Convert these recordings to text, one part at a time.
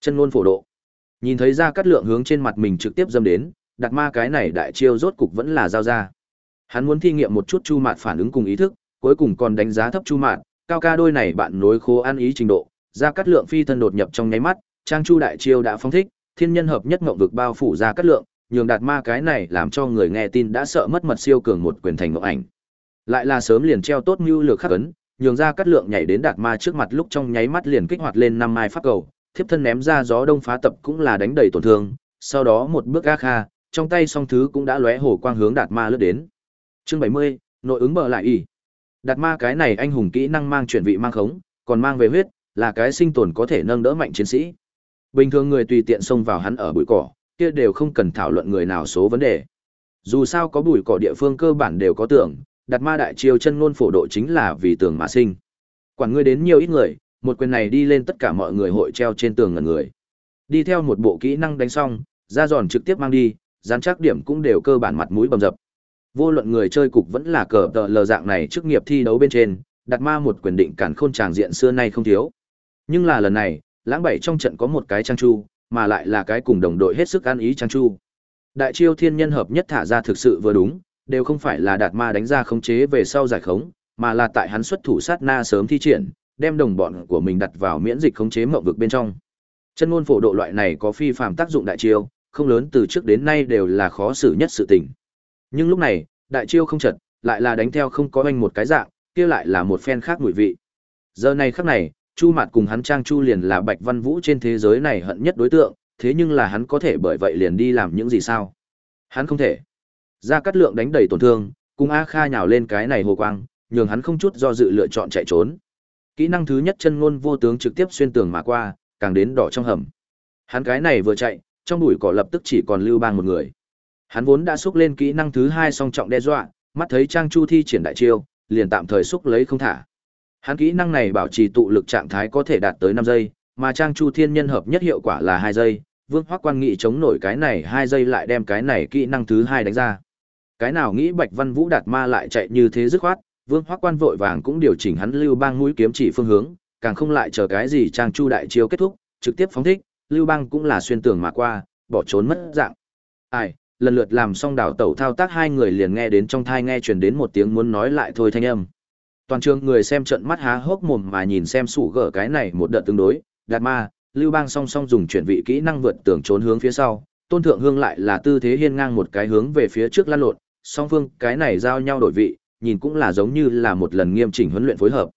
Chân ngôn phổ độ. Nhìn thấy ra cắt lượng hướng trên mặt mình trực tiếp dâm đến, đặt ma cái này đại chiêu rốt cục vẫn là giao ra. Hắn muốn thi nghiệm một chút Chu Mạt phản ứng cùng ý thức, cuối cùng còn đánh giá thấp Chu Mạt, cao ca đôi này bạn nối khố ăn ý trình độ, ra cắt lượng phi thân đột nhập trong nháy mắt, trang chu đại chiêu đã phong thích, thiên nhân hợp nhất ngộng vực bao phủ ra cắt lượng, nhường đạt ma cái này làm cho người nghe tin đã sợ mất mật siêu cường một quyền thành ngộng ảnh. Lại là sớm liền treo tốt mưu lược khắc ấn, nhường ra cắt lượng nhảy đến đạt ma trước mặt lúc trong nháy mắt liền kích hoạt lên năm mai pháp cầu, thiếp thân ném ra gió đông phá tập cũng là đánh đầy tổn thương, sau đó một bước ga kha, trong tay song thứ cũng đã lóe hổ quang hướng đạt ma lướt đến. Chương 70, nội ứng bờ lại ỉ. Đạt ma cái này anh hùng kỹ năng mang chuyển vị mang khống, còn mang về huyết, là cái sinh tồn có thể nâng đỡ mạnh chiến sĩ. Bình thường người tùy tiện xông vào hắn ở bụi cỏ, kia đều không cần thảo luận người nào số vấn đề. Dù sao có bụi cỏ địa phương cơ bản đều có tưởng, đặt ma đại chiêu chân ngôn phổ độ chính là vì tường mà sinh. Quản ngươi đến nhiều ít người, một quyền này đi lên tất cả mọi người hội treo trên tường ngần người. Đi theo một bộ kỹ năng đánh xong, ra giòn trực tiếp mang đi, dán chắc điểm cũng đều cơ bản mặt mũi bầm dập. Vô luận người chơi cục vẫn là cờ tờ lờ dạng này trước nghiệp thi đấu bên trên, đặt ma một quyền định cản khôn tràng diện xưa nay không thiếu. Nhưng là lần này, lãng bảy trong trận có một cái trang chu, mà lại là cái cùng đồng đội hết sức ăn ý trang chu. Đại chiêu thiên nhân hợp nhất thả ra thực sự vừa đúng, đều không phải là đạt ma đánh ra khống chế về sau giải khống, mà là tại hắn xuất thủ sát na sớm thi triển, đem đồng bọn của mình đặt vào miễn dịch khống chế mộng vực bên trong. Chân ngôn phổ độ loại này có phi phàm tác dụng đại chiêu, không lớn từ trước đến nay đều là khó xử nhất sự tình. Nhưng lúc này, đại chiêu không chật, lại là đánh theo không có anh một cái dạng, kia lại là một phen khác mùi vị. Giờ này khắc này, Chu Mạt cùng hắn Trang Chu liền là Bạch Văn Vũ trên thế giới này hận nhất đối tượng, thế nhưng là hắn có thể bởi vậy liền đi làm những gì sao? Hắn không thể. Gia Cát Lượng đánh đầy tổn thương, cùng A Kha nhào lên cái này hồ quang, nhường hắn không chút do dự lựa chọn chạy trốn. Kỹ năng thứ nhất chân ngôn vô tướng trực tiếp xuyên tường mà qua, càng đến đỏ trong hầm. Hắn cái này vừa chạy, trong bụi cỏ lập tức chỉ còn lưu bang một người. Hắn vốn đã xúc lên kỹ năng thứ hai song trọng đe dọa, mắt thấy Trang Chu thi triển đại chiêu, liền tạm thời xúc lấy không thả. Hắn kỹ năng này bảo trì tụ lực trạng thái có thể đạt tới năm giây, mà Trang Chu Thiên nhân hợp nhất hiệu quả là hai giây, Vương Hoắc Quan nghị chống nổi cái này hai giây lại đem cái này kỹ năng thứ hai đánh ra. Cái nào nghĩ Bạch Văn Vũ đạt ma lại chạy như thế dứt khoát, Vương Hoắc Quan vội vàng cũng điều chỉnh hắn Lưu Bang mũi kiếm chỉ phương hướng, càng không lại chờ cái gì Trang Chu đại chiêu kết thúc, trực tiếp phóng thích, Lưu Bang cũng là xuyên tường mà qua, bỏ trốn mất dạng. Ai, lần lượt làm xong đảo tẩu thao tác hai người liền nghe đến trong thai nghe truyền đến một tiếng muốn nói lại thôi thanh âm. Toàn trường người xem trận mắt há hốc mồm mà nhìn xem sủ gở cái này một đợt tương đối, đạt ma, Lưu Bang song song dùng chuyển vị kỹ năng vượt tường trốn hướng phía sau, Tôn Thượng Hương lại là tư thế hiên ngang một cái hướng về phía trước lăn lộn, song phương cái này giao nhau đổi vị, nhìn cũng là giống như là một lần nghiêm chỉnh huấn luyện phối hợp.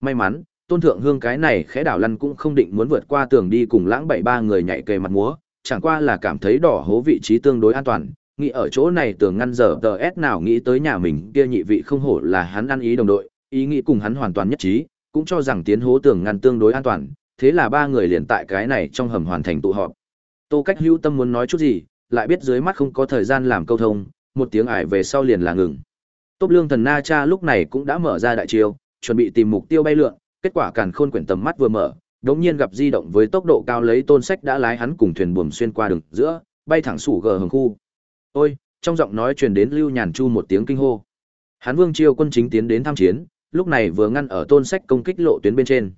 May mắn, Tôn Thượng Hương cái này khẽ đảo lăn cũng không định muốn vượt qua tường đi cùng lãng bảy ba người nhảy kề mặt múa, chẳng qua là cảm thấy đỏ hố vị trí tương đối an toàn, nghĩ ở chỗ này tường ngăn giờ tờ S nào nghĩ tới nhà mình kia nhị vị không hổ là hắn ăn ý đồng đội, ý nghĩ cùng hắn hoàn toàn nhất trí, cũng cho rằng tiến hố tường ngăn tương đối an toàn, thế là ba người liền tại cái này trong hầm hoàn thành tụ họp. Tô Cách Hữu Tâm muốn nói chút gì, lại biết dưới mắt không có thời gian làm câu thông, một tiếng ải về sau liền là ngừng. Tốp Lương Thần Na Cha lúc này cũng đã mở ra đại chiêu, chuẩn bị tìm mục tiêu bay lượn, kết quả càn khôn quyển tầm mắt vừa mở, đột nhiên gặp di động với tốc độ cao lấy tôn sách đã lái hắn cùng thuyền buồm xuyên qua đường giữa, bay thẳng sủ gờ hừng khu. Ôi, trong giọng nói truyền đến Lưu Nhàn Chu một tiếng kinh hô. Hán Vương Chiêu quân chính tiến đến tham chiến, lúc này vừa ngăn ở tôn sách công kích lộ tuyến bên trên.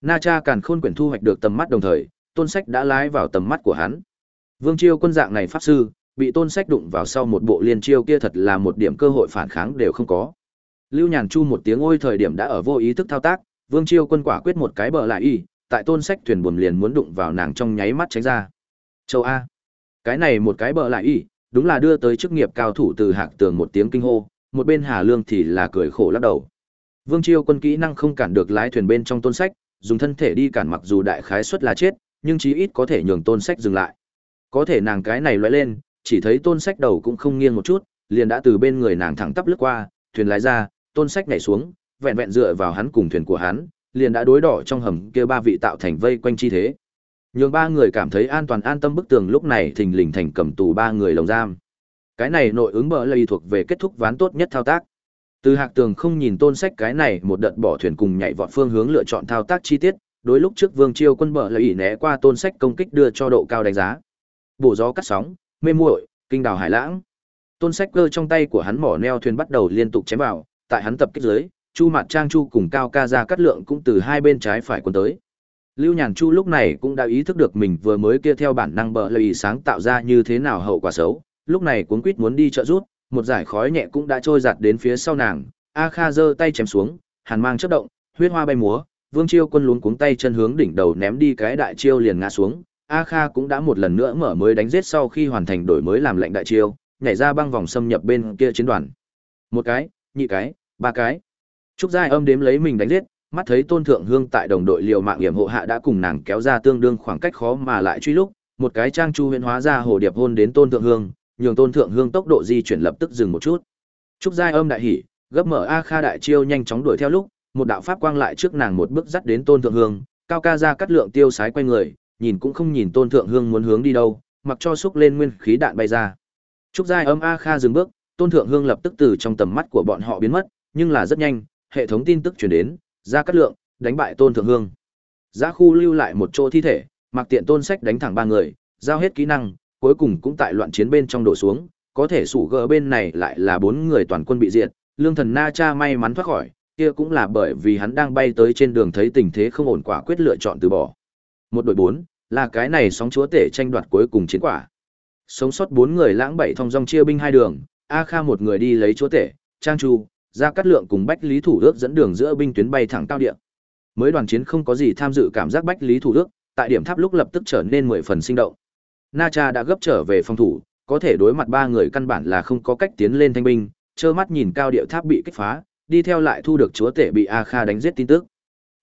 Na Cha càn khôn quyển thu hoạch được tầm mắt đồng thời, tôn sách đã lái vào tầm mắt của hắn. Vương Chiêu quân dạng này pháp sư, bị tôn sách đụng vào sau một bộ liên chiêu kia thật là một điểm cơ hội phản kháng đều không có. Lưu Nhàn Chu một tiếng ôi thời điểm đã ở vô ý thức thao tác, Vương Chiêu quân quả quyết một cái bờ lại y, tại tôn sách thuyền buồm liền muốn đụng vào nàng trong nháy mắt tránh ra. Châu A. Cái này một cái bờ lại y, đúng là đưa tới chức nghiệp cao thủ từ hạc tường một tiếng kinh hô, một bên Hà Lương thì là cười khổ lắc đầu. Vương Chiêu quân kỹ năng không cản được lái thuyền bên trong tôn sách, dùng thân thể đi cản mặc dù đại khái suất là chết, nhưng chí ít có thể nhường tôn sách dừng lại. Có thể nàng cái này loại lên, chỉ thấy tôn sách đầu cũng không nghiêng một chút, liền đã từ bên người nàng thẳng tắp lướt qua, thuyền lái ra, tôn sách nhảy xuống, vẹn vẹn dựa vào hắn cùng thuyền của hắn, liền đã đối đỏ trong hầm kia ba vị tạo thành vây quanh chi thế. Nhường ba người cảm thấy an toàn an tâm bức tường lúc này thình lình thành cầm tù ba người lồng giam. Cái này nội ứng bờ lây thuộc về kết thúc ván tốt nhất thao tác. Từ hạc tường không nhìn tôn sách cái này một đợt bỏ thuyền cùng nhảy vọt phương hướng lựa chọn thao tác chi tiết, đối lúc trước vương chiêu quân bờ lây né qua tôn sách công kích đưa cho độ cao đánh giá. Bổ gió cắt sóng, mê muội, kinh đào hải lãng. Tôn sách cơ trong tay của hắn mỏ neo thuyền bắt đầu liên tục chém vào, tại hắn tập kích dưới, Chu Mạt Trang Chu cùng Cao Ca ra cắt lượng cũng từ hai bên trái phải quân tới. Lưu Nhàn Chu lúc này cũng đã ý thức được mình vừa mới kia theo bản năng bợ lì sáng tạo ra như thế nào hậu quả xấu, lúc này cuốn quýt muốn đi trợ rút, một giải khói nhẹ cũng đã trôi giặt đến phía sau nàng, A Kha giơ tay chém xuống, hàn mang chớp động, huyết hoa bay múa, Vương Chiêu Quân luống cuống tay chân hướng đỉnh đầu ném đi cái đại chiêu liền ngã xuống, A Kha cũng đã một lần nữa mở mới đánh giết sau khi hoàn thành đổi mới làm lệnh đại chiêu, nhảy ra băng vòng xâm nhập bên kia chiến đoàn. Một cái, nhị cái, ba cái. Trúc Giai Âm đếm lấy mình đánh giết, mắt thấy Tôn Thượng Hương tại đồng đội liều mạng hiểm hộ hạ đã cùng nàng kéo ra tương đương khoảng cách khó mà lại truy lúc, một cái trang chu huyễn hóa ra hồ điệp hôn đến Tôn Thượng Hương, nhường Tôn Thượng Hương tốc độ di chuyển lập tức dừng một chút. Trúc Giai Âm đại hỉ, gấp mở A Kha đại chiêu nhanh chóng đuổi theo lúc, một đạo pháp quang lại trước nàng một bước dắt đến Tôn Thượng Hương, cao ca ra cắt lượng tiêu sái quay người, nhìn cũng không nhìn Tôn Thượng Hương muốn hướng đi đâu, mặc cho xúc lên nguyên khí đạn bay ra. Trúc Giai Âm A Kha dừng bước, Tôn Thượng Hương lập tức từ trong tầm mắt của bọn họ biến mất, nhưng là rất nhanh, hệ thống tin tức truyền đến, ra cắt lượng, đánh bại Tôn Thượng Hương. Giá khu lưu lại một chỗ thi thể, mặc tiện Tôn Sách đánh thẳng ba người, giao hết kỹ năng, cuối cùng cũng tại loạn chiến bên trong đổ xuống, có thể sủ gỡ bên này lại là bốn người toàn quân bị diệt, Lương Thần Na Cha may mắn thoát khỏi, kia cũng là bởi vì hắn đang bay tới trên đường thấy tình thế không ổn quả quyết lựa chọn từ bỏ. Một đội bốn, là cái này sóng chúa tể tranh đoạt cuối cùng chiến quả. Sống sót bốn người lãng bảy thông dòng chia binh hai đường, A Kha một người đi lấy chúa tể, Trang Chu, ra cắt Lượng cùng Bách Lý Thủ Đức dẫn đường giữa binh tuyến bay thẳng cao địa. Mới đoàn chiến không có gì tham dự cảm giác Bách Lý Thủ Đức, tại điểm tháp lúc lập tức trở nên mười phần sinh động. Na Cha đã gấp trở về phòng thủ, có thể đối mặt ba người căn bản là không có cách tiến lên thanh binh, trơ mắt nhìn cao địa tháp bị kích phá, đi theo lại thu được chúa tể bị A Kha đánh giết tin tức.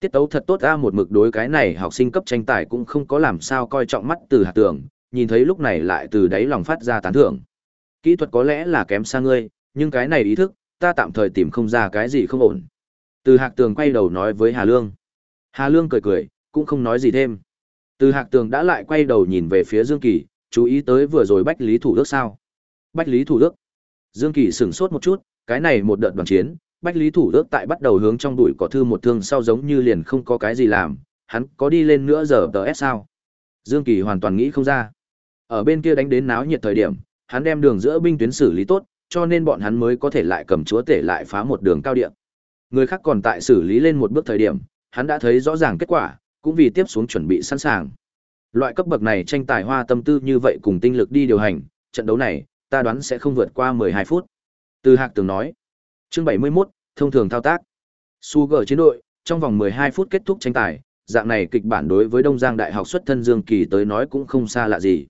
Tiết tấu thật tốt ra một mực đối cái này học sinh cấp tranh tài cũng không có làm sao coi trọng mắt từ hạt tường, nhìn thấy lúc này lại từ đáy lòng phát ra tán thưởng. Kỹ thuật có lẽ là kém xa ngươi, nhưng cái này ý thức, ta tạm thời tìm không ra cái gì không ổn. Từ hạc tường quay đầu nói với Hà Lương. Hà Lương cười cười, cũng không nói gì thêm. Từ hạc tường đã lại quay đầu nhìn về phía Dương Kỳ, chú ý tới vừa rồi Bách Lý Thủ Đức sao. Bách Lý Thủ Đức. Dương Kỳ sửng sốt một chút, cái này một đợt đoàn chiến, Bách Lý Thủ ước tại bắt đầu hướng trong đùi cỏ thư một thương sau giống như liền không có cái gì làm, hắn có đi lên nữa giờ tờ S sao. Dương Kỳ hoàn toàn nghĩ không ra. Ở bên kia đánh đến náo nhiệt thời điểm, hắn đem đường giữa binh tuyến xử lý tốt, cho nên bọn hắn mới có thể lại cầm chúa tể lại phá một đường cao điện. Người khác còn tại xử lý lên một bước thời điểm, hắn đã thấy rõ ràng kết quả, cũng vì tiếp xuống chuẩn bị sẵn sàng. Loại cấp bậc này tranh tài hoa tâm tư như vậy cùng tinh lực đi điều hành, trận đấu này, ta đoán sẽ không vượt qua 12 phút. Từ Hạc Tường nói. Chương 71, thông thường thao tác. Sugar chiến đội, trong vòng 12 phút kết thúc tranh tài, dạng này kịch bản đối với Đông Giang Đại học xuất thân Dương Kỳ tới nói cũng không xa lạ gì.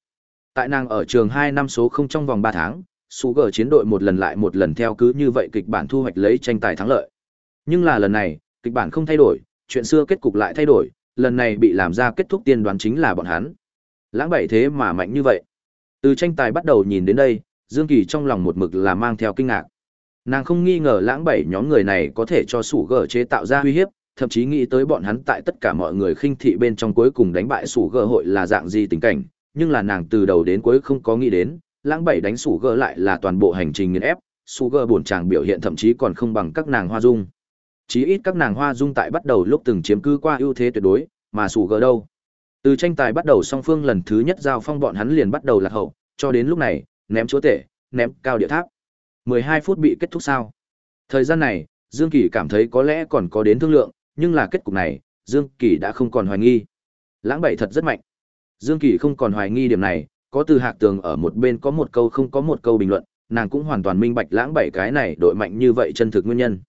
Tại nàng ở trường 2 năm số không trong vòng 3 tháng, Sugar chiến đội một lần lại một lần theo cứ như vậy kịch bản thu hoạch lấy tranh tài thắng lợi. Nhưng là lần này, kịch bản không thay đổi, chuyện xưa kết cục lại thay đổi, lần này bị làm ra kết thúc tiên đoán chính là bọn hắn. Lãng bảy thế mà mạnh như vậy. Từ tranh tài bắt đầu nhìn đến đây, Dương Kỳ trong lòng một mực là mang theo kinh ngạc. Nàng không nghi ngờ lãng bảy nhóm người này có thể cho sủ gờ chế tạo ra uy hiếp, thậm chí nghĩ tới bọn hắn tại tất cả mọi người khinh thị bên trong cuối cùng đánh bại sủ gờ hội là dạng gì tình cảnh, nhưng là nàng từ đầu đến cuối không có nghĩ đến, lãng bảy đánh sủ gờ lại là toàn bộ hành trình nghiền ép, sủ gờ buồn chàng biểu hiện thậm chí còn không bằng các nàng hoa dung. Chí ít các nàng hoa dung tại bắt đầu lúc từng chiếm cứ qua ưu thế tuyệt đối, mà sủ gờ đâu. Từ tranh tài bắt đầu song phương lần thứ nhất giao phong bọn hắn liền bắt đầu lạc hậu, cho đến lúc này, ném chúa tể, ném cao địa tháp. 12 phút bị kết thúc sao? Thời gian này, Dương Kỳ cảm thấy có lẽ còn có đến thương lượng, nhưng là kết cục này, Dương Kỳ đã không còn hoài nghi. Lãng bảy thật rất mạnh. Dương Kỳ không còn hoài nghi điểm này, có từ hạc tường ở một bên có một câu không có một câu bình luận, nàng cũng hoàn toàn minh bạch lãng bảy cái này đội mạnh như vậy chân thực nguyên nhân.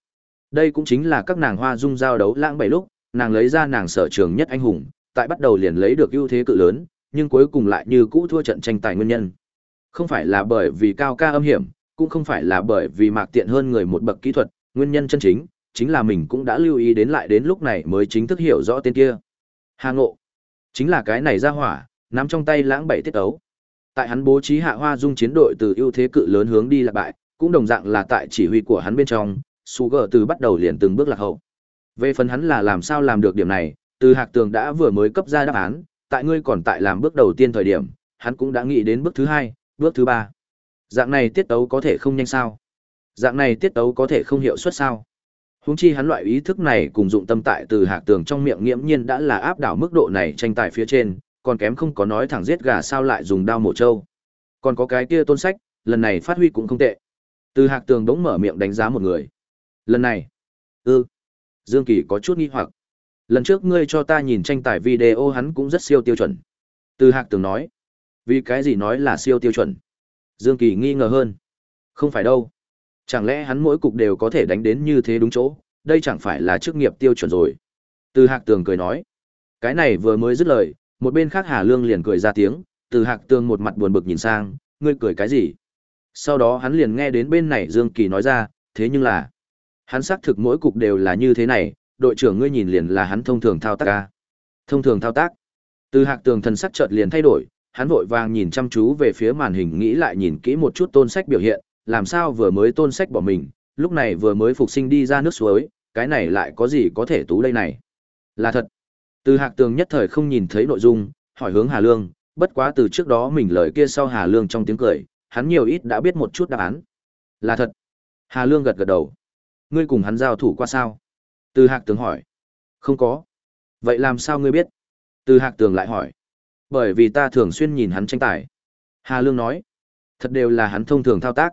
Đây cũng chính là các nàng hoa dung giao đấu lãng bảy lúc, nàng lấy ra nàng sở trường nhất anh hùng, tại bắt đầu liền lấy được ưu thế cự lớn, nhưng cuối cùng lại như cũ thua trận tranh tài nguyên nhân. Không phải là bởi vì cao ca âm hiểm, cũng không phải là bởi vì mạc tiện hơn người một bậc kỹ thuật, nguyên nhân chân chính, chính là mình cũng đã lưu ý đến lại đến lúc này mới chính thức hiểu rõ tên kia. Hà ngộ, chính là cái này ra hỏa, nắm trong tay lãng bảy tiết ấu. Tại hắn bố trí hạ hoa dung chiến đội từ ưu thế cự lớn hướng đi lạc bại, cũng đồng dạng là tại chỉ huy của hắn bên trong, Sugar từ bắt đầu liền từng bước lạc hậu. Về phần hắn là làm sao làm được điểm này, từ Hạc Tường đã vừa mới cấp ra đáp án, tại ngươi còn tại làm bước đầu tiên thời điểm, hắn cũng đã nghĩ đến bước thứ hai, bước thứ ba. Dạng này tiết tấu có thể không nhanh sao? Dạng này tiết tấu có thể không hiệu suất sao? Huống chi hắn loại ý thức này cùng dụng tâm tại từ Hạc Tường trong miệng nghiễm nhiên đã là áp đảo mức độ này tranh tài phía trên, còn kém không có nói thẳng giết gà sao lại dùng đao mổ trâu. Còn có cái kia tôn sách, lần này phát huy cũng không tệ. Từ Hạc Tường đống mở miệng đánh giá một người. Lần này, ư, Dương Kỳ có chút nghi hoặc. Lần trước ngươi cho ta nhìn tranh tài video hắn cũng rất siêu tiêu chuẩn. Từ Hạc Tường nói. Vì cái gì nói là siêu tiêu chuẩn? Dương Kỳ nghi ngờ hơn. Không phải đâu. Chẳng lẽ hắn mỗi cục đều có thể đánh đến như thế đúng chỗ, đây chẳng phải là chức nghiệp tiêu chuẩn rồi. Từ Hạc Tường cười nói. Cái này vừa mới dứt lời, một bên khác Hà Lương liền cười ra tiếng, từ Hạc Tường một mặt buồn bực nhìn sang, ngươi cười cái gì? Sau đó hắn liền nghe đến bên này Dương Kỳ nói ra, thế nhưng là, hắn xác thực mỗi cục đều là như thế này, đội trưởng ngươi nhìn liền là hắn thông thường thao tác ca. Thông thường thao tác. Từ Hạc Tường thần sắc chợt liền thay đổi, hắn vội vàng nhìn chăm chú về phía màn hình nghĩ lại nhìn kỹ một chút tôn sách biểu hiện, làm sao vừa mới tôn sách bỏ mình, lúc này vừa mới phục sinh đi ra nước suối, cái này lại có gì có thể tú đây này. Là thật. Từ Hạc Tường nhất thời không nhìn thấy nội dung, hỏi hướng Hà Lương, bất quá từ trước đó mình lời kia sau Hà Lương trong tiếng cười, hắn nhiều ít đã biết một chút đáp án. Là thật. Hà Lương gật gật đầu. Ngươi cùng hắn giao thủ qua sao? Từ Hạc Tường hỏi. Không có. Vậy làm sao ngươi biết? Từ Hạc Tường lại hỏi. Bởi vì ta thường xuyên nhìn hắn tranh tài. Hà Lương nói. Thật đều là hắn thông thường thao tác.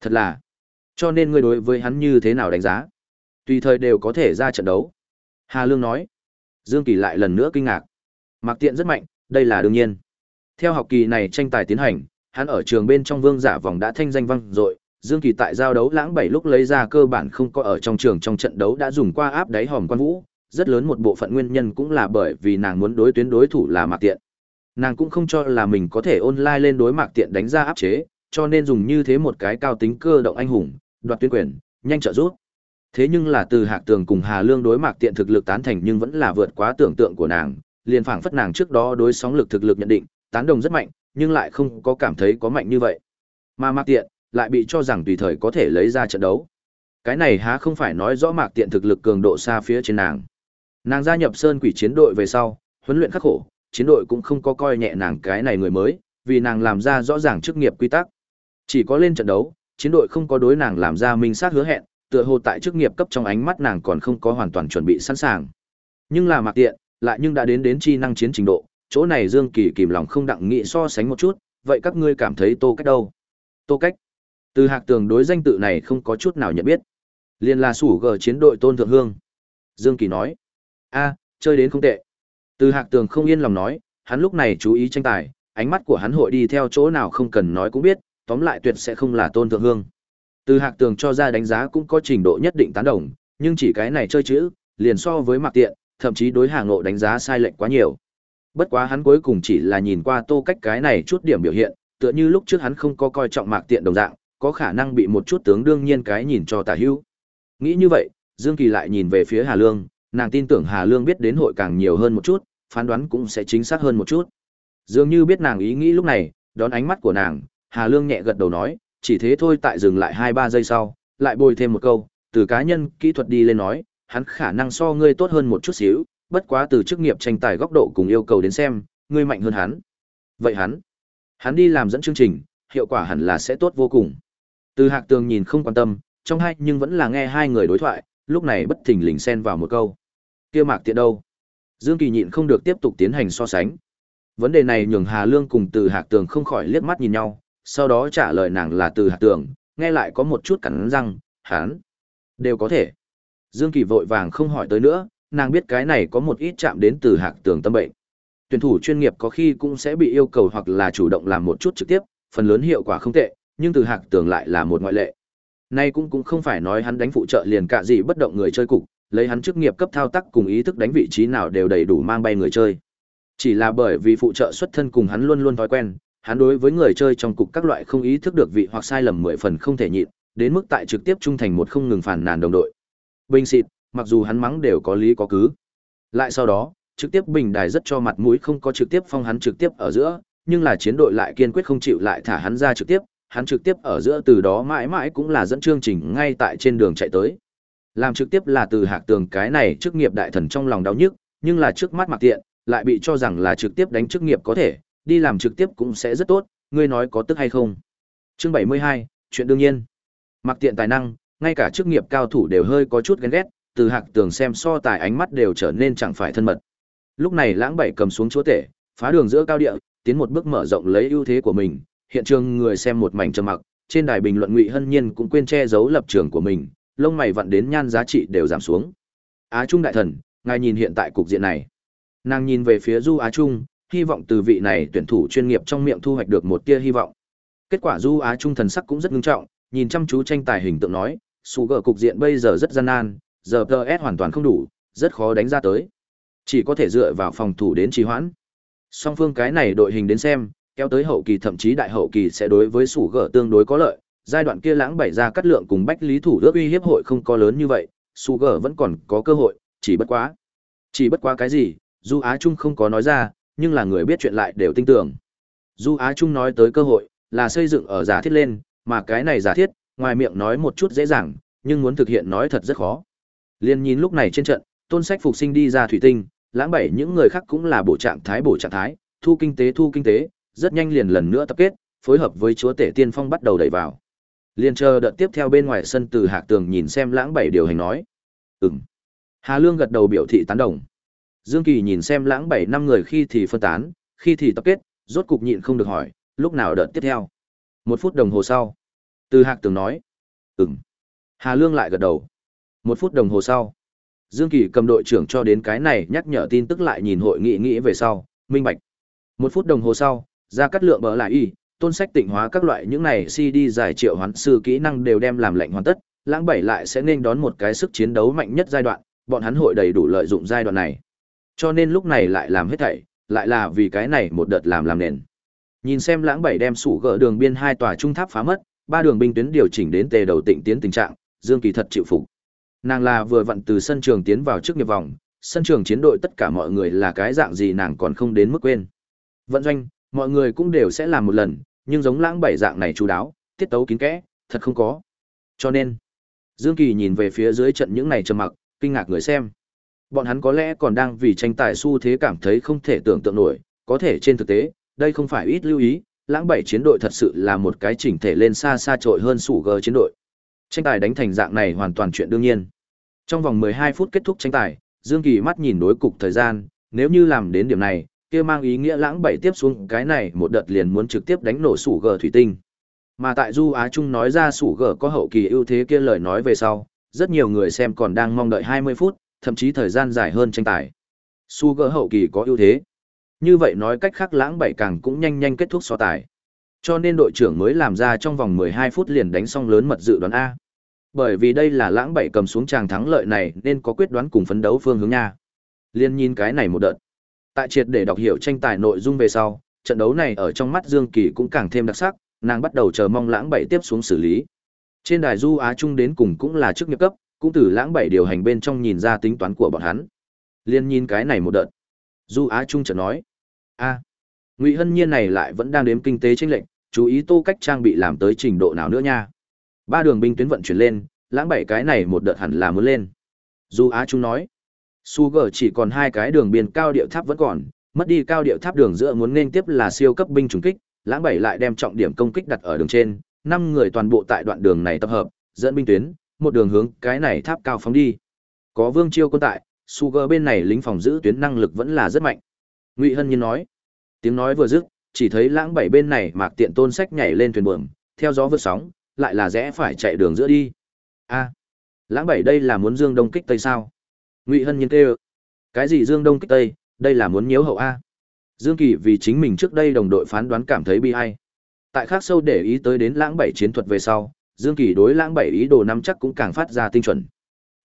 Thật là. Cho nên ngươi đối với hắn như thế nào đánh giá? Tùy thời đều có thể ra trận đấu. Hà Lương nói. Dương Kỳ lại lần nữa kinh ngạc. Mạc Tiện rất mạnh, đây là đương nhiên. Theo học kỳ này tranh tài tiến hành, hắn ở trường bên trong vương giả vòng đã thanh danh vang rồi Dương Kỳ tại giao đấu lãng bảy lúc lấy ra cơ bản không có ở trong trường trong trận đấu đã dùng qua áp đáy hòm quan vũ, rất lớn một bộ phận nguyên nhân cũng là bởi vì nàng muốn đối tuyến đối thủ là Mạc Tiện. Nàng cũng không cho là mình có thể online lên đối Mạc Tiện đánh ra áp chế, cho nên dùng như thế một cái cao tính cơ động anh hùng, đoạt tuyến quyền, nhanh trợ giúp. Thế nhưng là từ Hạc Tường cùng Hà Lương đối Mạc Tiện thực lực tán thành nhưng vẫn là vượt quá tưởng tượng của nàng, liền phảng phất nàng trước đó đối sóng lực thực lực nhận định, tán đồng rất mạnh, nhưng lại không có cảm thấy có mạnh như vậy. Mà Mạc Tiện lại bị cho rằng tùy thời có thể lấy ra trận đấu. Cái này há không phải nói rõ Mạc Tiện thực lực cường độ xa phía trên nàng. Nàng gia nhập Sơn Quỷ chiến đội về sau, huấn luyện khắc khổ, chiến đội cũng không có coi nhẹ nàng cái này người mới, vì nàng làm ra rõ ràng chức nghiệp quy tắc. Chỉ có lên trận đấu, chiến đội không có đối nàng làm ra minh xác hứa hẹn, tựa hồ tại chức nghiệp cấp trong ánh mắt nàng còn không có hoàn toàn chuẩn bị sẵn sàng. Nhưng là mặc Tiện, lại nhưng đã đến đến chi năng chiến trình độ, chỗ này Dương Kỳ kìm lòng không đặng nghĩ so sánh một chút, vậy các ngươi cảm thấy Tô Cách đâu? Tô Cách? Từ Hạc Tường đối danh tự này không có chút nào nhận biết. Liên là sủ gờ chiến đội Tôn Thượng Hương. Dương Kỳ nói: "A, chơi đến không tệ." Từ Hạc Tường không yên lòng nói, hắn lúc này chú ý tranh tài, ánh mắt của hắn hội đi theo chỗ nào không cần nói cũng biết, tóm lại tuyệt sẽ không là Tôn Thượng Hương. Từ Hạc Tường cho ra đánh giá cũng có trình độ nhất định tán đồng, nhưng chỉ cái này chơi chữ, liền so với Mạc Tiện, thậm chí đối Hà Ngộ đánh giá sai lệch quá nhiều. Bất quá hắn cuối cùng chỉ là nhìn qua Tô Cách cái này chút điểm biểu hiện, tựa như lúc trước hắn không có coi trọng Mạc Tiện đồng dạng, có khả năng bị một chút tướng đương nhiên cái nhìn cho tà hữu. Nghĩ như vậy, Dương Kỳ lại nhìn về phía Hà Lương, nàng tin tưởng Hà Lương biết đến hội càng nhiều hơn một chút, phán đoán cũng sẽ chính xác hơn một chút. Dường như biết nàng ý nghĩ lúc này, đón ánh mắt của nàng, Hà Lương nhẹ gật đầu nói, chỉ thế thôi tại dừng lại 2-3 giây sau, lại bồi thêm một câu, từ cá nhân kỹ thuật đi lên nói, hắn khả năng so ngươi tốt hơn một chút xíu, bất quá từ chức nghiệp tranh tài góc độ cùng yêu cầu đến xem, ngươi mạnh hơn hắn. Vậy hắn, hắn đi làm dẫn chương trình, hiệu quả hẳn là sẽ tốt vô cùng. Từ Hạc Tường nhìn không quan tâm, trong hai nhưng vẫn là nghe hai người đối thoại, lúc này bất thình lình xen vào một câu. Kia Mạc Tiện đâu? Dương Kỳ nhịn không được tiếp tục tiến hành so sánh. Vấn đề này nhường Hà Lương cùng Từ Hạc Tường không khỏi liếc mắt nhìn nhau, sau đó trả lời nàng là Từ Hạc Tường, nghe lại có một chút cắn răng, hắn đều có thể. Dương Kỳ vội vàng không hỏi tới nữa, nàng biết cái này có một ít chạm đến Từ Hạc Tường tâm bệnh. Tuyển thủ chuyên nghiệp có khi cũng sẽ bị yêu cầu hoặc là chủ động làm một chút trực tiếp, phần lớn hiệu quả không tệ, nhưng từ hạc tường lại là một ngoại lệ. Nay cũng cũng không phải nói hắn đánh phụ trợ liền cả gì bất động người chơi cục, lấy hắn chức nghiệp cấp thao tác cùng ý thức đánh vị trí nào đều đầy đủ mang bay người chơi. Chỉ là bởi vì phụ trợ xuất thân cùng hắn luôn luôn thói quen, hắn đối với người chơi trong cục các loại không ý thức được vị hoặc sai lầm mười phần không thể nhịn, đến mức tại trực tiếp trung thành một không ngừng phản nàn đồng đội. Bình xịt, mặc dù hắn mắng đều có lý có cứ. Lại sau đó, trực tiếp bình đài rất cho mặt mũi không có trực tiếp phong hắn trực tiếp ở giữa, nhưng là chiến đội lại kiên quyết không chịu lại thả hắn ra trực tiếp, hắn trực tiếp ở giữa từ đó mãi mãi cũng là dẫn chương trình ngay tại trên đường chạy tới. Làm trực tiếp là từ hạc tường cái này chức nghiệp đại thần trong lòng đau nhức, nhưng là trước mắt mặc tiện, lại bị cho rằng là trực tiếp đánh chức nghiệp có thể, đi làm trực tiếp cũng sẽ rất tốt, ngươi nói có tức hay không. Chương 72, chuyện đương nhiên. Mặc tiện tài năng, ngay cả chức nghiệp cao thủ đều hơi có chút ghen ghét, từ hạc tường xem so tài ánh mắt đều trở nên chẳng phải thân mật. Lúc này lãng bảy cầm xuống chúa tể, phá đường giữa cao địa, tiến một bước mở rộng lấy ưu thế của mình, hiện trường người xem một mảnh trầm mặc, trên đài bình luận Ngụy Hân Nhiên cũng quên che giấu lập trường của mình, lông mày vặn đến nhan giá trị đều giảm xuống. Á Trung đại thần, ngài nhìn hiện tại cục diện này. Nàng nhìn về phía Du Á Trung, hy vọng từ vị này tuyển thủ chuyên nghiệp trong miệng thu hoạch được một tia hy vọng. Kết quả Du Á Trung thần sắc cũng rất nghiêm trọng, nhìn chăm chú tranh tài hình tượng nói, sủ gỡ cục diện bây giờ rất gian nan, giờ PS hoàn toàn không đủ, rất khó đánh ra tới. Chỉ có thể dựa vào phòng thủ đến trì hoãn. Song phương cái này đội hình đến xem, kéo tới hậu kỳ thậm chí đại hậu kỳ sẽ đối với sủ gở tương đối có lợi. Giai đoạn kia lãng bảy ra cắt lượng cùng bách lý thủ ước uy hiếp hội không có lớn như vậy, sủ gở vẫn còn có cơ hội, chỉ bất quá. Chỉ bất quá cái gì, Du Á Trung không có nói ra, nhưng là người biết chuyện lại đều tin tưởng. Du Á Trung nói tới cơ hội, là xây dựng ở giả thiết lên, mà cái này giả thiết, ngoài miệng nói một chút dễ dàng, nhưng muốn thực hiện nói thật rất khó. Liên nhìn lúc này trên trận, tôn sách phục sinh đi ra thủy tinh, lãng bảy những người khác cũng là bộ trạng thái bổ trạng thái, thu kinh tế thu kinh tế, rất nhanh liền lần nữa tập kết, phối hợp với chúa tể tiên phong bắt đầu đẩy vào. Liên chờ đợt tiếp theo bên ngoài sân từ hạc tường nhìn xem lãng bảy điều hành nói. Ừm. Hà Lương gật đầu biểu thị tán đồng. Dương Kỳ nhìn xem lãng bảy năm người khi thì phân tán, khi thì tập kết, rốt cục nhịn không được hỏi, lúc nào đợt tiếp theo. Một phút đồng hồ sau. Từ hạc tường nói. Ừm. Hà Lương lại gật đầu. Một phút đồng hồ sau. Dương Kỳ cầm đội trưởng cho đến cái này nhắc nhở tin tức lại nhìn hội nghị nghĩ về sau, minh bạch. Một phút đồng hồ sau, ra cắt lượng bở lại y, tôn sách tịnh hóa các loại những này CD giải triệu hoán sư kỹ năng đều đem làm lệnh hoàn tất, lãng bảy lại sẽ nên đón một cái sức chiến đấu mạnh nhất giai đoạn, bọn hắn hội đầy đủ lợi dụng giai đoạn này. Cho nên lúc này lại làm hết thảy, lại là vì cái này một đợt làm làm nền. Nhìn xem lãng bảy đem sủ gỡ đường biên hai tòa trung tháp phá mất, ba đường binh tuyến điều chỉnh đến tề đầu tịnh tiến tình trạng, Dương Kỳ thật chịu phục. Nàng là vừa vặn từ sân trường tiến vào trước nghiệp vòng, sân trường chiến đội tất cả mọi người là cái dạng gì nàng còn không đến mức quên. Vận doanh, mọi người cũng đều sẽ làm một lần, nhưng giống lãng bảy dạng này chú đáo, tiết tấu kín kẽ, thật không có. Cho nên, Dương Kỳ nhìn về phía dưới trận những này trầm mặc, kinh ngạc người xem. Bọn hắn có lẽ còn đang vì tranh tài xu thế cảm thấy không thể tưởng tượng nổi, có thể trên thực tế, đây không phải ít lưu ý, lãng bảy chiến đội thật sự là một cái chỉnh thể lên xa xa trội hơn sủ gờ chiến đội. Tranh tài đánh thành dạng này hoàn toàn chuyện đương nhiên. Trong vòng 12 phút kết thúc tranh tài, Dương Kỳ mắt nhìn đối cục thời gian, nếu như làm đến điểm này, kia mang ý nghĩa lãng bảy tiếp xuống cái này một đợt liền muốn trực tiếp đánh nổ sủ gờ thủy tinh. Mà tại Du Á Trung nói ra sủ gờ có hậu kỳ ưu thế kia lời nói về sau, rất nhiều người xem còn đang mong đợi 20 phút, thậm chí thời gian dài hơn tranh tài. Su gờ hậu kỳ có ưu thế. Như vậy nói cách khác lãng bảy càng cũng nhanh nhanh kết thúc so tài. Cho nên đội trưởng mới làm ra trong vòng 12 phút liền đánh xong lớn mật dự đoán A. Bởi vì đây là lãng bảy cầm xuống tràng thắng lợi này nên có quyết đoán cùng phấn đấu phương hướng nha. Liên nhìn cái này một đợt. Tại triệt để đọc hiểu tranh tài nội dung về sau, trận đấu này ở trong mắt Dương Kỳ cũng càng thêm đặc sắc, nàng bắt đầu chờ mong lãng bảy tiếp xuống xử lý. Trên đài Du Á Trung đến cùng cũng là chức nghiệp cấp, cũng từ lãng bảy điều hành bên trong nhìn ra tính toán của bọn hắn. Liên nhìn cái này một đợt. Du Á Trung chợt nói, a ngụy hân nhiên này lại vẫn đang đếm kinh tế tranh lệnh chú ý tô cách trang bị làm tới trình độ nào nữa nha ba đường binh tuyến vận chuyển lên lãng bảy cái này một đợt hẳn là muốn lên Du Á Trung nói, Su chỉ còn hai cái đường biên cao điệu tháp vẫn còn, mất đi cao điệu tháp đường giữa muốn nên tiếp là siêu cấp binh trùng kích, lãng bảy lại đem trọng điểm công kích đặt ở đường trên, năm người toàn bộ tại đoạn đường này tập hợp, dẫn binh tuyến, một đường hướng cái này tháp cao phóng đi. Có Vương Chiêu quân tại, Su bên này lính phòng giữ tuyến năng lực vẫn là rất mạnh. Ngụy Hân Nhiên nói, tiếng nói vừa dứt, chỉ thấy lãng bảy bên này mạc tiện tôn sách nhảy lên thuyền buồm, theo gió vượt sóng, lại là rẽ phải chạy đường giữa đi. A, lãng bảy đây là muốn dương đông kích tây sao? Ngụy Hân Nhiên kêu, cái gì dương đông kích tây, đây là muốn nhiễu hậu a. Dương Kỳ vì chính mình trước đây đồng đội phán đoán cảm thấy bi hay Tại khác sâu để ý tới đến lãng bảy chiến thuật về sau, Dương Kỳ đối lãng bảy ý đồ nắm chắc cũng càng phát ra tinh chuẩn.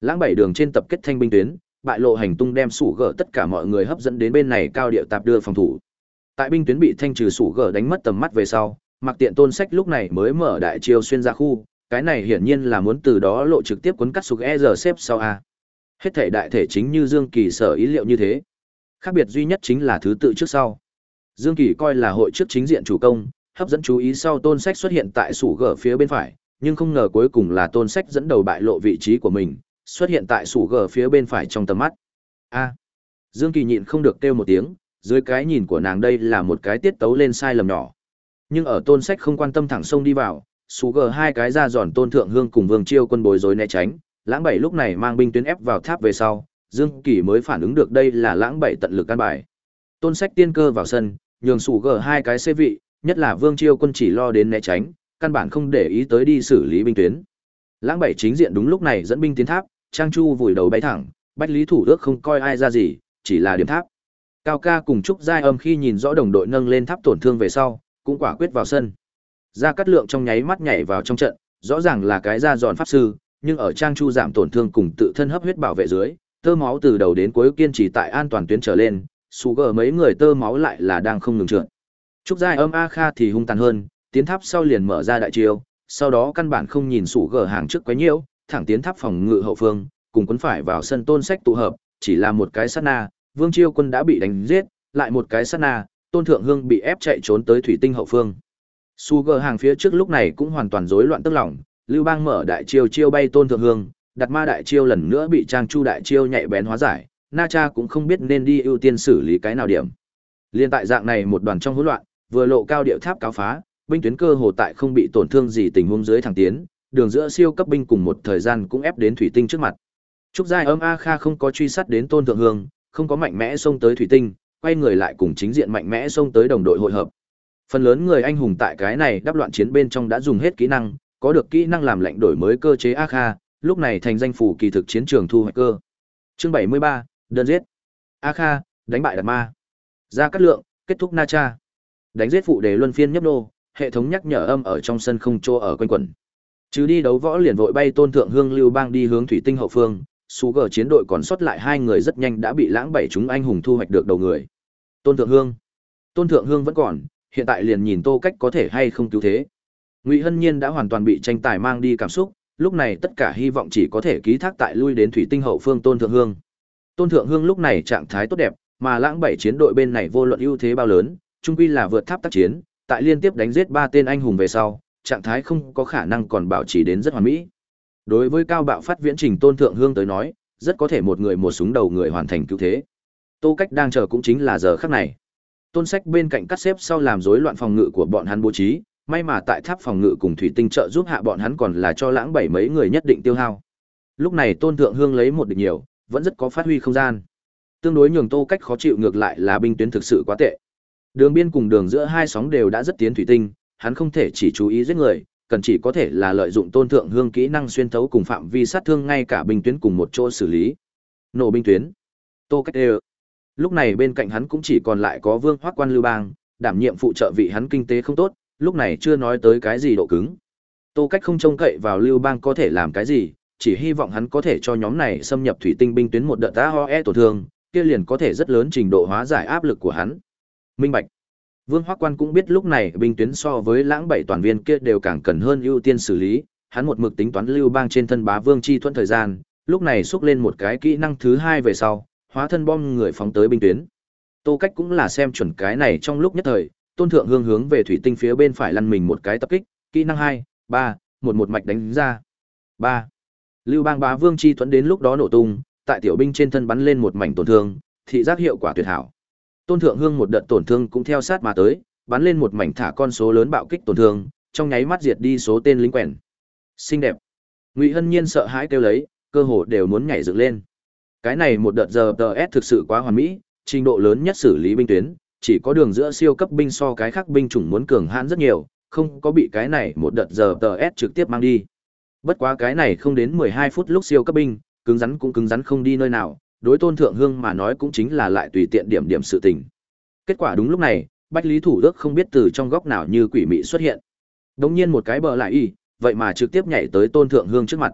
Lãng bảy đường trên tập kết thanh binh tuyến, bại lộ hành tung đem sủ gỡ tất cả mọi người hấp dẫn đến bên này cao điệu tạp đưa phòng thủ. Tại binh tuyến bị thanh trừ sủ gỡ đánh mất tầm mắt về sau, Mặc Tiện Tôn Sách lúc này mới mở đại chiêu xuyên ra khu, cái này hiển nhiên là muốn từ đó lộ trực tiếp cuốn cắt sục e giờ xếp sau a. Hết thể đại thể chính như Dương Kỳ sở ý liệu như thế. Khác biệt duy nhất chính là thứ tự trước sau. Dương Kỳ coi là hội trước chính diện chủ công, hấp dẫn chú ý sau Tôn Sách xuất hiện tại sủ gở phía bên phải, nhưng không ngờ cuối cùng là Tôn Sách dẫn đầu bại lộ vị trí của mình, xuất hiện tại sủ gở phía bên phải trong tầm mắt. A. Dương Kỳ nhịn không được kêu một tiếng, dưới cái nhìn của nàng đây là một cái tiết tấu lên sai lầm nhỏ. Nhưng ở tôn sách không quan tâm thẳng sông đi vào, sủ gở hai cái ra giòn tôn thượng hương cùng vương chiêu quân bối rối né tránh, lãng bảy lúc này mang binh tuyến ép vào tháp về sau, Dương Kỳ mới phản ứng được đây là lãng bảy tận lực căn bài. Tôn sách tiên cơ vào sân, nhường sủ gờ hai cái xê vị, nhất là vương chiêu quân chỉ lo đến né tránh, căn bản không để ý tới đi xử lý binh tuyến. Lãng bảy chính diện đúng lúc này dẫn binh tiến tháp, Trang Chu vùi đầu bay thẳng, Bách Lý Thủ Đức không coi ai ra gì, chỉ là điểm tháp. Cao ca cùng Trúc Giai Âm khi nhìn rõ đồng đội nâng lên tháp tổn thương về sau, cũng quả quyết vào sân. Gia Cát Lượng trong nháy mắt nhảy vào trong trận, rõ ràng là cái ra dọn pháp sư, nhưng ở trang chu giảm tổn thương cùng tự thân hấp huyết bảo vệ dưới, tơ máu từ đầu đến cuối kiên trì tại an toàn tuyến trở lên, Sugar mấy người tơ máu lại là đang không ngừng trượt. Trúc Giai Âm A Kha thì hung tàn hơn, tiến tháp sau liền mở ra đại chiêu, sau đó căn bản không nhìn Sugar hàng trước quấy nhiễu, thẳng tiến tháp phòng ngự hậu phương, cùng quấn phải vào sân tôn sách tụ hợp, chỉ là một cái sát na, Vương Chiêu Quân đã bị đánh giết, lại một cái sát na, Tôn Thượng Hương bị ép chạy trốn tới thủy tinh hậu phương. Sugar hàng phía trước lúc này cũng hoàn toàn rối loạn tức lòng, Lưu Bang mở đại chiêu chiêu bay Tôn Thượng Hương, đặt ma đại chiêu lần nữa bị Trang Chu đại chiêu nhạy bén hóa giải, Na Cha cũng không biết nên đi ưu tiên xử lý cái nào điểm. Liên tại dạng này một đoàn trong hỗn loạn, vừa lộ cao điệu tháp cáo phá, binh tuyến cơ hồ tại không bị tổn thương gì tình huống dưới thẳng tiến, đường giữa siêu cấp binh cùng một thời gian cũng ép đến thủy tinh trước mặt. Trúc Giai Âm A Kha không có truy sát đến Tôn Thượng Hương, không có mạnh mẽ xông tới thủy tinh, quay người lại cùng chính diện mạnh mẽ xông tới đồng đội hội hợp. Phần lớn người anh hùng tại cái này đáp loạn chiến bên trong đã dùng hết kỹ năng, có được kỹ năng làm lệnh đổi mới cơ chế A Kha, lúc này thành danh phủ kỳ thực chiến trường thu hoạch cơ. Chương 73, đơn giết. A Kha, đánh bại Đạt Ma. Ra cắt lượng, kết thúc Na Cha. Đánh giết phụ đề luân phiên nhấp nô, hệ thống nhắc nhở âm ở trong sân không chỗ ở quanh quẩn. Chứ đi đấu võ liền vội bay tôn thượng hương lưu bang đi hướng thủy tinh hậu phương, xú gờ chiến đội còn sót lại hai người rất nhanh đã bị lãng bảy chúng anh hùng thu hoạch được đầu người. Tôn Thượng Hương. Tôn Thượng Hương vẫn còn, hiện tại liền nhìn Tô Cách có thể hay không cứu thế. Ngụy Hân Nhiên đã hoàn toàn bị tranh tài mang đi cảm xúc, lúc này tất cả hy vọng chỉ có thể ký thác tại lui đến thủy tinh hậu phương Tôn Thượng Hương. Tôn Thượng Hương lúc này trạng thái tốt đẹp, mà lãng bảy chiến đội bên này vô luận ưu thế bao lớn, trung quy là vượt tháp tác chiến, tại liên tiếp đánh giết ba tên anh hùng về sau, trạng thái không có khả năng còn bảo trì đến rất hoàn mỹ. Đối với cao bạo phát viễn trình Tôn Thượng Hương tới nói, rất có thể một người một súng đầu người hoàn thành cứu thế. Tô Cách đang chờ cũng chính là giờ khắc này. Tôn Sách bên cạnh cắt xếp sau làm rối loạn phòng ngự của bọn hắn bố trí, may mà tại tháp phòng ngự cùng thủy tinh trợ giúp hạ bọn hắn còn là cho lãng bảy mấy người nhất định tiêu hao. Lúc này Tôn Thượng Hương lấy một địch nhiều, vẫn rất có phát huy không gian. Tương đối nhường Tô Cách khó chịu ngược lại là binh tuyến thực sự quá tệ. Đường biên cùng đường giữa hai sóng đều đã rất tiến thủy tinh, hắn không thể chỉ chú ý giết người, cần chỉ có thể là lợi dụng tôn thượng hương kỹ năng xuyên thấu cùng phạm vi sát thương ngay cả binh tuyến cùng một chỗ xử lý. Nổ binh tuyến. Tô Cách đều. Lúc này bên cạnh hắn cũng chỉ còn lại có Vương Hoắc Quan Lưu Bang, đảm nhiệm phụ trợ vị hắn kinh tế không tốt, lúc này chưa nói tới cái gì độ cứng. Tô Cách không trông cậy vào Lưu Bang có thể làm cái gì, chỉ hy vọng hắn có thể cho nhóm này xâm nhập thủy tinh binh tuyến một đợt AOE tổn thương, kia liền có thể rất lớn trình độ hóa giải áp lực của hắn. Minh Bạch. Vương Hoắc Quan cũng biết lúc này binh tuyến so với lãng bảy toàn viên kia đều càng cần hơn ưu tiên xử lý, hắn một mực tính toán lưu bang trên thân bá vương chi thuận thời gian, lúc này xúc lên một cái kỹ năng thứ hai về sau, hóa thân bom người phóng tới binh tuyến. Tô Cách cũng là xem chuẩn cái này trong lúc nhất thời, Tôn Thượng Hương hướng về thủy tinh phía bên phải lăn mình một cái tập kích, kỹ năng hai, ba, một một mạch đánh ra. ba. Lưu Bang Bá Vương chi thuẫn đến lúc đó nổ tung, tại tiểu binh trên thân bắn lên một mảnh tổn thương, thị giác hiệu quả tuyệt hảo. Tôn Thượng Hương một đợt tổn thương cũng theo sát mà tới, bắn lên một mảnh thả con số lớn bạo kích tổn thương, trong nháy mắt diệt đi số tên lính quèn. Xinh đẹp. Ngụy Hân Nhiên sợ hãi kêu lấy, cơ hồ đều muốn nhảy dựng lên. Cái này một đợt giờ TS thực sự quá hoàn mỹ, trình độ lớn nhất xử lý binh tuyến, chỉ có đường giữa siêu cấp binh so cái khác binh chủng muốn cường hãn rất nhiều, không có bị cái này một đợt giờ TS trực tiếp mang đi. Bất quá cái này không đến 12 phút lúc siêu cấp binh, cứng rắn cũng cứng rắn không đi nơi nào, đối tôn thượng hương mà nói cũng chính là lại tùy tiện điểm điểm sự tình. Kết quả đúng lúc này, Bách Lý Thủ Đức không biết từ trong góc nào như quỷ mị xuất hiện. Đống nhiên một cái bờ lại y, vậy mà trực tiếp nhảy tới tôn thượng hương trước mặt.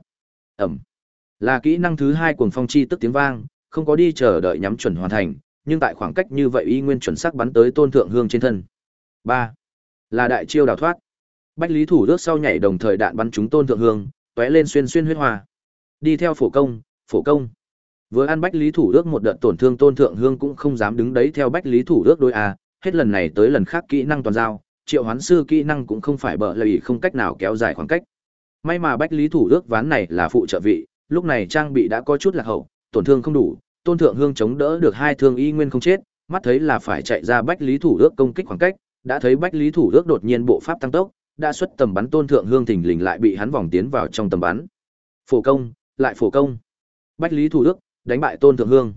Ẩm. Là kỹ năng thứ hai cuồng phong chi tức tiếng vang, không có đi chờ đợi nhắm chuẩn hoàn thành, nhưng tại khoảng cách như vậy y nguyên chuẩn xác bắn tới tôn thượng hương trên thân. ba Là đại chiêu đào thoát. Bách Lý Thủ rước sau nhảy đồng thời đạn bắn trúng tôn thượng hương, tóe lên xuyên xuyên huyết hoa. Đi theo phổ công, phổ công. Vừa ăn Bách Lý Thủ rước một đợt tổn thương Tôn Thượng Hương cũng không dám đứng đấy theo Bách Lý Thủ rước đôi a, hết lần này tới lần khác kỹ năng toàn giao, Triệu Hoán sư kỹ năng cũng không phải bợ lầy không cách nào kéo dài khoảng cách. May mà Bách Lý Thủ rước ván này là phụ trợ vị, lúc này trang bị đã có chút lạc hậu, tổn thương không đủ, Tôn Thượng Hương chống đỡ được hai thương y nguyên không chết, mắt thấy là phải chạy ra Bách Lý Thủ Đức công kích khoảng cách, đã thấy Bách Lý Thủ Đức đột nhiên bộ pháp tăng tốc, đã xuất tầm bắn Tôn Thượng Hương thình lình lại bị hắn vòng tiến vào trong tầm bắn. Phổ công, lại phổ công. Bách Lý Thủ Đức, đánh bại tôn thượng hương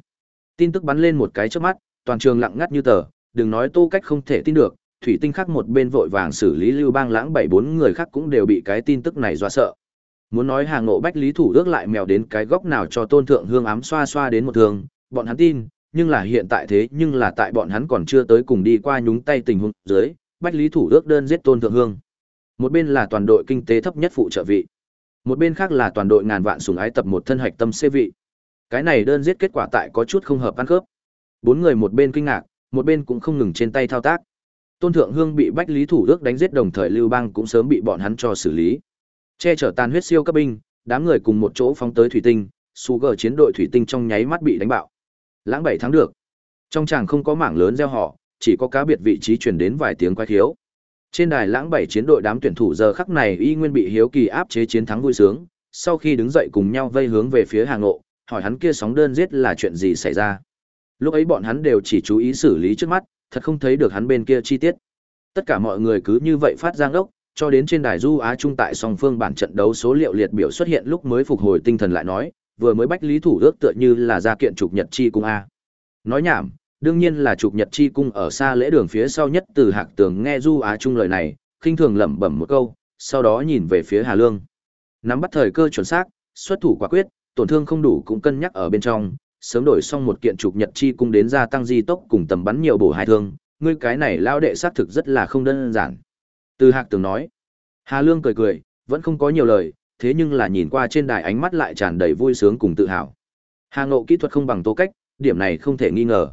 tin tức bắn lên một cái trước mắt toàn trường lặng ngắt như tờ đừng nói tô cách không thể tin được thủy tinh khác một bên vội vàng xử lý lưu bang lãng bảy bốn người khác cũng đều bị cái tin tức này dọa sợ Muốn nói Hà Ngộ Bách Lý Thủ ước lại mèo đến cái góc nào cho Tôn Thượng Hương ám xoa xoa đến một thường, bọn hắn tin, nhưng là hiện tại thế nhưng là tại bọn hắn còn chưa tới cùng đi qua nhúng tay tình huống dưới, Bách Lý Thủ ước đơn giết Tôn Thượng Hương. Một bên là toàn đội kinh tế thấp nhất phụ trợ vị, một bên khác là toàn đội ngàn vạn sủng ái tập một thân hạch tâm xê vị. Cái này đơn giết kết quả tại có chút không hợp ăn khớp. Bốn người một bên kinh ngạc, một bên cũng không ngừng trên tay thao tác. Tôn Thượng Hương bị Bách Lý Thủ ước đánh giết đồng thời Lưu Bang cũng sớm bị bọn hắn cho xử lý. Che chở tàn huyết siêu cấp binh, đám người cùng một chỗ phóng tới thủy tinh, Sugar chiến đội thủy tinh trong nháy mắt bị đánh bạo. Lãng bảy thắng được. Trong chàng không có mảng lớn gieo họ, chỉ có cá biệt vị trí truyền đến vài tiếng quái thiếu. Trên đài lãng bảy chiến đội đám tuyển thủ giờ khắc này y nguyên bị hiếu kỳ áp chế chiến thắng vui sướng, sau khi đứng dậy cùng nhau vây hướng về phía Hà Ngộ, hỏi hắn kia sóng đơn giết là chuyện gì xảy ra. Lúc ấy bọn hắn đều chỉ chú ý xử lý trước mắt, thật không thấy được hắn bên kia chi tiết. Tất cả mọi người cứ như vậy phát giang ốc, cho đến trên đài du Á Trung tại song phương bản trận đấu số liệu liệt biểu xuất hiện lúc mới phục hồi tinh thần lại nói, vừa mới bách lý thủ ước tựa như là ra kiện trục nhật chi cung A. Nói nhảm, đương nhiên là trục nhật chi cung ở xa lễ đường phía sau nhất từ hạc tường nghe du Á Trung lời này, khinh thường lẩm bẩm một câu, sau đó nhìn về phía Hà Lương. Nắm bắt thời cơ chuẩn xác, xuất thủ quả quyết, tổn thương không đủ cũng cân nhắc ở bên trong, sớm đổi xong một kiện trục nhật chi cung đến gia tăng di tốc cùng tầm bắn nhiều bổ hai thương, ngươi cái này lao đệ xác thực rất là không đơn giản. Từ Hạc Tường nói. Hà Lương cười cười, vẫn không có nhiều lời, thế nhưng là nhìn qua trên đài ánh mắt lại tràn đầy vui sướng cùng tự hào. Hà Ngộ kỹ thuật không bằng Tô Cách, điểm này không thể nghi ngờ.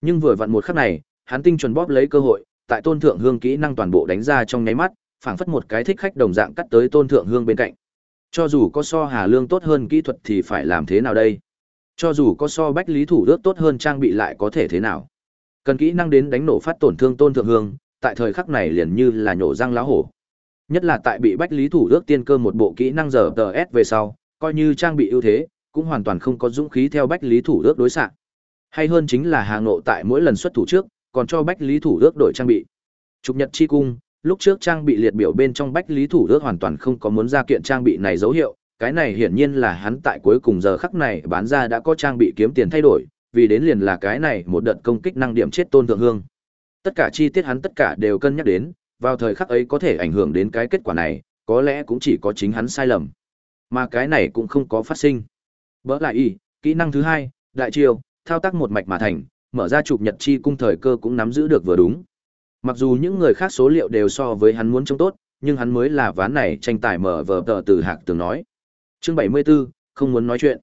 Nhưng vừa vặn một khắc này, hắn tinh chuẩn bóp lấy cơ hội, tại Tôn Thượng Hương kỹ năng toàn bộ đánh ra trong nháy mắt, phảng phất một cái thích khách đồng dạng cắt tới Tôn Thượng Hương bên cạnh. Cho dù có so Hà Lương tốt hơn kỹ thuật thì phải làm thế nào đây? Cho dù có so Bách Lý Thủ ước tốt hơn trang bị lại có thể thế nào? Cần kỹ năng đến đánh nổ phát tổn thương Tôn Thượng Hương, tại thời khắc này liền như là nhổ răng lá hổ. Nhất là tại bị Bách Lý Thủ ước tiên cơ một bộ kỹ năng giờ TS về sau, coi như trang bị ưu thế, cũng hoàn toàn không có dũng khí theo Bách Lý Thủ ước đối xạ. Hay hơn chính là Hà Ngộ tại mỗi lần xuất thủ trước, còn cho Bách Lý Thủ ước đổi trang bị. Trục Nhật chi cung, lúc trước trang bị liệt biểu bên trong Bách Lý Thủ ước hoàn toàn không có muốn ra kiện trang bị này dấu hiệu, cái này hiển nhiên là hắn tại cuối cùng giờ khắc này bán ra đã có trang bị kiếm tiền thay đổi, vì đến liền là cái này một đợt công kích năng điểm chết tôn thượng hương. Tất cả chi tiết hắn tất cả đều cân nhắc đến, vào thời khắc ấy có thể ảnh hưởng đến cái kết quả này, có lẽ cũng chỉ có chính hắn sai lầm. Mà cái này cũng không có phát sinh. Bỡ lại y, kỹ năng thứ hai, đại chiêu, thao tác một mạch mà thành, mở ra chụp nhật chi cung thời cơ cũng nắm giữ được vừa đúng. Mặc dù những người khác số liệu đều so với hắn muốn trông tốt, nhưng hắn mới là ván này tranh tài mở vở tờ từ hạc tường nói. Chương 74, không muốn nói chuyện.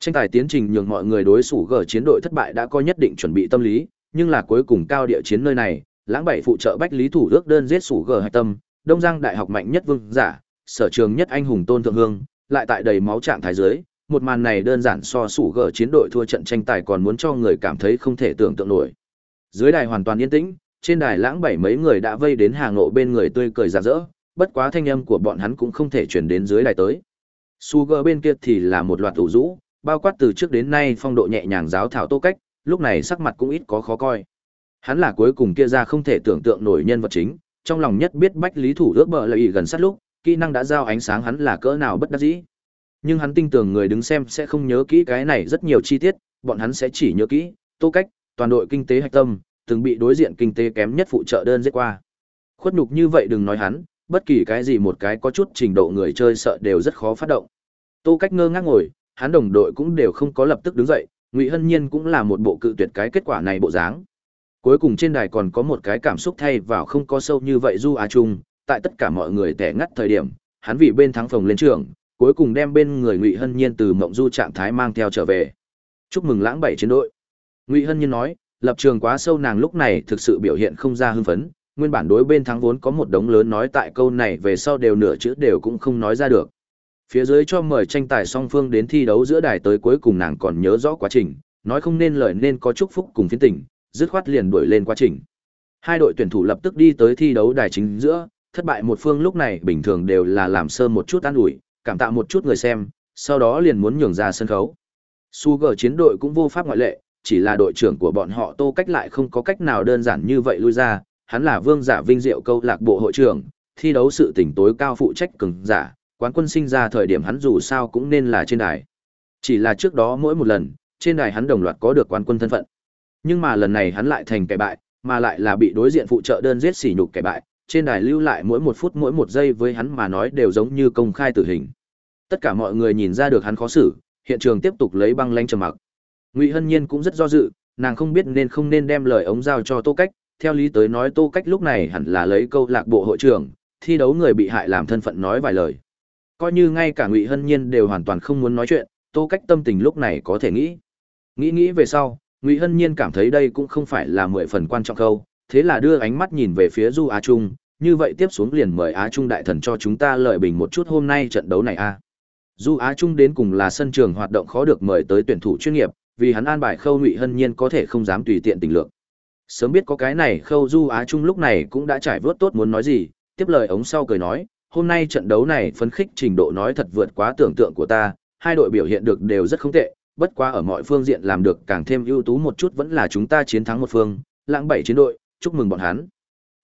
Tranh tài tiến trình nhường mọi người đối xử gở chiến đội thất bại đã có nhất định chuẩn bị tâm lý, nhưng là cuối cùng cao địa chiến nơi này, lãng bảy phụ trợ bách lý thủ ước đơn giết sủ gờ hạch tâm, đông giang đại học mạnh nhất vương giả, sở trường nhất anh hùng tôn thượng hương, lại tại đầy máu trạng thái dưới, một màn này đơn giản so sủ gờ chiến đội thua trận tranh tài còn muốn cho người cảm thấy không thể tưởng tượng nổi. Dưới đài hoàn toàn yên tĩnh, trên đài lãng bảy mấy người đã vây đến hàng ngộ bên người tươi cười rạng rỡ, bất quá thanh âm của bọn hắn cũng không thể truyền đến dưới đài tới. Sugar bên kia thì là một loạt ủ rũ, bao quát từ trước đến nay phong độ nhẹ nhàng giáo thảo tô cách, lúc này sắc mặt cũng ít có khó coi. Hắn là cuối cùng kia ra không thể tưởng tượng nổi nhân vật chính, trong lòng nhất biết bách lý thủ ước bờ lợi gần sát lúc, kỹ năng đã giao ánh sáng hắn là cỡ nào bất đắc dĩ. Nhưng hắn tin tưởng người đứng xem sẽ không nhớ kỹ cái này rất nhiều chi tiết, bọn hắn sẽ chỉ nhớ kỹ, tô cách, toàn đội kinh tế hạch tâm, từng bị đối diện kinh tế kém nhất phụ trợ đơn giết qua. Khuất nhục như vậy đừng nói hắn, bất kỳ cái gì một cái có chút trình độ người chơi sợ đều rất khó phát động. Tô cách ngơ ngác ngồi, hắn đồng đội cũng đều không có lập tức đứng dậy, Ngụy Hân Nhiên cũng là một bộ cự tuyệt cái kết quả này bộ dáng. Cuối cùng trên đài còn có một cái cảm xúc thay vào không có sâu như vậy Du Á Trung, tại tất cả mọi người tẻ ngắt thời điểm, hắn vì bên thắng phòng lên trường, cuối cùng đem bên người Ngụy Hân Nhiên từ mộng du trạng thái mang theo trở về. Chúc mừng lãng bảy chiến đội. Ngụy Hân Nhiên nói, lập trường quá sâu nàng lúc này thực sự biểu hiện không ra hưng phấn, nguyên bản đối bên thắng vốn có một đống lớn nói tại câu này về sau đều nửa chữ đều cũng không nói ra được. Phía dưới cho mời tranh tài song phương đến thi đấu giữa đài tới cuối cùng nàng còn nhớ rõ quá trình, nói không nên lời nên có chúc phúc cùng phiến tình, dứt khoát liền đuổi lên quá trình. Hai đội tuyển thủ lập tức đi tới thi đấu đài chính giữa, thất bại một phương lúc này bình thường đều là làm sơ một chút an ủi, cảm tạ một chút người xem, sau đó liền muốn nhường ra sân khấu. Sugar chiến đội cũng vô pháp ngoại lệ, chỉ là đội trưởng của bọn họ Tô Cách lại không có cách nào đơn giản như vậy lui ra, hắn là vương giả vinh diệu câu lạc bộ hội trưởng, thi đấu sự tỉnh tối cao phụ trách cường giả, quán quân sinh ra thời điểm hắn dù sao cũng nên là trên đài. Chỉ là trước đó mỗi một lần, trên đài hắn đồng loạt có được quán quân thân phận. Nhưng mà lần này hắn lại thành kẻ bại, mà lại là bị đối diện phụ trợ đơn giết sỉ nhục kẻ bại, trên đài lưu lại mỗi một phút mỗi một giây với hắn mà nói đều giống như công khai tử hình. Tất cả mọi người nhìn ra được hắn khó xử, hiện trường tiếp tục lấy băng lanh trầm mặc. Ngụy Hân Nhiên cũng rất do dự, nàng không biết nên không nên đem lời ống giao cho Tô Cách, theo lý tới nói Tô Cách lúc này hẳn là lấy câu lạc bộ hội trưởng, thi đấu người bị hại làm thân phận nói vài lời. Coi như ngay cả Ngụy Hân Nhiên đều hoàn toàn không muốn nói chuyện, Tô Cách tâm tình lúc này có thể nghĩ. Nghĩ nghĩ về sau, Ngụy Hân Nhiên cảm thấy đây cũng không phải là mười phần quan trọng câu, thế là đưa ánh mắt nhìn về phía Du Á Trung, như vậy tiếp xuống liền mời Á Trung đại thần cho chúng ta lợi bình một chút hôm nay trận đấu này a. Du Á Trung đến cùng là sân trường hoạt động khó được mời tới tuyển thủ chuyên nghiệp, vì hắn an bài khâu Ngụy Hân Nhiên có thể không dám tùy tiện tình lượng. Sớm biết có cái này khâu Du Á Trung lúc này cũng đã trải vớt tốt muốn nói gì, tiếp lời ống sau cười nói, hôm nay trận đấu này phấn khích trình độ nói thật vượt quá tưởng tượng của ta, hai đội biểu hiện được đều rất không tệ, bất quá ở mọi phương diện làm được càng thêm ưu tú một chút vẫn là chúng ta chiến thắng một phương, lãng bảy chiến đội, chúc mừng bọn hắn.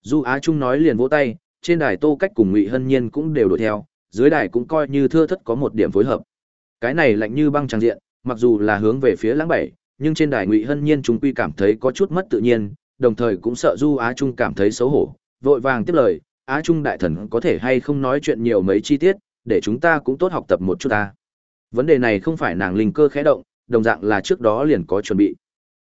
Du Á Trung nói liền vỗ tay, trên đài Tô Cách cùng Ngụy Hân Nhiên cũng đều đuổi theo, dưới đài cũng coi như thưa thất có một điểm phối hợp. Cái này lạnh như băng tràng diện, mặc dù là hướng về phía lãng bảy, nhưng trên đài Ngụy Hân Nhiên chúng quy cảm thấy có chút mất tự nhiên, đồng thời cũng sợ Du Á Trung cảm thấy xấu hổ, vội vàng tiếp lời, Á Trung đại thần có thể hay không nói chuyện nhiều mấy chi tiết, để chúng ta cũng tốt học tập một chút ta. Vấn đề này không phải nàng linh cơ khẽ động, đồng dạng là trước đó liền có chuẩn bị.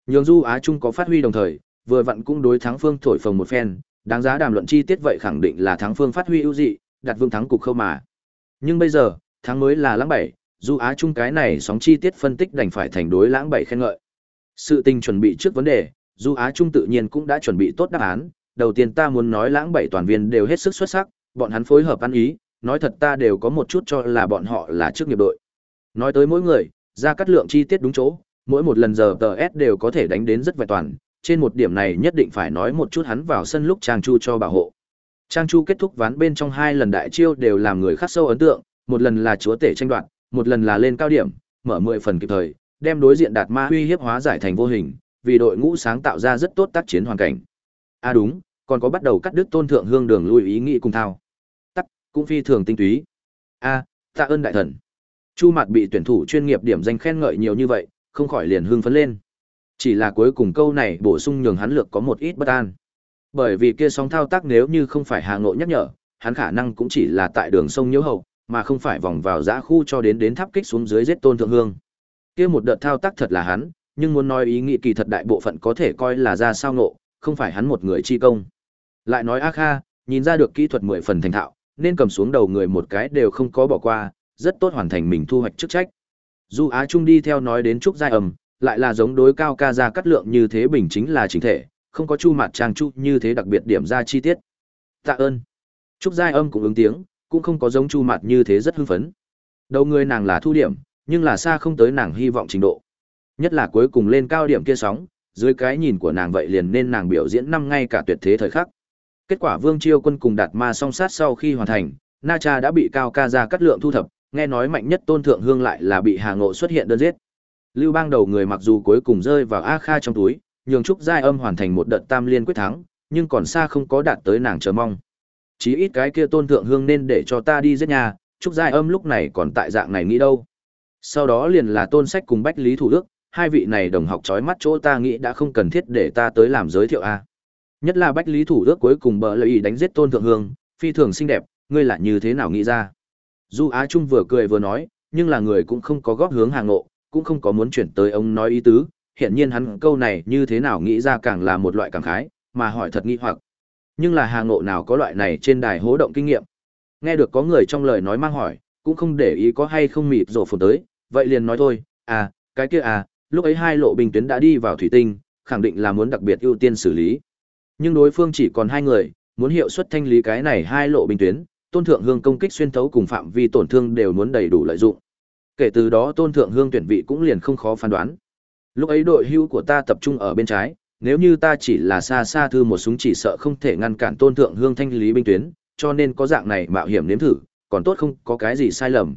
Nhường Du Á Trung có phát huy đồng thời, vừa vặn cũng đối thắng phương thổi phồng một phen, đáng giá đàm luận chi tiết vậy khẳng định là thắng phương phát huy ưu dị, đặt vương thắng cục khâu mà. Nhưng bây giờ, thắng mới là lãng bảy, Du Á Trung cái này sóng chi tiết phân tích đành phải thành đối lãng bảy khen ngợi. Sự tình chuẩn bị trước vấn đề, Du Á Trung tự nhiên cũng đã chuẩn bị tốt đáp án, đầu tiên ta muốn nói lãng bảy toàn viên đều hết sức xuất sắc, bọn hắn phối hợp ăn ý, nói thật ta đều có một chút cho là bọn họ là trước nghiệp đội. Nói tới mỗi người, ra cắt lượng chi tiết đúng chỗ, mỗi một lần giờ s đều có thể đánh đến rất vài toàn, trên một điểm này nhất định phải nói một chút hắn vào sân lúc Trang Chu cho bảo hộ. Trang Chu kết thúc ván bên trong hai lần đại chiêu đều làm người khắc sâu ấn tượng, một lần là chúa tể tranh đoạt, một lần là lên cao điểm, mở 10 phần kịp thời, đem đối diện đạt ma uy hiếp hóa giải thành vô hình, vì đội ngũ sáng tạo ra rất tốt tác chiến hoàn cảnh. À đúng, còn có bắt đầu cắt đứt tôn thượng hương đường lui ý nghĩ cùng thao. Tắc, cũng phi thường tinh túy. A, à, tạ ơn đại thần. Chu Mạt bị tuyển thủ chuyên nghiệp điểm danh khen ngợi nhiều như vậy, không khỏi liền hưng phấn lên. Chỉ là cuối cùng câu này bổ sung nhường hắn lược có một ít bất an. Bởi vì kia sóng thao tác nếu như không phải Hà Ngộ nhắc nhở, hắn khả năng cũng chỉ là tại đường sông Nhiễu Hậu, mà không phải vòng vào dã khu cho đến đến tháp kích xuống dưới giết Tôn Thượng Hương. Kia một đợt thao tác thật là hắn, nhưng muốn nói ý nghĩ kỳ thật đại bộ phận có thể coi là ra sao ngộ, không phải hắn một người chi công. Lại nói A Kha, nhìn ra được kỹ thuật mười phần thành thạo, nên cầm xuống đầu người một cái đều không có bỏ qua, rất tốt hoàn thành mình thu hoạch chức trách. Du Á Trung đi theo nói đến Trúc Giai Âm, lại là giống đối cao ca ra cắt lượng như thế bình chính là chính thể, không có chu mặt trang chu như thế đặc biệt điểm ra chi tiết. Tạ ơn. Trúc Giai Âm cũng ứng tiếng, cũng không có giống chu mặt như thế rất hưng phấn. Đầu người nàng là thu điểm, nhưng là xa không tới nàng hy vọng trình độ. Nhất là cuối cùng lên cao điểm kia sóng, dưới cái nhìn của nàng vậy liền nên nàng biểu diễn năm ngay cả tuyệt thế thời khắc. Kết quả Vương Chiêu Quân cùng Đạt Ma song sát sau khi hoàn thành, Na Cha đã bị Cao Ca ra cắt lượng thu thập, nghe nói mạnh nhất Tôn Thượng Hương lại là bị Hà Ngộ xuất hiện đơn giết. Lưu Bang đầu người mặc dù cuối cùng rơi vào A Kha trong túi, nhường Trúc Giai Âm hoàn thành một đợt tam liên quyết thắng, nhưng còn xa không có đạt tới nàng chờ mong. Chí ít cái kia Tôn Thượng Hương nên để cho ta đi giết nhà, Trúc Giai Âm lúc này còn tại dạng này nghĩ đâu. Sau đó liền là Tôn Sách cùng Bách Lý Thủ Đức, hai vị này đồng học chói mắt chỗ ta nghĩ đã không cần thiết để ta tới làm giới thiệu a. Nhất là Bách Lý Thủ Đức cuối cùng bờ lợi ý đánh giết Tôn Thượng Hương, phi thường xinh đẹp, ngươi là như thế nào nghĩ ra? Du Á Trung vừa cười vừa nói, nhưng là người cũng không có góp hướng hàng ngộ, cũng không có muốn chuyển tới ông nói ý tứ, hiện nhiên hắn câu này như thế nào nghĩ ra càng là một loại cảm khái, mà hỏi thật nghi hoặc. Nhưng là hàng ngộ nào có loại này trên đài hố động kinh nghiệm. Nghe được có người trong lời nói mang hỏi, cũng không để ý có hay không mịt rổ phồn tới, vậy liền nói thôi, à, cái kia à, lúc ấy hai lộ bình tuyến đã đi vào thủy tinh, khẳng định là muốn đặc biệt ưu tiên xử lý. Nhưng đối phương chỉ còn hai người, muốn hiệu suất thanh lý cái này hai lộ bình tuyến, tôn thượng hương công kích xuyên thấu cùng phạm vi tổn thương đều muốn đầy đủ lợi dụng. Kể từ đó tôn thượng hương tuyển vị cũng liền không khó phán đoán. Lúc ấy đội hưu của ta tập trung ở bên trái, nếu như ta chỉ là xa xa thư một súng chỉ sợ không thể ngăn cản tôn thượng hương thanh lý binh tuyến, cho nên có dạng này mạo hiểm nếm thử, còn tốt không có cái gì sai lầm.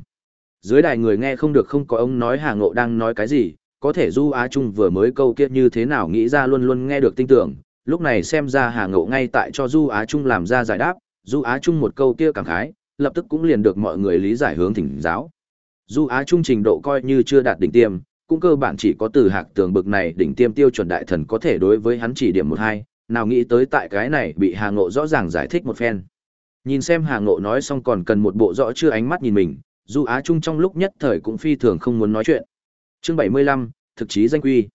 Dưới đài người nghe không được không có ông nói Hà Ngộ đang nói cái gì, có thể Du Á Trung vừa mới câu kiết như thế nào nghĩ ra luôn luôn nghe được tin tưởng, lúc này xem ra Hà Ngộ ngay tại cho Du Á Trung làm ra giải đáp, Du Á Trung một câu kia cảm khái, lập tức cũng liền được mọi người lý giải hướng thỉnh giáo. Du Á Trung trình độ coi như chưa đạt đỉnh tiêm, cũng cơ bản chỉ có từ hạc tường bực này đỉnh tiêm tiêu chuẩn đại thần có thể đối với hắn chỉ điểm một hai, nào nghĩ tới tại cái này bị Hà Ngộ rõ ràng giải thích một phen. Nhìn xem Hà Ngộ nói xong còn cần một bộ rõ chưa ánh mắt nhìn mình, Du Á Trung trong lúc nhất thời cũng phi thường không muốn nói chuyện. Chương 75, thực chí danh quy.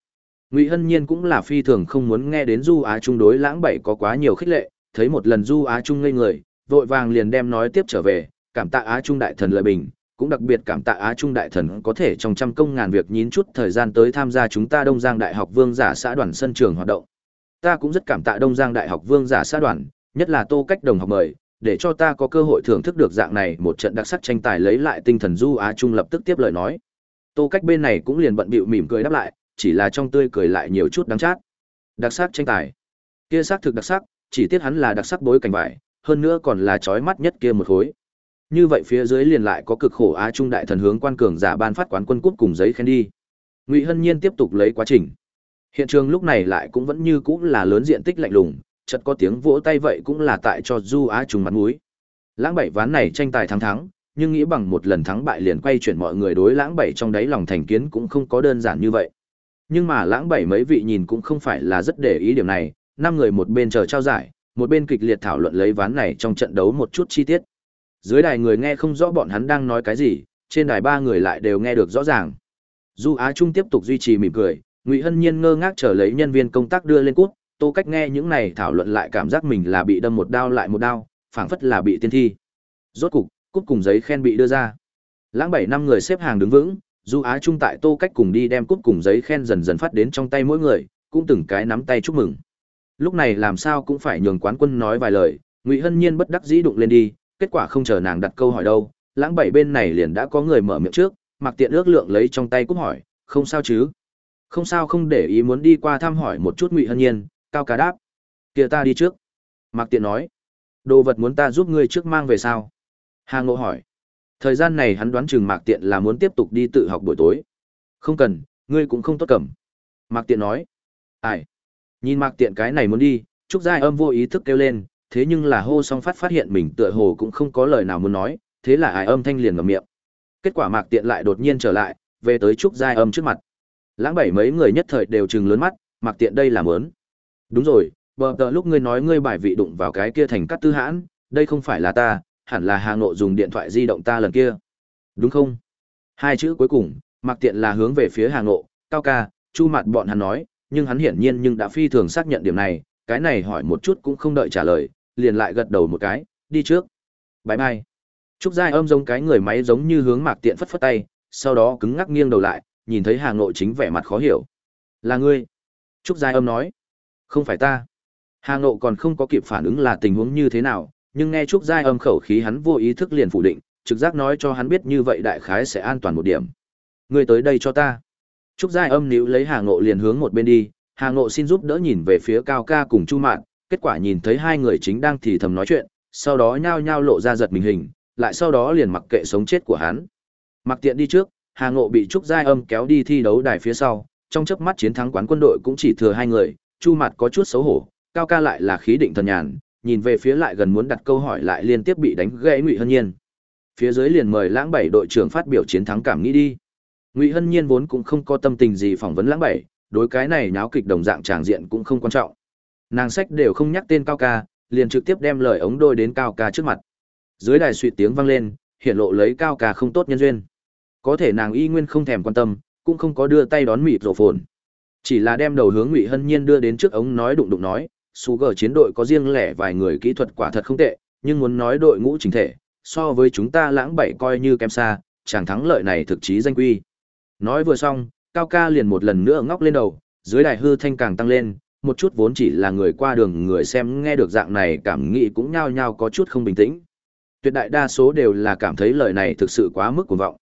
Ngụy Hân Nhiên cũng là phi thường không muốn nghe đến Du Á Trung đối lãng bảy có quá nhiều khích lệ, thấy một lần Du Á Trung ngây người, vội vàng liền đem nói tiếp trở về, cảm tạ Á Trung đại thần lợi bình, cũng đặc biệt cảm tạ Á Trung đại thần có thể trong trăm công ngàn việc nhín chút thời gian tới tham gia chúng ta Đông Giang Đại học Vương giả xã đoàn sân trường hoạt động. Ta cũng rất cảm tạ Đông Giang Đại học Vương giả xã đoàn, nhất là Tô Cách đồng học mời, để cho ta có cơ hội thưởng thức được dạng này một trận đặc sắc tranh tài lấy lại tinh thần Du Á Trung lập tức tiếp lời nói. Tô Cách bên này cũng liền bận bịu mỉm cười đáp lại, chỉ là trong tươi cười lại nhiều chút đáng chát. Đặc sắc tranh tài. Kia sắc thực đặc sắc, chỉ tiếc hắn là đặc sắc bối cảnh vải, hơn nữa còn là trói mắt nhất kia một khối. Như vậy phía dưới liền lại có cực khổ Á Trung đại thần hướng quan cường giả ban phát quán quân cút cùng giấy khen đi. Ngụy Hân Nhiên tiếp tục lấy quá trình. Hiện trường lúc này lại cũng vẫn như cũ là lớn diện tích lạnh lùng, chật có tiếng vỗ tay vậy cũng là tại cho Du Á Trung mặt mũi. Lãng bảy ván này tranh tài thắng thắng, nhưng nghĩ bằng một lần thắng bại liền quay chuyển mọi người đối lãng bảy trong đáy lòng thành kiến cũng không có đơn giản như vậy. Nhưng mà lãng bảy mấy vị nhìn cũng không phải là rất để ý điểm này, năm người một bên chờ trao giải, một bên kịch liệt thảo luận lấy ván này trong trận đấu một chút chi tiết. Dưới đài người nghe không rõ bọn hắn đang nói cái gì, trên đài ba người lại đều nghe được rõ ràng. Du Á Trung tiếp tục duy trì mỉm cười, Ngụy Hân Nhiên ngơ ngác chờ lấy nhân viên công tác đưa lên cút, Tô Cách nghe những này thảo luận lại cảm giác mình là bị đâm một đao lại một đao, phảng phất là bị tiên thi. Rốt cục, cút cùng giấy khen bị đưa ra. Lãng bảy năm người xếp hàng đứng vững, Du Á Trung tại Tô Cách cùng đi đem cút cùng giấy khen dần dần phát đến trong tay mỗi người, cũng từng cái nắm tay chúc mừng. Lúc này làm sao cũng phải nhường quán quân nói vài lời, Ngụy Hân Nhiên bất đắc dĩ đụng lên đi, kết quả không chờ nàng đặt câu hỏi đâu, lãng bảy bên này liền đã có người mở miệng trước, mặc tiện ước lượng lấy trong tay cúp hỏi, không sao chứ? Không sao không để ý muốn đi qua thăm hỏi một chút Ngụy Hân Nhiên, cao cá đáp. kia ta đi trước. Mạc Tiện nói. Đồ vật muốn ta giúp ngươi trước mang về sao? Hà Ngộ hỏi. Thời gian này hắn đoán chừng Mạc Tiện là muốn tiếp tục đi tự học buổi tối. Không cần, ngươi cũng không tốt cầm. Mạc Tiện nói. Ai? Nhìn Mạc Tiện cái này muốn đi, Trúc Giai âm vô ý thức kêu lên, thế nhưng là hô song phát phát hiện mình tựa hồ cũng không có lời nào muốn nói, thế là ai âm thanh liền ngậm miệng. Kết quả Mạc Tiện lại đột nhiên trở lại, về tới Trúc Giai âm trước mặt. Lãng bảy mấy người nhất thời đều trừng lớn mắt, Mạc Tiện đây là muốn. Đúng rồi, bờ tờ lúc ngươi nói ngươi bài vị đụng vào cái kia thành cắt tư hãn, đây không phải là ta, hẳn là Hà Ngộ dùng điện thoại di động ta lần kia. Đúng không? Hai chữ cuối cùng, Mạc Tiện là hướng về phía Hà Ngộ, Cao ca, Chu mặt bọn hắn nói, nhưng hắn hiển nhiên nhưng đã phi thường xác nhận điểm này, cái này hỏi một chút cũng không đợi trả lời, liền lại gật đầu một cái, đi trước. Bye bye. Trúc Giai âm giống cái người máy giống như hướng Mạc Tiện phất phất tay, sau đó cứng ngắc nghiêng đầu lại, nhìn thấy Hà Ngộ chính vẻ mặt khó hiểu. Là ngươi. Trúc Giai âm nói. Không phải ta. Hà Ngộ còn không có kịp phản ứng là tình huống như thế nào, nhưng nghe Trúc Giai âm khẩu khí hắn vô ý thức liền phủ định, trực giác nói cho hắn biết như vậy đại khái sẽ an toàn một điểm. Ngươi tới đây cho ta. Trúc Giai âm níu lấy Hà Ngộ liền hướng một bên đi, Hà Ngộ xin giúp đỡ nhìn về phía Cao Ca cùng Chu Mạn, kết quả nhìn thấy hai người chính đang thì thầm nói chuyện, sau đó nhao nhao lộ ra giật mình hình, lại sau đó liền mặc kệ sống chết của hắn. Mặc tiện đi trước, Hà Ngộ bị Trúc Giai Âm kéo đi thi đấu đài phía sau, trong chớp mắt chiến thắng quán quân đội cũng chỉ thừa hai người, Chu Mạt có chút xấu hổ, Cao Ca lại là khí định thần nhàn, nhìn về phía lại gần muốn đặt câu hỏi lại liên tiếp bị đánh gãy Ngụy Hân Nhiên. Phía dưới liền mời Lãng Bảy đội trưởng phát biểu chiến thắng cảm nghĩ đi. Ngụy Hân Nhiên vốn cũng không có tâm tình gì phỏng vấn Lãng Bảy, đối cái này náo kịch đồng dạng tràng diện cũng không quan trọng. Nàng sách đều không nhắc tên Cao Ca, liền trực tiếp đem lời ống đôi đến Cao Ca trước mặt. Dưới đài suy tiếng vang lên, hiện lộ lấy Cao Ca không tốt nhân duyên. Có thể nàng y nguyên không thèm quan tâm, cũng không có đưa tay đón mịt rổ phồn. Chỉ là đem đầu hướng Ngụy Hân Nhiên đưa đến trước ống nói đụng đụng nói, Sugar chiến đội có riêng lẻ vài người kỹ thuật quả thật không tệ, nhưng muốn nói đội ngũ chính thể, so với chúng ta lãng bảy coi như kém xa, chàng thắng lợi này thực chí danh quy. Nói vừa xong, Cao ca liền một lần nữa ngóc lên đầu, dưới đài hư thanh càng tăng lên, một chút vốn chỉ là người qua đường người xem nghe được dạng này cảm nghĩ cũng nhao nhao có chút không bình tĩnh. Tuyệt đại đa số đều là cảm thấy lời này thực sự quá mức cuồng vọng.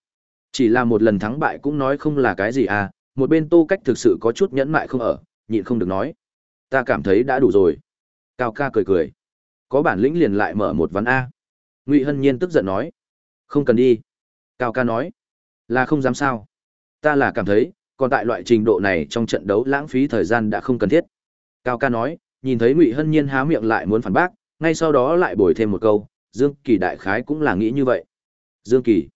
Chỉ là một lần thắng bại cũng nói không là cái gì à, một bên tô cách thực sự có chút nhẫn mại không ở, nhịn không được nói. Ta cảm thấy đã đủ rồi. Cao ca cười cười. Có bản lĩnh liền lại mở một ván A. Ngụy Hân Nhiên tức giận nói. Không cần đi. Cao ca nói. Là không dám sao. Ta là cảm thấy, còn tại loại trình độ này trong trận đấu lãng phí thời gian đã không cần thiết. Cao ca nói, nhìn thấy Ngụy Hân Nhiên há miệng lại muốn phản bác, ngay sau đó lại bồi thêm một câu, Dương Kỳ đại khái cũng là nghĩ như vậy. Dương Kỳ.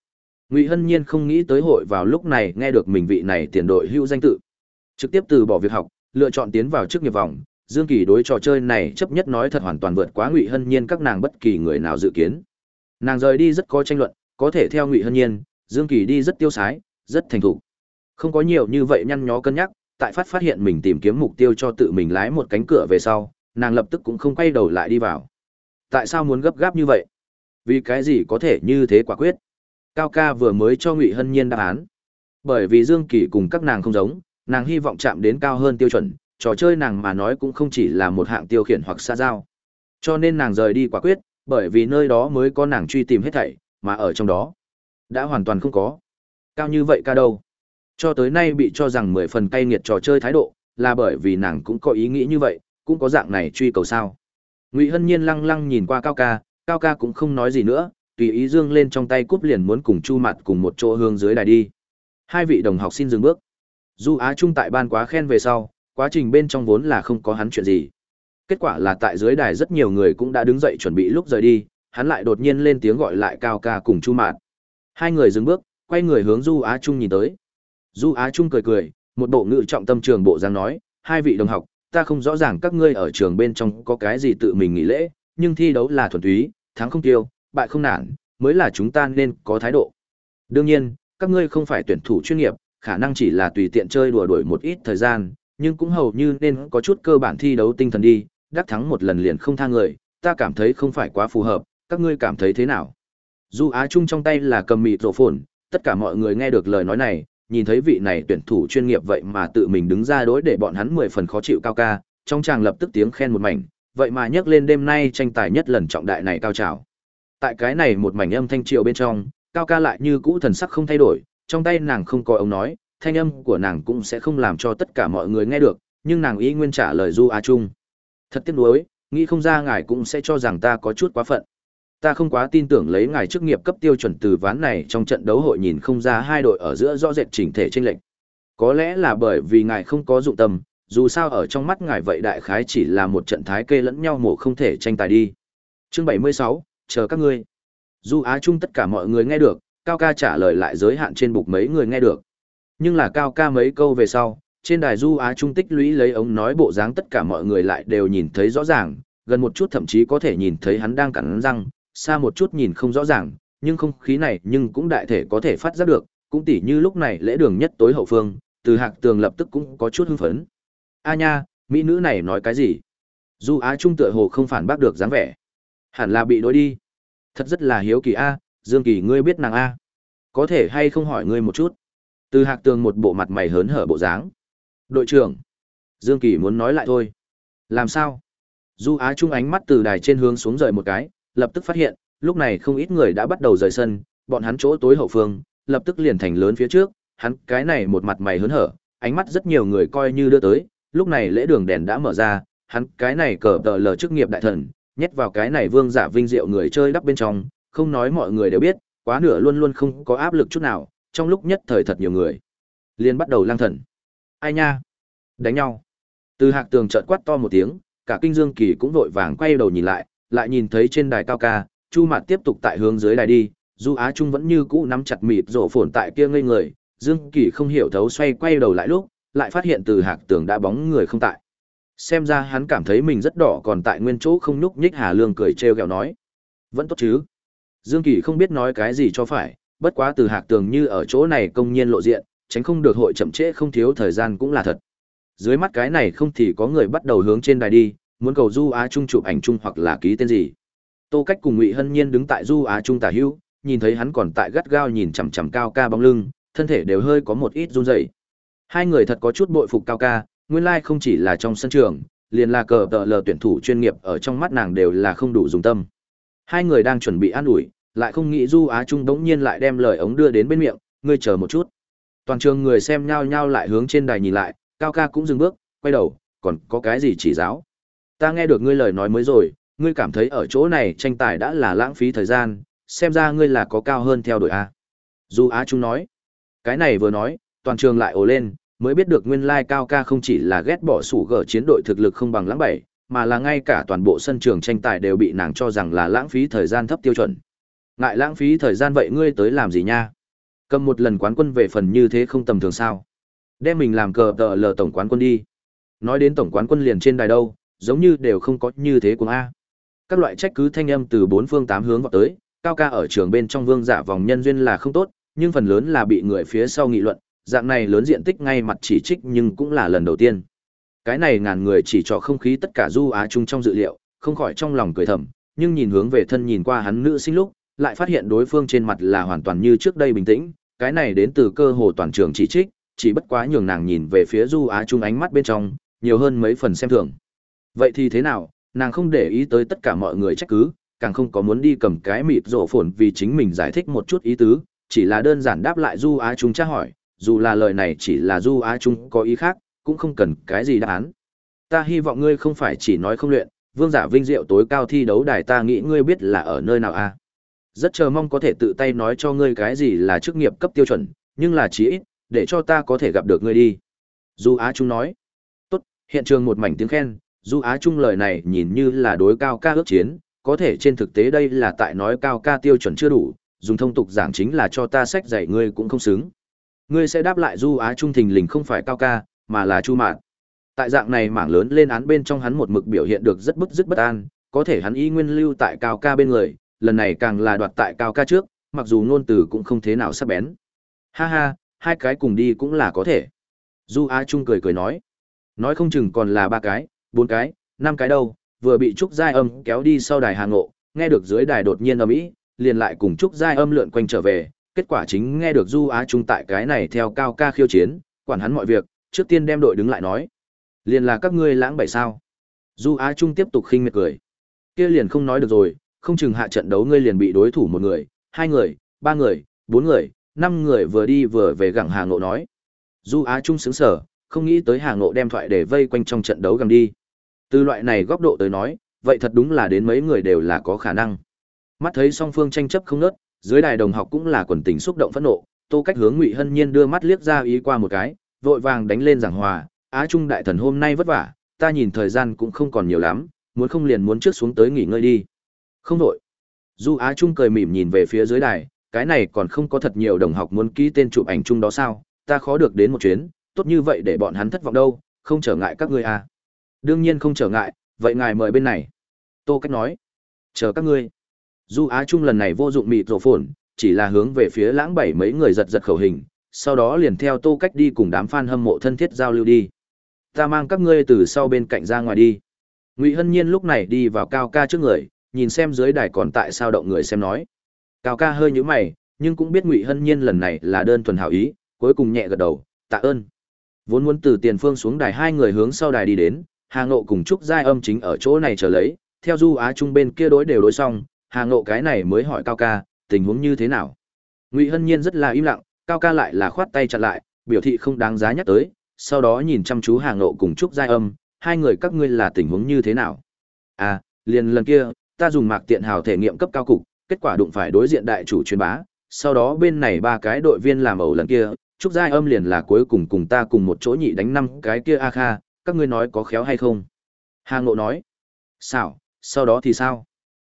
Ngụy Hân Nhiên không nghĩ tới hội vào lúc này nghe được mình vị này tiền đội hữu danh tự. Trực tiếp từ bỏ việc học, lựa chọn tiến vào trước nghiệp vòng, Dương Kỳ đối trò chơi này chấp nhất nói thật hoàn toàn vượt quá Ngụy Hân Nhiên các nàng bất kỳ người nào dự kiến. Nàng rời đi rất có tranh luận, có thể theo Ngụy Hân Nhiên, Dương Kỳ đi rất tiêu sái, rất thành thục. Không có nhiều như vậy nhăn nhó cân nhắc, tại phát phát hiện mình tìm kiếm mục tiêu cho tự mình lái một cánh cửa về sau, nàng lập tức cũng không quay đầu lại đi vào. Tại sao muốn gấp gáp như vậy? Vì cái gì có thể như thế quả quyết? Cao ca vừa mới cho Ngụy Hân Nhiên đáp án. Bởi vì Dương Kỳ cùng các nàng không giống, nàng hy vọng chạm đến cao hơn tiêu chuẩn, trò chơi nàng mà nói cũng không chỉ là một hạng tiêu khiển hoặc xa giao. Cho nên nàng rời đi quả quyết, bởi vì nơi đó mới có nàng truy tìm hết thảy, mà ở trong đó đã hoàn toàn không có. Cao như vậy ca đâu? Cho tới nay bị cho rằng mười phần cay nghiệt trò chơi thái độ, là bởi vì nàng cũng có ý nghĩ như vậy, cũng có dạng này truy cầu sao. Ngụy Hân Nhiên lăng lăng nhìn qua Cao ca, Cao ca cũng không nói gì nữa, tùy ý dương lên trong tay cúp liền muốn cùng Chu Mặt cùng một chỗ hướng dưới đài đi. Hai vị đồng học xin dừng bước. Du Á Trung tại ban quá khen về sau, quá trình bên trong vốn là không có hắn chuyện gì. Kết quả là tại dưới đài rất nhiều người cũng đã đứng dậy chuẩn bị lúc rời đi, hắn lại đột nhiên lên tiếng gọi lại Cao ca cùng Chu Mạt. Hai người dừng bước, quay người hướng Du Á Trung nhìn tới. Du Á Trung cười cười, một bộ ngữ trọng tâm trường bộ dáng nói, hai vị đồng học, ta không rõ ràng các ngươi ở trường bên trong có cái gì tự mình nghĩ lễ, nhưng thi đấu là thuần túy, thắng không tiêu, bại không nản, mới là chúng ta nên có thái độ. Đương nhiên, các ngươi không phải tuyển thủ chuyên nghiệp, khả năng chỉ là tùy tiện chơi đùa đuổi một ít thời gian, nhưng cũng hầu như nên có chút cơ bản thi đấu tinh thần đi, đắc thắng một lần liền không tha người, ta cảm thấy không phải quá phù hợp, các ngươi cảm thấy thế nào? Du Á Trung trong tay là cầm mịt rổ phồn, tất cả mọi người nghe được lời nói này, nhìn thấy vị này tuyển thủ chuyên nghiệp vậy mà tự mình đứng ra đối để bọn hắn mười phần khó chịu cao ca, trong chàng lập tức tiếng khen một mảnh, vậy mà nhắc lên đêm nay tranh tài nhất lần trọng đại này cao trào. Tại cái này một mảnh âm thanh triệu bên trong, cao ca lại như cũ thần sắc không thay đổi, trong tay nàng không có ống nói, thanh âm của nàng cũng sẽ không làm cho tất cả mọi người nghe được, nhưng nàng ý nguyên trả lời Du A Trung. Thật tiếc nuối, nghĩ không ra ngài cũng sẽ cho rằng ta có chút quá phận. Ta không quá tin tưởng lấy ngài chức nghiệp cấp tiêu chuẩn từ ván này trong trận đấu hội nhìn không ra hai đội ở giữa rõ rệt chỉnh thể chênh lệch. Có lẽ là bởi vì ngài không có dụng tâm, dù sao ở trong mắt ngài vậy đại khái chỉ là một trận thái kê lẫn nhau mổ không thể tranh tài đi. Chương 76, chờ các ngươi. Du Á Trung tất cả mọi người nghe được, Cao ca trả lời lại giới hạn trên bục mấy người nghe được. Nhưng là Cao ca mấy câu về sau, trên đài Du Á Trung tích lũy lấy ống nói bộ dáng tất cả mọi người lại đều nhìn thấy rõ ràng, gần một chút thậm chí có thể nhìn thấy hắn đang cắn răng, xa một chút nhìn không rõ ràng, nhưng không khí này nhưng cũng đại thể có thể phát giác được, cũng tỉ như lúc này lễ đường nhất tối hậu phương, từ hạc tường lập tức cũng có chút hưng phấn. A nha, mỹ nữ này nói cái gì? Du Á Trung tựa hồ không phản bác được dáng vẻ. Hẳn là bị đối đi. Thật rất là hiếu kỳ A, Dương Kỳ ngươi biết nàng A. Có thể hay không hỏi ngươi một chút. Từ hạc tường một bộ mặt mày hớn hở bộ dáng. Đội trưởng. Dương Kỳ muốn nói lại thôi. Làm sao? Du Á Trung ánh mắt từ đài trên hướng xuống rời một cái, lập tức phát hiện, lúc này không ít người đã bắt đầu rời sân, bọn hắn chỗ tối hậu phương, lập tức liền thành lớn phía trước, hắn cái này một mặt mày hớn hở, ánh mắt rất nhiều người coi như đưa tới, lúc này lễ đường đèn đã mở ra, hắn cái này cờ tờ lờ chức nghiệp đại thần, nhét vào cái này vương giả vinh diệu người chơi đắp bên trong, không nói mọi người đều biết, quá nửa luôn luôn không có áp lực chút nào, trong lúc nhất thời thật nhiều người. liền bắt đầu lang thần. Ai nha? Đánh nhau. Từ hạc tường chợt quát to một tiếng, cả kinh dương kỳ cũng vội vàng quay đầu nhìn lại, lại nhìn thấy trên đài cao ca, Chu Mạt tiếp tục tại hướng dưới đài đi, Du Á Trung vẫn như cũ nắm chặt mịt rổ phồn tại kia ngây người, Dương Kỳ không hiểu thấu xoay quay đầu lại lúc, lại phát hiện từ hạc tường đã bóng người không tại. Xem ra hắn cảm thấy mình rất đỏ còn tại nguyên chỗ không nhúc nhích Hà Lương cười trêu ghẹo nói. Vẫn tốt chứ. Dương Kỳ không biết nói cái gì cho phải, bất quá từ hạc tường như ở chỗ này công nhiên lộ diện, tránh không được hội chậm trễ không thiếu thời gian cũng là thật. Dưới mắt cái này không thì có người bắt đầu hướng trên đài đi, muốn cầu Du Á Trung chụp ảnh chung hoặc là ký tên gì. Tô Cách cùng Ngụy Hân Nhiên đứng tại Du Á Trung tả hữu, nhìn thấy hắn còn tại gắt gao nhìn chằm chằm Cao Ca bóng lưng, thân thể đều hơi có một ít run rẩy. Hai người thật có chút bội phục Cao Ca, nguyên lai like không chỉ là trong sân trường, liền là cờ tợ lờ tuyển thủ chuyên nghiệp ở trong mắt nàng đều là không đủ dùng tâm. Hai người đang chuẩn bị an ủi, lại không nghĩ Du Á Trung đống nhiên lại đem lời ống đưa đến bên miệng, ngươi chờ một chút. Toàn trường người xem nhao nhao lại hướng trên đài nhìn lại, Cao Ca cũng dừng bước, quay đầu, còn có cái gì chỉ giáo? Ta nghe được ngươi lời nói mới rồi, ngươi cảm thấy ở chỗ này tranh tài đã là lãng phí thời gian, xem ra ngươi là có cao hơn theo đuổi a. Du Á Trung nói. Cái này vừa nói, toàn trường lại ồ lên, mới biết được nguyên lai cao ca không chỉ là ghét bỏ sủ gở chiến đội thực lực không bằng lãng bảy, mà là ngay cả toàn bộ sân trường tranh tài đều bị nàng cho rằng là lãng phí thời gian thấp tiêu chuẩn. Ngại lãng phí thời gian vậy ngươi tới làm gì nha? Cầm một lần quán quân về phần như thế không tầm thường sao? Đem mình làm cờ tờ lờ tổng quán quân đi. Nói đến tổng quán quân liền trên đài đâu, giống như đều không có như thế của A. Các loại trách cứ thanh âm từ bốn phương tám hướng vào tới, cao ca ở trường bên trong vương giả vòng nhân duyên là không tốt, nhưng phần lớn là bị người phía sau nghị luận, dạng này lớn diện tích ngay mặt chỉ trích nhưng cũng là lần đầu tiên. Cái này ngàn người chỉ cho không khí tất cả du á chung trong dự liệu, không khỏi trong lòng cười thầm, nhưng nhìn hướng về thân nhìn qua hắn nữ sinh lúc, lại phát hiện đối phương trên mặt là hoàn toàn như trước đây bình tĩnh, cái này đến từ cơ hồ toàn trường chỉ trích, chỉ bất quá nhường nàng nhìn về phía du á chung ánh mắt bên trong, nhiều hơn mấy phần xem thường. Vậy thì thế nào, nàng không để ý tới tất cả mọi người trách cứ, càng không có muốn đi cầm cái mịt rổ phồn vì chính mình giải thích một chút ý tứ, chỉ là đơn giản đáp lại Du Á Trung tra hỏi, dù là lời này chỉ là Du Á Trung có ý khác, cũng không cần cái gì đáp án. Ta hy vọng ngươi không phải chỉ nói không luyện, vương giả vinh diệu tối cao thi đấu đài ta nghĩ ngươi biết là ở nơi nào a à? Rất chờ mong có thể tự tay nói cho ngươi cái gì là chức nghiệp cấp tiêu chuẩn, nhưng là chỉ ít, để cho ta có thể gặp được ngươi đi. Du Á Trung nói. Tốt, hiện trường một mảnh tiếng khen, Du Á Trung lời này nhìn như là đối cao ca ước chiến, có thể trên thực tế đây là tại nói cao ca tiêu chuẩn chưa đủ, dùng thông tục giảng chính là cho ta sách dạy ngươi cũng không xứng. Ngươi sẽ đáp lại Du Á Trung thình lình không phải cao ca, mà là Chu Mạn. Tại dạng này mảng lớn lên án bên trong hắn một mực biểu hiện được rất bức dứt bất an, có thể hắn y nguyên lưu tại cao ca bên người, lần này càng là đoạt tại cao ca trước, mặc dù ngôn từ cũng không thế nào sắc bén. Ha ha, hai cái cùng đi cũng là có thể. Du Á Trung cười cười nói. Nói không chừng còn là ba cái, bốn cái, năm cái đâu, vừa bị Trúc Giai Âm kéo đi sau đài hà ngộ, nghe được dưới đài đột nhiên âm ĩ, liền lại cùng Trúc Giai Âm lượn quanh trở về, kết quả chính nghe được Du Á Trung tại cái này theo cao ca khiêu chiến, quản hắn mọi việc, trước tiên đem đội đứng lại nói. Liền là các ngươi lãng bậy sao? Du Á Trung tiếp tục khinh miệt cười. Kia liền không nói được rồi, không chừng hạ trận đấu ngươi liền bị đối thủ một người, hai người, ba người, bốn người, năm người vừa đi vừa về gặng Hà Ngộ nói. Du Á Trung sững sở, không nghĩ tới Hà Ngộ đem thoại để vây quanh trong trận đấu gầm đi. Từ loại này góc độ tới nói, vậy thật đúng là đến mấy người đều là có khả năng. Mắt thấy song phương tranh chấp không nớt, dưới đài đồng học cũng là quần tình xúc động phẫn nộ, Tô Cách hướng Ngụy Hân Nhiên đưa mắt liếc ra ý qua một cái, vội vàng đánh lên giảng hòa, Á Trung đại thần hôm nay vất vả, ta nhìn thời gian cũng không còn nhiều lắm, muốn không liền muốn trước xuống tới nghỉ ngơi đi. Không đổi. Du Á Trung cười mỉm nhìn về phía dưới đài, cái này còn không có thật nhiều đồng học muốn ký tên chụp ảnh chung đó sao, ta khó được đến một chuyến, tốt như vậy để bọn hắn thất vọng đâu, không trở ngại các ngươi à. Đương nhiên không trở ngại, vậy ngài mời bên này. Tô Cách nói. Chờ các ngươi. Du Á Trung lần này vô dụng mịt rổ phồn, chỉ là hướng về phía lãng bảy mấy người giật giật khẩu hình, sau đó liền theo Tô Cách đi cùng đám fan hâm mộ thân thiết giao lưu đi. Ta mang các ngươi từ sau bên cạnh ra ngoài đi. Ngụy Hân Nhiên lúc này đi vào Cao Ca trước người, nhìn xem dưới đài còn tại sao động người xem nói. Cao Ca hơi nhíu mày, nhưng cũng biết Ngụy Hân Nhiên lần này là đơn thuần hảo ý, cuối cùng nhẹ gật đầu, tạ ơn. Vốn muốn từ tiền phương xuống đài hai người hướng sau đài đi đến, Hà Ngộ cùng Trúc Giai Âm chính ở chỗ này chờ lấy, theo Du Á Trung bên kia đối đều đối xong, Hà Ngộ cái này mới hỏi Cao Ca, tình huống như thế nào. Ngụy Hân Nhiên rất là im lặng, Cao Ca lại là khoát tay chặt lại, biểu thị không đáng giá nhắc tới, sau đó nhìn chăm chú Hà Ngộ cùng Trúc Giai Âm, hai người các ngươi là tình huống như thế nào. À, liền lần kia, ta dùng mạc tiện hào thể nghiệm cấp cao cục, kết quả đụng phải đối diện đại chủ truyền bá, sau đó bên này ba cái đội viên làm ẩu lần kia, Trúc Giai Âm liền là cuối cùng cùng ta cùng một chỗ nhị đánh năm cái kia A Kha, các ngươi nói có khéo hay không? Hà Ngộ nói. Sao, sau đó thì sao?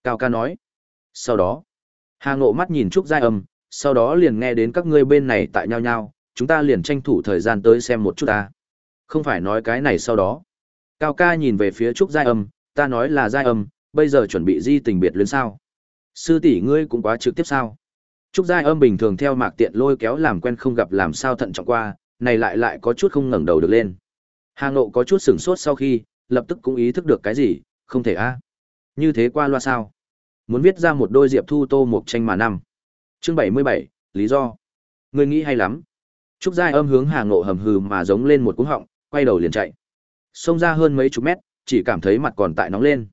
Cao ca nói. Sau đó. Hà Ngộ mắt nhìn Trúc Giai Âm, sau đó liền nghe đến các ngươi bên này tại nhau nhau, chúng ta liền tranh thủ thời gian tới xem một chút ta. Không phải nói cái này sau đó. Cao ca nhìn về phía Trúc Giai Âm, ta nói là Giai Âm, bây giờ chuẩn bị di tình biệt luyến sao? Sư tỷ ngươi cũng quá trực tiếp sao? Trúc Giai Âm bình thường theo mạc tiện lôi kéo làm quen không gặp làm sao thận trọng qua, này lại lại có chút không ngẩng đầu được lên. Hà Ngộ có chút sửng sốt sau khi, lập tức cũng ý thức được cái gì, không thể a. Như thế qua loa sao? Muốn viết ra một đôi Diệp Thu Tô một tranh mà năm. Chương bảy mươi bảy, lý do. Người nghĩ hay lắm. Trúc Giai âm hướng Hà Ngộ hầm hừ mà giống lên một cú họng, quay đầu liền chạy. Xông ra hơn mấy chục mét, chỉ cảm thấy mặt còn tại nóng lên.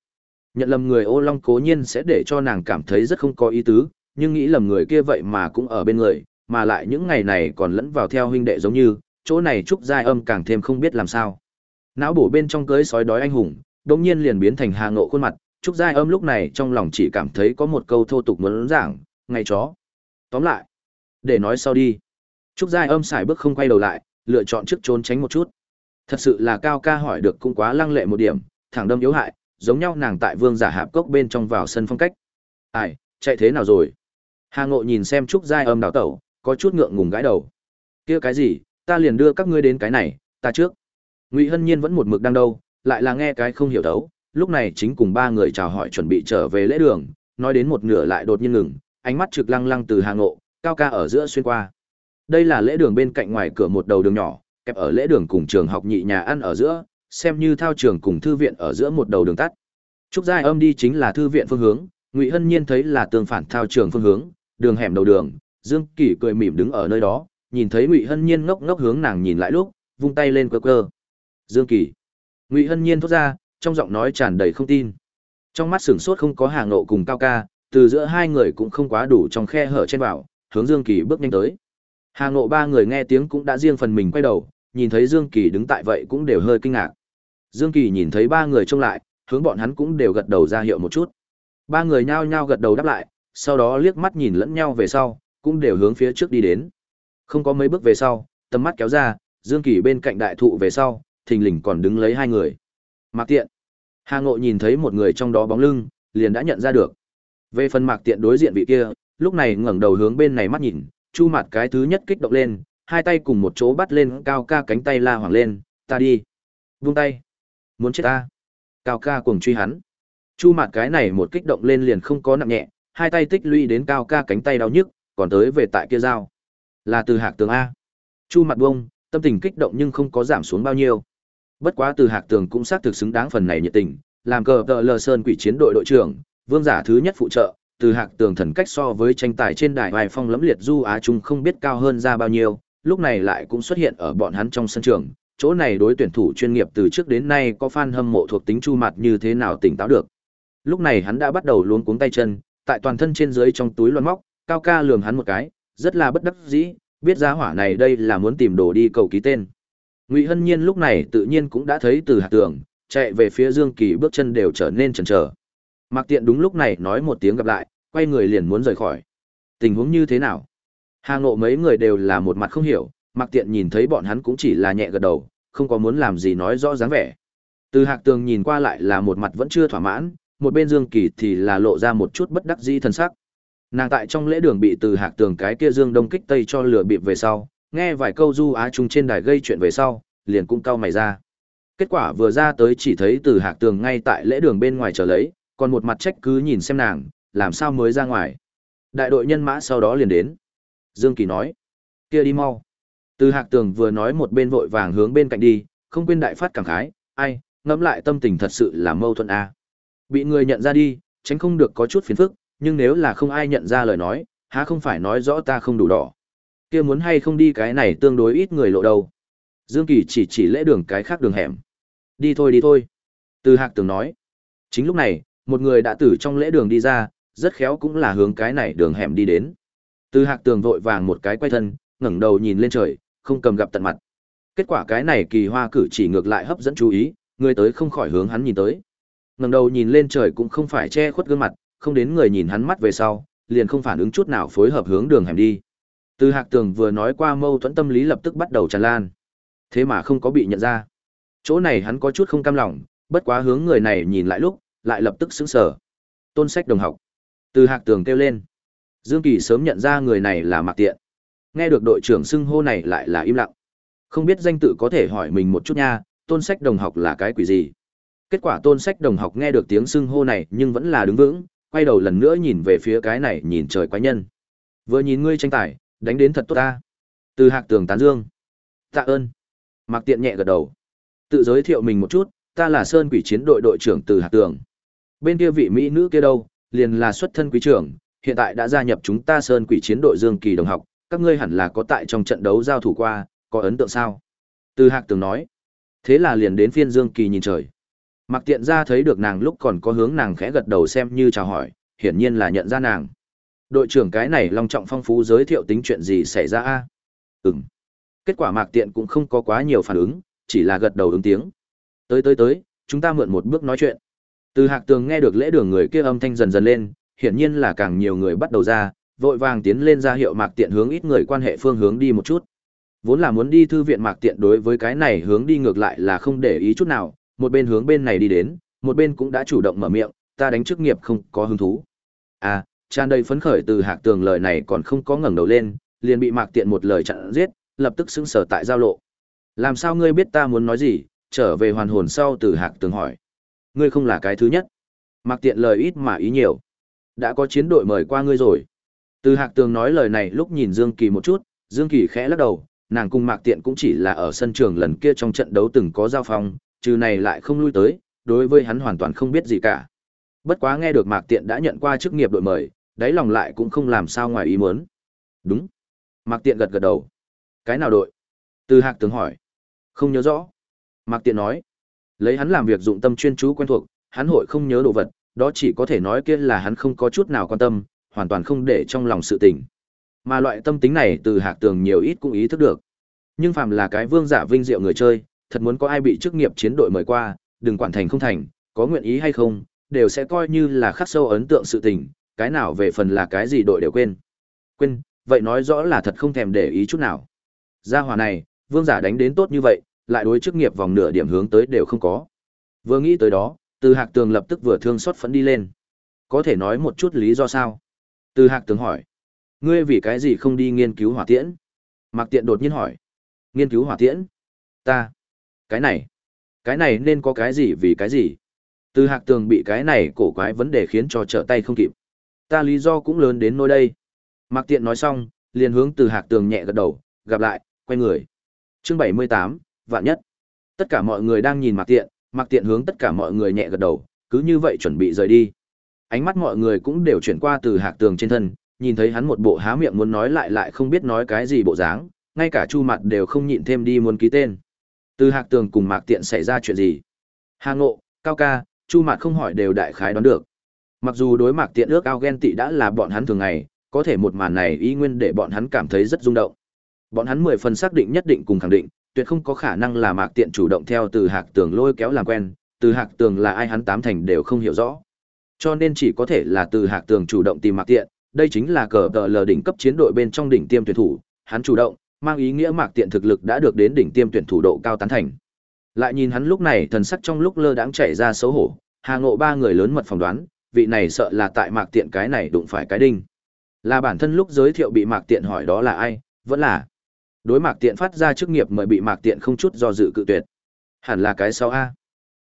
Nhận lầm người ô long cố nhiên sẽ để cho nàng cảm thấy rất không có ý tứ, nhưng nghĩ lầm người kia vậy mà cũng ở bên người, mà lại những ngày này còn lẫn vào theo huynh đệ giống như, chỗ này Trúc Giai Âm càng thêm không biết làm sao. Não bổ bên trong cưới sói đói anh hùng, đông nhiên liền biến thành hà ngộ khuôn mặt, Trúc Giai Âm lúc này trong lòng chỉ cảm thấy có một câu thô tục muốn giảng, ngày chó. Tóm lại, để nói sau đi. Trúc Giai Âm xài bước không quay đầu lại, lựa chọn trước trốn tránh một chút. Thật sự là cao ca hỏi được cũng quá lăng lệ một điểm, thẳng đâm yếu hại, giống nhau nàng tại vương giả hạp cốc bên trong vào sân phong cách. Ai, chạy thế nào rồi? Hà Ngộ nhìn xem Trúc Giai Âm đào tẩu, có chút ngượng ngùng gãi đầu. kia cái gì, ta liền đưa các ngươi đến cái này ta trước ngụy hân nhiên vẫn một mực đang đâu lại là nghe cái không hiểu thấu lúc này chính cùng ba người chào hỏi chuẩn bị trở về lễ đường nói đến một nửa lại đột nhiên ngừng, ánh mắt trực lăng lăng từ Hà Ngộ, cao ca ở giữa xuyên qua. Đây là lễ đường bên cạnh ngoài cửa một đầu đường nhỏ, kẹp ở lễ đường cùng trường học nhị nhà ăn ở giữa, xem như thao trường cùng thư viện ở giữa một đầu đường tắt. Trúc Giai Âm đi chính là thư viện phương hướng, Ngụy Hân Nhiên thấy là tương phản thao trường phương hướng, đường hẻm đầu đường, Dương Kỳ cười mỉm đứng ở nơi đó, nhìn thấy Ngụy Hân Nhiên ngốc ngốc hướng nàng nhìn lại lúc, vung tay lên cơ cơ. Dương Kỳ. Ngụy Hân Nhiên thốt ra, trong giọng nói tràn đầy không tin. Trong mắt sửng sốt không có hàng nộ cùng cao ca, từ giữa hai người cũng không quá đủ trong khe hở trên vào, hướng Dương Kỳ bước nhanh tới. Hàng Ngộ ba người nghe tiếng cũng đã riêng phần mình quay đầu, nhìn thấy Dương Kỳ đứng tại vậy cũng đều hơi kinh ngạc. Dương Kỳ nhìn thấy ba người trông lại, hướng bọn hắn cũng đều gật đầu ra hiệu một chút. Ba người nhao nhao gật đầu đáp lại, sau đó liếc mắt nhìn lẫn nhau về sau, cũng đều hướng phía trước đi đến. Không có mấy bước về sau, tầm mắt kéo ra, Dương Kỳ bên cạnh đại thụ về sau, thình lình còn đứng lấy hai người. Mạc Tiện. Hà Ngộ nhìn thấy một người trong đó bóng lưng, liền đã nhận ra được. Về phần Mạc Tiện đối diện vị kia, lúc này ngẩng đầu hướng bên này mắt nhìn, chu mặt cái thứ nhất kích động lên, hai tay cùng một chỗ bắt lên cao ca cánh tay la hoàng lên, ta đi. Vung tay. Muốn chết ta. Cao ca cuồng truy hắn. Chu mặt cái này một kích động lên liền không có nặng nhẹ, hai tay tích lũy đến cao ca cánh tay đau nhức, còn tới về tại kia dao. Là từ hạc tường A. Chu mặt bông, tâm tình kích động nhưng không có giảm xuống bao nhiêu. Bất quá từ hạc tường cũng xác thực xứng đáng phần này nhiệt tình, làm cờ tờ lờ sơn quỷ chiến đội đội trưởng, vương giả thứ nhất phụ trợ, từ hạc tường thần cách so với tranh tài trên đài hoài phong lẫm liệt du á trung không biết cao hơn ra bao nhiêu, lúc này lại cũng xuất hiện ở bọn hắn trong sân trường, chỗ này đối tuyển thủ chuyên nghiệp từ trước đến nay có fan hâm mộ thuộc tính chu mặt như thế nào tỉnh táo được. Lúc này hắn đã bắt đầu luống cuống tay chân, tại toàn thân trên dưới trong túi loan móc, cao ca lường hắn một cái, rất là bất đắc dĩ, biết giá hỏa này đây là muốn tìm đồ đi cầu ký tên. Ngụy Hân Nhiên lúc này tự nhiên cũng đã thấy từ hạt tường, chạy về phía Dương Kỳ bước chân đều trở nên chần chờ. Mạc Tiện đúng lúc này nói một tiếng gặp lại, quay người liền muốn rời khỏi. Tình huống như thế nào? Hà Ngộ mấy người đều là một mặt không hiểu, Mạc Tiện nhìn thấy bọn hắn cũng chỉ là nhẹ gật đầu, không có muốn làm gì nói rõ dáng vẻ. Từ Hạc Tường nhìn qua lại là một mặt vẫn chưa thỏa mãn, một bên Dương Kỳ thì là lộ ra một chút bất đắc dĩ thân sắc. Nàng tại trong lễ đường bị Từ Hạc Tường cái kia Dương Đông kích tây cho lừa bịp về sau, nghe vài câu du á trung trên đài gây chuyện về sau, liền cũng cau mày ra. Kết quả vừa ra tới chỉ thấy Từ Hạc Tường ngay tại lễ đường bên ngoài chờ lấy, còn một mặt trách cứ nhìn xem nàng, làm sao mới ra ngoài. Đại đội nhân mã sau đó liền đến. Dương Kỳ nói, kia đi mau. Từ Hạc Tường vừa nói một bên vội vàng hướng bên cạnh đi, không quên đại phát cảm khái, ai, ngẫm lại tâm tình thật sự là mâu thuẫn a. Bị người nhận ra đi, tránh không được có chút phiền phức, nhưng nếu là không ai nhận ra lời nói, há không phải nói rõ ta không đủ đỏ. Kia muốn hay không đi cái này tương đối ít người lộ đầu Dương Kỳ chỉ chỉ lễ đường cái khác đường hẻm. Đi thôi đi thôi. Từ Hạc Tường nói. Chính lúc này, một người đã từ trong lễ đường đi ra, rất khéo cũng là hướng cái này đường hẻm đi đến. Từ Hạc Tường vội vàng một cái quay thân, ngẩng đầu nhìn lên trời, không cầm gặp tận mặt. Kết quả cái này kỳ hoa cử chỉ ngược lại hấp dẫn chú ý, người tới không khỏi hướng hắn nhìn tới. Ngẩng đầu nhìn lên trời cũng không phải che khuất gương mặt, không đến người nhìn hắn mắt về sau, liền không phản ứng chút nào phối hợp hướng đường hẻm đi. Từ Hạc Tường vừa nói qua mâu thuẫn tâm lý lập tức bắt đầu tràn lan. Thế mà không có bị nhận ra. Chỗ này hắn có chút không cam lòng, bất quá hướng người này nhìn lại lúc, lại lập tức sững sờ. Tôn Sách đồng học. Từ Hạc Tường kêu lên. Dương Kỳ sớm nhận ra người này là Mạc Tiện. Nghe được đội trưởng xưng hô này lại là im lặng. Không biết danh tự có thể hỏi mình một chút nha, Tôn Sách đồng học là cái quỷ gì? Kết quả Tôn Sách đồng học nghe được tiếng xưng hô này nhưng vẫn là đứng vững, quay đầu lần nữa nhìn về phía cái này nhìn trời quái nhân. Vừa nhìn ngươi tranh tài, đánh đến thật tốt ta. Từ Hạc Tường tán dương. Tạ ơn. Mạc Tiện nhẹ gật đầu. Tự giới thiệu mình một chút, ta là Sơn Quỷ Chiến đội đội trưởng Từ Hạc Tường. Bên kia vị mỹ nữ kia đâu, liền là xuất thân quý trưởng, hiện tại đã gia nhập chúng ta Sơn Quỷ Chiến đội Dương Kỳ đồng học, các ngươi hẳn là có tại trong trận đấu giao thủ qua, có ấn tượng sao? Từ Hạc Tường nói. Thế là liền đến phiên Dương Kỳ nhìn trời. Mặc tiện ra thấy được nàng lúc còn có hướng nàng khẽ gật đầu xem như chào hỏi, hiển nhiên là nhận ra nàng. Đội trưởng cái này long trọng phong phú giới thiệu tính chuyện gì xảy ra a? Ừm. Kết quả Mạc Tiện cũng không có quá nhiều phản ứng, chỉ là gật đầu ứng tiếng. Tới tới tới, chúng ta mượn một bước nói chuyện. Từ Hạc Tường nghe được lễ đường người kia âm thanh dần dần lên, hiển nhiên là càng nhiều người bắt đầu ra, vội vàng tiến lên ra hiệu Mạc Tiện hướng ít người quan hệ phương hướng đi một chút. Vốn là muốn đi thư viện Mạc Tiện đối với cái này hướng đi ngược lại là không để ý chút nào, một bên hướng bên này đi đến, một bên cũng đã chủ động mở miệng, ta đánh chức nghiệp không có hứng thú. À, tràn đầy phấn khởi từ Hạc Tường lời này còn không có ngẩng đầu lên, liền bị Mạc Tiện một lời chặn giết, lập tức sững sờ tại giao lộ. Làm sao ngươi biết ta muốn nói gì? Trở về hoàn hồn sau từ Hạc Tường hỏi. Ngươi không là cái thứ nhất. Mặc Tiện lời ít mà ý nhiều. Đã có chiến đội mời qua ngươi rồi. Từ Hạc Tường nói lời này lúc nhìn Dương Kỳ một chút, Dương Kỳ khẽ lắc đầu, nàng cùng Mạc Tiện cũng chỉ là ở sân trường lần kia trong trận đấu từng có giao phong, trừ này lại không lui tới, đối với hắn hoàn toàn không biết gì cả. Bất quá nghe được Mạc Tiện đã nhận qua chức nghiệp đội mời, đáy lòng lại cũng không làm sao ngoài ý muốn. Đúng. Mạc Tiện gật gật đầu. Cái nào đội? Từ Hạc Tường hỏi. Không nhớ rõ. Mạc Tiện nói. Lấy hắn làm việc dụng tâm chuyên chú quen thuộc, hắn hội không nhớ đồ vật, đó chỉ có thể nói kia là hắn không có chút nào quan tâm, hoàn toàn không để trong lòng sự tình. Mà loại tâm tính này từ Hạc Tường nhiều ít cũng ý thức được. Nhưng phàm là cái vương giả vinh diệu người chơi, thật muốn có ai bị chức nghiệp chiến đội mời qua, đừng quản thành không thành, có nguyện ý hay không, đều sẽ coi như là khắc sâu ấn tượng sự tình, cái nào về phần là cái gì đội đều quên. Quên, vậy nói rõ là thật không thèm để ý chút nào. Gia hỏa này, vương giả đánh đến tốt như vậy, lại đối chức nghiệp vòng nửa điểm hướng tới đều không có. Vừa nghĩ tới đó, Từ Hạc Tường lập tức vừa thương xót phẫn đi lên. Có thể nói một chút lý do sao? Từ Hạc Tường hỏi. Ngươi vì cái gì không đi nghiên cứu hỏa tiễn? Mạc Tiện đột nhiên hỏi. Nghiên cứu hỏa tiễn? Ta. Cái này. Cái này nên có cái gì vì cái gì? Từ Hạc Tường bị cái này cổ quái vấn đề khiến cho trở tay không kịp. Ta lý do cũng lớn đến nỗi đây. Mạc Tiện nói xong, liền hướng Từ Hạc Tường nhẹ gật đầu, gặp lại, quay người. Chương bảy mươi tám, vạn nhất. Tất cả mọi người đang nhìn Mạc Tiện, Mạc Tiện hướng tất cả mọi người nhẹ gật đầu, cứ như vậy chuẩn bị rời đi. Ánh mắt mọi người cũng đều chuyển qua Từ Hạc Tường trên thân, nhìn thấy hắn một bộ há miệng muốn nói lại lại không biết nói cái gì bộ dáng, ngay cả Chu Mặt đều không nhịn thêm đi muốn ký tên. Từ Hạc Tường cùng Mạc Tiện xảy ra chuyện gì? Hà Ngộ, Cao Ca, Chu Mạt không hỏi đều đại khái đoán được. Mặc dù đối Mạc Tiện ước ao ghen tị đã là bọn hắn thường ngày, có thể một màn này y nguyên để bọn hắn cảm thấy rất rung động. Bọn hắn mười phần xác định nhất định cùng khẳng định, tuyệt không có khả năng là Mạc Tiện chủ động theo Từ Hạc Tường lôi kéo làm quen, Từ Hạc Tường là ai hắn tám thành đều không hiểu rõ. Cho nên chỉ có thể là Từ Hạc Tường chủ động tìm Mạc Tiện, đây chính là cờ tờ lờ đỉnh cấp chiến đội bên trong đỉnh tiêm tuyển thủ, hắn chủ động, mang ý nghĩa Mạc Tiện thực lực đã được đến đỉnh tiêm tuyển thủ độ cao tán thành. Lại nhìn hắn lúc này thần sắc trong lúc lơ đãng chảy ra xấu hổ, Hà Ngộ ba người lớn mật phỏng đoán, vị này sợ là tại Mạc Tiện cái này đụng phải cái đinh. Là bản thân lúc giới thiệu bị Mạc Tiện hỏi đó là ai, vẫn là đối Mạc Tiện phát ra chức nghiệp mời bị Mạc Tiện không chút do dự cự tuyệt. Hẳn là cái sau a.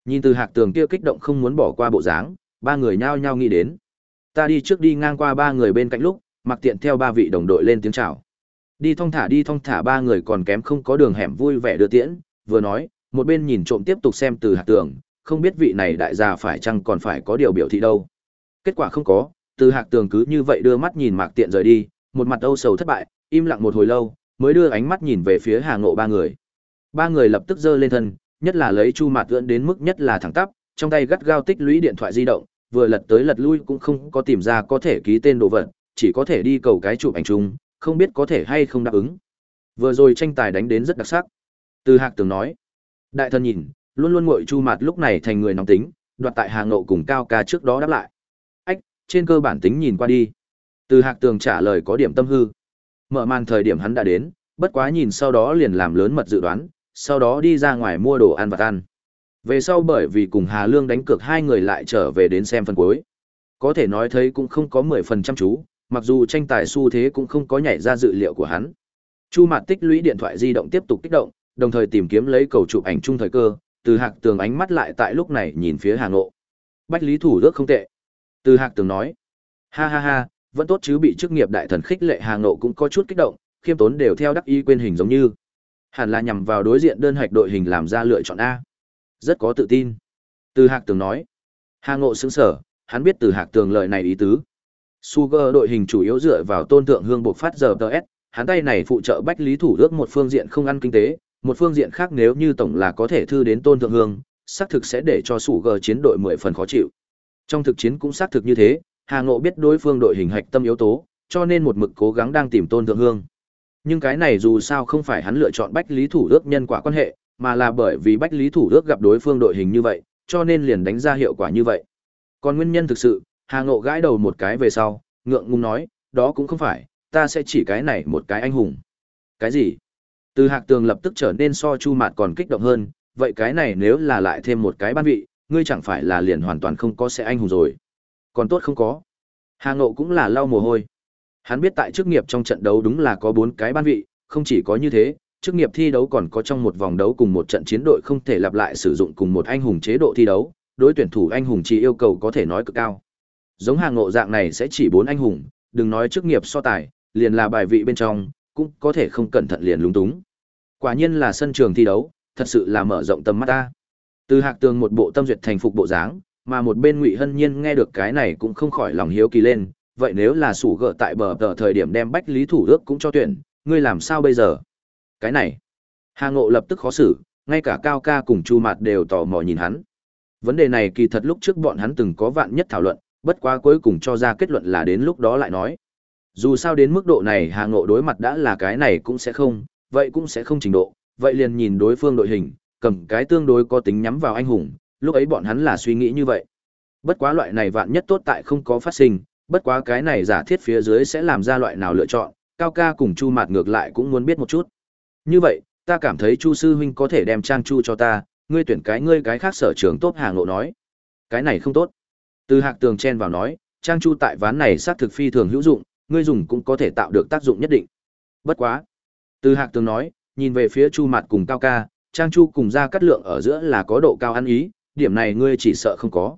Nhìn từ Hạc Tường kia kích động không muốn bỏ qua bộ dáng, ba người nhao nhao nghĩ đến. Ta đi trước đi ngang qua ba người bên cạnh lúc, Mạc Tiện theo ba vị đồng đội lên tiếng chào. Đi thong thả đi thong thả ba người còn kém không có đường hẻm vui vẻ đưa tiễn, vừa nói, một bên nhìn trộm tiếp tục xem từ hạc tường, không biết vị này đại gia phải chăng còn phải có điều biểu thị đâu. Kết quả không có, từ hạc tường cứ như vậy đưa mắt nhìn mạc tiện rời đi, một mặt âu sầu thất bại, im lặng một hồi lâu, mới đưa ánh mắt nhìn về phía hà ngộ ba người. Ba người lập tức giơ lên thân, nhất là lấy chu mạt ưỡn đến mức nhất là thẳng tắp, trong tay gắt gao tích lũy điện thoại di động, vừa lật tới lật lui cũng không có tìm ra có thể ký tên đồ vật, chỉ có thể đi cầu cái chụp ảnh chung, không biết có thể hay không đáp ứng. Vừa rồi tranh tài đánh đến rất đặc sắc. Từ Hạc Tường nói, đại thần nhìn, luôn luôn ngội chu mặt lúc này thành người nóng tính, đoạt tại Hà Ngộ cùng Cao Ca trước đó đáp lại. Ách, trên cơ bản tính nhìn qua đi. Từ Hạc Tường trả lời có điểm tâm hư. Mở màn thời điểm hắn đã đến, bất quá nhìn sau đó liền làm lớn mật dự đoán, sau đó đi ra ngoài mua đồ ăn vặt ăn. Về sau bởi vì cùng Hà Lương đánh cược hai người lại trở về đến xem phần cuối. Có thể nói thấy cũng không có 10% chú, mặc dù tranh tài xu thế cũng không có nhảy ra dự liệu của hắn. Chu Mạt tích lũy điện thoại di động tiếp tục kích động, đồng thời tìm kiếm lấy cầu chụp ảnh chung thời cơ, từ Hạc Tường ánh mắt lại tại lúc này nhìn phía Hà Ngộ. Bách Lý Thủ Đức không tệ. Từ Hạc Tường nói, ha ha ha, vẫn tốt chứ bị chức nghiệp đại thần khích lệ Hà Ngộ cũng có chút kích động, khiêm tốn đều theo đắc ý quên hình giống như. Hẳn là nhằm vào đối diện đơn hạch đội hình làm ra lựa chọn A. Rất có tự tin. Từ Hạc Tường nói, Hà Ngộ sững sở, hắn biết từ Hạc Tường lời này ý tứ. Sugar đội hình chủ yếu dựa vào tôn thượng hương buộc phát giờ TS, hắn tay này phụ trợ bách lý thủ ước một phương diện không ăn kinh tế, một phương diện khác nếu như tổng là có thể thư đến tôn thượng hương, xác thực sẽ để cho Sugar chiến đội mười phần khó chịu. Trong thực chiến cũng xác thực như thế, Hà Ngộ biết đối phương đội hình hạch tâm yếu tố, cho nên một mực cố gắng đang tìm tôn thượng hương. Nhưng cái này dù sao không phải hắn lựa chọn bách lý thủ ước nhân quả quan hệ, mà là bởi vì bách lý thủ ước gặp đối phương đội hình như vậy, cho nên liền đánh ra hiệu quả như vậy. Còn nguyên nhân thực sự, Hà Ngộ gãi đầu một cái về sau, ngượng ngùng nói, đó cũng không phải, ta sẽ chỉ cái này một cái anh hùng. Cái gì? Từ Hạc Tường lập tức trở nên so Chu Mạt còn kích động hơn, vậy cái này nếu là lại thêm một cái ban vị, ngươi chẳng phải là liền hoàn toàn không có sẽ anh hùng rồi. Còn tốt không có. Hà Ngộ cũng là lau mồ hôi. Hắn biết tại chức nghiệp trong trận đấu đúng là có bốn cái ban vị, không chỉ có như thế, chức nghiệp thi đấu còn có trong một vòng đấu cùng một trận chiến đội không thể lặp lại sử dụng cùng một anh hùng chế độ thi đấu, đối tuyển thủ anh hùng chỉ yêu cầu có thể nói cực cao. Giống hà ngộ dạng này sẽ chỉ bốn anh hùng, đừng nói chức nghiệp so tài, liền là bài vị bên trong, cũng có thể không cẩn thận liền lúng túng. Quả nhiên là sân trường thi đấu, thật sự là mở rộng tầm mắt ta. Từ Hạc Tường một bộ tâm duyệt thành phục bộ dáng, mà một bên Ngụy Hân Nhiên nghe được cái này cũng không khỏi lòng hiếu kỳ lên, vậy nếu là sủ gỡ tại bờ tờ thời điểm đem bách lý thủ ước cũng cho tuyển, ngươi làm sao bây giờ? Cái này, Hà Ngộ lập tức khó xử, ngay cả Cao Ca cùng Chu Mạt đều tò mò nhìn hắn. Vấn đề này kỳ thật lúc trước bọn hắn từng có vạn nhất thảo luận, bất quá cuối cùng cho ra kết luận là đến lúc đó lại nói. Dù sao đến mức độ này Hà Ngộ đối mặt đã là cái này cũng sẽ không, vậy cũng sẽ không trình độ, vậy liền nhìn đối phương đội hình, cầm cái tương đối có tính nhắm vào anh hùng, lúc ấy bọn hắn là suy nghĩ như vậy. Bất quá loại này vạn nhất tốt tại không có phát sinh, bất quá cái này giả thiết phía dưới sẽ làm ra loại nào lựa chọn, Cao ca cùng Chu Mạt ngược lại cũng muốn biết một chút. Như vậy, ta cảm thấy Chu sư huynh có thể đem Trang Chu cho ta, ngươi tuyển cái ngươi cái khác sở trường tốt hàng Ngộ nói. Cái này không tốt. Từ Hạc Tường chen vào nói, Trang Chu tại ván này sát thực phi thường hữu dụng, ngươi dùng cũng có thể tạo được tác dụng nhất định. Bất quá. Từ Hạc Tường nói, nhìn về phía Chu Mạt cùng Cao ca, Trang Chu cùng ra cắt lượng ở giữa là có độ cao ăn ý, điểm này ngươi chỉ sợ không có.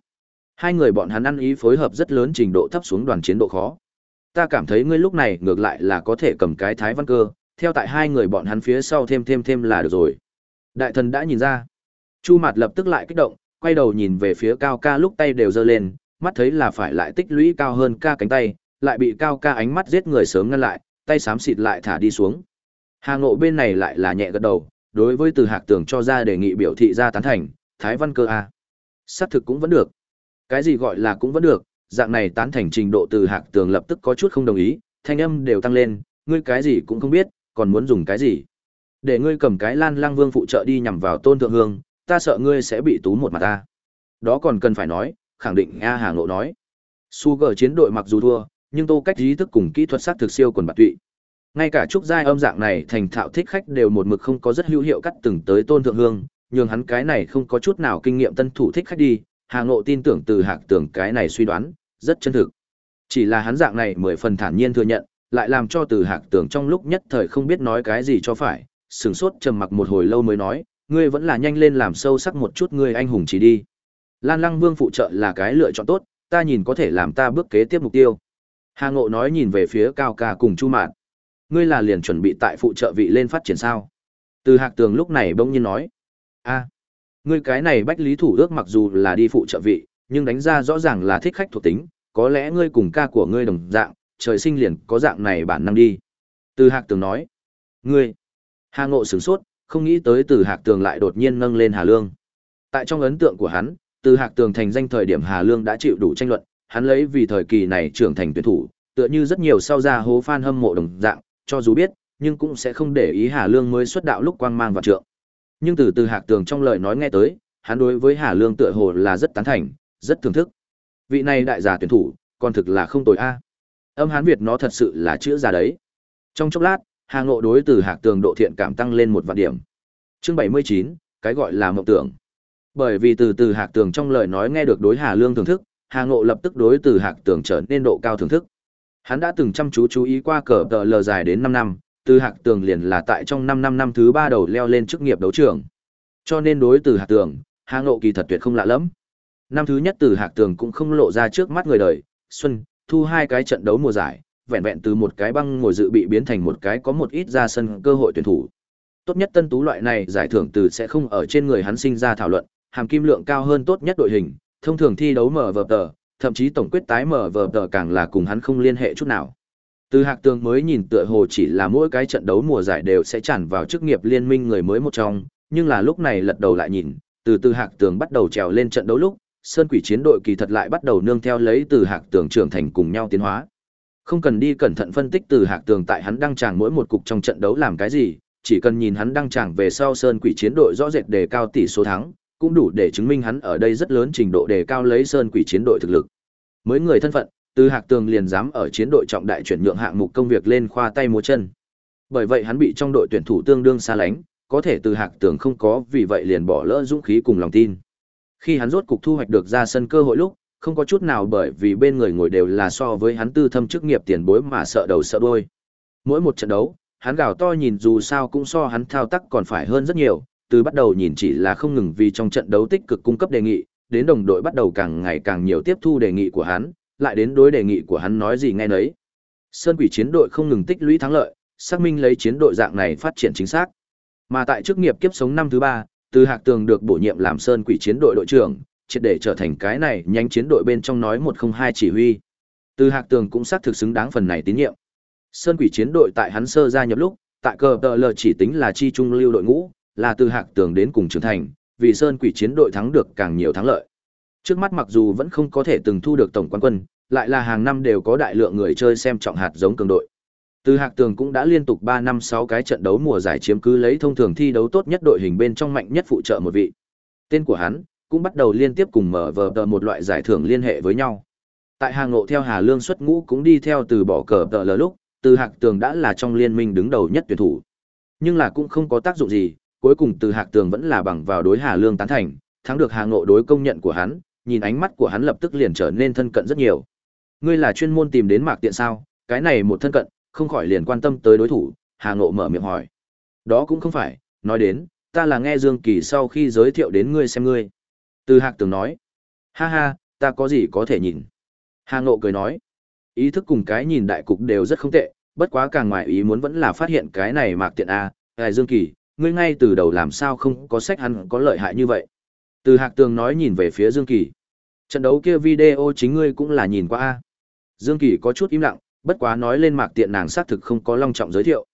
Hai người bọn hắn ăn ý phối hợp rất lớn trình độ thấp xuống đoàn chiến độ khó. Ta cảm thấy ngươi lúc này ngược lại là có thể cầm cái thái văn cơ, theo tại hai người bọn hắn phía sau thêm thêm thêm là được rồi. Đại thần đã nhìn ra. Chu Mạt lập tức lại kích động, quay đầu nhìn về phía Cao Ca lúc tay đều giơ lên, mắt thấy là phải lại tích lũy cao hơn ca cánh tay, lại bị Cao Ca ánh mắt giết người sớm ngăn lại, tay xám xịt lại thả đi xuống. Hà Ngộ bên này lại là nhẹ gật đầu, đối với Từ Hạc Tường cho ra đề nghị biểu thị ra tán thành, Thái Văn Cơ a. Sát thực cũng vẫn được. Cái gì gọi là cũng vẫn được, dạng này tán thành trình độ Từ Hạc Tường lập tức có chút không đồng ý, thanh âm đều tăng lên, ngươi cái gì cũng không biết, còn muốn dùng cái gì? Để ngươi cầm cái Lan Lang Vương phụ trợ đi nhằm vào Tôn Thượng Hương, ta sợ ngươi sẽ bị tú một mặt ta. Đó còn cần phải nói, khẳng định A Hà Ngộ nói. Su Gờ chiến đội mặc dù thua, nhưng tô cách ý thức cùng kỹ thuật sát thực siêu quần bạc tụy. Ngay cả trúc giai âm dạng này thành thạo thích khách đều một mực không có rất hữu hiệu cắt từng tới Tôn Thượng Hương, nhường hắn cái này không có chút nào kinh nghiệm tân thủ thích khách đi, Hà Ngộ tin tưởng từ Hạc Tưởng cái này suy đoán, rất chân thực. Chỉ là hắn dạng này mười phần thản nhiên thừa nhận, lại làm cho từ Hạc Tưởng trong lúc nhất thời không biết nói cái gì cho phải, sửng sốt trầm mặc một hồi lâu mới nói, ngươi vẫn là nhanh lên làm sâu sắc một chút ngươi anh hùng chỉ đi. Lan Lăng Vương phụ trợ là cái lựa chọn tốt, ta nhìn có thể làm ta bước kế tiếp mục tiêu. Hà Ngộ nói nhìn về phía Cao Ca cùng Chu Mạn. Ngươi là liền chuẩn bị tại phụ trợ vị lên phát triển sao? Từ Hạc Tường lúc này bỗng nhiên nói, a, ngươi cái này bách lý thủ ước mặc dù là đi phụ trợ vị, nhưng đánh ra rõ ràng là thích khách thuộc tính, có lẽ ngươi cùng ca của ngươi đồng dạng, trời sinh liền có dạng này bản năng đi. Từ Hạc Tường nói, ngươi. Hà Ngộ sửng sốt, không nghĩ tới từ hạc tường lại đột nhiên nâng lên hà lương tại trong ấn tượng của hắn từ hạc tường thành danh thời điểm hà lương đã chịu đủ tranh luận hắn lấy vì thời kỳ này trưởng thành tuyển thủ tựa như rất nhiều sau ra hố fan hâm mộ đồng dạng cho dù biết nhưng cũng sẽ không để ý hà lương mới xuất đạo lúc quang mang vào trượng nhưng từ từ hạc tường trong lời nói nghe tới hắn đối với hà lương tựa hồ là rất tán thành rất thưởng thức vị này đại giả tuyển thủ còn thực là không tồi a âm hán việt nó thật sự là chữa giả đấy trong chốc lát Hà Ngộ đối từ Hạc Tường độ thiện cảm tăng lên một vạn điểm. Chương 79, cái gọi là mộng tưởng. Bởi vì từ từ Hạc Tường trong lời nói nghe được đối Hà Lương thưởng thức, Hà Ngộ lập tức đối từ Hạc Tường trở nên độ cao thưởng thức. Hắn đã từng chăm chú chú ý qua cờ tờ lờ dài đến năm năm, từ Hạc Tường liền là tại trong 5 năm năm thứ 3 đầu leo lên chức nghiệp đấu trường. Cho nên đối từ Hạc Tường, Hà Ngộ kỳ thật tuyệt không lạ lắm. Năm thứ nhất từ Hạc Tường cũng không lộ ra trước mắt người đời, Xuân, thu hai cái trận đấu mùa giải, vẹn vẹn từ một cái băng ngồi dự bị biến thành một cái có một ít ra sân cơ hội tuyển thủ. Tốt nhất tân tú loại này giải thưởng từ sẽ không ở trên người hắn sinh ra thảo luận, hàm kim lượng cao hơn tốt nhất đội hình, thông thường thi đấu mở vờ tờ, thậm chí tổng quyết tái mở vờ tờ càng là cùng hắn không liên hệ chút nào. Từ Hạc Tường mới nhìn tựa hồ chỉ là mỗi cái trận đấu mùa giải đều sẽ tràn vào chức nghiệp liên minh người mới một trong, nhưng là lúc này lật đầu lại nhìn, từ Từ Hạc Tường bắt đầu trèo lên trận đấu lúc, Sơn Quỷ chiến đội kỳ thật lại bắt đầu nương theo lấy Từ Hạc Tường trưởng thành cùng nhau tiến hóa. Không cần đi cẩn thận phân tích từ hạc tường tại hắn đăng tràng mỗi một cục trong trận đấu làm cái gì, chỉ cần nhìn hắn đăng tràng về sau sơn quỷ chiến đội rõ rệt đề cao tỷ số thắng, cũng đủ để chứng minh hắn ở đây rất lớn trình độ đề cao lấy sơn quỷ chiến đội thực lực. Mới người thân phận, từ hạc tường liền dám ở chiến đội trọng đại chuyển nhượng hạng mục công việc lên khoa tay múa chân. Bởi vậy hắn bị trong đội tuyển thủ tương đương xa lánh, có thể từ hạc tường không có vì vậy liền bỏ lỡ dũng khí cùng lòng tin. Khi hắn rốt cục thu hoạch được ra sân cơ hội lúc, không có chút nào bởi vì bên người ngồi đều là so với hắn tư thâm chức nghiệp tiền bối mà sợ đầu sợ đuôi. Mỗi một trận đấu, hắn gào to nhìn dù sao cũng so hắn thao tác còn phải hơn rất nhiều, từ bắt đầu nhìn chỉ là không ngừng vì trong trận đấu tích cực cung cấp đề nghị, đến đồng đội bắt đầu càng ngày càng nhiều tiếp thu đề nghị của hắn, lại đến đối đề nghị của hắn nói gì nghe nấy. Sơn quỷ chiến đội không ngừng tích lũy thắng lợi, xác minh lấy chiến đội dạng này phát triển chính xác. Mà tại chức nghiệp kiếp sống năm thứ ba, Từ Hạc Tường được bổ nhiệm làm Sơn quỷ chiến đội đội trưởng, triệt để trở thành cái này nhanh chiến đội bên trong nói một không hai chỉ huy. Từ Hạc Tường cũng xác thực xứng đáng phần này tín nhiệm. Sơn quỷ chiến đội tại hắn sơ gia nhập lúc, tại cờ tờ lờ chỉ tính là chi trung lưu đội ngũ, là từ Hạc Tường đến cùng trưởng thành, vì Sơn quỷ chiến đội thắng được càng nhiều thắng lợi. Trước mắt mặc dù vẫn không có thể từng thu được tổng quán quân, lại là hàng năm đều có đại lượng người chơi xem trọng hạt giống cường đội. Từ Hạc Tường cũng đã liên tục 3 năm 6 cái trận đấu mùa giải chiếm cứ lấy thông thường thi đấu tốt nhất đội hình bên trong mạnh nhất phụ trợ một vị. Tên của hắn cũng bắt đầu liên tiếp cùng mở vở tờ một loại giải thưởng liên hệ với nhau. Tại Hàng Ngộ theo Hà Lương xuất ngũ cũng đi theo từ bỏ cờ tờ lờ lúc, Từ Hạc Tường đã là trong liên minh đứng đầu nhất tuyển thủ. Nhưng là cũng không có tác dụng gì, cuối cùng Từ Hạc Tường vẫn là bằng vào đối Hà Lương tán thành, thắng được Hàng Ngộ đối công nhận của hắn, nhìn ánh mắt của hắn lập tức liền trở nên thân cận rất nhiều. Ngươi là chuyên môn tìm đến Mạc Tiện sao? Cái này một thân cận, không khỏi liền quan tâm tới đối thủ, Hà Ngộ mở miệng hỏi. Đó cũng không phải, nói đến, ta là nghe Dương Kỳ sau khi giới thiệu đến ngươi xem ngươi. Từ Hạc Tường nói, ha ha, ta có gì có thể nhìn. Hà Ngộ cười nói, ý thức cùng cái nhìn đại cục đều rất không tệ, bất quá càng ngoài ý muốn vẫn là phát hiện cái này Mạc Tiện A, à, Dương Kỳ, ngươi ngay từ đầu làm sao không có sách hắn có lợi hại như vậy. Từ Hạc Tường nói nhìn về phía Dương Kỳ. Trận đấu kia video chính ngươi cũng là nhìn qua a. Dương Kỳ có chút im lặng, bất quá nói lên mạc tiện nàng xác thực không có long trọng giới thiệu.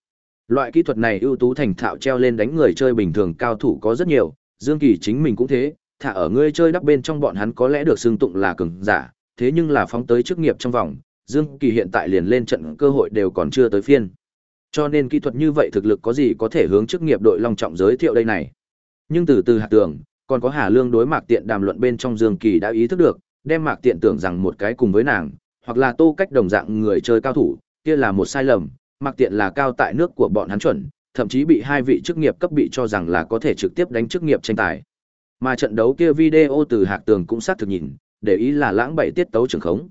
Loại kỹ thuật này ưu tú thành thạo treo lên đánh người chơi bình thường cao thủ có rất nhiều, Dương Kỳ chính mình cũng thế, thả ở ngươi chơi đắp bên trong bọn hắn có lẽ được xưng tụng là cường giả, thế nhưng là phóng tới chức nghiệp trong vòng, Dương Kỳ hiện tại liền lên trận cơ hội đều còn chưa tới phiên. Cho nên kỹ thuật như vậy thực lực có gì có thể hướng chức nghiệp đội long trọng giới thiệu đây này. Nhưng từ từ hạt tường, còn có Hà Lương đối Mạc Tiện đàm luận bên trong Dương Kỳ đã ý thức được, đem Mạc Tiện tưởng rằng một cái cùng với nàng, hoặc là Tô Cách đồng dạng người chơi cao thủ, kia là một sai lầm, Mạc Tiện là cao tại nước của bọn hắn chuẩn, thậm chí bị hai vị chức nghiệp cấp bị cho rằng là có thể trực tiếp đánh chức nghiệp tranh tài. Mà trận đấu kia video từ Hạc Tường cũng sát thực nhìn, để ý là lãng bảy tiết tấu trường khống.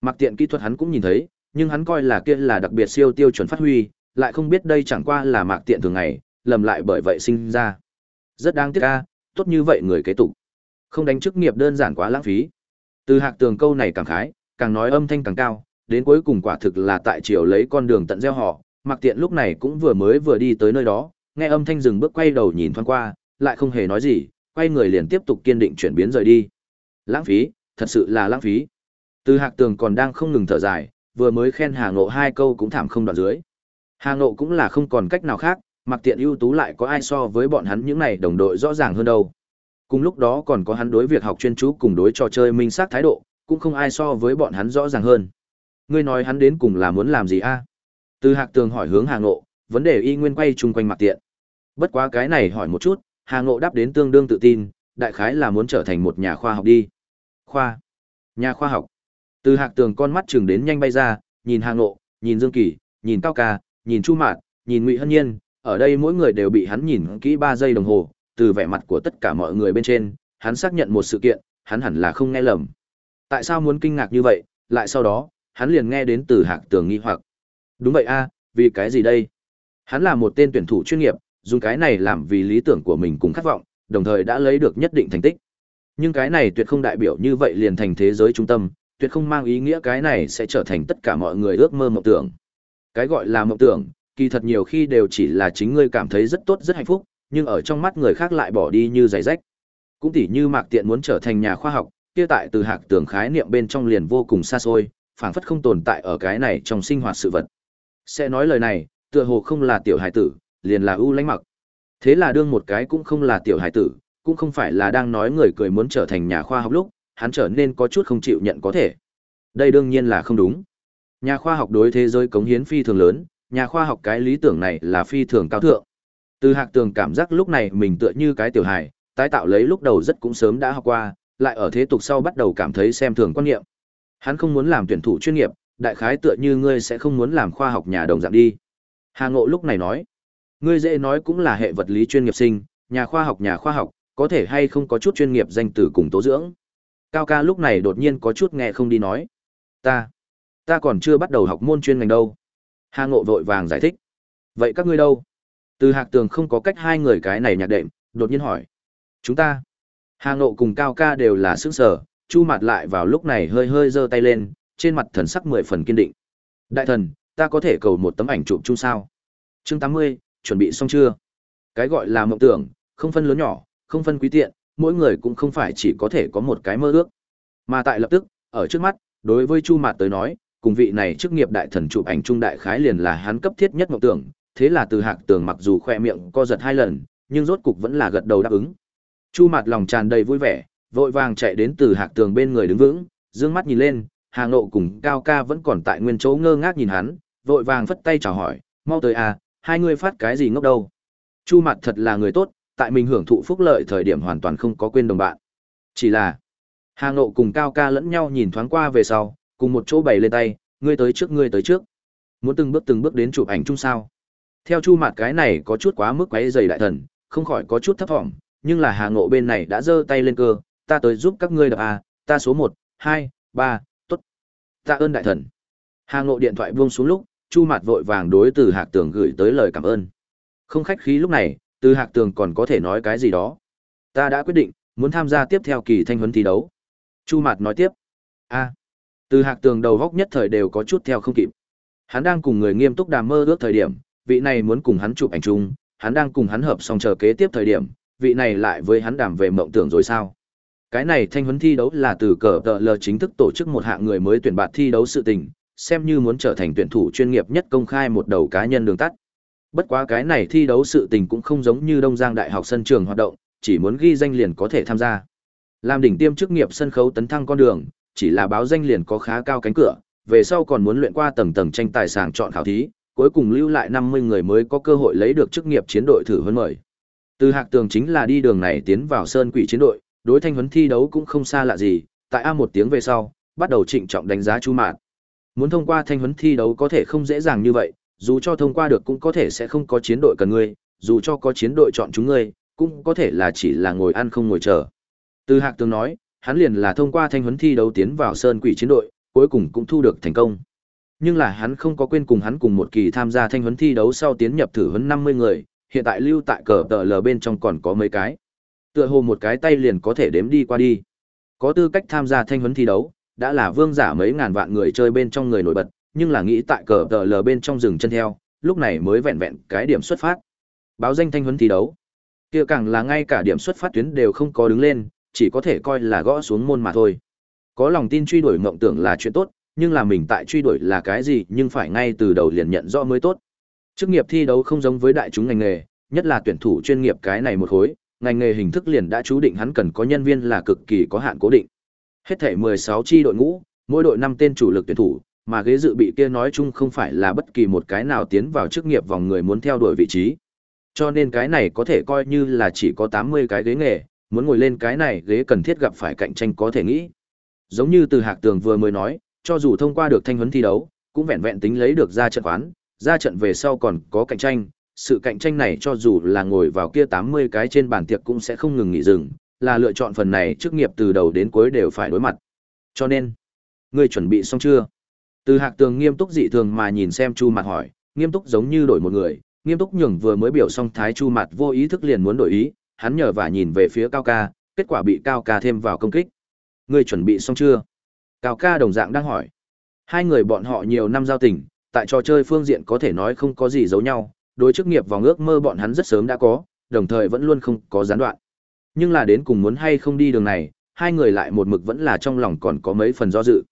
Mạc Tiện kỹ thuật hắn cũng nhìn thấy, nhưng hắn coi là kia là đặc biệt siêu tiêu chuẩn phát huy, lại không biết đây chẳng qua là Mạc Tiện thường ngày, lầm lại bởi vậy sinh ra. Rất đáng tiếc a, tốt như vậy người kế tục. Không đánh chức nghiệp đơn giản quá lãng phí. Từ hạc tường câu này càng khái, càng nói âm thanh càng cao, đến cuối cùng quả thực là tại chiều lấy con đường tận gieo họ, mặc tiện lúc này cũng vừa mới vừa đi tới nơi đó, nghe âm thanh dừng bước quay đầu nhìn thoáng qua, lại không hề nói gì, quay người liền tiếp tục kiên định chuyển biến rời đi. Lãng phí, thật sự là lãng phí. Từ hạc tường còn đang không ngừng thở dài, vừa mới khen Hà Ngộ hai câu cũng thảm không đoạn dưới. Hà Ngộ cũng là không còn cách nào khác, mặc tiện ưu tú lại có ai so với bọn hắn những này đồng đội rõ ràng hơn đâu. Cùng lúc đó còn có hắn đối việc học chuyên chú cùng đối trò chơi minh xác thái độ, cũng không ai so với bọn hắn rõ ràng hơn. Ngươi nói hắn đến cùng là muốn làm gì a? Từ Hạc Tường hỏi hướng Hà Ngộ, vấn đề y nguyên quay chung quanh mặc tiện. Bất quá cái này hỏi một chút, Hà Ngộ đáp đến tương đương tự tin, đại khái là muốn trở thành một nhà khoa học đi. Khoa. Nhà khoa học. Từ Hạc Tường con mắt chừng đến nhanh bay ra, nhìn Hà Ngộ, nhìn Dương Kỳ, nhìn Cao Ca, nhìn Chu Mạt, nhìn Ngụy Hân Nhiên, ở đây mỗi người đều bị hắn nhìn kỹ 3 giây đồng hồ, từ vẻ mặt của tất cả mọi người bên trên, hắn xác nhận một sự kiện, hắn hẳn là không nghe lầm. Tại sao muốn kinh ngạc như vậy, lại sau đó, hắn liền nghe đến từ hạc tường nghi hoặc. Đúng vậy a, vì cái gì đây? Hắn là một tên tuyển thủ chuyên nghiệp, dùng cái này làm vì lý tưởng của mình cùng khát vọng, đồng thời đã lấy được nhất định thành tích. Nhưng cái này tuyệt không đại biểu như vậy liền thành thế giới trung tâm, tuyệt không mang ý nghĩa cái này sẽ trở thành tất cả mọi người ước mơ mộng tưởng. Cái gọi là mộng tưởng, kỳ thật nhiều khi đều chỉ là chính ngươi cảm thấy rất tốt rất hạnh phúc, nhưng ở trong mắt người khác lại bỏ đi như giày rách. Cũng tỉ như Mạc Tiện muốn trở thành nhà khoa học, kia tại từ hạc tưởng khái niệm bên trong liền vô cùng xa xôi, phảng phất không tồn tại ở cái này trong sinh hoạt sự vật. Sẽ nói lời này, tựa hồ không là tiểu hải tử, liền là ưu lãnh mặc. Thế là đương một cái cũng không là tiểu hải tử, cũng không phải là đang nói người cười muốn trở thành nhà khoa học lúc, hắn trở nên có chút không chịu nhận có thể. Đây đương nhiên là không đúng. Nhà khoa học đối thế giới cống hiến phi thường lớn, nhà khoa học cái lý tưởng này là phi thường cao thượng. Từ Hạc Tường cảm giác lúc này mình tựa như cái tiểu hài, tái tạo lấy lúc đầu rất cũng sớm đã học qua, lại ở thế tục sau bắt đầu cảm thấy xem thường quan niệm. Hắn không muốn làm tuyển thủ chuyên nghiệp, đại khái tựa như ngươi sẽ không muốn làm khoa học nhà đồng dạng đi. Hà Ngộ lúc này nói, ngươi dễ nói cũng là hệ vật lý chuyên nghiệp sinh, nhà khoa học nhà khoa học, có thể hay không có chút chuyên nghiệp danh từ cùng tố dưỡng. Cao ca lúc này đột nhiên có chút nghe không đi nói. Ta, ta còn chưa bắt đầu học môn chuyên ngành đâu. Hà Ngộ vội vàng giải thích. Vậy các ngươi đâu? Từ Hạc Tường không có cách hai người cái này nhạc đệm, đột nhiên hỏi. Chúng ta. Hà Ngộ cùng Cao ca đều là sức sở, Chu Mạt lại vào lúc này hơi hơi giơ tay lên, trên mặt thần sắc mười phần kiên định. Đại thần, ta có thể cầu một tấm ảnh chụp chung sao? Chương tám mươi, chuẩn bị xong chưa? Cái gọi là mộng tưởng, không phân lớn nhỏ, không phân quý tiện, mỗi người cũng không phải chỉ có thể có một cái mơ ước. Mà tại lập tức, ở trước mắt, đối với Chu Mạt tới nói, cùng vị này chức nghiệp đại thần chụp ảnh trung đại khái liền là hắn cấp thiết nhất mộng tưởng, thế là từ hạc tường mặc dù khoe miệng co giật hai lần, nhưng rốt cục vẫn là gật đầu đáp ứng. Chu Mạt lòng tràn đầy vui vẻ, vội vàng chạy đến từ hạc tường bên người đứng vững, dương mắt nhìn lên, Hà Ngộ cùng Cao Ca vẫn còn tại nguyên chỗ ngơ ngác nhìn hắn, vội vàng phất tay chào hỏi, mau tới à, hai người phát cái gì ngốc đâu. Chu Mạt thật là người tốt, tại mình hưởng thụ phúc lợi thời điểm hoàn toàn không có quên đồng bạn. Chỉ là, Hà Ngộ cùng Cao Ca lẫn nhau nhìn thoáng qua về sau, cùng một chỗ bày lên tay, ngươi tới trước ngươi tới trước. Muốn từng bước từng bước đến chụp ảnh chung sao? Theo Chu Mạt cái này có chút quá mức quáy dày đại thần, không khỏi có chút thấp thỏm nhưng là Hà Ngộ bên này đã giơ tay lên cơ, ta tới giúp các ngươi đập à, ta số 1, 2, 3, tốt. Tạ ơn đại thần. Hà Ngộ điện thoại buông xuống lúc, Chu Mạt vội vàng đối từ Hạc Tường gửi tới lời cảm ơn. Không khách khí lúc này, từ Hạc Tường còn có thể nói cái gì đó. Ta đã quyết định, muốn tham gia tiếp theo kỳ thanh huấn thi đấu. Chu Mạt nói tiếp. A từ Hạc Tường đầu góc nhất thời đều có chút theo không kịp. Hắn đang cùng người nghiêm túc đàm mơ ước thời điểm, vị này muốn cùng hắn chụp ảnh chung, hắn đang cùng hắn hợp xong chờ kế tiếp thời điểm, vị này lại với hắn đàm về mộng tưởng rồi sao? Cái này thanh huấn thi đấu là từ cờ tờ lờ chính thức tổ chức một hạng người mới tuyển bạt thi đấu sự tình, xem như muốn trở thành tuyển thủ chuyên nghiệp nhất công khai một đầu cá nhân đường tắt. Bất quá cái này thi đấu sự tình cũng không giống như Đông Giang Đại học sân trường hoạt động, chỉ muốn ghi danh liền có thể tham gia. Làm đỉnh tiêm chức nghiệp sân khấu tấn thăng con đường, chỉ là báo danh liền có khá cao cánh cửa, về sau còn muốn luyện qua tầng tầng tranh tài sàng chọn khảo thí, cuối cùng lưu lại 50 người mới có cơ hội lấy được chức nghiệp chiến đội thử huấn mời. Từ Hạc Tường chính là đi đường này tiến vào Sơn Quỷ chiến đội, đối thanh huấn thi đấu cũng không xa lạ gì, tại A một tiếng về sau, bắt đầu trịnh trọng đánh giá Chu Mạn. Muốn thông qua thanh huấn thi đấu có thể không dễ dàng như vậy, dù cho thông qua được cũng có thể sẽ không có chiến đội cần ngươi, dù cho có chiến đội chọn chúng ngươi, cũng có thể là chỉ là ngồi ăn không ngồi chờ. Từ Hạc Tường nói, hắn liền là thông qua thanh huấn thi đấu tiến vào Sơn Quỷ chiến đội, cuối cùng cũng thu được thành công. Nhưng là hắn không có quên cùng hắn cùng một kỳ tham gia thanh huấn thi đấu sau tiến nhập thử huấn 50 người, hiện tại lưu tại cờ tờ lờ bên trong còn có mấy cái. Tựa hồ một cái tay liền có thể đếm đi qua đi. Có tư cách tham gia thanh huấn thi đấu, đã là vương giả mấy ngàn vạn người chơi bên trong người nổi bật, nhưng là nghĩ tại cờ tờ lờ bên trong rừng chân theo, lúc này mới vẹn vẹn cái điểm xuất phát. Báo danh thanh huấn thi đấu. Kia càng là ngay cả điểm xuất phát tuyến đều không có đứng lên, chỉ có thể coi là gõ xuống môn mà thôi. Có lòng tin truy đuổi mộng tưởng là chuyện tốt, nhưng là mình tại truy đuổi là cái gì nhưng phải ngay từ đầu liền nhận rõ mới tốt. Chức nghiệp thi đấu không giống với đại chúng ngành nghề, nhất là tuyển thủ chuyên nghiệp cái này một khối, ngành nghề hình thức liền đã chú định hắn cần có nhân viên là cực kỳ có hạn cố định. Hết thể 16 chi đội ngũ, mỗi đội 5 tên chủ lực tuyển thủ, mà ghế dự bị kia nói chung không phải là bất kỳ một cái nào tiến vào chức nghiệp vòng người muốn theo đuổi vị trí. Cho nên cái này có thể coi như là chỉ có 80 cái ghế nghề, muốn ngồi lên cái này ghế cần thiết gặp phải cạnh tranh có thể nghĩ. Giống như từ Hạc Tường vừa mới nói, cho dù thông qua được thanh huấn thi đấu, cũng vẹn vẹn tính lấy được ra trận quán, ra trận về sau còn có cạnh tranh, sự cạnh tranh này cho dù là ngồi vào kia 80 cái trên bàn tiệc cũng sẽ không ngừng nghỉ dừng, là lựa chọn phần này chức nghiệp từ đầu đến cuối đều phải đối mặt. Cho nên, ngươi chuẩn bị xong chưa? Từ Hạc Tường nghiêm túc dị thường mà nhìn xem Chu Mạt hỏi, nghiêm túc giống như đổi một người, nghiêm túc nhường vừa mới biểu xong thái Chu Mạt vô ý thức liền muốn đổi ý, hắn nhờ và nhìn về phía Cao Ca, kết quả bị Cao Ca thêm vào công kích. Ngươi chuẩn bị xong chưa? Cao Ca đồng dạng đang hỏi. Hai người bọn họ nhiều năm giao tình, tại trò chơi phương diện có thể nói không có gì giấu nhau, đối chức nghiệp vòng ước mơ bọn hắn rất sớm đã có, đồng thời vẫn luôn không có gián đoạn. Nhưng là đến cùng muốn hay không đi đường này, hai người lại một mực vẫn là trong lòng còn có mấy phần do dự.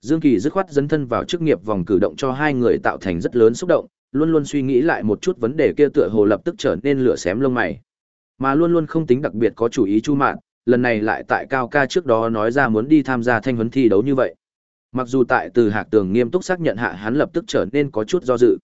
Dương Kỳ dứt khoát dấn thân vào chức nghiệp vòng cử động cho hai người tạo thành rất lớn xúc động, luôn luôn suy nghĩ lại một chút vấn đề kia tựa hồ lập tức trở nên lửa xém lông mày. Mà luôn luôn không tính đặc biệt có chủ ý Chu Mạn, lần này lại tại cao ca trước đó nói ra muốn đi tham gia thanh huấn thi đấu như vậy. Mặc dù tại từ Hạc Tường nghiêm túc xác nhận hạ hắn lập tức trở nên có chút do dự.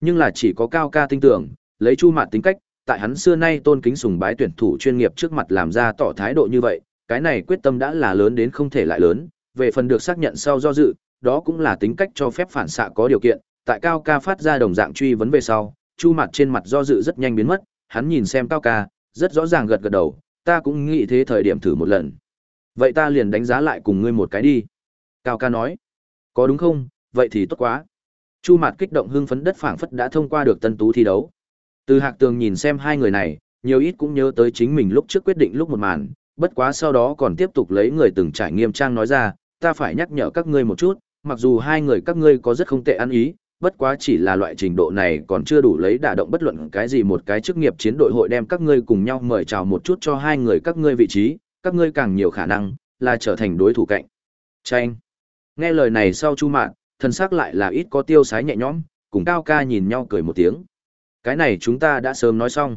Nhưng là chỉ có cao ca tin tưởng, lấy Chu Mạn tính cách, tại hắn xưa nay tôn kính sùng bái tuyển thủ chuyên nghiệp trước mặt làm ra tỏ thái độ như vậy, cái này quyết tâm đã là lớn đến không thể lại lớn, về phần được xác nhận sau do dự, đó cũng là tính cách cho phép phản xạ có điều kiện, tại Cao Ca phát ra đồng dạng truy vấn về sau, Chu mặt trên mặt do dự rất nhanh biến mất, hắn nhìn xem Cao Ca, rất rõ ràng gật gật đầu, ta cũng nghĩ thế thời điểm thử một lần. Vậy ta liền đánh giá lại cùng ngươi một cái đi. Cao Ca nói, có đúng không, vậy thì tốt quá. Chu Mạt kích động hưng phấn đất phảng phất đã thông qua được tân tú thi đấu. Từ Hạc Tường nhìn xem hai người này, nhiều ít cũng nhớ tới chính mình lúc trước quyết định lúc một màn, bất quá sau đó còn tiếp tục lấy người từng trải nghiêm trang nói ra, ta phải nhắc nhở các ngươi một chút, mặc dù hai người các ngươi có rất không tệ ăn ý, bất quá chỉ là loại trình độ này còn chưa đủ lấy đả động bất luận cái gì một cái chức nghiệp chiến đội hội đem các ngươi cùng nhau mời chào một chút cho hai người các ngươi vị trí, các ngươi càng nhiều khả năng là trở thành đối thủ cạnh. Tranh. Nghe lời này sau Chu Mạn, thân xác lại là ít có tiêu sái nhẹ nhõm, cùng Cao Ca nhìn nhau cười một tiếng. Cái này chúng ta đã sớm nói xong.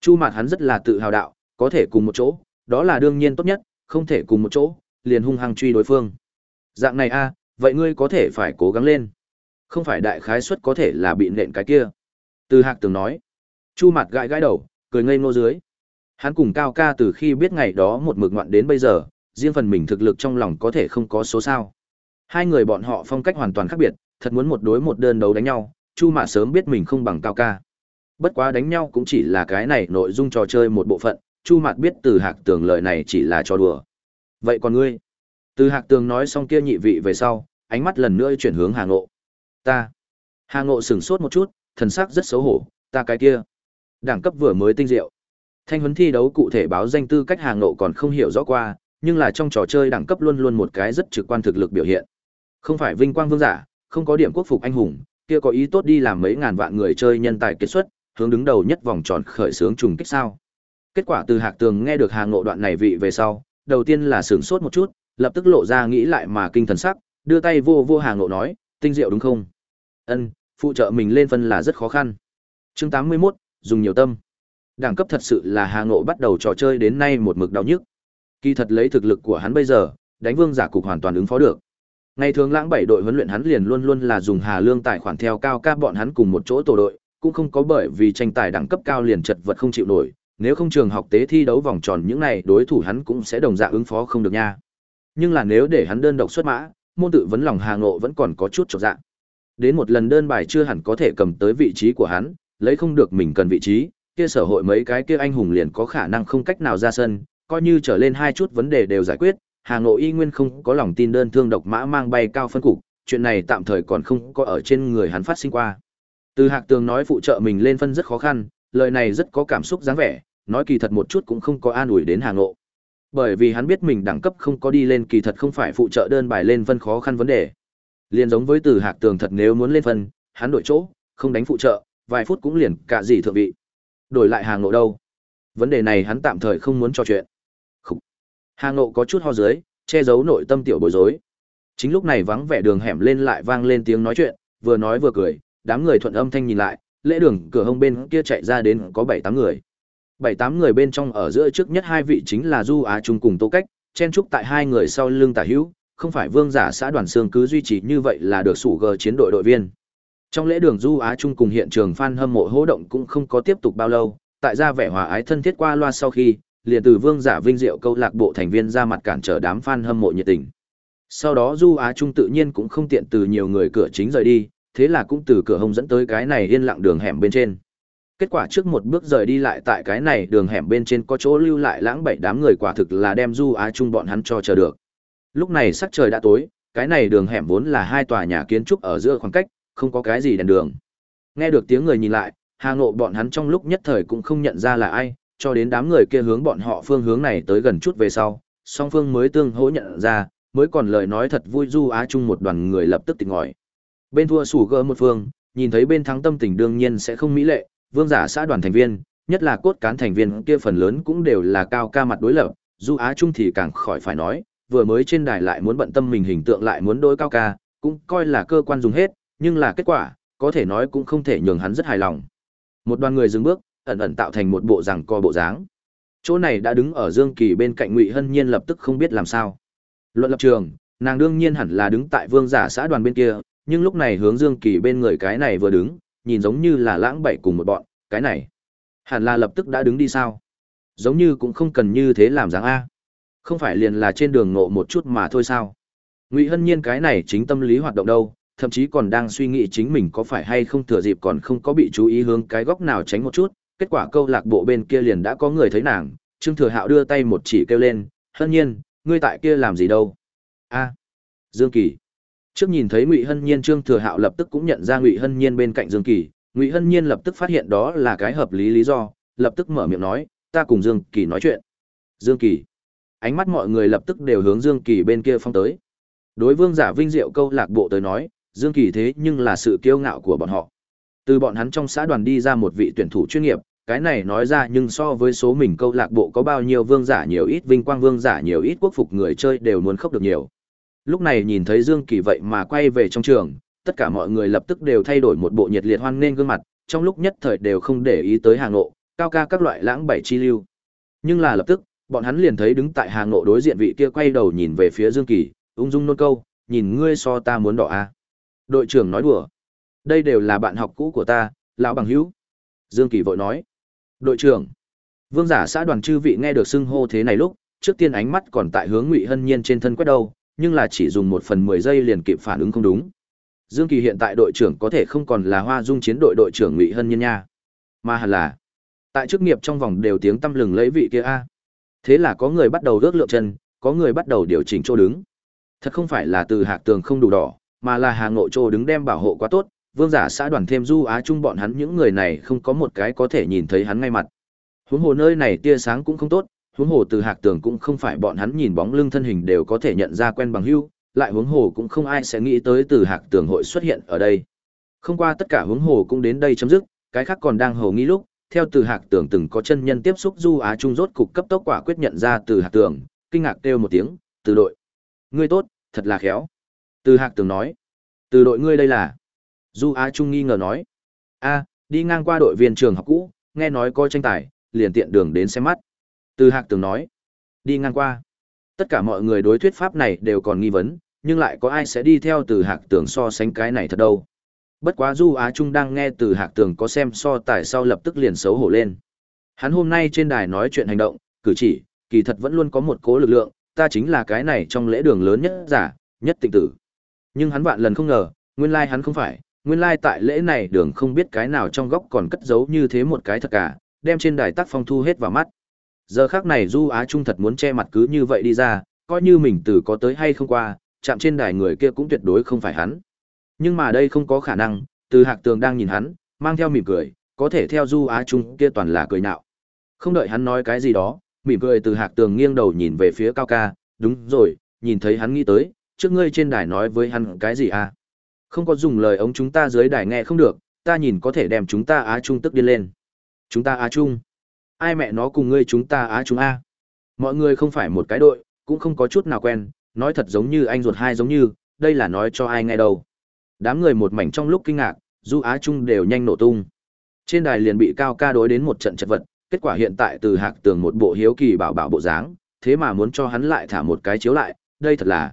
Chu Mạn hắn rất là tự hào đạo, có thể cùng một chỗ, đó là đương nhiên tốt nhất, không thể cùng một chỗ, liền hung hăng truy đối phương. Dạng này a, vậy ngươi có thể phải cố gắng lên. Không phải đại khái suất có thể là bị nện cái kia. Từ Hạc Tường nói. Chu Mạt gãi gãi đầu, cười ngây ngô dưới. Hắn cùng Cao Ca từ khi biết ngày đó một mực ngoạn đến bây giờ, riêng phần mình thực lực trong lòng có thể không có số sao. Hai người bọn họ phong cách hoàn toàn khác biệt, thật muốn một đối một đơn đấu đánh nhau, Chu Mạt sớm biết mình không bằng Cao Ca. Bất quá đánh nhau cũng chỉ là cái này nội dung trò chơi một bộ phận, Chu Mạt biết từ Hạc Tường lời này chỉ là trò đùa. Vậy còn ngươi? Từ Hạc Tường nói xong kia nhị vị về sau, ánh mắt lần nữa chuyển hướng Hà Ngộ. Ta. Hà Ngộ sửng sốt một chút, thần sắc rất xấu hổ, ta cái kia. Đẳng cấp vừa mới tinh diệu. Thanh huấn thi đấu cụ thể báo danh tư cách Hà Ngộ còn không hiểu rõ qua, nhưng là trong trò chơi đẳng cấp luôn luôn một cái rất trực quan thực lực biểu hiện. Không phải vinh quang vương giả, không có điểm quốc phục anh hùng, kia có ý tốt đi làm mấy ngàn vạn người chơi nhân tài kết xuất, hướng đứng đầu nhất vòng tròn khởi sướng trùng kích sao. Kết quả từ Hạc Tường nghe được Hà Ngộ đoạn này vị về sau, đầu tiên là sửng sốt một chút, lập tức lộ ra nghĩ lại mà kinh thần sắc, đưa tay vô vô Hà Ngộ nói, tinh diệu đúng không? Ân, phụ trợ mình lên phân là rất khó khăn. Chương 81, dùng nhiều tâm. Đẳng cấp thật sự là Hà Ngộ bắt đầu trò chơi đến nay một mực đau nhức. Kỳ thật lấy thực lực của hắn bây giờ, đánh vương giả cục hoàn toàn ứng phó được. Ngày thường lãng bảy đội huấn luyện hắn liền luôn luôn là dùng Hà Lương tài khoản theo cao ca bọn hắn cùng một chỗ tổ đội, cũng không có bởi vì tranh tài đẳng cấp cao liền chật vật không chịu nổi, nếu không trường học tế thi đấu vòng tròn những này đối thủ hắn cũng sẽ đồng dạng ứng phó không được nha. Nhưng là nếu để hắn đơn độc xuất mã, môn tự vấn lòng Hà Ngộ vẫn còn có chút chột dạng. Đến một lần đơn bài chưa hẳn có thể cầm tới vị trí của hắn, lấy không được mình cần vị trí, kia sở hội mấy cái kia anh hùng liền có khả năng không cách nào ra sân, coi như trở lên hai chút vấn đề đều giải quyết, Hà Ngộ y nguyên không có lòng tin đơn thương độc mã mang bay cao phân cục, chuyện này tạm thời còn không có ở trên người hắn phát sinh qua. Từ Hạc Tường nói phụ trợ mình lên phân rất khó khăn, lời này rất có cảm xúc dáng vẻ, nói kỳ thật một chút cũng không có an ủi đến Hà Ngộ. Bởi vì hắn biết mình đẳng cấp không có đi lên kỳ thật không phải phụ trợ đơn bài lên phân khó khăn vấn đề. Liên giống với Từ Hạc Tường thật nếu muốn lên phân, hắn đổi chỗ, không đánh phụ trợ, vài phút cũng liền cả gì thượng vị. Đổi lại Hà Ngộ đâu? Vấn đề này hắn tạm thời không muốn trò chuyện. Khủ. Hà Ngộ có chút ho dưới, che giấu nội tâm tiểu bối rối. Chính lúc này vắng vẻ đường hẻm lên lại vang lên tiếng nói chuyện, vừa nói vừa cười, đám người thuận âm thanh nhìn lại, lễ đường cửa hông bên kia chạy ra đến có bảy tám người. Bảy tám người bên trong ở giữa trước nhất hai vị chính là Du Á Trung cùng Tô Cách, chen trúc tại hai người sau lưng tả hữu, không phải vương giả xã đoàn xương cứ duy trì như vậy là được sủ gờ chiến đội đội viên. Trong lễ đường Du Á Trung cùng hiện trường fan hâm mộ hỗ động cũng không có tiếp tục bao lâu, tại ra vẻ hòa ái thân thiết qua loa sau khi, liền từ vương giả vinh diệu câu lạc bộ thành viên ra mặt cản trở đám fan hâm mộ nhiệt tình. Sau đó Du Á Trung tự nhiên cũng không tiện từ nhiều người cửa chính rời đi, thế là cũng từ cửa hông dẫn tới cái này yên lặng đường hẻm bên trên. Kết quả trước một bước rời đi lại tại cái này đường hẻm bên trên có chỗ lưu lại lãng bảy đám người quả thực là đem Du Á Trung bọn hắn cho chờ được. Lúc này sắc trời đã tối, cái này đường hẻm vốn là hai tòa nhà kiến trúc ở giữa khoảng cách, không có cái gì đèn đường. Nghe được tiếng người nhìn lại, Hà Ngộ bọn hắn trong lúc nhất thời cũng không nhận ra là ai, cho đến đám người kia hướng bọn họ phương hướng này tới gần chút về sau, song phương mới tương hỗ nhận ra, mới còn lời nói thật vui Du Á Trung một đoàn người lập tức tỉnh ngòi. Bên thua sủ gỡ một phương, nhìn thấy bên thắng tâm tình đương nhiên sẽ không mỹ lệ, vương giả xã đoàn thành viên, nhất là cốt cán thành viên kia phần lớn cũng đều là cao ca mặt đối lập, Du Á Trung thì càng khỏi phải nói, vừa mới trên đài lại muốn bận tâm mình hình tượng lại muốn đối cao ca, cũng coi là cơ quan dùng hết, nhưng là kết quả, có thể nói cũng không thể nhường hắn rất hài lòng. Một đoàn người dừng bước, ẩn ẩn tạo thành một bộ rằng co bộ dáng. Chỗ này đã đứng ở Dương Kỳ bên cạnh Ngụy Hân Nhiên lập tức không biết làm sao. Luận lập trường, nàng đương nhiên hẳn là đứng tại vương giả xã đoàn bên kia, nhưng lúc này hướng Dương Kỳ bên người cái này vừa đứng, nhìn giống như là lãng bảy cùng một bọn, cái này hẳn là lập tức đã đứng đi sao? Giống như cũng không cần như thế làm dáng a. Không phải liền là trên đường ngộ một chút mà thôi sao? Ngụy Hân Nhiên cái này chính tâm lý hoạt động đâu, thậm chí còn đang suy nghĩ chính mình có phải hay không thừa dịp còn không có bị chú ý hướng cái góc nào tránh một chút, kết quả câu lạc bộ bên kia liền đã có người thấy nàng, Trương Thừa Hạo đưa tay một chỉ kêu lên, "Hân Nhiên, ngươi tại kia làm gì đâu?" "A." Dương Kỳ. Trước nhìn thấy Ngụy Hân Nhiên Trương Thừa Hạo lập tức cũng nhận ra Ngụy Hân Nhiên bên cạnh Dương Kỳ, Ngụy Hân Nhiên lập tức phát hiện đó là cái hợp lý lý do, lập tức mở miệng nói, "Ta cùng Dương Kỳ nói chuyện." Dương Kỳ. Ánh mắt mọi người lập tức đều hướng Dương Kỳ bên kia phong tới. Đối vương giả vinh diệu câu lạc bộ tới nói, Dương Kỳ thế nhưng là sự kiêu ngạo của bọn họ. Từ bọn hắn trong xã đoàn đi ra một vị tuyển thủ chuyên nghiệp, cái này nói ra nhưng so với số mình câu lạc bộ có bao nhiêu vương giả nhiều ít vinh quang vương giả nhiều ít quốc phục người chơi đều muốn khóc được nhiều. Lúc này nhìn thấy Dương Kỳ vậy mà quay về trong trường, tất cả mọi người lập tức đều thay đổi một bộ nhiệt liệt hoan nghênh gương mặt, trong lúc nhất thời đều không để ý tới hàng nộ, cao ca các loại lãng bảy chi lưu. Nhưng là lập tức, bọn hắn liền thấy đứng tại hàng nộ đối diện vị kia quay đầu nhìn về phía Dương Kỳ, ung dung nôn câu, nhìn ngươi so ta muốn đỏ a. À? Đội trưởng nói đùa. Đây đều là bạn học cũ của ta, lão bằng hữu. Dương Kỳ vội nói. Đội trưởng. Vương giả xã đoàn chư vị nghe được xưng hô thế này lúc, trước tiên ánh mắt còn tại hướng Ngụy Hân Nhiên trên thân quét đâu, nhưng là chỉ dùng một phần mười giây liền kịp phản ứng không đúng. Dương Kỳ hiện tại đội trưởng có thể không còn là Hoa Dung chiến đội đội trưởng Ngụy Hân Nhiên nha, mà hẳn là tại chức nghiệp trong vòng đều tiếng tăm lừng lấy vị kia a. Thế là có người bắt đầu rước lượng chân, có người bắt đầu điều chỉnh chỗ đứng. Thật không phải là từ hạc tường không đủ đỏ, mà là Hà Ngộ chỗ đứng đem bảo hộ quá tốt, vương giả xã đoàn thêm du á chung bọn hắn những người này không có một cái có thể nhìn thấy hắn ngay mặt. Huống hồ nơi này tia sáng cũng không tốt, huống hồ từ hạc tường cũng không phải bọn hắn nhìn bóng lưng thân hình đều có thể nhận ra quen bằng hưu, lại huống hồ cũng không ai sẽ nghĩ tới từ hạc tường hội xuất hiện ở đây. Không qua tất cả huống hồ cũng đến đây chấm dứt, cái khác còn đang hầu nghi lúc, theo từ hạc tường từng có chân nhân tiếp xúc du á trung rốt cục cấp tốc quả quyết nhận ra từ hạc tường, kinh ngạc kêu một tiếng, từ đội. Ngươi tốt, thật là khéo. Từ hạc tường nói, từ đội ngươi đây là. Du Á Trung nghi ngờ nói, a đi ngang qua đội viên trường học cũ, nghe nói có tranh tài, liền tiện đường đến xem mắt. Từ hạc tường nói, đi ngang qua. Tất cả mọi người đối thuyết pháp này đều còn nghi vấn, nhưng lại có ai sẽ đi theo từ hạc tường so sánh cái này thật đâu. Bất quá Du Á Trung đang nghe từ hạc tường có xem so tài sau lập tức liền xấu hổ lên. Hắn hôm nay trên đài nói chuyện hành động, cử chỉ, kỳ thật vẫn luôn có một cố lực lượng, ta chính là cái này trong lễ đường lớn nhất giả, nhất tịnh tử. Nhưng hắn vạn lần không ngờ, nguyên lai hắn không phải, nguyên lai tại lễ này đường không biết cái nào trong góc còn cất giấu như thế một cái thật cả, đem trên đài tác phong thu hết vào mắt. Giờ khác này Du Á Trung thật muốn che mặt cứ như vậy đi ra, coi như mình từ có tới hay không qua, chạm trên đài người kia cũng tuyệt đối không phải hắn. Nhưng mà đây không có khả năng, từ hạc tường đang nhìn hắn, mang theo mỉm cười, có thể theo Du Á Trung kia toàn là cười nạo. Không đợi hắn nói cái gì đó, mỉm cười từ hạc tường nghiêng đầu nhìn về phía cao ca, đúng rồi, nhìn thấy hắn nghĩ tới, trước ngươi trên đài nói với hắn cái gì à? Không có dùng lời ống chúng ta dưới đài nghe không được, ta nhìn có thể đem chúng ta Á Trung tức điên lên. Chúng ta Á Trung. Ai mẹ nó cùng ngươi chúng ta Á Trung A. Mọi người không phải một cái đội, cũng không có chút nào quen, nói thật giống như anh ruột hai giống như, đây là nói cho ai nghe đâu. Đám người một mảnh trong lúc kinh ngạc, du Á Trung đều nhanh nổ tung. Trên đài liền bị cao ca đối đến một trận chật vật, kết quả hiện tại từ hạc tường một bộ hiếu kỳ bảo bảo bộ dáng, thế mà muốn cho hắn lại thả một cái chiếu lại, đây thật là,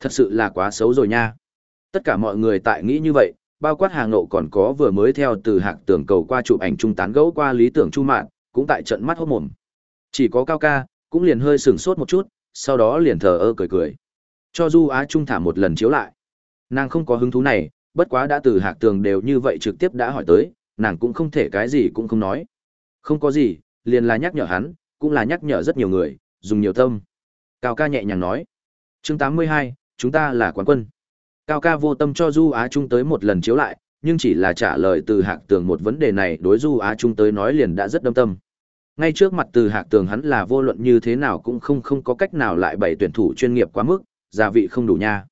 thật sự là quá xấu rồi nha. Tất cả mọi người tại nghĩ như vậy, bao quát hàng nộ còn có vừa mới theo từ hạc tường cầu qua chụp ảnh trung tán gẫu qua lý tưởng chu mạn, cũng tại trận mắt hốt mồm. Chỉ có cao ca, cũng liền hơi sửng sốt một chút, sau đó liền thờ ơ cười cười. Cho Du Á Trung thả một lần chiếu lại. Nàng không có hứng thú này, bất quá đã từ hạc tường đều như vậy trực tiếp đã hỏi tới, nàng cũng không thể cái gì cũng không nói. Không có gì, liền là nhắc nhở hắn, cũng là nhắc nhở rất nhiều người, dùng nhiều tâm. Cao ca nhẹ nhàng nói. chương 82, chúng ta là quán quân. Cao ca vô tâm cho Du Á Trung tới một lần chiếu lại, nhưng chỉ là trả lời từ hạc tường một vấn đề này đối Du Á Trung tới nói liền đã rất đâm tâm. Ngay trước mặt từ hạc tường hắn là vô luận như thế nào cũng không không có cách nào lại bày tuyển thủ chuyên nghiệp quá mức, gia vị không đủ nha.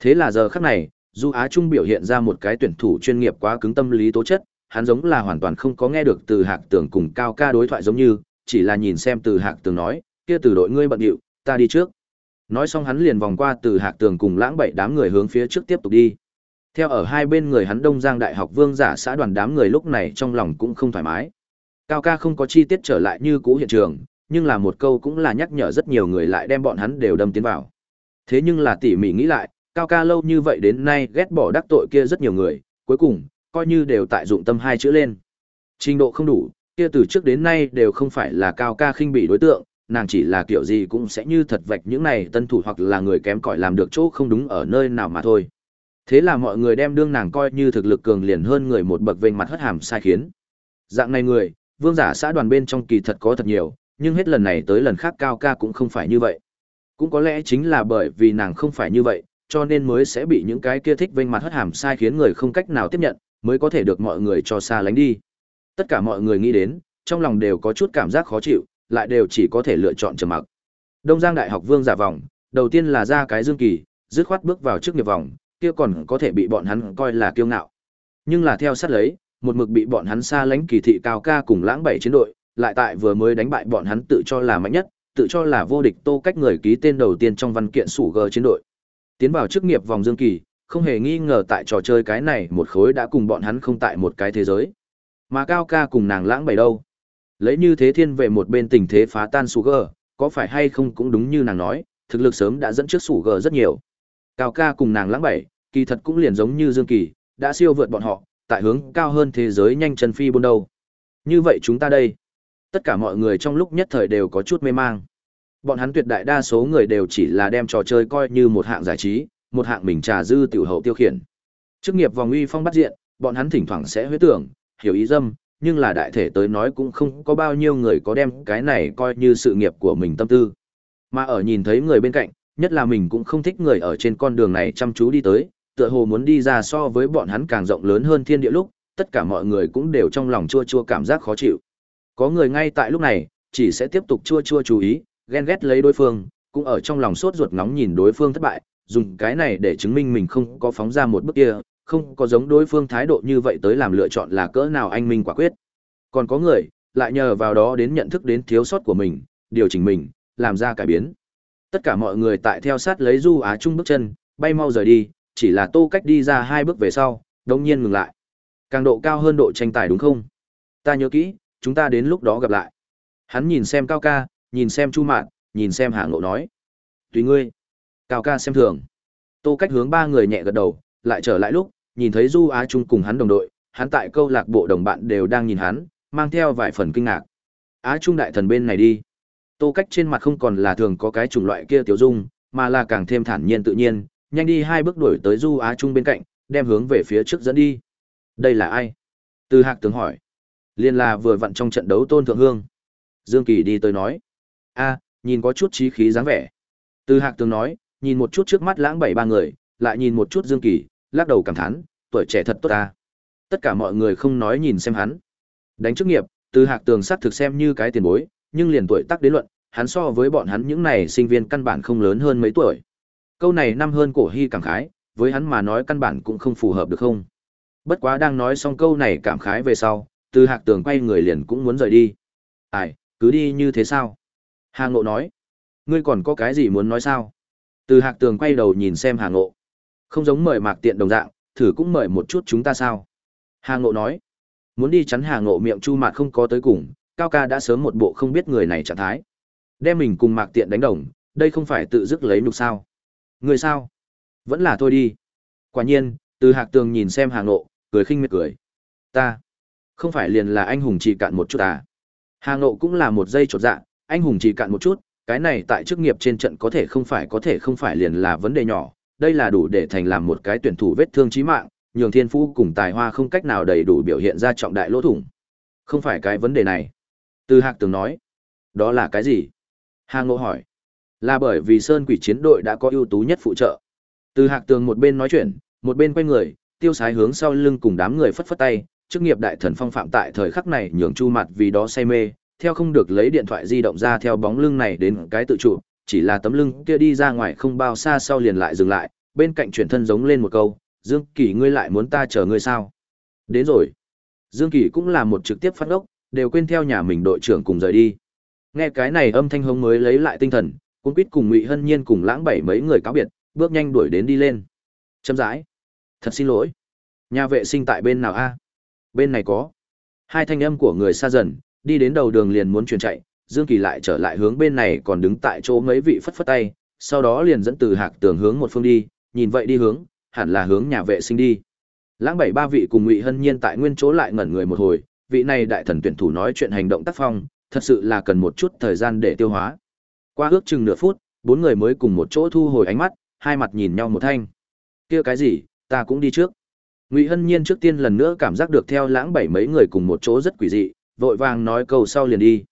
Thế là giờ khắc này, Du Á Trung biểu hiện ra một cái tuyển thủ chuyên nghiệp quá cứng tâm lý tố chất, hắn giống là hoàn toàn không có nghe được từ hạc tường cùng cao ca đối thoại giống như, chỉ là nhìn xem từ hạc tường nói, kia từ đội ngươi bận điệu, ta đi trước. Nói xong hắn liền vòng qua từ hạc tường cùng lãng bảy đám người hướng phía trước tiếp tục đi. Theo ở hai bên người hắn Đông Giang Đại học Vương giả xã đoàn đám người lúc này trong lòng cũng không thoải mái. Cao ca không có chi tiết trở lại như cũ hiện trường, nhưng là một câu cũng là nhắc nhở rất nhiều người lại đem bọn hắn đều đâm tiến vào. Thế nhưng là tỉ mỉ nghĩ lại, Cao ca lâu như vậy đến nay ghét bỏ đắc tội kia rất nhiều người, cuối cùng, coi như đều tại dụng tâm hai chữ lên. Trình độ không đủ, kia từ trước đến nay đều không phải là Cao ca khinh bị đối tượng, nàng chỉ là kiểu gì cũng sẽ như thật vạch những này tân thủ hoặc là người kém cỏi làm được chỗ không đúng ở nơi nào mà thôi. Thế là mọi người đem đương nàng coi như thực lực cường liền hơn người một bậc vênh mặt hất hàm sai khiến. Dạng này người, vương giả xã đoàn bên trong kỳ thật có thật nhiều, nhưng hết lần này tới lần khác cao ca cũng không phải như vậy. Cũng có lẽ chính là bởi vì nàng không phải như vậy, cho nên mới sẽ bị những cái kia thích vênh mặt hất hàm sai khiến người không cách nào tiếp nhận, mới có thể được mọi người cho xa lánh đi. Tất cả mọi người nghĩ đến, trong lòng đều có chút cảm giác khó chịu, lại đều chỉ có thể lựa chọn trầm mặc. Đông Giang Đại học Vương giả vòng, đầu tiên là ra cái Dương Kỳ, dứt khoát bước vào trước nghiệp vòng, kia còn có thể bị bọn hắn coi là kiêu ngạo. Nhưng là theo sát lấy, một mực bị bọn hắn xa lánh kỳ thị cao ca cùng lãng bảy chiến đội, lại tại vừa mới đánh bại bọn hắn tự cho là mạnh nhất, tự cho là vô địch tô cách người ký tên đầu tiên trong văn kiện sủ g chiến đội. Tiến vào chức nghiệp vòng dương kỳ, không hề nghi ngờ tại trò chơi cái này một khối đã cùng bọn hắn không tại một cái thế giới. Mà cao ca cùng nàng lãng bảy đâu? Lấy như thế thiên về một bên tình thế phá tan sủ gờ, có phải hay không cũng đúng như nàng nói, thực lực sớm đã dẫn trước sủ gờ rất nhiều. Cao ca cùng nàng lãng bảy, kỳ thật cũng liền giống như Dương Kỳ, đã siêu vượt bọn họ, tại hướng cao hơn thế giới nhanh chân phi buôn đâu. Như vậy chúng ta đây, tất cả mọi người trong lúc nhất thời đều có chút mê mang. Bọn hắn tuyệt đại đa số người đều chỉ là đem trò chơi coi như một hạng giải trí, một hạng mình trà dư tiểu hậu tiêu khiển. Chức nghiệp vòng uy phong bắt diện, bọn hắn thỉnh thoảng sẽ huyết tưởng, hiểu ý dâm, nhưng là đại thể tới nói cũng không có bao nhiêu người có đem cái này coi như sự nghiệp của mình tâm tư. Mà ở nhìn thấy người bên cạnh, nhất là mình cũng không thích người ở trên con đường này chăm chú đi tới, tựa hồ muốn đi ra so với bọn hắn càng rộng lớn hơn thiên địa lúc, tất cả mọi người cũng đều trong lòng chua chua cảm giác khó chịu. Có người ngay tại lúc này, chỉ sẽ tiếp tục chua chua chú ý, ghen ghét lấy đối phương, cũng ở trong lòng sốt ruột ngóng nhìn đối phương thất bại, dùng cái này để chứng minh mình không có phóng ra một bước kia, không có giống đối phương thái độ như vậy tới làm lựa chọn là cỡ nào anh minh quả quyết. Còn có người, lại nhờ vào đó đến nhận thức đến thiếu sót của mình, điều chỉnh mình, làm ra cải biến. Tất cả mọi người tại theo sát lấy Du Á Trung bước chân, bay mau rời đi, chỉ là Tô Cách đi ra hai bước về sau, đồng nhiên ngừng lại. Càng độ cao hơn độ tranh tài đúng không? Ta nhớ kỹ, chúng ta đến lúc đó gặp lại. Hắn nhìn xem Cao Ca, nhìn xem Chu Mạn, nhìn xem Hạ Ngộ nói. Tùy ngươi. Cao Ca xem thường. Tô Cách hướng ba người nhẹ gật đầu, lại trở lại lúc, nhìn thấy Du Á Trung cùng hắn đồng đội, hắn tại câu lạc bộ đồng bạn đều đang nhìn hắn, mang theo vài phần kinh ngạc. Á Trung đại thần bên này đi. Tô Cách trên mặt không còn là thường có cái chủng loại kia tiểu dung, mà là càng thêm thản nhiên tự nhiên, nhanh đi hai bước đuổi tới Du Á Trung bên cạnh, đem hướng về phía trước dẫn đi. Đây là ai? Từ Hạc tướng hỏi. Liên là vừa vặn trong trận đấu Tôn Thượng Hương. Dương Kỳ đi tới nói a nhìn có chút trí khí dáng vẻ. Từ Hạc Tường nói, nhìn một chút trước mắt lãng bảy ba người, lại nhìn một chút Dương Kỳ, lắc đầu cảm thán, tuổi trẻ thật tốt ta. Tất cả mọi người không nói nhìn xem hắn. Đánh chức nghiệp, Từ Hạc tường sắc thực xem như cái tiền bối, nhưng liền tuổi tác đến luận, hắn so với bọn hắn những này sinh viên căn bản không lớn hơn mấy tuổi. Câu này năm hơn cổ hy cảm khái, với hắn mà nói căn bản cũng không phù hợp được không. Bất quá đang nói xong câu này cảm khái về sau, từ hạc tường quay người liền cũng muốn rời đi. Ai, cứ đi như thế sao? Hà Ngộ nói. Ngươi còn có cái gì muốn nói sao? Từ hạc tường quay đầu nhìn xem Hà Ngộ. Không giống mời mạc tiện đồng dạng, thử cũng mời một chút chúng ta sao? Hà Ngộ nói. Muốn đi chắn Hà Ngộ miệng chu mạt không có tới cùng, Cao ca đã sớm một bộ không biết người này trạng thái. Đem mình cùng mạc tiện đánh đồng, đây không phải tự dứt lấy nhục sao? Người sao? Vẫn là thôi đi. Quả nhiên, từ hạc tường nhìn xem Hà Ngộ, cười khinh miệt cười. Ta, không phải liền là anh hùng chỉ cạn một chút à? Hà Ngộ cũng là một giây chột dạ, anh hùng chỉ cạn một chút, cái này tại chức nghiệp trên trận có thể không phải có thể không phải liền là vấn đề nhỏ, đây là đủ để thành làm một cái tuyển thủ vết thương chí mạng, nhường thiên phú cùng tài hoa không cách nào đầy đủ biểu hiện ra trọng đại lỗ thủng. Không phải cái vấn đề này. Từ Hạc Tường nói, đó là cái gì? Hà Ngộ hỏi, là bởi vì Sơn Quỷ chiến đội đã có ưu tú nhất phụ trợ. Từ Hạc Tường một bên nói chuyện, một bên quay người, tiêu sái hướng sau lưng cùng đám người phất phất tay, chức nghiệp đại thần phong phạm tại thời khắc này nhường Chu Mặt vì đó say mê, theo không được lấy điện thoại di động ra theo bóng lưng này đến cái tự chủ, chỉ là tấm lưng kia đi ra ngoài không bao xa sau liền lại dừng lại, bên cạnh chuyển thân giống lên một câu, "Dương Kỳ ngươi lại muốn ta chờ ngươi sao?" Đến rồi. Dương Kỳ cũng là một trực tiếp phát ốc, đều quên theo nhà mình đội trưởng cùng rời đi. Nghe cái này âm thanh hống mới lấy lại tinh thần, cũng quýt cùng Ngụy Hân Nhiên cùng lãng bảy mấy người cáo biệt, bước nhanh đuổi đến đi lên. Chấm rãi. Thật xin lỗi. Nhà vệ sinh tại bên nào a? Bên này có. Hai thanh âm của người xa dần, đi đến đầu đường liền muốn chuyển chạy, Dương Kỳ lại trở lại hướng bên này còn đứng tại chỗ mấy vị phất phất tay, sau đó liền dẫn từ hạc tường hướng một phương đi, nhìn vậy đi hướng, hẳn là hướng nhà vệ sinh đi. Lãng bảy ba vị cùng Ngụy Hân Nhiên tại nguyên chỗ lại ngẩn người một hồi, vị này đại thần tuyển thủ nói chuyện hành động tác phong, thật sự là cần một chút thời gian để tiêu hóa. Qua ước chừng nửa phút, bốn người mới cùng một chỗ thu hồi ánh mắt, hai mặt nhìn nhau một thanh. Kia cái gì, ta cũng đi trước. Ngụy Hân Nhiên trước tiên lần nữa cảm giác được theo lãng bảy mấy người cùng một chỗ rất quỷ dị, vội vàng nói câu sau liền đi.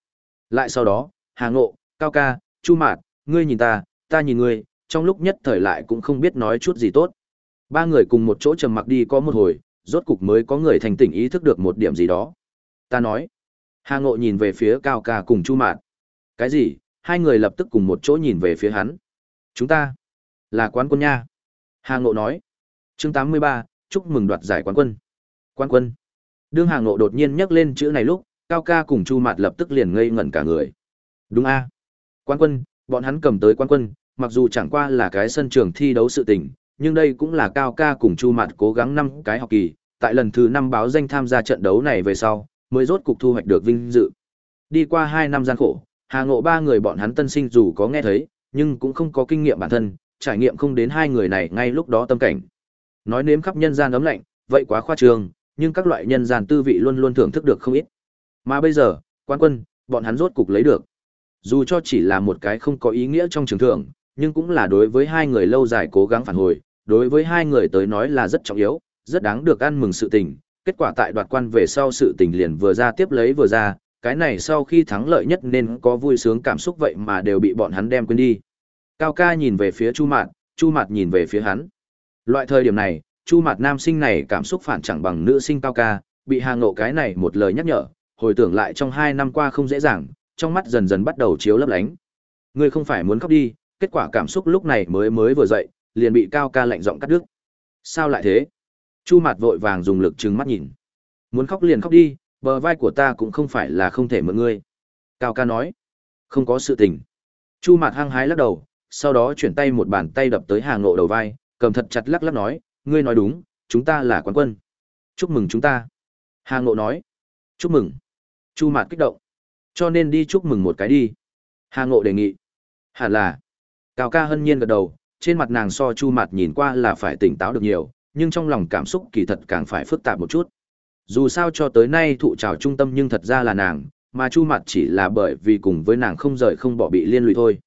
Lại sau đó, Hà Ngộ, Cao Ca, Chu Mạt, ngươi nhìn ta, ta nhìn ngươi, trong lúc nhất thời lại cũng không biết nói chút gì tốt. Ba người cùng một chỗ trầm mặc đi có một hồi, rốt cục mới có người thành tỉnh ý thức được một điểm gì đó. Ta nói. Hà Ngộ nhìn về phía Cao Ca cùng Chu Mạt. Cái gì? Hai người lập tức cùng một chỗ nhìn về phía hắn. Chúng ta Là quán quân nha. Hà Ngộ nói. Chương 83, chúc mừng đoạt giải quán quân. Quán quân. Đương Hà Ngộ đột nhiên nhắc lên chữ này lúc, Cao ca cùng Chu Mạt lập tức liền ngây ngẩn cả người. Đúng a. quan quân, bọn hắn cầm tới quan quân, mặc dù chẳng qua là cái sân trường thi đấu sự tình, nhưng đây cũng là Cao ca cùng Chu Mạt cố gắng năm cái học kỳ, tại lần thứ năm báo danh tham gia trận đấu này về sau, mới rốt cục thu hoạch được vinh dự. Đi qua hai năm gian khổ, Hà Ngộ ba người bọn hắn tân sinh dù có nghe thấy, nhưng cũng không có kinh nghiệm bản thân, trải nghiệm không đến hai người này ngay lúc đó tâm cảnh. Nói nếm khắp nhân gian ấm lạnh, vậy quá khoa trương, nhưng các loại nhân gian tư vị luôn luôn thưởng thức được không ít. Mà bây giờ, quan quân, bọn hắn rốt cục lấy được. Dù cho chỉ là một cái không có ý nghĩa trong trường thưởng, nhưng cũng là đối với hai người lâu dài cố gắng phản hồi, đối với hai người tới nói là rất trọng yếu, rất đáng được ăn mừng sự tình. Kết quả tại đoạt quan về sau sự tình liền vừa ra tiếp lấy vừa ra, cái này sau khi thắng lợi nhất nên có vui sướng cảm xúc vậy mà đều bị bọn hắn đem quên đi. Cao ca nhìn về phía Chu Mạt, Chu Mạt nhìn về phía hắn. Loại thời điểm này, Chu Mạt nam sinh này cảm xúc phản chẳng bằng nữ sinh Cao ca, bị Hà Ngộ cái này một lời nhắc nhở, hồi tưởng lại trong hai năm qua không dễ dàng, trong mắt dần dần bắt đầu chiếu lấp lánh. Ngươi không phải muốn khóc đi, kết quả cảm xúc lúc này mới mới vừa dậy, liền bị Cao ca lạnh giọng cắt đứt. Sao lại thế? Chu Mạt vội vàng dùng lực trừng mắt nhìn. Muốn khóc liền khóc đi, bờ vai của ta cũng không phải là không thể mượn ngươi. Cao ca nói. Không có sự tình. Chu Mạt hăng hái lắc đầu, sau đó chuyển tay một bàn tay đập tới Hà Ngộ đầu vai, cầm thật chặt lắc lắc nói, ngươi nói đúng, chúng ta là quán quân. Chúc mừng chúng ta. Hà Ngộ nói. Chúc mừng. Chu Mạt kích động. Cho nên đi chúc mừng một cái đi. Hà Ngộ đề nghị. Hẳn là. Cao ca hân nhiên gật đầu, trên mặt nàng so Chu Mạt nhìn qua là phải tỉnh táo được nhiều, nhưng trong lòng cảm xúc kỳ thật càng phải phức tạp một chút. Dù sao cho tới nay thụ trào trung tâm nhưng thật ra là nàng, mà Chu Mạt chỉ là bởi vì cùng với nàng không rời không bỏ bị liên lụy thôi.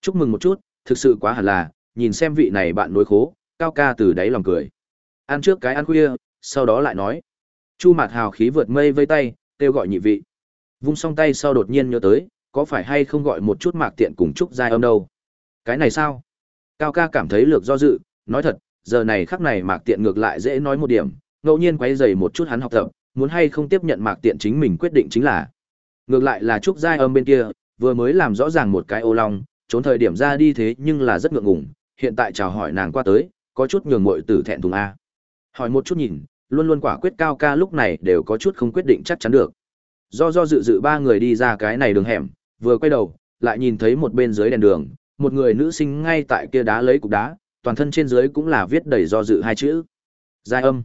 Chúc mừng một chút, thực sự quá hẳn là, nhìn xem vị này bạn nối khố, cao ca từ đáy lòng cười. Ăn trước cái ăn khuya, sau đó lại nói. Chu Mạt hào khí vượt mây vây tay, kêu gọi nhị vị. Vung song tay sau đột nhiên nhớ tới, có phải hay không gọi một chút mạc tiện cùng chúc giai âm đâu. Cái này sao? Cao ca cảm thấy lược do dự, nói thật, giờ này khắc này mạc tiện ngược lại dễ nói một điểm, ngẫu nhiên quấy dày một chút hắn học tập, muốn hay không tiếp nhận mạc tiện chính mình quyết định chính là. Ngược lại là trúc giai âm bên kia, vừa mới làm rõ ràng một cái ô long, trốn thời điểm ra đi thế nhưng là rất ngượng ngùng, hiện tại chào hỏi nàng qua tới, có chút nhường muội tử thẹn thùng a. Hỏi một chút nhìn, luôn luôn quả quyết cao ca lúc này đều có chút không quyết định chắc chắn được. Do do dự dự ba người đi ra cái này đường hẻm, vừa quay đầu, lại nhìn thấy một bên dưới đèn đường, một người nữ sinh ngay tại kia đá lấy cục đá, toàn thân trên dưới cũng là viết đầy do dự hai chữ. Giai âm.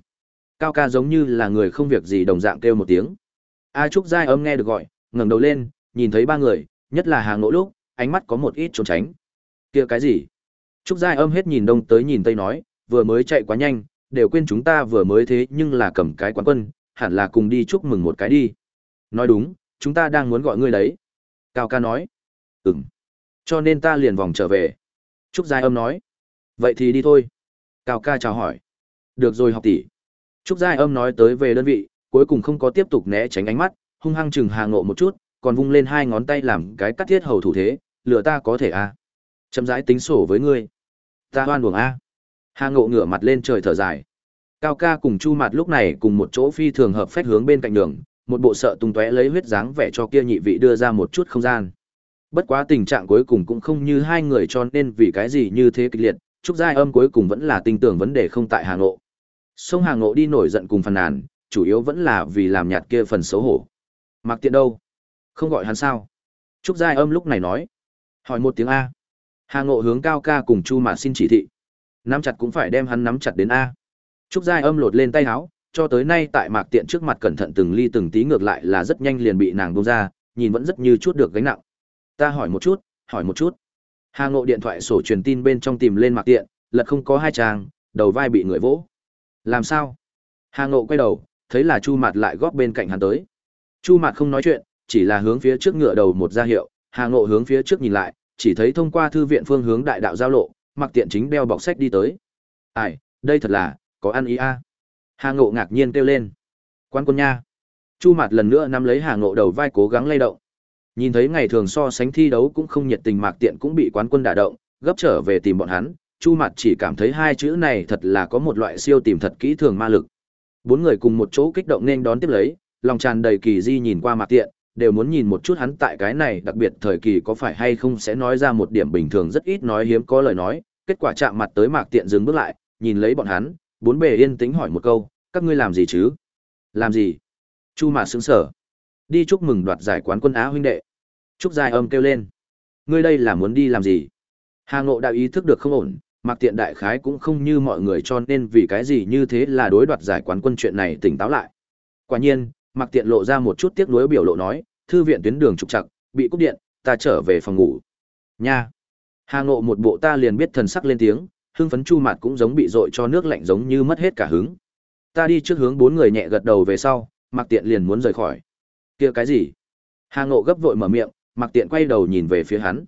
Cao ca giống như là người không việc gì đồng dạng kêu một tiếng. A Trúc Giai âm nghe được gọi, ngẩng đầu lên, nhìn thấy ba người, nhất là hàng nỗ lúc, ánh mắt có một ít trốn tránh. kia cái gì? Trúc Giai âm hết nhìn đông tới nhìn tây nói, vừa mới chạy quá nhanh, đều quên chúng ta vừa mới thế nhưng là cầm cái quán quân, hẳn là cùng đi chúc mừng một cái đi. Nói đúng, chúng ta đang muốn gọi ngươi đấy. Cao ca nói. Ừm. Cho nên ta liền vòng trở về. Trúc Giai âm nói. Vậy thì đi thôi. Cao ca chào hỏi. Được rồi học tỷ. Trúc Giai âm nói tới về đơn vị, cuối cùng không có tiếp tục né tránh ánh mắt, hung hăng chừng Hà Ngộ một chút, còn vung lên hai ngón tay làm cái cắt thiết hầu thủ thế, lựa ta có thể à? chậm rãi tính sổ với ngươi ta hoan buồng a à? hà ngộ ngửa mặt lên trời thở dài cao ca cùng chu mặt lúc này cùng một chỗ phi thường hợp phách hướng bên cạnh đường một bộ sợ tung tóe lấy huyết dáng vẻ cho kia nhị vị đưa ra một chút không gian. Bất quá tình trạng cuối cùng cũng không như hai người cho nên vì cái gì như thế kịch liệt, trúc giai âm cuối cùng vẫn là tin tưởng vấn đề không tại hà ngộ. Sông hà ngộ đi nổi giận cùng phàn nàn, chủ yếu vẫn là vì làm nhạt kia phần xấu hổ. Mặc tiện đâu? Không gọi hắn sao? Trúc giai âm lúc này nói. Hỏi một tiếng a. Hà ngộ hướng cao ca cùng chu mà xin chỉ thị. Nắm chặt cũng phải đem hắn nắm chặt đến a. Trúc giai âm lột lên tay áo cho tới nay tại mạc tiện trước mặt cẩn thận từng ly từng tí ngược lại là rất nhanh liền bị nàng bông ra nhìn vẫn rất như chút được gánh nặng. Ta hỏi một chút hỏi một chút. Hà ngộ điện thoại sổ truyền tin bên trong tìm lên mạc tiện lật không có hai trang đầu vai bị người vỗ. Làm sao? Hà ngộ quay đầu thấy là chu mạt lại góp bên cạnh hắn tới. Chu mạt không nói chuyện chỉ là hướng phía trước ngựa đầu một ra hiệu Hà Ngộ hướng phía trước nhìn lại, chỉ thấy thông qua thư viện phương hướng đại đạo giao lộ, Mặc Tiện chính đeo bọc sách đi tới. "Ai, đây thật là, có ăn ý a." Hà Ngộ ngạc nhiên kêu lên. "Quan quân nha." Chu Mạt lần nữa nắm lấy Hà Ngộ đầu vai cố gắng lay động. Nhìn thấy ngày thường so sánh thi đấu cũng không nhiệt tình Mạc Tiện cũng bị quán quân đả động, gấp trở về tìm bọn hắn, Chu Mạt chỉ cảm thấy hai chữ này thật là có một loại siêu tìm thật kỹ thường ma lực. Bốn người cùng một chỗ kích động nên đón tiếp lấy, lòng tràn đầy kỳ di nhìn qua Mạc Tiện, đều muốn nhìn một chút hắn tại cái này đặc biệt thời kỳ có phải hay không sẽ nói ra một điểm bình thường rất ít nói hiếm có lời nói, kết quả chạm mặt tới Mạc Tiện dừng bước lại, nhìn lấy bọn hắn, bốn bề yên tĩnh hỏi một câu, các ngươi làm gì chứ? Làm gì? Chu Mạt sững sở. Đi chúc mừng đoạt giải quán quân Á huynh đệ. Trúc Giai Âm kêu lên. Ngươi đây là muốn đi làm gì? Hà Ngộ đã ý thức được không ổn, mặc Tiện đại khái cũng không như mọi người cho nên vì cái gì như thế là đối đoạt giải quán quân chuyện này tỉnh táo lại. Quả nhiên, mặc Tiện lộ ra một chút tiếc nuối biểu lộ nói, thư viện tuyến đường trục trặc, bị cúp điện, ta trở về phòng ngủ. Nha. Hà Ngộ một bộ ta liền biết thần sắc lên tiếng, hưng phấn chu mạt cũng giống bị dội cho nước lạnh giống như mất hết cả hứng. Ta đi trước hướng bốn người nhẹ gật đầu về sau, mặc Tiện liền muốn rời khỏi. Kia cái gì? Hà Ngộ gấp vội mở miệng, mặc Tiện quay đầu nhìn về phía hắn.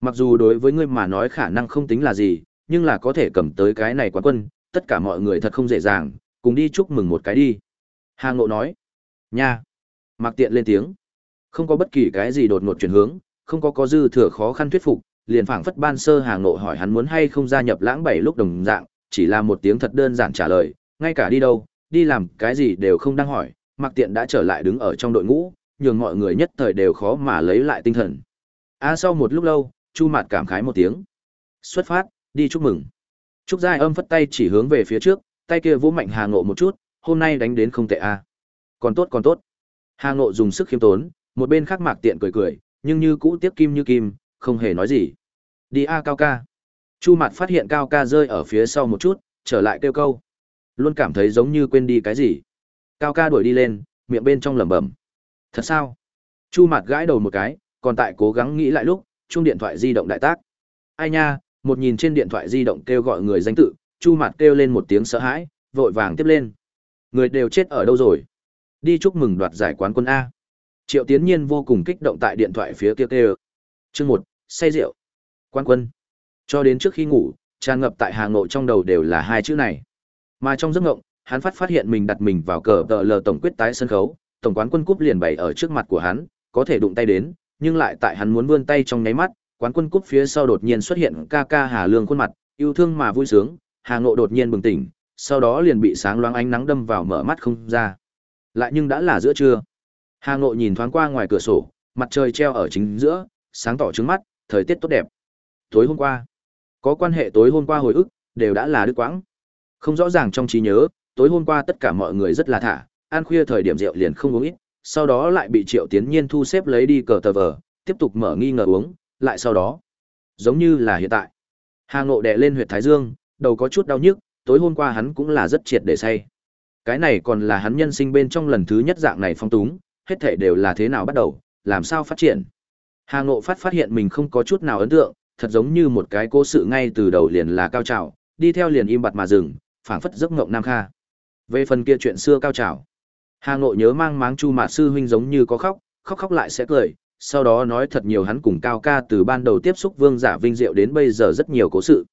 Mặc dù đối với ngươi mà nói khả năng không tính là gì, nhưng là có thể cầm tới cái này quán quân, tất cả mọi người thật không dễ dàng, cùng đi chúc mừng một cái đi. Hà Ngộ nói. Nha. mặc Tiện lên tiếng. Không có bất kỳ cái gì đột ngột chuyển hướng, không có có dư thừa khó khăn thuyết phục, liền phảng phất ban sơ Hà nội hỏi hắn muốn hay không gia nhập lãng bảy lúc đồng dạng, chỉ là một tiếng thật đơn giản trả lời, ngay cả đi đâu, đi làm cái gì đều không đang hỏi, mặc Tiện đã trở lại đứng ở trong đội ngũ, nhường mọi người nhất thời đều khó mà lấy lại tinh thần. A sau một lúc lâu, Chu Mạt cảm khái một tiếng. Xuất phát, đi chúc mừng. Trúc Giai Âm phất tay chỉ hướng về phía trước, tay kia vỗ mạnh Hà Ngộ một chút, hôm nay đánh đến không tệ a. Còn tốt còn tốt. Hà Ngộ dùng sức khiêm tốn, một bên khác Mạc Tiện cười cười, nhưng như cũ tiếp kim như kim, không hề nói gì. Đi a Cao ca. Chu Mạt phát hiện Cao ca rơi ở phía sau một chút, trở lại kêu câu. Luôn cảm thấy giống như quên đi cái gì. Cao ca đuổi đi lên, miệng bên trong lẩm bẩm. Thật sao? Chu Mạt gãi đầu một cái, còn tại cố gắng nghĩ lại lúc, chuông điện thoại di động đại tác. Ai nha, một nhìn trên điện thoại di động kêu gọi người danh tự, Chu Mạt kêu lên một tiếng sợ hãi, vội vàng tiếp lên. Người đều chết ở đâu rồi? Đi chúc mừng đoạt giải quán quân A. Triệu Tiến Nhiên vô cùng kích động tại điện thoại phía kia kêu. Chương một, say rượu. quan quân. Cho đến trước khi ngủ, tràn ngập tại Hà Ngộ trong đầu đều là hai chữ này. Mà trong giấc ngộng, hắn phát phát hiện mình đặt mình vào cờ tờ lờ tổng quyết tái sân khấu, tổng quán quân cúp liền bày ở trước mặt của hắn, có thể đụng tay đến, nhưng lại tại hắn muốn vươn tay trong nháy mắt, quán quân cúp phía sau đột nhiên xuất hiện ca ca Hà Lương khuôn mặt, yêu thương mà vui sướng, Hà Ngộ đột nhiên bừng tỉnh, sau đó liền bị sáng loáng ánh nắng đâm vào mở mắt không ra. Lại nhưng đã là giữa trưa. Hà Ngộ nhìn thoáng qua ngoài cửa sổ, mặt trời treo ở chính giữa, sáng tỏ trước mắt, thời tiết tốt đẹp. Tối hôm qua, có quan hệ tối hôm qua hồi ức, đều đã là đứt quãng. Không rõ ràng trong trí nhớ, tối hôm qua tất cả mọi người rất là thả, ăn khuya thời điểm rượu liền không uống ít, sau đó lại bị Triệu Tiến Nhiên thu xếp lấy đi cờ tờ vở, tiếp tục mở nghi ngờ uống, lại sau đó, giống như là hiện tại. Hà Ngộ đè lên huyệt thái dương, đầu có chút đau nhức, tối hôm qua hắn cũng là rất triệt để say. Cái này còn là hắn nhân sinh bên trong lần thứ nhất dạng này phong túng, hết thể đều là thế nào bắt đầu, làm sao phát triển. Hà Ngộ phát phát hiện mình không có chút nào ấn tượng, thật giống như một cái cố sự ngay từ đầu liền là cao trào, đi theo liền im bặt mà dừng, phảng phất giấc ngộng nam kha. Về phần kia chuyện xưa cao trào, Hà Ngộ nhớ mang máng Chu Mạt sư huynh giống như có khóc, khóc khóc lại sẽ cười, sau đó nói thật nhiều hắn cùng Cao ca từ ban đầu tiếp xúc Vương Giả Vinh Diệu đến bây giờ rất nhiều cố sự.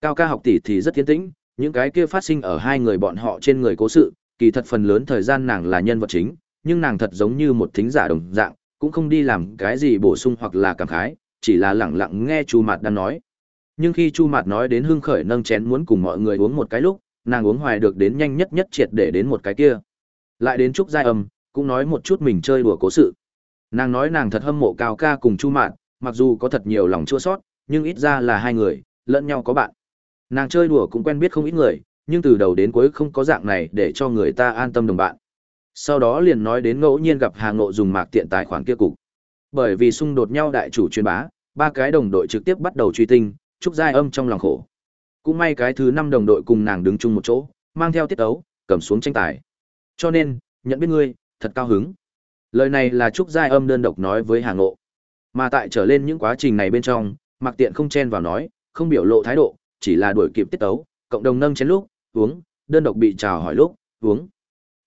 Cao ca học tỷ thì rất tiến tĩnh, những cái kia phát sinh ở hai người bọn họ trên người cố sự, kỳ thật phần lớn thời gian nàng là nhân vật chính, nhưng nàng thật giống như một thính giả đồng dạng, cũng không đi làm cái gì bổ sung hoặc là cảm khái, chỉ là lặng lặng nghe Chu Mạt đang nói. Nhưng khi Chu Mạt nói đến hưng khởi nâng chén muốn cùng mọi người uống một cái lúc, nàng uống hoài được đến nhanh nhất nhất triệt để đến một cái kia. Lại đến Trúc Giai Âm, cũng nói một chút mình chơi đùa cố sự. Nàng nói nàng thật hâm mộ Cao ca cùng Chu Mạn, mặc dù có thật nhiều lòng chua sót, nhưng ít ra là hai người, lẫn nhau có bạn. Nàng chơi đùa cũng quen biết không ít người, nhưng từ đầu đến cuối không có dạng này để cho người ta an tâm đồng bạn. Sau đó liền nói đến ngẫu nhiên gặp Hà Ngộ dùng mạc tiện tài khoản kia cục. Bởi vì xung đột nhau đại chủ truyền bá, ba cái đồng đội trực tiếp bắt đầu truy tinh, Trúc Giai Âm trong lòng khổ. Cũng may cái thứ năm đồng đội cùng nàng đứng chung một chỗ, mang theo tiết ấu, cầm xuống tranh tài. Cho nên, nhận biết ngươi, thật cao hứng. Lời này là Trúc Giai Âm đơn độc nói với Hà Ngộ. Mà tại trở lên những quá trình này bên trong, Mạc Tiện không chen vào nói, không biểu lộ thái độ, chỉ là đuổi kịp tiết tấu, cộng đồng nâng chén lúc, uống, đơn độc bị chào hỏi lúc, uống.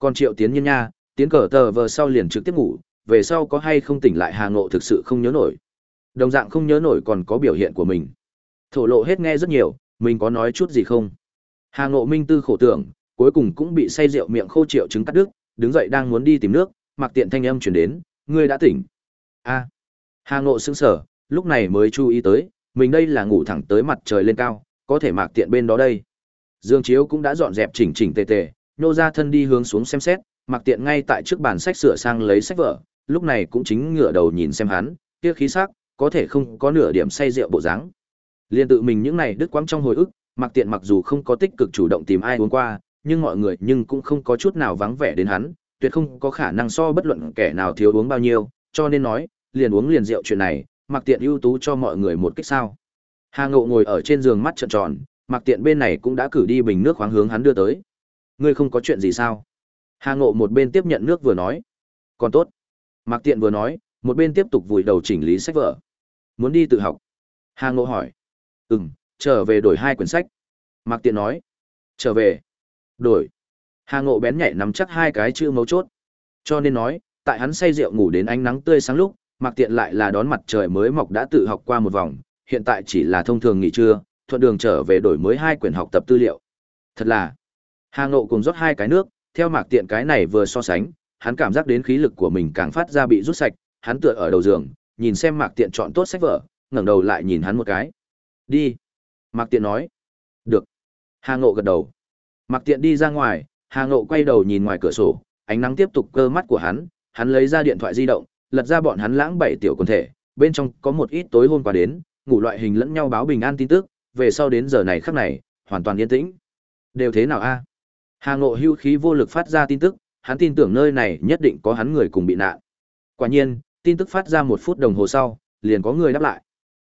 Còn Triệu Tiến Nhiên nha, tiến cờ tờ vờ sau liền trực tiếp ngủ, về sau có hay không tỉnh lại Hà Ngộ thực sự không nhớ nổi. Đồng dạng không nhớ nổi còn có biểu hiện của mình. Thổ lộ hết nghe rất nhiều, mình có nói chút gì không? Hà Ngộ Minh tư khổ tưởng, cuối cùng cũng bị say rượu miệng khô triệu chứng cắt đứt, đứng dậy đang muốn đi tìm nước, mặc tiện thanh âm chuyển đến, ngươi đã tỉnh. a Hà Ngộ sững sở, lúc này mới chú ý tới, mình đây là ngủ thẳng tới mặt trời lên cao, có thể mặc tiện bên đó đây. Dương Chiếu cũng đã dọn dẹp chỉnh chỉnh tề tề, nô ra thân đi hướng xuống xem xét, Mặc tiện ngay tại trước bàn sách sửa sang lấy sách vở, lúc này cũng chính ngửa đầu nhìn xem hắn, kia khí sắc, có thể không có nửa điểm say rượu bộ dáng. Liên tự mình những này đứt quãng trong hồi ức, Mặc Tiện mặc dù không có tích cực chủ động tìm ai uống qua, nhưng mọi người nhưng cũng không có chút nào vắng vẻ đến hắn, tuyệt không có khả năng so bất luận kẻ nào thiếu uống bao nhiêu, cho nên nói, liền uống liền rượu chuyện này, Mặc Tiện ưu tú cho mọi người một cách sao. Hà Ngộ ngồi ở trên giường mắt trợn tròn, Mặc Tiện bên này cũng đã cử đi bình nước khoáng hướng hắn đưa tới. Ngươi không có chuyện gì sao? Hà Ngộ một bên tiếp nhận nước vừa nói. Còn tốt. Mặc Tiện vừa nói, một bên tiếp tục vùi đầu chỉnh lý sách vở. Muốn đi tự học. Hà Ngộ hỏi. Ừm, trở về đổi hai quyển sách. Mặc Tiện nói. Trở về. Đổi. Hà Ngộ bén nhạy nắm chắc hai cái chữ mấu chốt. Cho nên nói, tại hắn say rượu ngủ đến ánh nắng tươi sáng lúc, Mặc Tiện lại là đón mặt trời mới mọc đã tự học qua một vòng, hiện tại chỉ là thông thường nghỉ trưa, thuận đường trở về đổi mới hai quyển học tập tư liệu. Thật là, Hà Ngộ cùng rót hai cái nước, theo Mạc Tiện cái này vừa so sánh, hắn cảm giác đến khí lực của mình càng phát ra bị rút sạch, hắn tựa ở đầu giường, nhìn xem Mạc Tiện chọn tốt sách vở, ngẩng đầu lại nhìn hắn một cái. "Đi." Mạc Tiện nói. "Được." Hà Ngộ gật đầu. Mạc Tiện đi ra ngoài, Hà Ngộ quay đầu nhìn ngoài cửa sổ, ánh nắng tiếp tục cơ mắt của hắn, hắn lấy ra điện thoại di động, lật ra bọn hắn lãng bảy tiểu quần thể, bên trong có một ít tối hôm qua đến, ngủ loại hình lẫn nhau báo bình an tin tức, về sau đến giờ này khắc này, hoàn toàn yên tĩnh. Đều thế nào a? Hà Ngộ hưu khí vô lực phát ra tin tức, hắn tin tưởng nơi này nhất định có hắn người cùng bị nạn. Quả nhiên, tin tức phát ra một phút đồng hồ sau, liền có người đáp lại.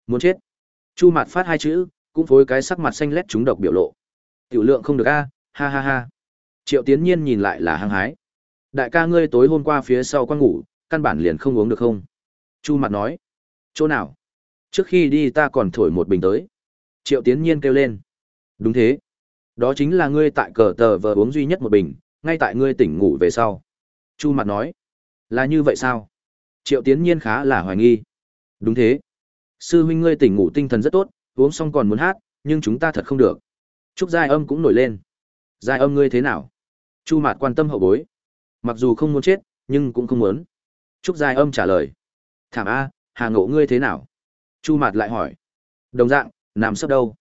Muốn chết. Chu Mạt phát hai chữ, cũng phối cái sắc mặt xanh lét trúng độc biểu lộ. Tiểu lượng không được a, ha ha ha. Triệu Tiến Nhiên nhìn lại là hăng hái. Đại ca ngươi tối hôm qua phía sau quan ngủ, căn bản liền không uống được không? Chu Mạt nói. Chỗ nào? Trước khi đi ta còn thổi một bình tới. Triệu Tiến Nhiên kêu lên. Đúng thế. Đó chính là ngươi tại cờ tờ vờ uống duy nhất một bình, ngay tại ngươi tỉnh ngủ về sau. Chu mặt nói. Là như vậy sao? Triệu Tiến Nhiên khá là hoài nghi. Đúng thế. Sư huynh ngươi tỉnh ngủ tinh thần rất tốt, uống xong còn muốn hát, nhưng chúng ta thật không được. Trúc Giai Âm cũng nổi lên. Giai Âm ngươi thế nào? Chu Mạt quan tâm hậu bối. Mặc dù không muốn chết, nhưng cũng không muốn. Trúc Giai Âm trả lời. Thảm A, Hà Ngộ ngươi thế nào? Chu Mạt lại hỏi. Đồng dạng, nằm sấp đâu?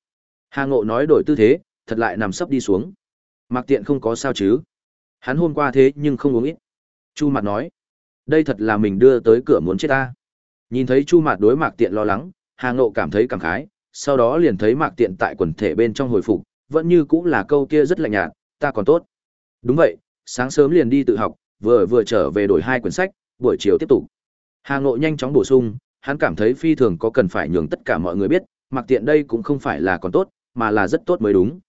Hà Ngộ nói đổi tư thế, thật lại nằm sấp đi xuống. Mạc Tiện không có sao chứ? Hắn hôm qua thế nhưng không uống ít. Chu Mạt nói. Đây thật là mình đưa tới cửa muốn chết ta. Nhìn thấy Chu Mạt đối Mạc Tiện lo lắng, Hà Ngộ cảm thấy cảm khái, sau đó liền thấy Mạc Tiện tại quần thể bên trong hồi phục, vẫn như cũng là câu kia rất lạnh nhạt, ta còn tốt. Đúng vậy, sáng sớm liền đi tự học, vừa vừa trở về đổi hai quyển sách, buổi chiều tiếp tục. Hà Ngộ nhanh chóng bổ sung, hắn cảm thấy phi thường có cần phải nhường tất cả mọi người biết, mặc tiện đây cũng không phải là còn tốt, mà là rất tốt mới đúng.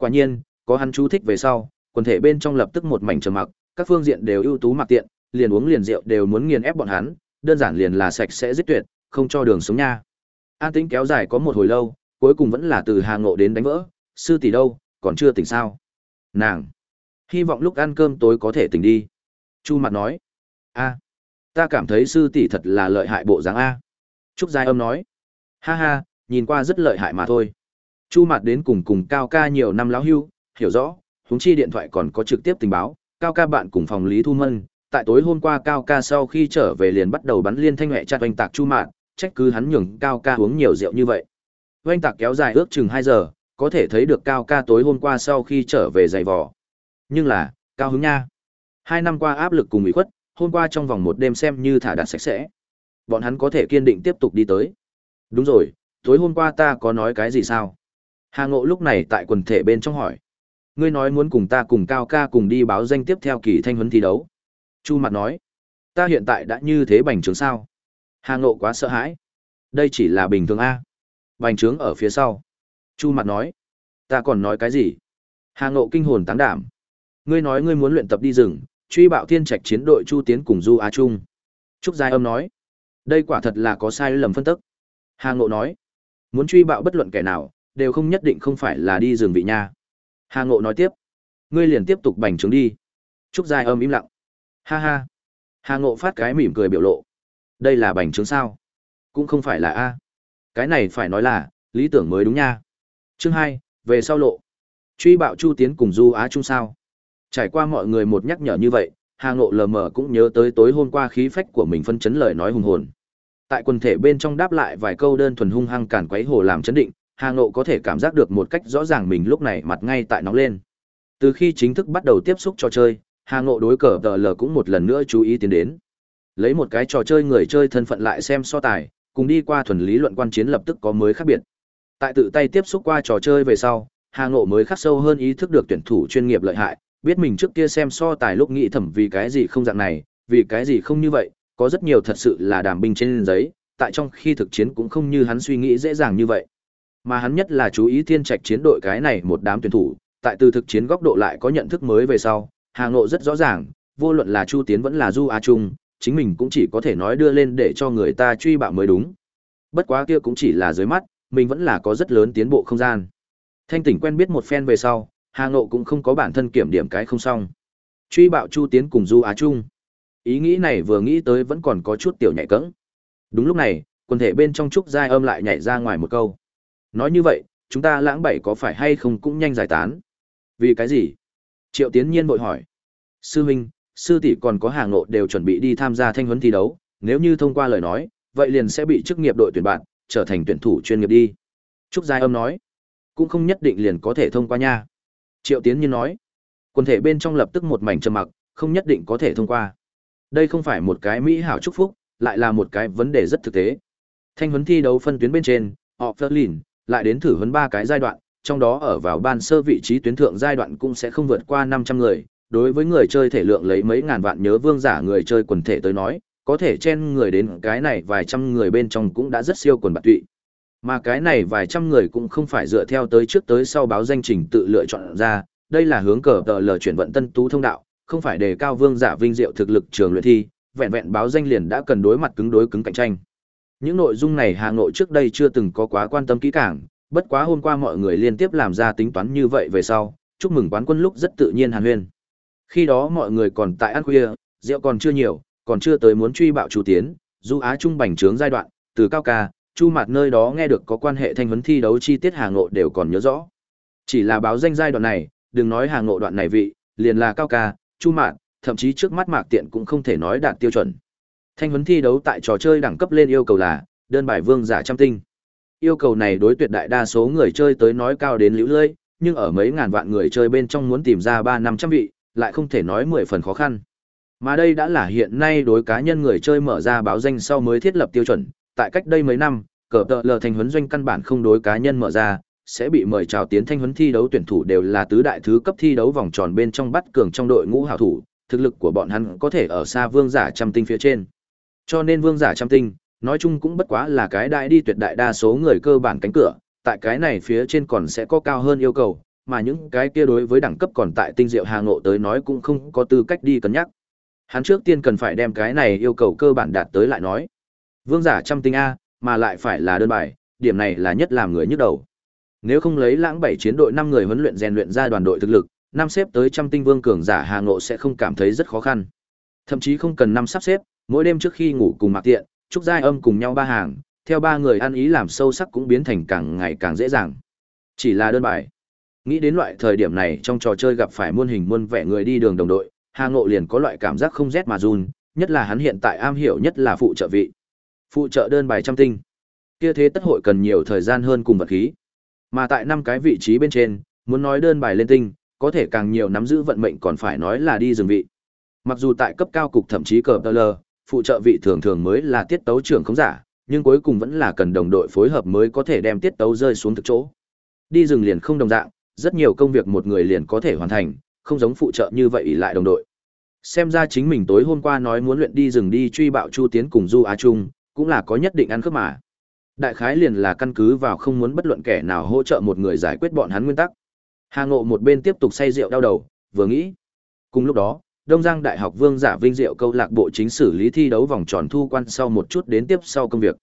Quả nhiên, có hắn chú thích về sau, quần thể bên trong lập tức một mảnh trầm mặc, các phương diện đều ưu tú mặc tiện, liền uống liền rượu đều muốn nghiền ép bọn hắn, đơn giản liền là sạch sẽ giết tuyệt, không cho đường sống nha. An tĩnh kéo dài có một hồi lâu, cuối cùng vẫn là từ Hà Ngộ đến đánh vỡ, sư tỷ đâu, còn chưa tỉnh sao? Nàng, hy vọng lúc ăn cơm tối có thể tỉnh đi. Chu Mặt nói, a, ta cảm thấy sư tỷ thật là lợi hại bộ dáng a. Trúc Giai Âm nói, ha ha, nhìn qua rất lợi hại mà thôi. Chu Mạt đến cùng cùng Cao Ca nhiều năm lão hưu, hiểu rõ, huống chi điện thoại còn có trực tiếp tình báo, Cao Ca bạn cùng phòng Lý Thu Mân, tại tối hôm qua Cao Ca sau khi trở về liền bắt đầu bắn liên thanh hệ chặt oanh tạc Chu Mạt, trách cứ hắn nhường Cao Ca uống nhiều rượu như vậy. Oanh tạc kéo dài ước chừng hai giờ, có thể thấy được Cao Ca tối hôm qua sau khi trở về dày vò. Nhưng là, cao hứng nha. Hai năm qua áp lực cùng ủy khuất, hôm qua trong vòng một đêm xem như thả đặt sạch sẽ. Bọn hắn có thể kiên định tiếp tục đi tới. Đúng rồi, tối hôm qua ta có nói cái gì sao? Hà Ngộ lúc này tại quần thể bên trong hỏi. Ngươi nói muốn cùng ta cùng Cao ca cùng đi báo danh tiếp theo kỳ thanh huấn thi đấu. Chu Mặt nói. Ta hiện tại đã như thế bành trướng sao? Hà Ngộ quá sợ hãi. Đây chỉ là bình thường A. Bành trướng ở phía sau. Chu Mặt nói. Ta còn nói cái gì? Hà Ngộ kinh hồn táng đảm. Ngươi nói ngươi muốn luyện tập đi rừng, truy bạo thiên trạch chiến đội Chu Tiến cùng Du Á Trung. Trúc Giai Âm nói. Đây quả thật là có sai lầm phân tức. Hà Ngộ nói. Muốn truy bạo bất luận kẻ nào, đều không nhất định không phải là đi rừng vị nha. Hà Ngộ nói tiếp. Ngươi liền tiếp tục bành trướng đi. Trúc Giai âm im lặng. Ha ha. Hà Ngộ phát cái mỉm cười biểu lộ. Đây là bành trướng sao? Cũng không phải là A. Cái này phải nói là, lý tưởng mới đúng nha. Chương hai về sau lộ. Truy bạo Chu Tiến cùng Du Á Trung sao? Trải qua mọi người một nhắc nhở như vậy, Hà Ngộ lờ mờ cũng nhớ tới tối hôm qua khí phách của mình phân chấn lời nói hùng hồn. Tại quần thể bên trong đáp lại vài câu đơn thuần hung hăng cản quấy hồ làm chấn định, Hà Ngộ có thể cảm giác được một cách rõ ràng mình lúc này mặt ngay tại nóng lên. Từ khi chính thức bắt đầu tiếp xúc trò chơi, Hà Ngộ đối cờ tờ lờ cũng một lần nữa chú ý tiến đến. Lấy một cái trò chơi người chơi thân phận lại xem so tài, cùng đi qua thuần lý luận quan chiến lập tức có mới khác biệt. Tại tự tay tiếp xúc qua trò chơi về sau, Hà Ngộ mới khắc sâu hơn ý thức được tuyển thủ chuyên nghiệp lợi hại, biết mình trước kia xem so tài lúc nghĩ thầm vì cái gì không dạng này, vì cái gì không như vậy, có rất nhiều thật sự là đàm binh trên giấy, tại trong khi thực chiến cũng không như hắn suy nghĩ dễ dàng như vậy. Mà hắn nhất là chú ý thiên trạch chiến đội cái này một đám tuyển thủ, tại từ thực chiến góc độ lại có nhận thức mới về sau, Hà Ngộ rất rõ ràng, vô luận là Chu Tiến vẫn là Du Á Trung, chính mình cũng chỉ có thể nói đưa lên để cho người ta truy bạo mới đúng. Bất quá kia cũng chỉ là dưới mắt, mình vẫn là có rất lớn tiến bộ không gian. Thanh tỉnh quen biết một phen về sau, Hà Ngộ cũng không có bản thân kiểm điểm cái không xong. Truy bạo Chu Tiến cùng Du Á Trung. Ý nghĩ này vừa nghĩ tới vẫn còn có chút tiểu nhạy cẫng. Đúng lúc này, quần thể bên trong trúc giai âm lại nhảy ra ngoài một câu. Nói như vậy, chúng ta lãng bảy có phải hay không cũng nhanh giải tán? Vì cái gì? Triệu Tiến Nhiên bội hỏi. Sư huynh, sư tỷ còn có hàng ngộ đều chuẩn bị đi tham gia thanh huấn thi đấu, nếu như thông qua lời nói, vậy liền sẽ bị chức nghiệp đội tuyển bạn, trở thành tuyển thủ chuyên nghiệp đi. Trúc Giai Âm nói, cũng không nhất định liền có thể thông qua nha. Triệu Tiến Nhiên nói, quần thể bên trong lập tức một mảnh trầm mặc, không nhất định có thể thông qua. Đây không phải một cái mỹ hảo chúc phúc, lại là một cái vấn đề rất thực tế. Thanh huấn thi đấu phân tuyến bên trên, họ Flerlin, lại đến thử huấn ba cái giai đoạn, trong đó ở vào ban sơ vị trí tuyến thượng giai đoạn cũng sẽ không vượt qua 500 người. Đối với người chơi thể lượng lấy mấy ngàn vạn nhớ vương giả người chơi quần thể tới nói, có thể chen người đến cái này vài trăm người bên trong cũng đã rất siêu quần bạc tụy. Mà cái này vài trăm người cũng không phải dựa theo tới trước tới sau báo danh trình tự lựa chọn ra, đây là hướng cờ tờ lờ chuyển vận tân tú thông đạo, không phải đề cao vương giả vinh diệu thực lực trường luyện thi, vẹn vẹn báo danh liền đã cần đối mặt cứng đối cứng cạnh tranh. Những nội dung này Hà Nội trước đây chưa từng có quá quan tâm kỹ càng, bất quá hôm qua mọi người liên tiếp làm ra tính toán như vậy về sau, chúc mừng quán quân lúc rất tự nhiên hàn huyên. Khi đó mọi người còn tại ăn khuya, rượu còn chưa nhiều, còn chưa tới muốn truy bạo chủ tiến, du Á Trung bành trướng giai đoạn, từ cao ca, chu mặt nơi đó nghe được có quan hệ thanh vấn thi đấu chi tiết Hà Ngộ đều còn nhớ rõ. Chỉ là báo danh giai đoạn này, đừng nói Hà Ngộ đoạn này vị, liền là cao ca, chu mạn, thậm chí trước mắt mạc tiện cũng không thể nói đạt tiêu chuẩn. Thanh huấn thi đấu tại trò chơi đẳng cấp lên yêu cầu là đơn bài vương giả trăm tinh. Yêu cầu này đối tuyệt đại đa số người chơi tới nói cao đến lũ lơi, nhưng ở mấy ngàn vạn người chơi bên trong muốn tìm ra ba năm trăm vị, lại không thể nói mười phần khó khăn. Mà đây đã là hiện nay đối cá nhân người chơi mở ra báo danh sau mới thiết lập tiêu chuẩn, tại cách đây mấy năm, cờ tợ lờ thành huấn doanh căn bản không đối cá nhân mở ra, sẽ bị mời chào tiến thanh huấn thi đấu tuyển thủ đều là tứ đại thứ cấp thi đấu vòng tròn bên trong bắt cường trong đội ngũ hảo thủ, thực lực của bọn hắn có thể ở xa vương giả trăm tinh phía trên. Cho nên vương giả trăm tinh, nói chung cũng bất quá là cái đại đi tuyệt đại đa số người cơ bản cánh cửa, tại cái này phía trên còn sẽ có cao hơn yêu cầu, mà những cái kia đối với đẳng cấp còn tại tinh diệu hà ngộ tới nói cũng không có tư cách đi cân nhắc. Hắn trước tiên cần phải đem cái này yêu cầu cơ bản đạt tới lại nói. Vương giả trăm tinh A, mà lại phải là đơn bài, điểm này là nhất làm người nhức đầu. Nếu không lấy lãng bảy chiến đội năm người huấn luyện rèn luyện ra đoàn đội thực lực, năm xếp tới trăm tinh vương cường giả Hà Ngộ sẽ không cảm thấy rất khó khăn. Thậm chí không cần năm sắp xếp, mỗi đêm trước khi ngủ cùng mạc tiện, trúc giai âm cùng nhau ba hàng, theo ba người ăn ý làm sâu sắc cũng biến thành càng ngày càng dễ dàng. Chỉ là đơn bài. Nghĩ đến loại thời điểm này trong trò chơi gặp phải muôn hình muôn vẻ người đi đường đồng đội, Hà Ngộ liền có loại cảm giác không rét mà run, nhất là hắn hiện tại am hiểu nhất là phụ trợ vị. Phụ trợ đơn bài trăm tinh. Kia thế tất hội cần nhiều thời gian hơn cùng vật khí. Mà tại năm cái vị trí bên trên, muốn nói đơn bài lên tinh, có thể càng nhiều nắm giữ vận mệnh còn phải nói là đi dừng vị. Mặc dù tại cấp cao cục thậm chí cờ tờ lờ, phụ trợ vị thường thường mới là tiết tấu trưởng không giả, nhưng cuối cùng vẫn là cần đồng đội phối hợp mới có thể đem tiết tấu rơi xuống thực chỗ. Đi rừng liền không đồng dạng, rất nhiều công việc một người liền có thể hoàn thành, không giống phụ trợ như vậy ỷ lại đồng đội. Xem ra chính mình tối hôm qua nói muốn luyện đi rừng đi truy bạo Chu Tiến cùng Du Á Trung, cũng là có nhất định ăn khớp mà. Đại khái liền là căn cứ vào không muốn bất luận kẻ nào hỗ trợ một người giải quyết bọn hắn nguyên tắc. Hà Ngộ một bên tiếp tục say rượu đau đầu, vừa nghĩ. Cùng lúc đó, Đông Giang Đại học Vương Giả Vinh Diệu câu lạc bộ chính xử lý thi đấu vòng tròn thu quan sau một chút đến tiếp sau công việc.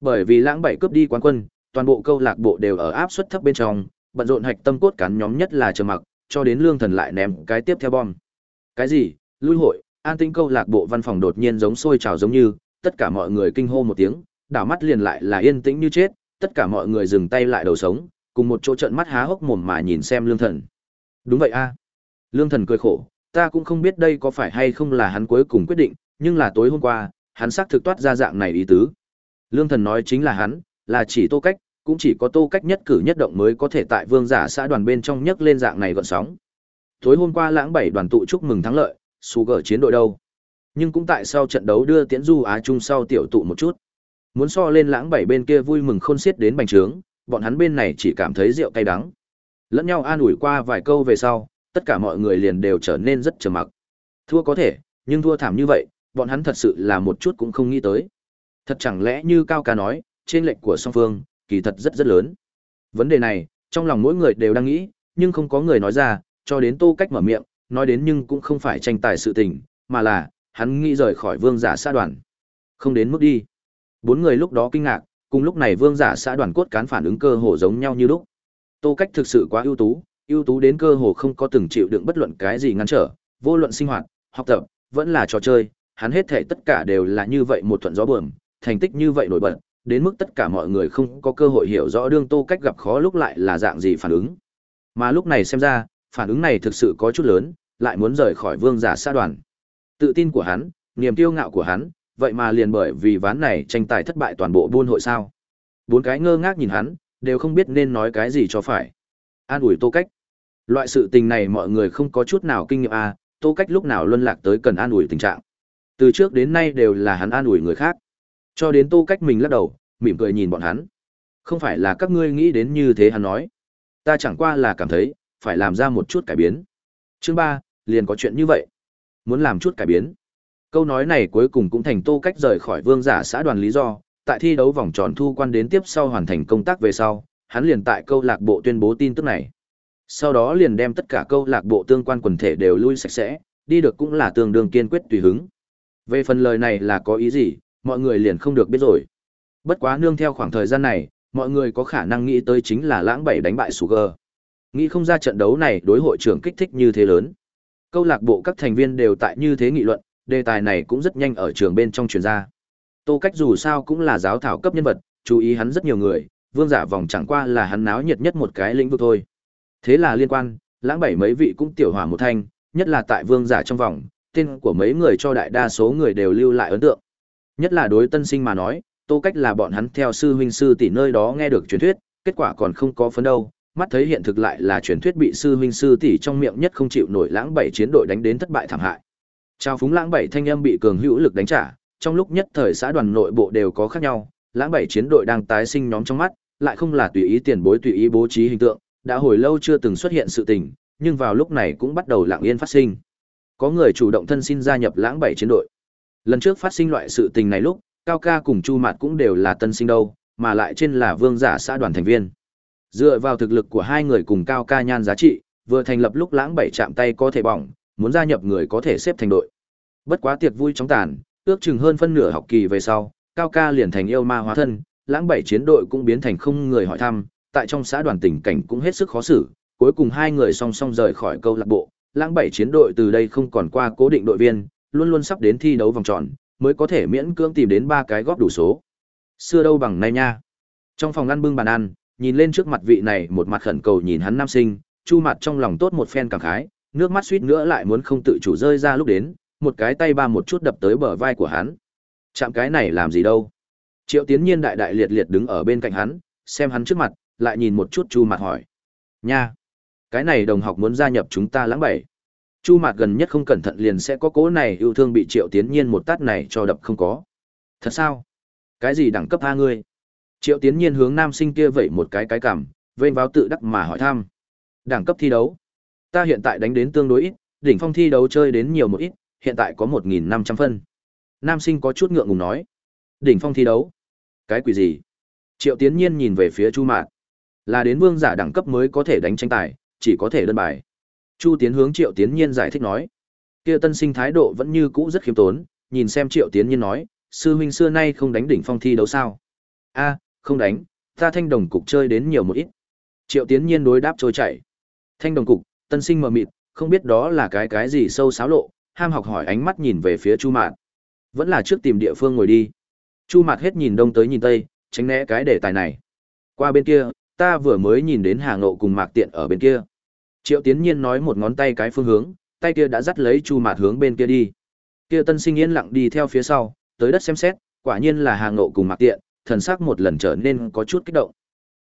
Bởi vì lãng bảy cướp đi quán quân, toàn bộ câu lạc bộ đều ở áp suất thấp bên trong, bận rộn hạch tâm cốt cán nhóm nhất là chờ mặc, cho đến lương thần lại ném cái tiếp theo bom. Cái gì? Lui hội, an tinh câu lạc bộ văn phòng đột nhiên giống sôi trào giống như, tất cả mọi người kinh hô một tiếng, đảo mắt liền lại là yên tĩnh như chết, tất cả mọi người dừng tay lại đầu sống, cùng một chỗ trận mắt há hốc mồm mà nhìn xem lương thần. Đúng vậy a. Lương thần cười khổ, ta cũng không biết đây có phải hay không là hắn cuối cùng quyết định, nhưng là tối hôm qua, hắn xác thực toát ra dạng này ý tứ. Lương thần nói chính là hắn, là chỉ tô cách, cũng chỉ có tô cách nhất cử nhất động mới có thể tại vương giả xã đoàn bên trong nhấc lên dạng này gọn sóng. Tối hôm qua lãng bảy đoàn tụ chúc mừng thắng lợi, su gở chiến đội đâu. Nhưng cũng tại sau trận đấu đưa tiễn du Á Trung sau tiểu tụ một chút. Muốn so lên lãng bảy bên kia vui mừng khôn xiết đến bành trướng, bọn hắn bên này chỉ cảm thấy rượu cay đắng. Lẫn nhau an ủi qua vài câu về sau, tất cả mọi người liền đều trở nên rất trầm mặc. Thua có thể, nhưng thua thảm như vậy, bọn hắn thật sự là một chút cũng không nghĩ tới. Thật chẳng lẽ như Cao Ca nói, trên lệnh của song phương, kỳ thật rất rất lớn. Vấn đề này, trong lòng mỗi người đều đang nghĩ, nhưng không có người nói ra, cho đến Tô Cách mở miệng, nói đến nhưng cũng không phải tranh tài sự tình, mà là, hắn nghĩ rời khỏi vương giả xã đoàn. Không đến mức đi. Bốn người lúc đó kinh ngạc, cùng lúc này vương giả xã đoàn cốt cán phản ứng cơ hồ giống nhau như lúc. Tô Cách thực sự quá ưu tú, ưu tú đến cơ hồ không có từng chịu đựng bất luận cái gì ngăn trở, vô luận sinh hoạt, học tập, vẫn là trò chơi, hắn hết thể tất cả đều là như vậy một thuận gió buồm, thành tích như vậy nổi bật, đến mức tất cả mọi người không có cơ hội hiểu rõ đương Tô Cách gặp khó lúc lại là dạng gì phản ứng. Mà lúc này xem ra, phản ứng này thực sự có chút lớn, lại muốn rời khỏi vương giả xa đoàn. Tự tin của hắn, niềm kiêu ngạo của hắn, vậy mà liền bởi vì ván này tranh tài thất bại toàn bộ buôn hội sao. Bốn cái ngơ ngác nhìn hắn, đều không biết nên nói cái gì cho phải. An ủi Tô Cách. Loại sự tình này mọi người không có chút nào kinh nghiệm à, Tô Cách lúc nào luân lạc tới cần an ủi tình trạng. Từ trước đến nay đều là hắn an ủi người khác. Cho đến Tô Cách mình lắc đầu, mỉm cười nhìn bọn hắn. Không phải là các ngươi nghĩ đến như thế hắn nói. Ta chẳng qua là cảm thấy, phải làm ra một chút cải biến. Chương ba liền có chuyện như vậy. Muốn làm chút cải biến. Câu nói này cuối cùng cũng thành Tô Cách rời khỏi vương giả xã đoàn lý do, tại thi đấu vòng tròn thu quan đến tiếp sau hoàn thành công tác về sau, hắn liền tại câu lạc bộ tuyên bố tin tức này. Sau đó liền đem tất cả câu lạc bộ tương quan quần thể đều lui sạch sẽ, đi được cũng là tương đương kiên quyết tùy hứng. Về phần lời này là có ý gì, mọi người liền không được biết rồi. Bất quá nương theo khoảng thời gian này, mọi người có khả năng nghĩ tới chính là lãng bảy đánh bại Sugar. Nghĩ không ra trận đấu này đối hội trưởng kích thích như thế lớn. Câu lạc bộ các thành viên đều tại như thế nghị luận, đề tài này cũng rất nhanh ở trường bên trong truyền ra. Tô Cách dù sao cũng là giáo thảo cấp nhân vật, chú ý hắn rất nhiều người, vương giả vòng chẳng qua là hắn náo nhiệt nhất một cái lĩnh vực thôi. Thế là liên quan, lãng bảy mấy vị cũng tiểu hỏa một thanh, nhất là tại vương giả trong vòng, tên của mấy người cho đại đa số người đều lưu lại ấn tượng. Nhất là đối tân sinh mà nói, Tô Cách là bọn hắn theo sư huynh sư tỷ nơi đó nghe được truyền thuyết, kết quả còn không có phấn đâu, mắt thấy hiện thực lại là truyền thuyết bị sư huynh sư tỷ trong miệng nhất không chịu nổi lãng bảy chiến đội đánh đến thất bại thảm hại. Trao phúng lãng bảy thanh âm bị cường hữu lực đánh trả, trong lúc nhất thời xã đoàn nội bộ đều có khác nhau, lãng bảy chiến đội đang tái sinh nhóm trong mắt, lại không là tùy ý tiền bối tùy ý bố trí hình tượng, đã hồi lâu chưa từng xuất hiện sự tình, nhưng vào lúc này cũng bắt đầu lặng yên phát sinh. Có người chủ động thân xin gia nhập lãng bảy chiến đội. Lần trước phát sinh loại sự tình này lúc, Cao Ca cùng Chu Mạt cũng đều là tân sinh đâu, mà lại trên là vương giả xã đoàn thành viên. Dựa vào thực lực của hai người cùng Cao Ca nhan giá trị, vừa thành lập lúc lãng bảy chạm tay có thể bỏng, muốn gia nhập người có thể xếp thành đội. Bất quá tiệc vui chóng tàn, ước chừng hơn phân nửa học kỳ về sau, Cao Ca liền thành yêu ma hóa thân, lãng bảy chiến đội cũng biến thành không người hỏi thăm, tại trong xã đoàn tình cảnh cũng hết sức khó xử, cuối cùng hai người song song rời khỏi câu lạc bộ, lãng bảy chiến đội từ đây không còn qua cố định đội viên, luôn luôn sắp đến thi đấu vòng tròn, mới có thể miễn cưỡng tìm đến ba cái góp đủ số. Xưa đâu bằng nay nha. Trong phòng ăn bưng bàn ăn, nhìn lên trước mặt vị này một mặt khẩn cầu nhìn hắn nam sinh, chu mặt trong lòng tốt một phen cảm khái, nước mắt suýt nữa lại muốn không tự chủ rơi ra lúc đến, một cái tay ba một chút đập tới bờ vai của hắn. Chạm cái này làm gì đâu? Triệu Tiến Nhiên đại đại liệt liệt đứng ở bên cạnh hắn, xem hắn trước mặt, lại nhìn một chút Chu Mạt hỏi. Nha! Cái này đồng học muốn gia nhập chúng ta lãng bảy. Chu Mạt gần nhất không cẩn thận liền sẽ có cố này yêu thương bị Triệu Tiến Nhiên một tát này cho đập không có. Thật sao? Cái gì đẳng cấp a ngươi? Triệu Tiến Nhiên hướng nam sinh kia vẩy một cái cái cằm, vênh vào tự đắc mà hỏi thăm. Đẳng cấp thi đấu. Ta hiện tại đánh đến tương đối ít, đỉnh phong thi đấu chơi đến nhiều một ít, hiện tại có 1.500 phân. Nam sinh có chút ngượng ngùng nói. Đỉnh phong thi đấu. Cái quỷ gì? Triệu Tiến Nhiên nhìn về phía Chu Mạt. Là đến vương giả đẳng cấp mới có thể đánh tranh tài, chỉ có thể đơn bài. Chu Tiến hướng Triệu Tiến Nhiên giải thích nói. Kia tân sinh thái độ vẫn như cũ rất khiêm tốn, nhìn xem Triệu Tiến Nhiên nói, sư huynh xưa nay không đánh đỉnh phong thi đấu sao? A, không đánh, ta thanh đồng cục chơi đến nhiều một ít. Triệu Tiến Nhiên đối đáp trôi chảy. Thanh đồng cục, tân sinh mờ mịt, không biết đó là cái cái gì sâu xáo lộ, ham học hỏi ánh mắt nhìn về phía Chu Mạn, Vẫn là trước tìm địa phương ngồi đi. Chu Mạt hết nhìn đông tới nhìn tây, tránh né cái đề tài này. Qua bên kia, ta vừa mới nhìn đến Hà Ngộ cùng Mạc Tiện ở bên kia. Triệu Tiến Nhiên nói một ngón tay cái phương hướng, tay kia đã dắt lấy Chu Mạt hướng bên kia đi. Kia Tân Sinh yên lặng đi theo phía sau, tới đất xem xét, quả nhiên là Hà Ngộ cùng Mạc Tiện, thần sắc một lần trở nên có chút kích động.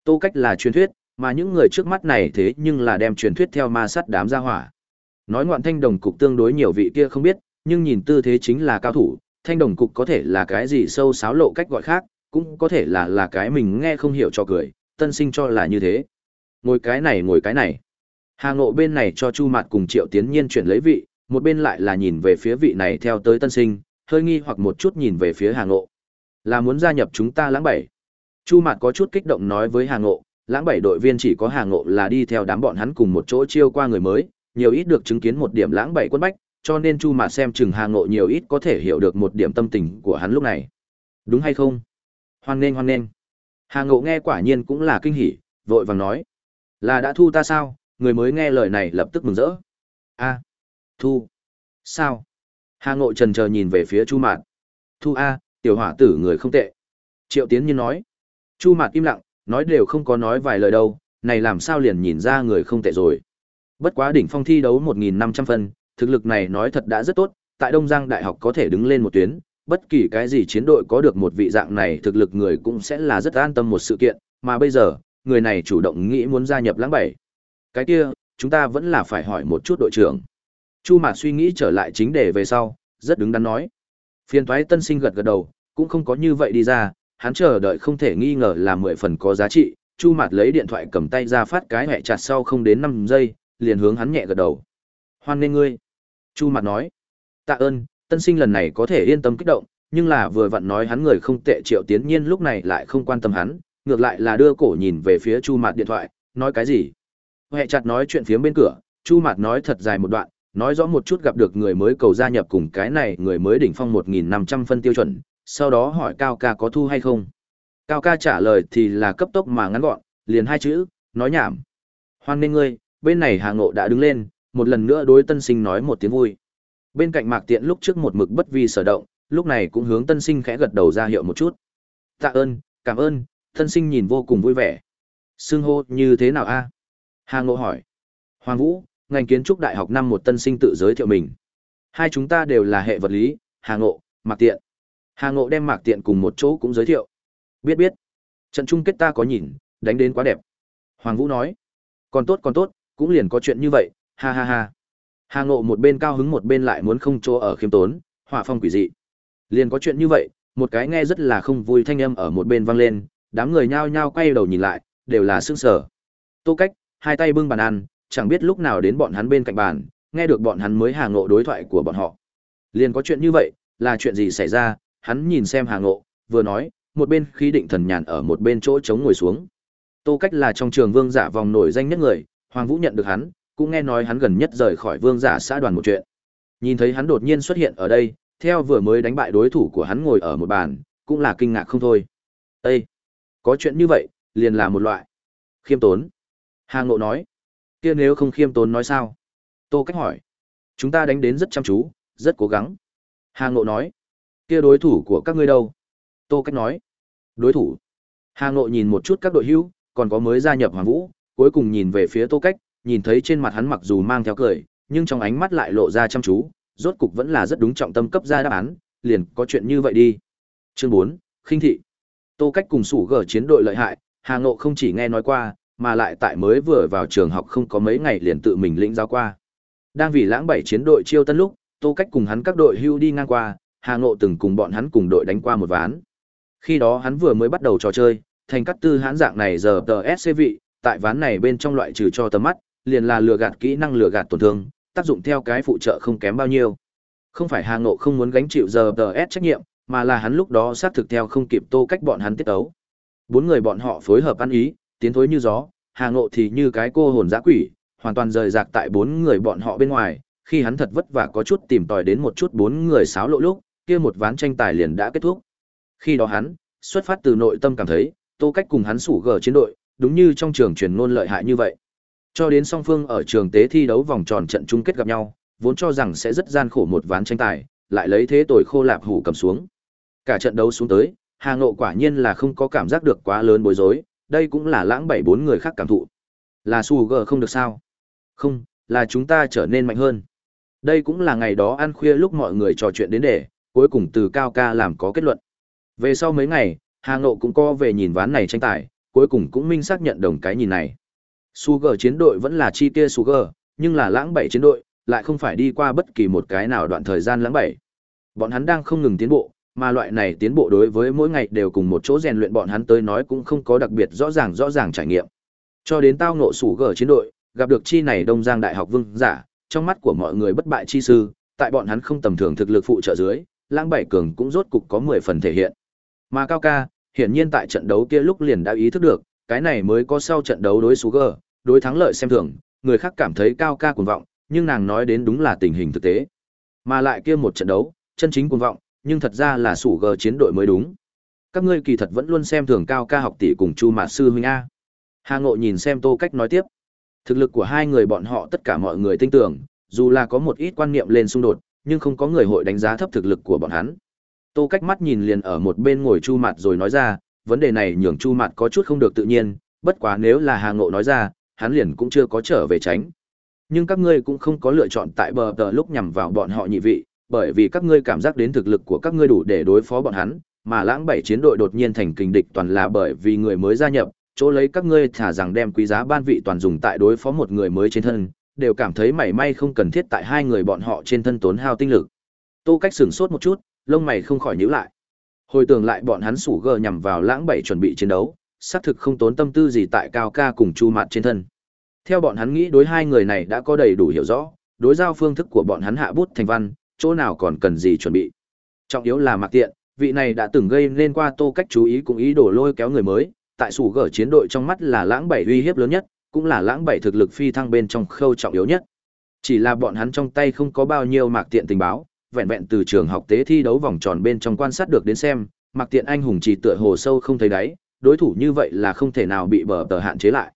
Tô Cách là truyền thuyết, mà những người trước mắt này thế nhưng là đem truyền thuyết theo ma sắt đám ra hỏa. Nói ngoạn thanh đồng cục tương đối nhiều vị kia không biết, nhưng nhìn tư thế chính là cao thủ, thanh đồng cục có thể là cái gì sâu sáo lộ cách gọi khác, cũng có thể là là cái mình nghe không hiểu cho cười, tân sinh cho là như thế. Ngồi cái này ngồi cái này. Hà Ngộ bên này cho Chu Mạt cùng Triệu Tiến Nhiên chuyển lấy vị, một bên lại là nhìn về phía vị này theo tới tân sinh, hơi nghi hoặc một chút nhìn về phía Hà Ngộ. Là muốn gia nhập chúng ta lãng bảy. Chu Mạt có chút kích động nói với Hà Ngộ, lãng bảy đội viên chỉ có Hà Ngộ là đi theo đám bọn hắn cùng một chỗ chiêu qua người mới, nhiều ít được chứng kiến một điểm lãng bảy quân bách, cho nên Chu Mạt xem chừng Hà Ngộ nhiều ít có thể hiểu được một điểm tâm tình của hắn lúc này. Đúng hay không? Hoan nghênh hoan nghênh. Hà Ngộ nghe quả nhiên cũng là kinh hỉ, vội vàng nói: "Là đã thu ta sao?" Người mới nghe lời này lập tức mừng rỡ. "A, thu. Sao?" Hà Ngộ trần chờ nhìn về phía Chu Mạt. "Thu a, tiểu hỏa tử người không tệ." Triệu Tiến Nhiên nói. Chu Mạt im lặng, nói đều không có nói vài lời đâu, này làm sao liền nhìn ra người không tệ rồi. Bất quá đỉnh phong thi đấu 1500 phân, thực lực này nói thật đã rất tốt, tại Đông Giang Đại học có thể đứng lên một tuyến, bất kỳ cái gì chiến đội có được một vị dạng này thực lực người cũng sẽ là rất an tâm một sự kiện, mà bây giờ, người này chủ động nghĩ muốn gia nhập lãng bảy. Cái kia, chúng ta vẫn là phải hỏi một chút đội trưởng. Chu Mạt suy nghĩ trở lại chính đề về sau, rất đứng đắn nói. Phiên toái tân sinh gật gật đầu, cũng không có như vậy đi ra, hắn chờ đợi không thể nghi ngờ là mười phần có giá trị. Chu Mạt lấy điện thoại cầm tay ra phát cái hẹ chặt sau không đến 5 giây, liền hướng hắn nhẹ gật đầu. Hoan nghênh ngươi. Chu Mạt nói. Tạ ơn, tân sinh lần này có thể yên tâm kích động, nhưng là vừa vặn nói hắn người không tệ Triệu Tiến Nhiên lúc này lại không quan tâm hắn, ngược lại là đưa cổ nhìn về phía Chu Mạt điện thoại, nói cái gì? Hệ chặt nói chuyện phía bên cửa, Chu Mạt nói thật dài một đoạn, nói rõ một chút gặp được người mới cầu gia nhập cùng cái này người mới đỉnh phong 1.500 phân tiêu chuẩn, sau đó hỏi Cao ca có thu hay không. Cao ca trả lời thì là cấp tốc mà ngắn gọn, liền hai chữ, nói nhảm. Hoan nên ngươi, bên này Hà Ngộ đã đứng lên, một lần nữa đối tân sinh nói một tiếng vui. Bên cạnh Mạc Tiện lúc trước một mực bất vi sở động, lúc này cũng hướng tân sinh khẽ gật đầu ra hiệu một chút. Tạ ơn, cảm ơn, tân sinh nhìn vô cùng vui vẻ. Xưng hô như thế nào a? Hà Ngộ hỏi. Hoàng Vũ, ngành kiến trúc đại học năm một tân sinh tự giới thiệu mình. Hai chúng ta đều là hệ vật lý, Hà Ngộ, Mạc Tiện. Hà Ngộ đem Mạc Tiện cùng một chỗ cũng giới thiệu. Biết biết. Trận chung kết ta có nhìn, đánh đến quá đẹp. Hoàng Vũ nói. Còn tốt còn tốt, cũng liền có chuyện như vậy, ha ha ha. Hà Ngộ một bên cao hứng một bên lại muốn không chỗ ở khiêm tốn, hỏa phong quỷ dị. Liền có chuyện như vậy, một cái nghe rất là không vui thanh âm ở một bên vang lên, đám người nhao nhao quay đầu nhìn lại, đều là sững sờ. Tô Cách, hai tay bưng bàn ăn, chẳng biết lúc nào đến bọn hắn bên cạnh bàn, nghe được bọn hắn mới Hà Ngộ đối thoại của bọn họ. Liền có chuyện như vậy, là chuyện gì xảy ra? Hắn nhìn xem Hà Ngộ, vừa nói, một bên khí định thần nhàn ở một bên chỗ trống ngồi xuống. Tô Cách là trong trường vương giả vòng nổi danh nhất người, Hoàng Vũ nhận được hắn, cũng nghe nói hắn gần nhất rời khỏi vương giả xã đoàn một chuyện. Nhìn thấy hắn đột nhiên xuất hiện ở đây, theo vừa mới đánh bại đối thủ của hắn ngồi ở một bàn, cũng là kinh ngạc không thôi. Ê! Có chuyện như vậy, liền là một loại. Khiêm tốn. Hà Ngộ nói. kia nếu không khiêm tốn nói sao? Tô Cách hỏi. Chúng ta đánh đến rất chăm chú, rất cố gắng. Hà Ngộ nói. kia đối thủ của các ngươi đâu? Tô Cách nói. Đối thủ. Hà Ngộ nhìn một chút các đội hữu, còn có mới gia nhập Hoàng Vũ, cuối cùng nhìn về phía Tô Cách, nhìn thấy trên mặt hắn mặc dù mang theo cười, nhưng trong ánh mắt lại lộ ra chăm chú, rốt cục vẫn là rất đúng trọng tâm cấp ra đáp án, liền có chuyện như vậy đi. Chương 4, khinh thị. Tô Cách cùng sủ gở chiến đội lợi hại, Hà Ngộ không chỉ nghe nói qua, mà lại tại mới vừa vào trường học không có mấy ngày liền tự mình lĩnh giáo qua. Đang vì lãng bảy chiến đội chiêu tân lúc, Tô Cách cùng hắn các đội hưu đi ngang qua, Hà Ngộ từng cùng bọn hắn cùng đội đánh qua một ván. Khi đó hắn vừa mới bắt đầu trò chơi, thành cắt tư hãn dạng này giờ tờ SC vị, tại ván này bên trong loại trừ cho tầm mắt, liền là lừa gạt kỹ năng lừa gạt tổn thương, tác dụng theo cái phụ trợ không kém bao nhiêu. Không phải Hà Ngộ không muốn gánh chịu giờ DS trách nhiệm, mà là hắn lúc đó xác thực theo không kịp tô cách bọn hắn tiết ấu. Bốn người bọn họ phối hợp ăn ý, tiến thối như gió, Hà Ngộ thì như cái cô hồn dã quỷ, hoàn toàn rời rạc tại bốn người bọn họ bên ngoài, khi hắn thật vất vả có chút tìm tòi đến một chút bốn người sáo lộ lúc, kia một ván tranh tài liền đã kết thúc. Khi đó hắn, xuất phát từ nội tâm cảm thấy, Tô Cách cùng hắn sủ gờ chiến đội, đúng như trong trường truyền ngôn lợi hại như vậy. Cho đến song phương ở trường tế thi đấu vòng tròn trận chung kết gặp nhau, vốn cho rằng sẽ rất gian khổ một ván tranh tài, lại lấy thế tồi khô lạp hủ cầm xuống. Cả trận đấu xuống tới, Hà Ngộ quả nhiên là không có cảm giác được quá lớn bối rối, đây cũng là lãng bảy bốn người khác cảm thụ. Là Sugar không được sao? Không, là chúng ta trở nên mạnh hơn. Đây cũng là ngày đó ăn khuya lúc mọi người trò chuyện đến để, cuối cùng từ Cao Ca làm có kết luận. Về sau mấy ngày, Hà Ngộ cũng co về nhìn ván này tranh tài, cuối cùng cũng minh xác nhận đồng cái nhìn này. Sugar chiến đội vẫn là chi kia Sugar, nhưng là lãng bảy chiến đội, lại không phải đi qua bất kỳ một cái nào đoạn thời gian lãng bảy. Bọn hắn đang không ngừng tiến bộ, mà loại này tiến bộ đối với mỗi ngày đều cùng một chỗ rèn luyện bọn hắn tới nói cũng không có đặc biệt rõ ràng rõ ràng trải nghiệm. Cho đến tao ngộ Sugar chiến đội, gặp được chi này Đông Giang Đại học vương giả, trong mắt của mọi người bất bại chi sư, tại bọn hắn không tầm thường thực lực phụ trợ dưới, Lãng Bảy Cường cũng rốt cục có 10 phần thể hiện. Mà Cao Ca, hiển nhiên tại trận đấu kia lúc liền đã ý thức được, cái này mới có sau trận đấu đối Sugar, đối thắng lợi xem thường, người khác cảm thấy Cao Ca cuồng vọng, nhưng nàng nói đến đúng là tình hình thực tế. Mà lại kia một trận đấu, chân chính cuồng vọng, nhưng thật ra là sugar chiến đội mới đúng. Các ngươi kỳ thật vẫn luôn xem thường Cao Ca học tỷ cùng Chu Mạt sư huynh a. Hà Ngộ nhìn xem Tô Cách nói tiếp. Thực lực của hai người bọn họ tất cả mọi người tin tưởng, dù là có một ít quan niệm lên xung đột, nhưng không có người hội đánh giá thấp thực lực của bọn hắn. Tô Cách mắt nhìn liền ở một bên ngồi Chu Mạt rồi nói ra, vấn đề này nhường Chu Mạt có chút không được tự nhiên, bất quá nếu là Hà Ngộ nói ra, hắn liền cũng chưa có trở về tránh. Nhưng các ngươi cũng không có lựa chọn tại bờ tờ lúc nhằm vào bọn họ nhị vị, bởi vì các ngươi cảm giác đến thực lực của các ngươi đủ để đối phó bọn hắn, mà lãng bảy chiến đội đột nhiên thành kình địch toàn là bởi vì người mới gia nhập, chỗ lấy các ngươi thả rằng đem quý giá ban vị toàn dùng tại đối phó một người mới trên thân, đều cảm thấy mảy may không cần thiết tại hai người bọn họ trên thân tốn hao tinh lực. Tô Cách sửng sốt một chút, lông mày không khỏi nhíu lại. Hồi tưởng lại bọn hắn sủ gờ nhằm vào lãng bảy chuẩn bị chiến đấu, xác thực không tốn tâm tư gì tại Cao Ca cùng Chu mặt trên thân. Theo bọn hắn nghĩ đối hai người này đã có đầy đủ hiểu rõ, đối giao phương thức của bọn hắn hạ bút thành văn, chỗ nào còn cần gì chuẩn bị. Trọng yếu là mặc tiện, vị này đã từng gây nên qua Tô Cách chú ý cũng ý đồ lôi kéo người mới, tại sủ gở chiến đội trong mắt là lãng bảy uy hiếp lớn nhất, cũng là lãng bảy thực lực phi thăng bên trong khâu trọng yếu nhất. Chỉ là bọn hắn trong tay không có bao nhiêu mạc tiện tình báo, vẹn vẹn từ trường học tế thi đấu vòng tròn bên trong quan sát được đến xem, mặc tiện anh hùng chỉ tựa hồ sâu không thấy đáy, đối thủ như vậy là không thể nào bị bờ tờ hạn chế lại.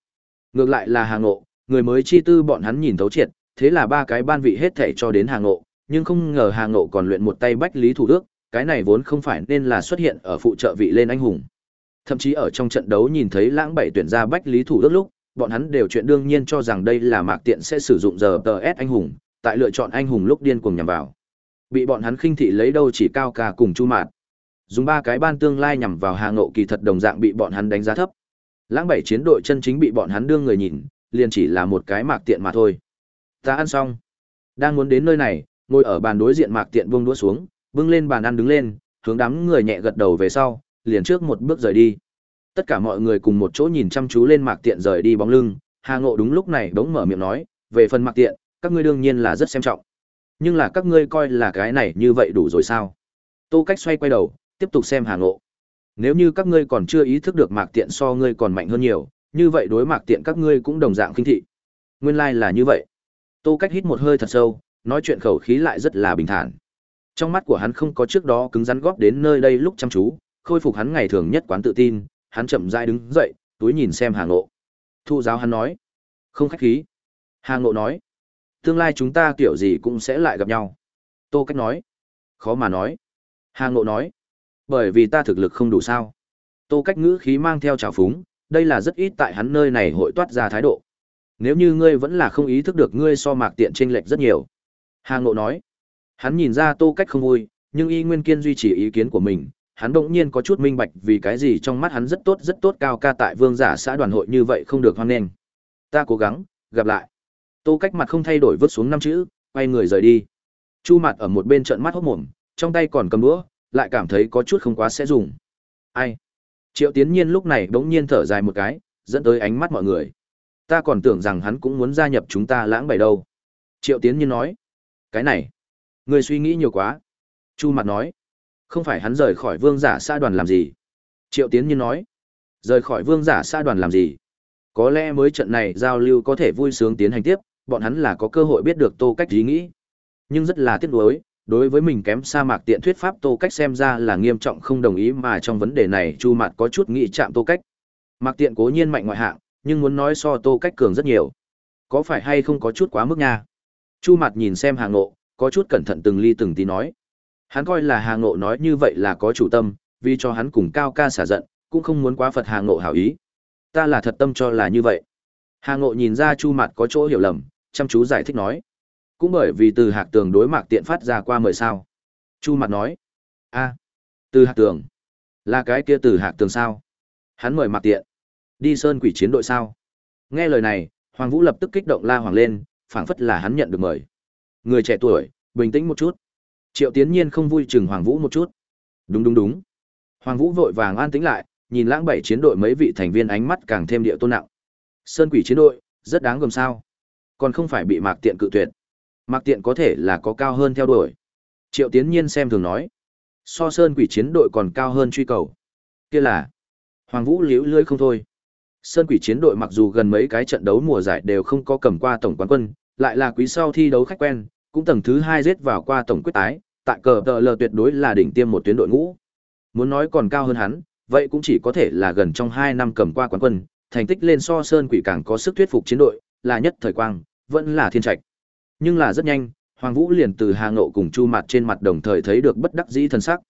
Ngược lại là hàng Ngộ, người mới chi tư bọn hắn nhìn thấu triệt, thế là ba cái ban vị hết thể cho đến hàng Ngộ, nhưng không ngờ hàng Ngộ còn luyện một tay bách lý thủ đức, cái này vốn không phải nên là xuất hiện ở phụ trợ vị lên anh hùng. Thậm chí ở trong trận đấu nhìn thấy lãng bảy tuyển ra bách lý thủ đức lúc, bọn hắn đều chuyện đương nhiên cho rằng đây là mạc tiện sẽ sử dụng giờ tờ S anh hùng, tại lựa chọn anh hùng lúc điên cuồng nhằm vào. Bị bọn hắn khinh thị lấy đâu chỉ cao ca cùng chu mạt. Dùng ba cái ban tương lai nhằm vào Hà Ngộ kỳ thật đồng dạng bị bọn hắn đánh giá thấp. Lãng bảy chiến đội chân chính bị bọn hắn đương người nhìn, liền chỉ là một cái mạc tiện mà thôi. Ta ăn xong. Đang muốn đến nơi này, ngồi ở bàn đối diện mạc tiện buông đũa xuống, bưng lên bàn ăn đứng lên, hướng đám người nhẹ gật đầu về sau, liền trước một bước rời đi. Tất cả mọi người cùng một chỗ nhìn chăm chú lên Mạc Tiện rời đi bóng lưng, Hà Ngộ đúng lúc này bỗng mở miệng nói, về phần Mạc Tiện, các ngươi đương nhiên là rất xem trọng. Nhưng là các ngươi coi là cái này như vậy đủ rồi sao? Tô Cách xoay quay đầu, tiếp tục xem Hà Ngộ. Nếu như các ngươi còn chưa ý thức được Mạc Tiện so ngươi còn mạnh hơn nhiều, như vậy đối Mạc Tiện các ngươi cũng đồng dạng kinh thị. Nguyên lai là như vậy. Tô Cách hít một hơi thật sâu, nói chuyện khẩu khí lại rất là bình thản. Trong mắt của hắn không có trước đó cứng rắn góp đến nơi đây lúc chăm chú, khôi phục hắn ngày thường nhất quán tự tin, hắn chậm rãi đứng dậy, túi nhìn xem Hà Ngộ. Thu giáo hắn nói, không khách khí. Hà Ngộ nói, tương lai chúng ta kiểu gì cũng sẽ lại gặp nhau. Tô Cách nói, khó mà nói. Hà Ngộ nói, bởi vì ta thực lực không đủ sao. Tô Cách ngữ khí mang theo trào phúng, đây là rất ít tại hắn nơi này hội toát ra thái độ. Nếu như ngươi vẫn là không ý thức được ngươi so mạc tiện chênh lệch rất nhiều. Hà Ngộ nói, hắn nhìn ra Tô Cách không vui, nhưng y nguyên kiên duy trì ý kiến của mình, hắn đột nhiên có chút minh bạch vì cái gì trong mắt hắn rất tốt rất tốt cao ca tại vương giả xã đoàn hội như vậy không được hoan nghênh. Ta cố gắng, gặp lại. Tô cách mặt không thay đổi vứt xuống năm chữ, quay người rời đi. Chu mặt ở một bên trợn mắt hốt mồm, trong tay còn cầm đũa, lại cảm thấy có chút không quá sẽ dùng. Ai? Triệu Tiến Nhiên lúc này bỗng nhiên thở dài một cái, dẫn tới ánh mắt mọi người. Ta còn tưởng rằng hắn cũng muốn gia nhập chúng ta lãng bày đâu. Triệu Tiến Nhiên nói. Cái này, người suy nghĩ nhiều quá. Chu mặt nói. Không phải hắn rời khỏi vương giả xa đoàn làm gì? Triệu Tiến Nhiên nói. Rời khỏi vương giả xa đoàn làm gì? Có lẽ mới trận này giao lưu có thể vui sướng tiến hành tiếp, bọn hắn là có cơ hội biết được tô cách ý nghĩ. Nhưng rất là tiếc nuối, đối với mình kém sa mạc tiện thuyết pháp tô cách xem ra là nghiêm trọng không đồng ý mà trong vấn đề này chu mạt có chút nghĩ chạm tô cách mạc tiện cố nhiên mạnh ngoại hạng nhưng muốn nói so tô cách cường rất nhiều có phải hay không có chút quá mức nha chu mạt nhìn xem hà ngộ có chút cẩn thận từng ly từng tí nói Hắn coi là Hà Ngộ nói như vậy là có chủ tâm, vì cho hắn cùng cao ca xả giận, cũng không muốn quá Phật Hà Ngộ hảo ý. Ta là thật tâm cho là như vậy. Hà Ngộ nhìn ra Chu Mạt có chỗ hiểu lầm, chăm chú giải thích nói. Cũng bởi vì từ hạc tường đối mạc tiện phát ra qua mời sao. Chu Mạt nói. a từ hạc tường. Là cái kia từ hạc tường sao? Hắn mời mạc tiện. Đi sơn quỷ chiến đội sao? Nghe lời này, Hoàng Vũ lập tức kích động la hoàng lên, phảng phất là hắn nhận được mời. Người trẻ tuổi, bình tĩnh một chút. Triệu Tiến Nhiên không vui chừng Hoàng Vũ một chút. Đúng đúng đúng. Hoàng Vũ vội vàng an tĩnh lại, nhìn lãng bảy chiến đội mấy vị thành viên ánh mắt càng thêm địa tôn nặng. Sơn quỷ chiến đội, rất đáng gồm sao. Còn không phải bị mạc tiện cự tuyệt. Mạc tiện có thể là có cao hơn theo đuổi. Triệu Tiến Nhiên xem thường nói. So Sơn quỷ chiến đội còn cao hơn truy cầu. kia là. Hoàng Vũ liễu lưới không thôi. Sơn quỷ chiến đội mặc dù gần mấy cái trận đấu mùa giải đều không có cầm qua tổng quán quân, lại là quý sau thi đấu khách quen, cũng tầng thứ hai giết vào qua tổng quyết tái, tại cờ tờ lờ tuyệt đối là đỉnh tiêm một tuyến đội ngũ. Muốn nói còn cao hơn hắn, vậy cũng chỉ có thể là gần trong 2 năm cầm qua quán quân, thành tích lên so sơn quỷ càng có sức thuyết phục chiến đội, là nhất thời quang, vẫn là thiên trạch. Nhưng là rất nhanh, Hoàng Vũ liền từ Hà Ngộ cùng Chu Mạt trên mặt đồng thời thấy được bất đắc dĩ thân sắc.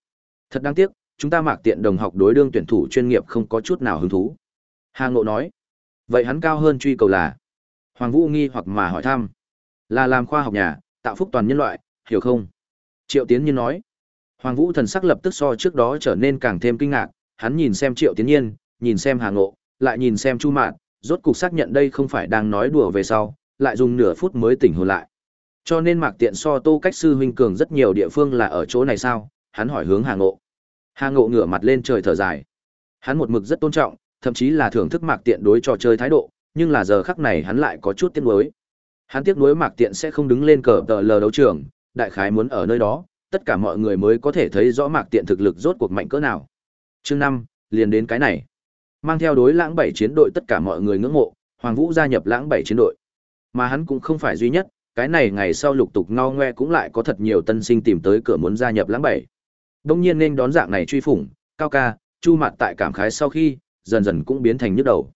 Thật đáng tiếc, chúng ta mạc tiện đồng học đối đương tuyển thủ chuyên nghiệp không có chút nào hứng thú. Hà Ngộ nói, vậy hắn cao hơn truy cầu là? Hoàng Vũ nghi hoặc mà hỏi thăm, là làm khoa học nhà, tạo phúc toàn nhân loại, hiểu không? Triệu Tiến Nhiên nói, Hoàng Vũ thần sắc lập tức so trước đó trở nên càng thêm kinh ngạc, hắn nhìn xem Triệu Tiến Nhiên, nhìn xem Hà Ngộ, lại nhìn xem Chu Mạn, rốt cục xác nhận đây không phải đang nói đùa về sau, lại dùng nửa phút mới tỉnh hồn lại. Cho nên Mạc Tiện so Tô Cách sư huynh cường rất nhiều địa phương là ở chỗ này sao? Hắn hỏi hướng Hà Ngộ. Hà Ngộ ngửa mặt lên trời thở dài. Hắn một mực rất tôn trọng, thậm chí là thưởng thức Mạc Tiện đối trò chơi thái độ, nhưng là giờ khắc này hắn lại có chút tiếc nuối. Hắn tiếc nuối Mạc Tiện sẽ không đứng lên cờ tờ lờ đấu trường, đại khái muốn ở nơi đó, tất cả mọi người mới có thể thấy rõ Mạc Tiện thực lực rốt cuộc mạnh cỡ nào. Chương năm liền đến cái này. Mang theo đối lãng bảy chiến đội tất cả mọi người ngưỡng mộ, Hoàng Vũ gia nhập lãng bảy chiến đội. Mà hắn cũng không phải duy nhất, cái này ngày sau lục tục ngao ngoe cũng lại có thật nhiều tân sinh tìm tới cửa muốn gia nhập lãng bảy. Đông nhiên nên đón dạng này truy phủng, cao ca, chu mặt tại cảm khái sau khi, dần dần cũng biến thành nhức đầu.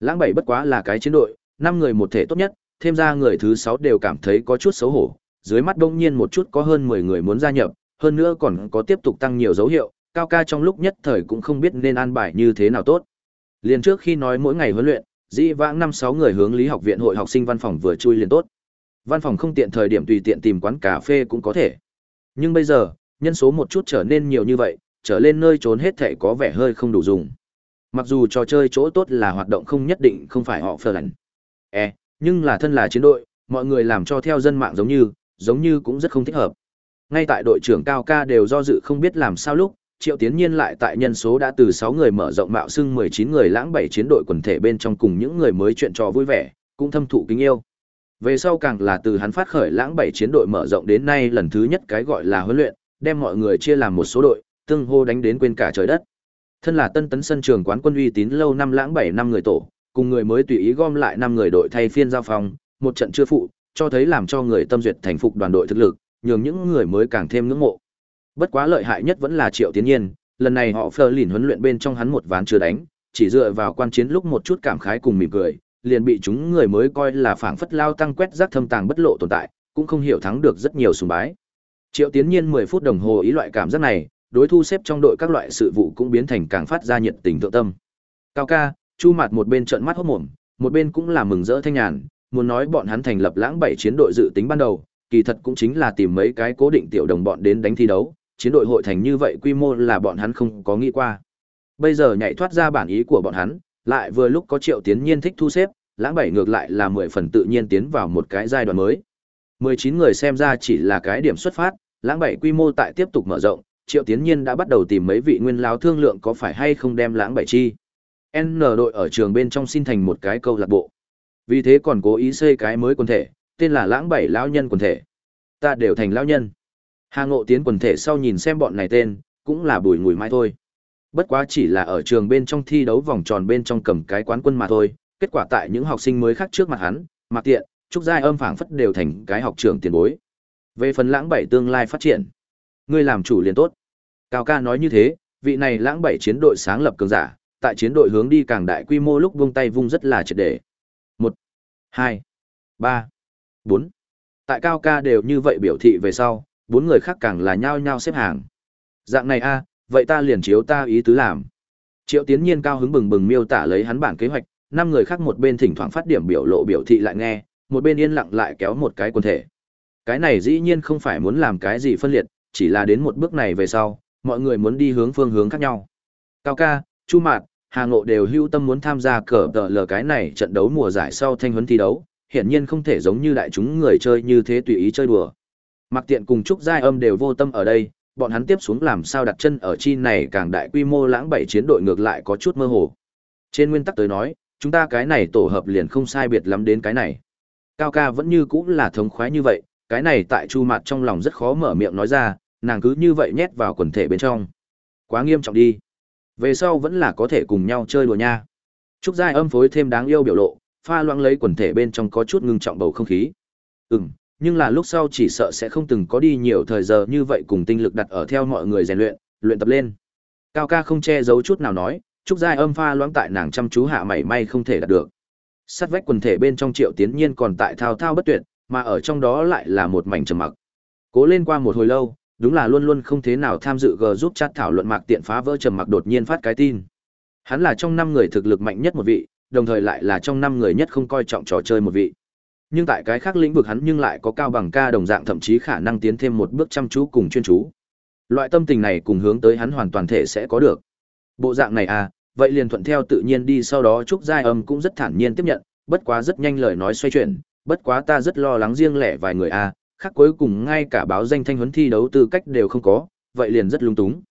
Lãng bảy bất quá là cái chiến đội, năm người một thể tốt nhất, thêm ra người thứ sáu đều cảm thấy có chút xấu hổ, dưới mắt đông nhiên một chút có hơn mười người muốn gia nhập, hơn nữa còn có tiếp tục tăng nhiều dấu hiệu, cao ca trong lúc nhất thời cũng không biết nên an bài như thế nào tốt. Liền trước khi nói mỗi ngày huấn luyện, dĩ vãng năm sáu người hướng lý học viện hội học sinh văn phòng vừa chui liền tốt. Văn phòng không tiện thời điểm tùy tiện tìm quán cà phê cũng có thể. Nhưng bây giờ, nhân số một chút trở nên nhiều như vậy, trở lên nơi trốn hết thể có vẻ hơi không đủ dùng. Mặc dù trò chơi chỗ tốt là hoạt động không nhất định không phải họ phờ lạnh. E, nhưng là thân là chiến đội, mọi người làm cho theo dân mạng giống như, giống như cũng rất không thích hợp. Ngay tại đội trưởng cao ca đều do dự không biết làm sao lúc, Triệu Tiến Nhiên lại tại nhân số đã từ 6 người mở rộng mạo xưng 19 người lãng bảy chiến đội quần thể bên trong cùng những người mới chuyện trò vui vẻ, cũng thâm thụ kính yêu. Về sau càng là từ hắn phát khởi lãng bảy chiến đội mở rộng đến nay lần thứ nhất cái gọi là huấn luyện, đem mọi người chia làm một số đội, tương hô đánh đến quên cả trời đất. Thân là tân tấn sân trường quán quân uy tín lâu năm lãng bảy năm người tổ, cùng người mới tùy ý gom lại năm người đội thay phiên giao phòng, một trận chưa phụ, cho thấy làm cho người tâm duyệt thành phục đoàn đội thực lực, nhường những người mới càng thêm ngưỡng mộ. Bất quá lợi hại nhất vẫn là Triệu Tiến Nhiên, lần này họ phơ lìn huấn luyện bên trong hắn một ván chưa đánh, chỉ dựa vào quan chiến lúc một chút cảm khái cùng mỉm cười, liền bị chúng người mới coi là phảng phất lao tăng quét rác thâm tàng bất lộ tồn tại, cũng không hiểu thắng được rất nhiều sùng bái. Triệu Tiến Nhiên 10 phút đồng hồ ý loại cảm giác này, đối thu xếp trong đội các loại sự vụ cũng biến thành càng phát ra nhiệt tình thượng tâm. Cao ca, Chu mặt một bên trợn mắt hốt mồm, một bên cũng là mừng rỡ thanh nhàn, muốn nói bọn hắn thành lập lãng bảy chiến đội dự tính ban đầu, kỳ thật cũng chính là tìm mấy cái cố định tiểu đồng bọn đến đánh thi đấu, chiến đội hội thành như vậy quy mô là bọn hắn không có nghĩ qua. Bây giờ nhảy thoát ra bản ý của bọn hắn, lại vừa lúc có Triệu Tiến Nhiên thích thu xếp, lãng bảy ngược lại là mười phần tự nhiên tiến vào một cái giai đoạn mới. 19 người xem ra chỉ là cái điểm xuất phát, lãng bảy quy mô tại tiếp tục mở rộng, Triệu Tiến Nhiên đã bắt đầu tìm mấy vị nguyên lão thương lượng có phải hay không đem lãng bảy chi. N đội ở trường bên trong xin thành một cái câu lạc bộ. Vì thế còn cố ý xây cái mới quần thể, tên là lãng bảy lão nhân quần thể. Ta đều thành lão nhân. Hà Ngộ tiến quần thể sau nhìn xem bọn này tên, cũng là bùi ngùi mai thôi. Bất quá chỉ là ở trường bên trong thi đấu vòng tròn bên trong cầm cái quán quân mà thôi, kết quả tại những học sinh mới khác trước mặt hắn, mặc tiện, trúc giai âm phảng phất đều thành cái học trường tiền bối. Về phần lãng bảy tương lai phát triển, ngươi làm chủ liền tốt. Cao ca nói như thế, vị này lãng bảy chiến đội sáng lập cường giả, tại chiến đội hướng đi càng đại quy mô lúc vung tay vung rất là triệt để. Một, hai, ba, bốn. Tại cao ca đều như vậy biểu thị về sau, bốn người khác càng là nhao nhao xếp hàng. Dạng này a, vậy ta liền chiếu ta ý tứ làm. Triệu Tiến Nhiên cao hứng bừng bừng miêu tả lấy hắn bản kế hoạch, năm người khác một bên thỉnh thoảng phát điểm biểu lộ biểu thị lại nghe, một bên yên lặng lại kéo một cái quần thể. Cái này dĩ nhiên không phải muốn làm cái gì phân liệt, chỉ là đến một bước này về sau, mọi người muốn đi hướng phương hướng khác nhau. Cao ca, Chu Mạt, Hà Ngộ đều hưu tâm muốn tham gia cờ tờ lờ cái này trận đấu mùa giải sau thanh huấn thi đấu, hiển nhiên không thể giống như đại chúng người chơi như thế tùy ý chơi đùa. Mặc tiện cùng Trúc Giai Âm đều vô tâm ở đây, bọn hắn tiếp xuống làm sao đặt chân ở chi này càng đại quy mô lãng bảy chiến đội ngược lại có chút mơ hồ. Trên nguyên tắc tới nói, chúng ta cái này tổ hợp liền không sai biệt lắm đến cái này. Cao ca vẫn như cũng là thống khoái như vậy, cái này tại Chu Mạt trong lòng rất khó mở miệng nói ra, nàng cứ như vậy nhét vào quần thể bên trong. Quá nghiêm trọng đi. Về sau vẫn là có thể cùng nhau chơi đùa nha. Trúc Giai âm phối thêm đáng yêu biểu lộ, pha loãng lấy quần thể bên trong có chút ngưng trọng bầu không khí. Ừm, nhưng là lúc sau chỉ sợ sẽ không từng có đi nhiều thời giờ như vậy cùng tinh lực đặt ở theo mọi người rèn luyện, luyện tập lên. Cao ca không che giấu chút nào nói, Trúc Giai âm pha loãng tại nàng chăm chú hạ mảy may không thể đạt được. Sát vách quần thể bên trong Triệu Tiến Nhiên còn tại thao thao bất tuyệt, mà ở trong đó lại là một mảnh trầm mặc. Cố lên qua một hồi lâu, đúng là luôn luôn không thế nào tham dự G giúp chat thảo luận mạc tiện phá vỡ trầm mặc đột nhiên phát cái tin. Hắn là trong năm người thực lực mạnh nhất một vị, đồng thời lại là trong năm người nhất không coi trọng trò chơi một vị. Nhưng tại cái khác lĩnh vực hắn nhưng lại có cao bằng ca đồng dạng thậm chí khả năng tiến thêm một bước chăm chú cùng chuyên chú. Loại tâm tình này cùng hướng tới hắn hoàn toàn thể sẽ có được. Bộ dạng này à, vậy liền thuận theo tự nhiên đi sau đó Trúc Giai Âm cũng rất thản nhiên tiếp nhận, bất quá rất nhanh lời nói xoay chuyển, bất quá ta rất lo lắng riêng lẻ vài người à, khác cuối cùng ngay cả báo danh thanh huấn thi đấu tư cách đều không có, vậy liền rất lung túng.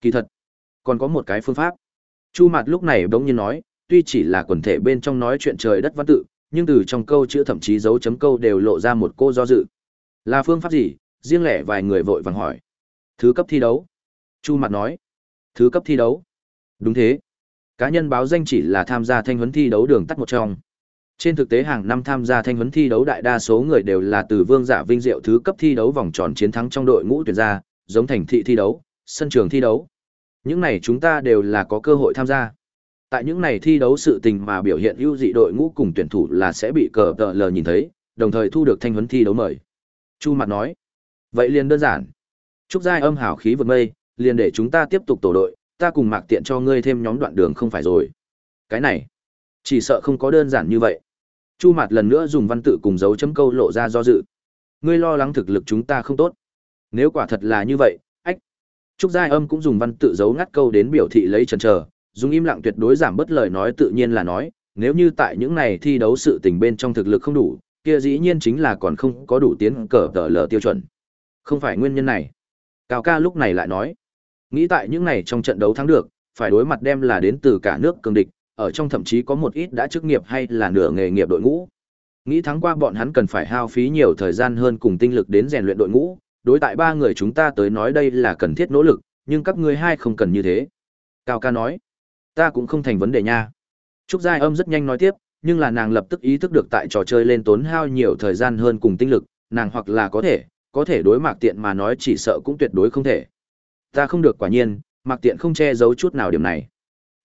Kỳ thật, còn có một cái phương pháp. Chu Mạt lúc này bỗng nhiên nói, tuy chỉ là quần thể bên trong nói chuyện trời đất văn tự, nhưng từ trong câu chữ thậm chí dấu chấm câu đều lộ ra một cô do dự. Là phương pháp gì? Riêng lẻ vài người vội vàng hỏi. Thứ cấp thi đấu. Chu Mạt nói. Thứ cấp thi đấu. Đúng thế. Cá nhân báo danh chỉ là tham gia thanh huấn thi đấu đường tắt một trong. Trên thực tế hàng năm tham gia thanh huấn thi đấu đại đa số người đều là từ vương giả vinh diệu thứ cấp thi đấu vòng tròn chiến thắng trong đội ngũ tuyển gia. giống thành thị thi đấu, sân trường thi đấu. Những này chúng ta đều là có cơ hội tham gia. Tại những này thi đấu sự tình mà biểu hiện ưu dị đội ngũ cùng tuyển thủ là sẽ bị cờ tờ lờ nhìn thấy, đồng thời thu được thanh huấn thi đấu mời. Chu Mặt nói, vậy liền đơn giản. Trúc Giai âm hảo khí vượt mây, liền để chúng ta tiếp tục tổ đội, ta cùng mạc tiện cho ngươi thêm nhóm đoạn đường không phải rồi. Cái này, chỉ sợ không có đơn giản như vậy. Chu Mạt lần nữa dùng văn tự cùng dấu chấm câu lộ ra do dự. Ngươi lo lắng thực lực chúng ta không tốt. Nếu quả thật là như vậy, ách. Trúc Giai Âm cũng dùng văn tự dấu ngắt câu đến biểu thị lấy chần chờ, dùng im lặng tuyệt đối giảm bớt lời nói tự nhiên là nói, nếu như tại những này thi đấu sự tình bên trong thực lực không đủ, kia dĩ nhiên chính là còn không có đủ tiến cờ tờ lờ tiêu chuẩn. Không phải nguyên nhân này. Cao ca lúc này lại nói, nghĩ tại những này trong trận đấu thắng được, phải đối mặt đem là đến từ cả nước cường địch, ở trong thậm chí có một ít đã chức nghiệp hay là nửa nghề nghiệp đội ngũ. Nghĩ thắng qua bọn hắn cần phải hao phí nhiều thời gian hơn cùng tinh lực đến rèn luyện đội ngũ, đối tại ba người chúng ta tới nói đây là cần thiết nỗ lực, nhưng các ngươi hai không cần như thế. Cao ca nói, ta cũng không thành vấn đề nha. Trúc Giai âm rất nhanh nói tiếp, nhưng là nàng lập tức ý thức được tại trò chơi lên tốn hao nhiều thời gian hơn cùng tinh lực, nàng hoặc là có thể, có thể đối mạc tiện mà nói chỉ sợ cũng tuyệt đối không thể. Ta không được quả nhiên, mạc tiện không che giấu chút nào điểm này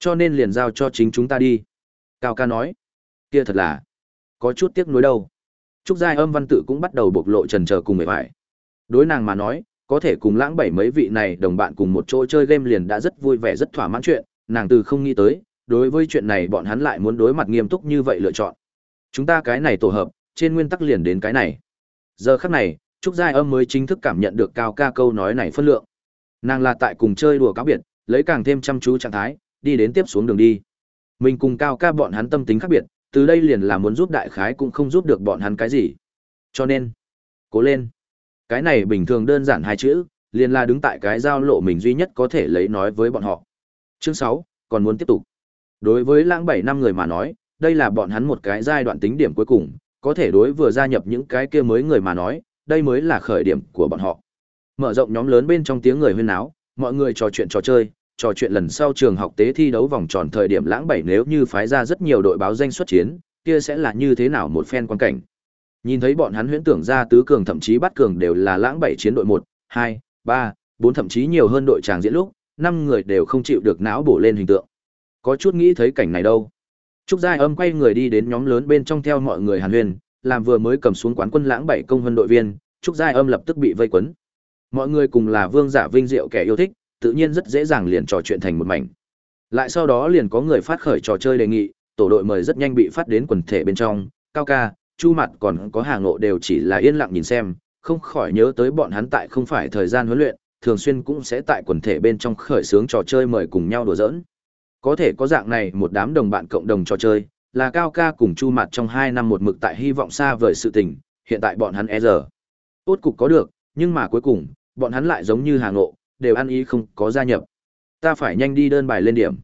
cho nên liền giao cho chính chúng ta đi. Cao ca nói, kia thật là, có chút tiếc nuối đâu. Trúc Giai âm văn tự cũng bắt đầu bộc lộ trần trờ cùng mệt mỏi. Đối nàng mà nói, có thể cùng lãng bảy mấy vị này đồng bạn cùng một chỗ chơi game liền đã rất vui vẻ rất thỏa mãn chuyện, nàng từ không nghĩ tới, đối với chuyện này bọn hắn lại muốn đối mặt nghiêm túc như vậy lựa chọn. Chúng ta cái này tổ hợp, trên nguyên tắc liền đến cái này. Giờ khắc này, Trúc Giai âm mới chính thức cảm nhận được cao ca câu nói này phân lượng. Nàng là tại cùng chơi đùa cáo biệt, lấy càng thêm chăm chú trạng thái, đi đến tiếp xuống đường đi. Mình cùng cao ca bọn hắn tâm tính khác biệt, từ đây liền là muốn giúp đại khái cũng không giúp được bọn hắn cái gì. Cho nên, cố lên. Cái này bình thường đơn giản hai chữ, liền là đứng tại cái giao lộ mình duy nhất có thể lấy nói với bọn họ. Chương 6, còn muốn tiếp tục. Đối với lãng bảy năm người mà nói, đây là bọn hắn một cái giai đoạn tính điểm cuối cùng, có thể đối vừa gia nhập những cái kia mới người mà nói, đây mới là khởi điểm của bọn họ. Mở rộng nhóm lớn bên trong tiếng người huyên náo, mọi người trò chuyện trò chơi, trò chuyện lần sau trường học tế thi đấu vòng tròn thời điểm lãng bảy nếu như phái ra rất nhiều đội báo danh xuất chiến, kia sẽ là như thế nào một phen quan cảnh. Nhìn thấy bọn hắn huyễn tưởng ra tứ cường thậm chí bắt cường đều là lãng bảy chiến đội 1, 2, 3, 4 thậm chí nhiều hơn đội tràng diễn lúc, năm người đều không chịu được não bổ lên hình tượng. Có chút nghĩ thấy cảnh này đâu. Trúc Giai Âm quay người đi đến nhóm lớn bên trong theo mọi người Hàn Huyền, làm vừa mới cầm xuống quán quân lãng bảy công hơn đội viên, Trúc Giai Âm lập tức bị vây quấn. Mọi người cùng là vương giả vinh diệu kẻ yêu thích, tự nhiên rất dễ dàng liền trò chuyện thành một mảnh. Lại sau đó liền có người phát khởi trò chơi đề nghị, tổ đội mời rất nhanh bị phát đến quần thể bên trong, Cao ca, Chu Mặt còn có hàng Ngộ đều chỉ là yên lặng nhìn xem, không khỏi nhớ tới bọn hắn tại không phải thời gian huấn luyện, thường xuyên cũng sẽ tại quần thể bên trong khởi xướng trò chơi mời cùng nhau đùa giỡn. Có thể có dạng này một đám đồng bạn cộng đồng trò chơi, là Cao ca cùng Chu Mặt trong 2 năm một mực tại hy vọng xa vời sự tình, hiện tại bọn hắn e giờ. Tốt cục có được, nhưng mà cuối cùng, bọn hắn lại giống như Hà Ngộ, đều ăn ý không có gia nhập. Ta phải nhanh đi đơn bài lên điểm.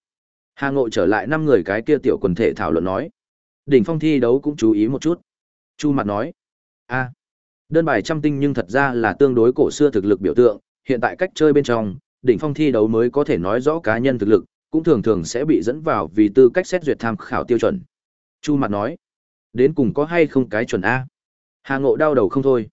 Hà Ngộ trở lại năm người cái kia tiểu quần thể thảo luận nói. Đỉnh phong thi đấu cũng chú ý một chút. Chu Mặt nói. a đơn bài trăm tinh nhưng thật ra là tương đối cổ xưa thực lực biểu tượng, hiện tại cách chơi bên trong, đỉnh phong thi đấu mới có thể nói rõ cá nhân thực lực, cũng thường thường sẽ bị dẫn vào vì tư cách xét duyệt tham khảo tiêu chuẩn. Chu Mặt nói. Đến cùng có hay không cái chuẩn A? Hà Ngộ đau đầu không thôi.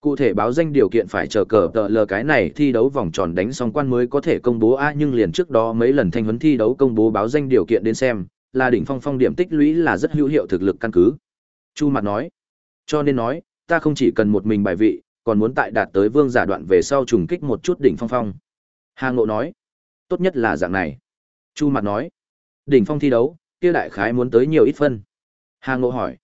Cụ thể báo danh điều kiện phải chờ cờ tờ lờ cái này thi đấu vòng tròn đánh xong quan mới có thể công bố A nhưng liền trước đó mấy lần thanh huấn thi đấu công bố báo danh điều kiện đến xem, là đỉnh phong phong điểm tích lũy là rất hữu hiệu thực lực căn cứ. Chu Mặt nói, cho nên nói, ta không chỉ cần một mình bài vị, còn muốn tại đạt tới vương giả đoạn về sau trùng kích một chút đỉnh phong phong. Hà Ngộ nói, tốt nhất là dạng này. Chu Mặt nói, đỉnh phong thi đấu, kia đại khái muốn tới nhiều ít phân. Hà Ngộ hỏi,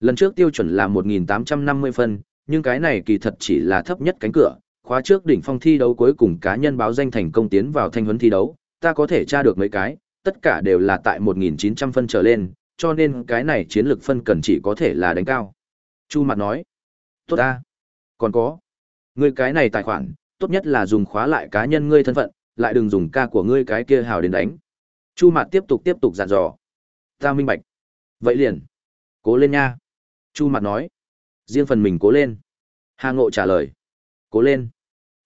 lần trước tiêu chuẩn là 1.850 phân, nhưng cái này kỳ thật chỉ là thấp nhất cánh cửa, khóa trước đỉnh phong thi đấu cuối cùng cá nhân báo danh thành công tiến vào thanh huấn thi đấu, ta có thể tra được mấy cái, tất cả đều là tại 1.900 phân trở lên, cho nên cái này chiến lược phân cần chỉ có thể là đánh cao. Chu Mặt nói, tốt ta, còn có, ngươi cái này tài khoản, tốt nhất là dùng khóa lại cá nhân ngươi thân phận, lại đừng dùng ca của ngươi cái kia hào đến đánh. Chu mạt tiếp tục tiếp tục dặn dò. Ta minh bạch. Vậy liền, cố lên nha. Chu mạt nói, riêng phần mình cố lên. Hà Ngộ trả lời, cố lên.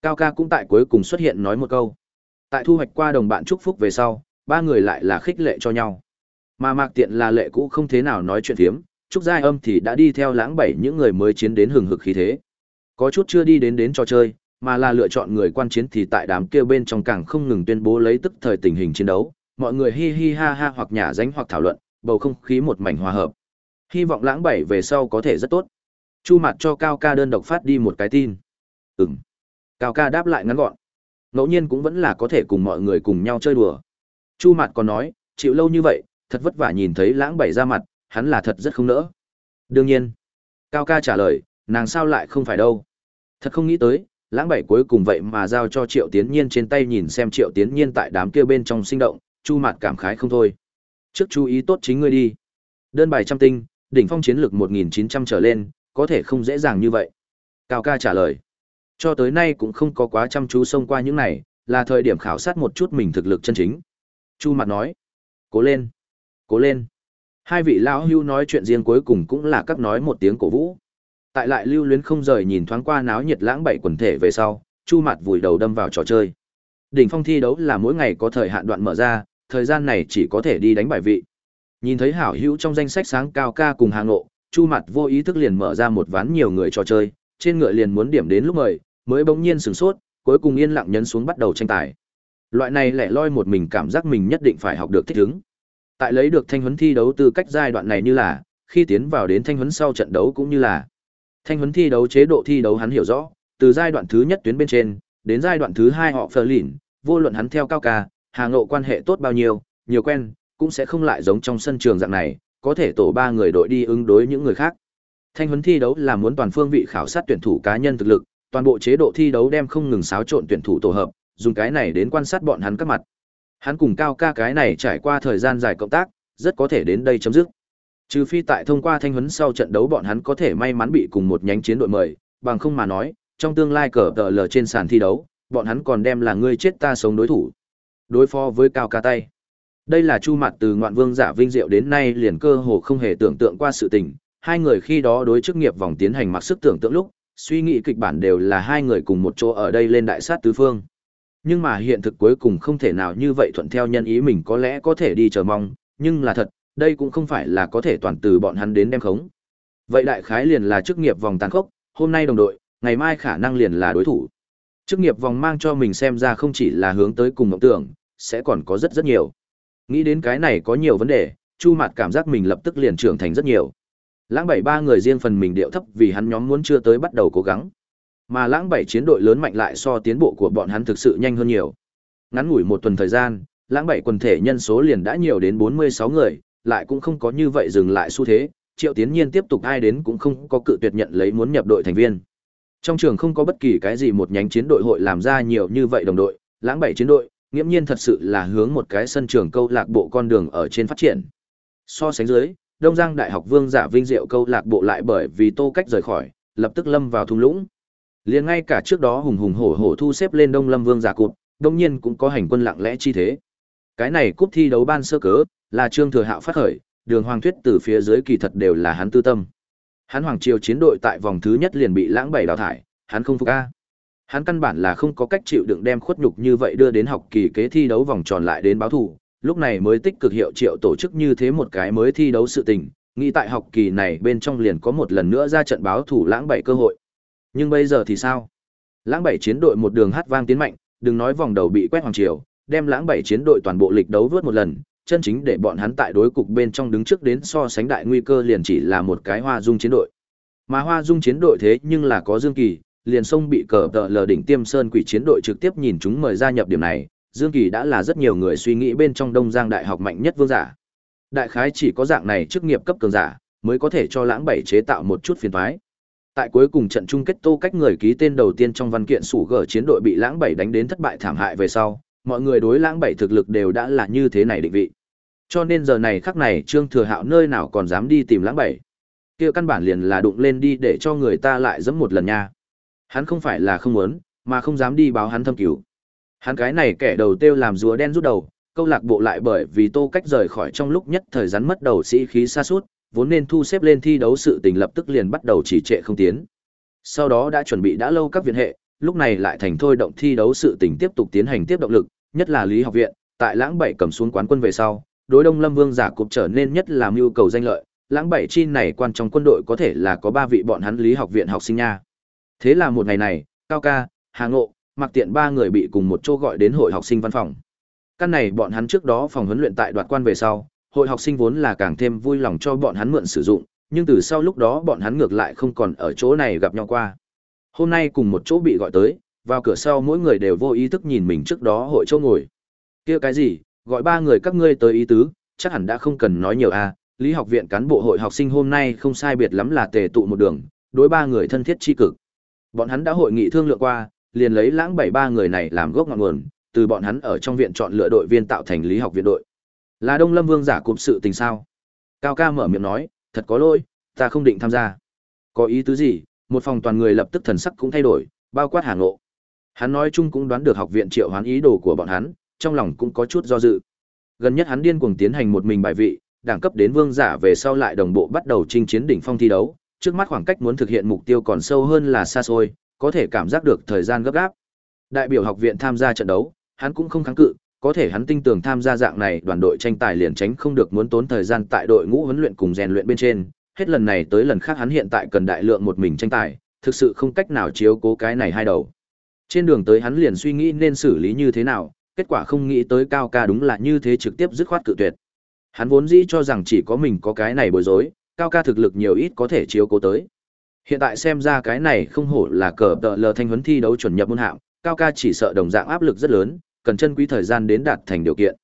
Cao ca cũng tại cuối cùng xuất hiện nói một câu. Tại thu hoạch qua đồng bạn chúc phúc về sau, ba người lại là khích lệ cho nhau. Mà Mạc Tiện là lệ cũ không thế nào nói chuyện phiếm, Trúc Giai Âm thì đã đi theo lãng bảy những người mới chiến đến hừng hực khí thế. Có chút chưa đi đến đến trò chơi, mà là lựa chọn người quan chiến thì tại đám kia bên trong càng không ngừng tuyên bố lấy tức thời tình hình chiến đấu, mọi người hi hi ha ha hoặc nhả danh hoặc thảo luận, bầu không khí một mảnh hòa hợp. Hy vọng lãng bảy về sau có thể rất tốt. Chu mặt cho Cao ca đơn độc phát đi một cái tin. Ừm. Cao ca đáp lại ngắn gọn. Ngẫu nhiên cũng vẫn là có thể cùng mọi người cùng nhau chơi đùa. Chu mặt còn nói, chịu lâu như vậy, thật vất vả nhìn thấy lãng bảy ra mặt, hắn là thật rất không nỡ. Đương nhiên. Cao ca trả lời, nàng sao lại không phải đâu. Thật không nghĩ tới, lãng bảy cuối cùng vậy mà giao cho triệu tiến nhiên trên tay nhìn xem triệu tiến nhiên tại đám kia bên trong sinh động, chu mặt cảm khái không thôi. Trước chú ý tốt chính ngươi đi. Đơn bài trăm tinh, đỉnh phong chiến lược 1900 trở lên, có thể không dễ dàng như vậy. Cao ca trả lời. Cho tới nay cũng không có quá chăm chú xông qua những này, là thời điểm khảo sát một chút mình thực lực chân chính. Chu mặt nói. Cố lên. Cố lên. Hai vị lão hưu nói chuyện riêng cuối cùng cũng là các nói một tiếng cổ vũ. Tại lại lưu luyến không rời nhìn thoáng qua náo nhiệt lãng bảy quần thể về sau, Chu mặt vùi đầu đâm vào trò chơi. Đỉnh phong thi đấu là mỗi ngày có thời hạn đoạn mở ra, thời gian này chỉ có thể đi đánh bài vị. Nhìn thấy hảo hữu trong danh sách sáng cao ca cùng hàng ngộ, Chu mặt vô ý thức liền mở ra một ván nhiều người trò chơi, trên ngựa liền muốn điểm đến lúc mời, mới bỗng nhiên sửng sốt, cuối cùng yên lặng nhấn xuống bắt đầu tranh tài. Loại này lẻ loi một mình cảm giác mình nhất định phải học được thích ứng. Tại lấy được thanh huấn thi đấu từ cách giai đoạn này như là, khi tiến vào đến thanh huấn sau trận đấu cũng như là. Thanh huấn thi đấu chế độ thi đấu hắn hiểu rõ, từ giai đoạn thứ nhất tuyến bên trên, đến giai đoạn thứ hai họ phờ lỉn, vô luận hắn theo cao ca, hà ngộ quan hệ tốt bao nhiêu, nhiều quen, cũng sẽ không lại giống trong sân trường dạng này, có thể tổ ba người đội đi ứng đối những người khác. Thanh huấn thi đấu là muốn toàn phương vị khảo sát tuyển thủ cá nhân thực lực, toàn bộ chế độ thi đấu đem không ngừng xáo trộn tuyển thủ tổ hợp, dùng cái này đến quan sát bọn hắn các mặt. Hắn cùng cao ca cái này trải qua thời gian dài cộng tác, rất có thể đến đây chấm dứt. Trừ phi tại thông qua thanh huấn sau trận đấu bọn hắn có thể may mắn bị cùng một nhánh chiến đội mời, bằng không mà nói, trong tương lai cờ tờ lờ trên sàn thi đấu, bọn hắn còn đem là ngươi chết ta sống đối thủ. Đối phó với cao ca tay. Đây là chu mặt từ ngoạn vương giả vinh diệu đến nay liền cơ hồ không hề tưởng tượng qua sự tình. Hai người khi đó đối chức nghiệp vòng tiến hành mặc sức tưởng tượng lúc, suy nghĩ kịch bản đều là hai người cùng một chỗ ở đây lên đại sát tứ phương. Nhưng mà hiện thực cuối cùng không thể nào như vậy thuận theo nhân ý mình có lẽ có thể đi chờ mong, nhưng là thật, đây cũng không phải là có thể toàn từ bọn hắn đến đem khống. Vậy đại khái liền là chức nghiệp vòng tàn khốc, hôm nay đồng đội, ngày mai khả năng liền là đối thủ. Chức nghiệp vòng mang cho mình xem ra không chỉ là hướng tới cùng mộng tưởng, sẽ còn có rất rất nhiều. Nghĩ đến cái này có nhiều vấn đề, Chu Mạt cảm giác mình lập tức liền trưởng thành rất nhiều. Lãng bảy ba người riêng phần mình điệu thấp vì hắn nhóm muốn chưa tới bắt đầu cố gắng. Mà lãng bảy chiến đội lớn mạnh lại so tiến bộ của bọn hắn thực sự nhanh hơn nhiều. Ngắn ngủi một tuần thời gian, lãng bảy quần thể nhân số liền đã nhiều đến 46 người, lại cũng không có như vậy dừng lại xu thế, Triệu Tiến Nhiên tiếp tục ai đến cũng không có cự tuyệt nhận lấy muốn nhập đội thành viên. Trong trường không có bất kỳ cái gì một nhánh chiến đội hội làm ra nhiều như vậy đồng đội, lãng bảy chiến đội, nghiễm nhiên thật sự là hướng một cái sân trường câu lạc bộ con đường ở trên phát triển. So sánh dưới, Đông Giang Đại học Vương Giả Vinh Diệu câu lạc bộ lại bởi vì Tô Cách rời khỏi, lập tức lâm vào thung lũng. Liền ngay cả trước đó hùng hùng hổ hổ thu xếp lên Đông Lâm Vương Giả cụt, đương nhiên cũng có hành quân lặng lẽ chi thế. Cái này cúp thi đấu ban sơ cớ, là Trương Thừa Hạo phát khởi, đường Hoàng Thuyết từ phía dưới kỳ thật đều là hắn tư tâm. Hắn Hoàng Triều chiến đội tại vòng thứ nhất liền bị lãng bảy đào thải, hắn không phục a. Hắn căn bản là không có cách chịu đựng đem khuất nhục như vậy đưa đến học kỳ kế thi đấu vòng tròn lại đến báo thủ, lúc này mới tích cực hiệu triệu tổ chức như thế một cái mới thi đấu sự tình, nghĩ tại học kỳ này bên trong liền có một lần nữa ra trận báo thủ lãng bảy cơ hội. Nhưng bây giờ thì sao? Lãng bảy chiến đội một đường hát vang tiến mạnh, đừng nói vòng đầu bị quét hoàng triều, đem lãng bảy chiến đội toàn bộ lịch đấu vớt một lần, chân chính để bọn hắn tại đối cục bên trong đứng trước đến so sánh đại nguy cơ liền chỉ là một cái hoa dung chiến đội. Mà hoa dung chiến đội thế nhưng là có Dương Kỳ, liền sông bị cờ tợ lờ đỉnh tiêm sơn quỷ chiến đội trực tiếp nhìn chúng mời gia nhập điểm này, Dương Kỳ đã là rất nhiều người suy nghĩ bên trong Đông Giang Đại học mạnh nhất vương giả. Đại khái chỉ có dạng này chức nghiệp cấp cường giả mới có thể cho lãng bảy chế tạo một chút phiền toái. Tại cuối cùng trận chung kết tô cách người ký tên đầu tiên trong văn kiện sủ gở chiến đội bị lãng bảy đánh đến thất bại thảm hại về sau, mọi người đối lãng bảy thực lực đều đã là như thế này định vị. Cho nên giờ này khắc này Trương Thừa Hạo nơi nào còn dám đi tìm lãng bảy. Kia căn bản liền là đụng lên đi để cho người ta lại dẫm một lần nha. Hắn không phải là không muốn, mà không dám đi báo hắn thâm cứu. Hắn cái này kẻ đầu tiêu làm rùa đen rút đầu, câu lạc bộ lại bởi vì tô cách rời khỏi trong lúc nhất thời rắn mất đầu sĩ khí xa suốt, vốn nên thu xếp lên thi đấu sự tình lập tức liền bắt đầu chỉ trệ không tiến. Sau đó đã chuẩn bị đã lâu các viện hệ, lúc này lại thành thôi động thi đấu sự tình tiếp tục tiến hành tiếp động lực, nhất là Lý học viện, tại Lãng Bảy cầm xuống quán quân về sau, đối Đông Lâm Vương giả cục trở nên nhất là mưu cầu danh lợi, Lãng Bảy chi này quan trong quân đội có thể là có ba vị bọn hắn Lý học viện học sinh nha. Thế là một ngày này, Cao Ca, Hà Ngộ, Mặc Tiện ba người bị cùng một chỗ gọi đến hội học sinh văn phòng. Căn này bọn hắn trước đó phòng huấn luyện tại đoạt quan về sau, hội học sinh vốn là càng thêm vui lòng cho bọn hắn mượn sử dụng, nhưng từ sau lúc đó bọn hắn ngược lại không còn ở chỗ này gặp nhau qua. Hôm nay cùng một chỗ bị gọi tới, vào cửa sau mỗi người đều vô ý thức nhìn mình trước đó hội chỗ ngồi. kia cái gì, gọi ba người các ngươi tới ý tứ, chắc hẳn đã không cần nói nhiều à, lý học viện cán bộ hội học sinh hôm nay không sai biệt lắm là tề tụ một đường, đối ba người thân thiết chi cực. Bọn hắn đã hội nghị thương lượng qua, liền lấy lãng bảy ba người này làm gốc ngọn nguồn, từ bọn hắn ở trong viện chọn lựa đội viên tạo thành lý học viện đội. Là Đông Lâm Vương giả cụm sự tình sao? Cao ca mở miệng nói, thật có lỗi, ta không định tham gia. Có ý tứ gì? Một phòng toàn người lập tức thần sắc cũng thay đổi, bao quát Hà Ngộ. Hắn nói chung cũng đoán được học viện triệu hoán ý đồ của bọn hắn, trong lòng cũng có chút do dự. Gần nhất hắn điên cuồng tiến hành một mình bài vị, đẳng cấp đến vương giả về sau lại đồng bộ bắt đầu chinh chiến đỉnh phong thi đấu, trước mắt khoảng cách muốn thực hiện mục tiêu còn sâu hơn là xa xôi, có thể cảm giác được thời gian gấp gáp. Đại biểu học viện tham gia trận đấu, hắn cũng không kháng cự, có thể hắn tin tưởng tham gia dạng này đoàn đội tranh tài liền tránh không được muốn tốn thời gian tại đội ngũ huấn luyện cùng rèn luyện bên trên, hết lần này tới lần khác hắn hiện tại cần đại lượng một mình tranh tài, thực sự không cách nào chiếu cố cái này hai đầu. Trên đường tới hắn liền suy nghĩ nên xử lý như thế nào, kết quả không nghĩ tới cao ca đúng là như thế trực tiếp dứt khoát cự tuyệt. Hắn vốn dĩ cho rằng chỉ có mình có cái này bối rối, cao ca thực lực nhiều ít có thể chiếu cố tới. Hiện tại xem ra cái này không hổ là cờ tợ lờ thanh huấn thi đấu chuẩn nhập môn hạng, cao ca chỉ sợ đồng dạng áp lực rất lớn, cần chân quý thời gian đến đạt thành điều kiện.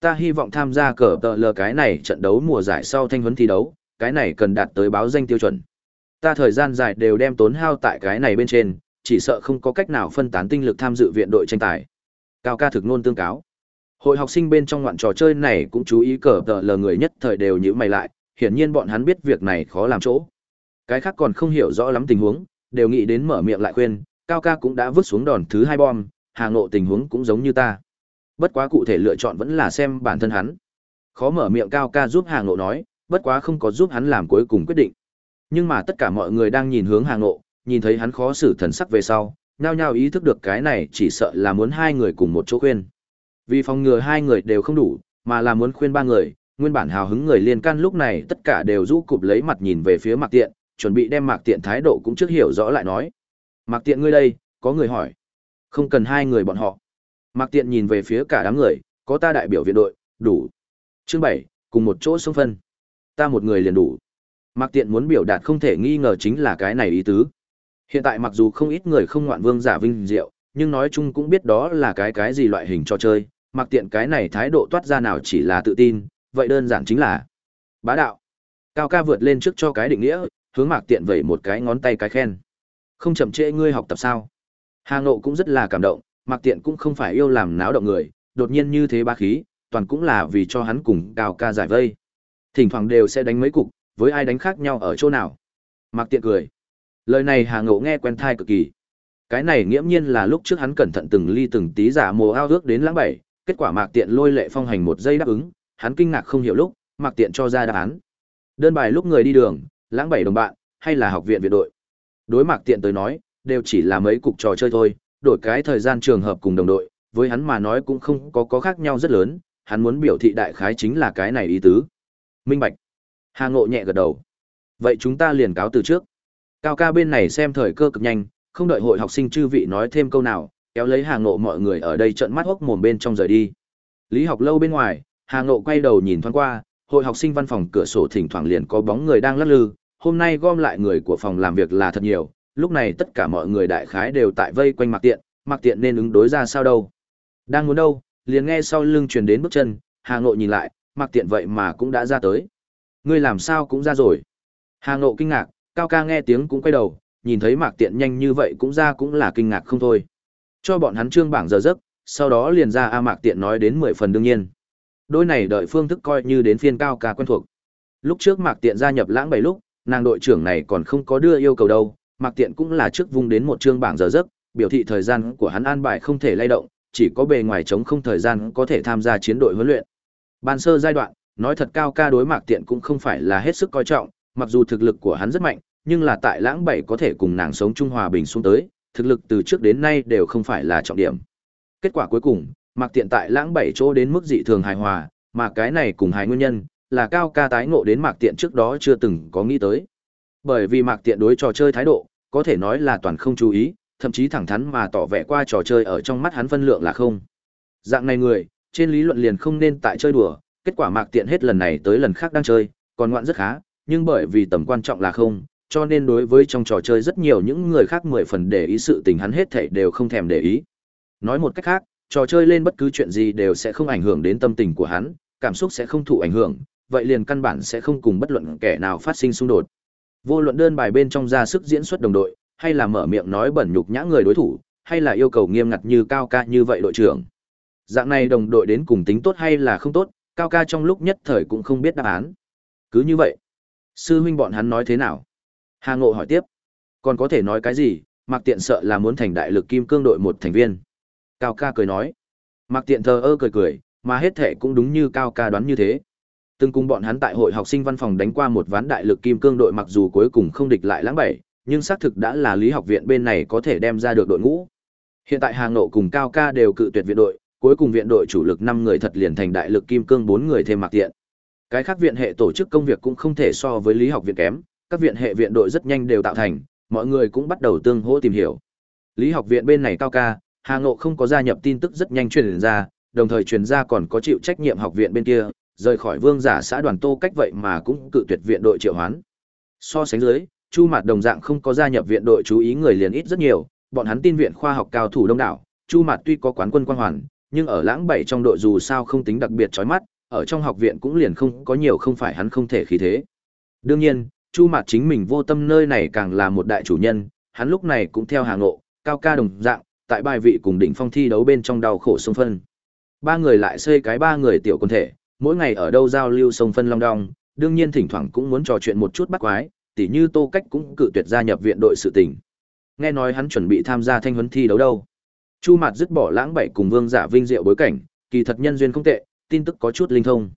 Ta hy vọng tham gia cờ tợ lờ cái này trận đấu mùa giải sau thanh huấn thi đấu, cái này cần đạt tới báo danh tiêu chuẩn. Ta thời gian dài đều đem tốn hao tại cái này bên trên, chỉ sợ không có cách nào phân tán tinh lực tham dự viện đội tranh tài. Cao ca thực nôn tương cáo. Hội học sinh bên trong ngoạn trò chơi này cũng chú ý cờ tờ lờ người nhất thời đều nhíu mày lại, hiển nhiên bọn hắn biết việc này khó làm chỗ. Cái khác còn không hiểu rõ lắm tình huống, đều nghĩ đến mở miệng lại khuyên, Cao ca cũng đã vứt xuống đòn thứ hai bom, Hà Ngộ tình huống cũng giống như ta. Bất quá cụ thể lựa chọn vẫn là xem bản thân hắn. Khó mở miệng Cao ca giúp Hà Ngộ nói, bất quá không có giúp hắn làm cuối cùng quyết định. Nhưng mà tất cả mọi người đang nhìn hướng Hà Ngộ, nhìn thấy hắn khó xử thần sắc về sau, nhao nhao ý thức được cái này chỉ sợ là muốn hai người cùng một chỗ khuyên. Vì phòng ngừa hai người đều không đủ, mà là muốn khuyên ba người, nguyên bản hào hứng người liên can lúc này tất cả đều rũ cụp lấy mặt nhìn về phía Mạc Tiện, chuẩn bị đem Mạc Tiện thái độ cũng trước hiểu rõ lại nói. Mạc Tiện ngươi đây, có người hỏi. Không cần hai người bọn họ. Mạc Tiện nhìn về phía cả đám người, có ta đại biểu viện đội, đủ. Chương bảy cùng một chỗ xung phân. Ta một người liền đủ. Mạc Tiện muốn biểu đạt không thể nghi ngờ chính là cái này ý tứ. Hiện tại mặc dù không ít người không ngoạn vương giả vinh diệu, nhưng nói chung cũng biết đó là cái cái gì loại hình cho chơi, Mặc Tiện cái này thái độ toát ra nào chỉ là tự tin, vậy đơn giản chính là bá đạo. Cao ca vượt lên trước cho cái định nghĩa, hướng Mạc Tiện vẩy một cái ngón tay cái khen. Không chậm trễ ngươi học tập sao? Hà Ngộ cũng rất là cảm động, Mạc Tiện cũng không phải yêu làm náo động người, đột nhiên như thế ba khí, toàn cũng là vì cho hắn cùng Cao ca giải vây. Thỉnh thoảng đều sẽ đánh mấy cục, với ai đánh khác nhau ở chỗ nào. Mạc Tiện cười. Lời này Hà Ngộ nghe quen thai cực kỳ. Cái này nghiễm nhiên là lúc trước hắn cẩn thận từng ly từng tí giả mồ ao ước đến lãng bảy, kết quả Mạc Tiện lôi lệ phong hành một giây đáp ứng, hắn kinh ngạc không hiểu lúc, Mạc Tiện cho ra đáp án. Đơn bài lúc người đi đường, lãng bảy đồng bạn, hay là học viện viện đội. Đối Mạc Tiện tới nói, đều chỉ là mấy cục trò chơi thôi, đổi cái thời gian trường hợp cùng đồng đội, với hắn mà nói cũng không có có khác nhau rất lớn, hắn muốn biểu thị đại khái chính là cái này ý tứ. Minh Bạch. Hà Ngộ nhẹ gật đầu. Vậy chúng ta liền cáo từ trước. Cao ca bên này xem thời cơ cực nhanh, không đợi hội học sinh chư vị nói thêm câu nào, kéo lấy Hà Ngộ mọi người ở đây trợn mắt hốc mồm bên trong rời đi. Lý học lâu bên ngoài, Hà Ngộ quay đầu nhìn thoáng qua, hội học sinh văn phòng cửa sổ thỉnh thoảng liền có bóng người đang lắc lư, hôm nay gom lại người của phòng làm việc là thật nhiều, lúc này tất cả mọi người đại khái đều tại vây quanh Mạc Tiện, Mạc Tiện nên ứng đối ra sao đâu. Đang muốn đâu, liền nghe sau lưng truyền đến bước chân, Hà Ngộ nhìn lại, Mạc Tiện vậy mà cũng đã ra tới. Ngươi làm sao cũng ra rồi? Hà Ngộ kinh ngạc, Cao ca nghe tiếng cũng quay đầu, nhìn thấy Mạc Tiện nhanh như vậy cũng ra cũng là kinh ngạc không thôi. Cho bọn hắn trương bảng giờ giấc, sau đó liền ra A Mạc Tiện nói đến mười phần đương nhiên. Đôi này đợi phương thức coi như đến phiên Cao ca quen thuộc. Lúc trước Mạc Tiện gia nhập lãng bảy lúc, nàng đội trưởng này còn không có đưa yêu cầu đâu, Mạc Tiện cũng là trước vung đến một trương bảng giờ giấc, biểu thị thời gian của hắn an bài không thể lay động, chỉ có bề ngoài chống không thời gian có thể tham gia chiến đội huấn luyện. Ban sơ giai đoạn, nói thật cao ca đối Mạc Tiện cũng không phải là hết sức coi trọng, mặc dù thực lực của hắn rất mạnh, nhưng là tại lãng bảy có thể cùng nàng sống chung hòa bình xuống tới, thực lực từ trước đến nay đều không phải là trọng điểm. Kết quả cuối cùng, Mặc Tiện tại lãng bảy chỗ đến mức dị thường hài hòa, mà cái này cùng hai nguyên nhân, là cao ca tái ngộ đến Mạc Tiện trước đó chưa từng có nghĩ tới. Bởi vì Mạc Tiện đối trò chơi thái độ, có thể nói là toàn không chú ý, thậm chí thẳng thắn mà tỏ vẻ qua trò chơi ở trong mắt hắn phân lượng là không. Dạng này người, trên lý luận liền không nên tại chơi đùa, kết quả Mạc Tiện hết lần này tới lần khác đang chơi, còn ngoạn rất khá, nhưng bởi vì tầm quan trọng là không, cho nên đối với trong trò chơi rất nhiều những người khác mười phần để ý sự tình hắn hết thảy đều không thèm để ý. Nói một cách khác, trò chơi lên bất cứ chuyện gì đều sẽ không ảnh hưởng đến tâm tình của hắn, cảm xúc sẽ không thụ ảnh hưởng, vậy liền căn bản sẽ không cùng bất luận kẻ nào phát sinh xung đột. Vô luận đơn bài bên trong ra sức diễn xuất đồng đội, hay là mở miệng nói bẩn nhục nhã người đối thủ, hay là yêu cầu nghiêm ngặt như cao ca như vậy đội trưởng. Dạng này đồng đội đến cùng tính tốt hay là không tốt, cao ca trong lúc nhất thời cũng không biết đáp án. Cứ như vậy, sư huynh bọn hắn nói thế nào? Hà Ngộ hỏi tiếp. Còn có thể nói cái gì, Mạc Tiện sợ là muốn thành đại lực kim cương đội một thành viên. Cao ca cười nói. Mạc Tiện thờ ơ cười cười, mà hết thệ cũng đúng như Cao ca đoán như thế. Từng cùng bọn hắn tại hội học sinh văn phòng đánh qua một ván đại lực kim cương đội mặc dù cuối cùng không địch lại lãng bảy, nhưng xác thực đã là lý học viện bên này có thể đem ra được đội ngũ. Hiện tại Hà Ngộ cùng Cao ca đều cự tuyệt viện đội, cuối cùng viện đội chủ lực năm người thật liền thành đại lực kim cương bốn người thêm Mạc Tiện. Cái khác viện hệ tổ chức công việc cũng không thể so với lý học viện kém, các viện hệ viện đội rất nhanh đều tạo thành, mọi người cũng bắt đầu tương hỗ tìm hiểu. Lý học viện bên này cao ca, Hà Ngộ không có gia nhập tin tức rất nhanh truyền ra, đồng thời truyền ra còn có chịu trách nhiệm học viện bên kia, rời khỏi vương giả xã đoàn tô cách vậy mà cũng cự tuyệt viện đội triệu hoán. So sánh dưới, Chu Mạt đồng dạng không có gia nhập viện đội chú ý người liền ít rất nhiều, bọn hắn tin viện khoa học cao thủ đông đảo, Chu Mạt tuy có quán quân quang hoàn, nhưng ở lãng bảy trong đội dù sao không tính đặc biệt chói mắt, ở trong học viện cũng liền không có nhiều không phải hắn không thể khí thế. Đương nhiên, Chu Mạt chính mình vô tâm nơi này càng là một đại chủ nhân, hắn lúc này cũng theo hàng ngộ, cao ca đồng dạng, tại bài vị cùng đỉnh phong thi đấu bên trong đau khổ sông phân. Ba người lại xây cái ba người tiểu quân thể, mỗi ngày ở đâu giao lưu sông phân long đong, đương nhiên thỉnh thoảng cũng muốn trò chuyện một chút bắt quái, tỉ như Tô Cách cũng cự tuyệt gia nhập viện đội sự tình. Nghe nói hắn chuẩn bị tham gia thanh huấn thi đấu đâu. Chu Mạt dứt bỏ lãng bảy cùng Vương Giả Vinh diệu bối cảnh, kỳ thật nhân duyên không tệ, tin tức có chút linh thông.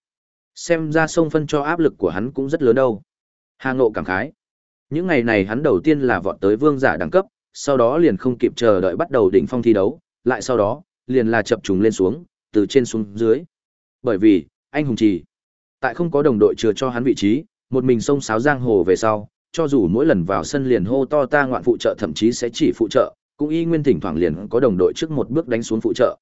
Xem ra sông phân cho áp lực của hắn cũng rất lớn đâu. Hà Ngộ cảm khái. Những ngày này hắn đầu tiên là vọt tới vương giả đẳng cấp, sau đó liền không kịp chờ đợi bắt đầu đỉnh phong thi đấu, lại sau đó, liền là chập trùng lên xuống, từ trên xuống dưới. Bởi vì, anh hùng trì, tại không có đồng đội chừa cho hắn vị trí, một mình sông sáo giang hồ về sau, cho dù mỗi lần vào sân liền hô to ta ngoạn phụ trợ thậm chí sẽ chỉ phụ trợ, cũng y nguyên thỉnh thoảng liền có đồng đội trước một bước đánh xuống phụ trợ.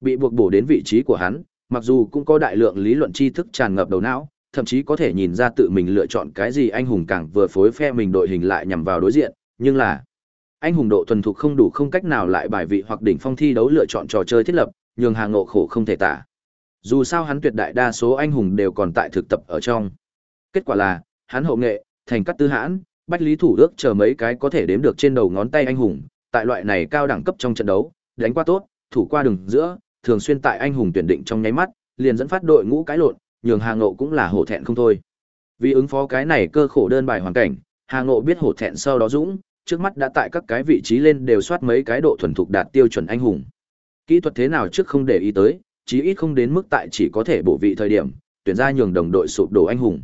Bị buộc bổ đến vị trí của hắn, mặc dù cũng có đại lượng lý luận tri thức tràn ngập đầu não, thậm chí có thể nhìn ra tự mình lựa chọn cái gì anh hùng càng vừa phối phe mình đội hình lại nhằm vào đối diện, nhưng là anh hùng độ thuần thục không đủ không cách nào lại bài vị hoặc đỉnh phong thi đấu lựa chọn trò chơi thiết lập, nhường hàng ngộ khổ không thể tả. Dù sao hắn tuyệt đại đa số anh hùng đều còn tại thực tập ở trong. Kết quả là, hắn hậu nghệ, thành cắt tư hãn, bách lý thủ đức chờ mấy cái có thể đếm được trên đầu ngón tay anh hùng, tại loại này cao đẳng cấp trong trận đấu, đánh qua tốt, thủ qua đường giữa, thường xuyên tại anh hùng tuyển định trong nháy mắt, liền dẫn phát đội ngũ cái lộn, nhường Hà Ngộ cũng là hổ thẹn không thôi. Vì ứng phó cái này cơ khổ đơn bài hoàn cảnh, Hà Ngộ biết hổ thẹn sau đó dũng, trước mắt đã tại các cái vị trí lên đều soát mấy cái độ thuần thục đạt tiêu chuẩn anh hùng. Kỹ thuật thế nào trước không để ý tới, chí ít không đến mức tại chỉ có thể bổ vị thời điểm, tuyển ra nhường đồng đội sụp đổ anh hùng.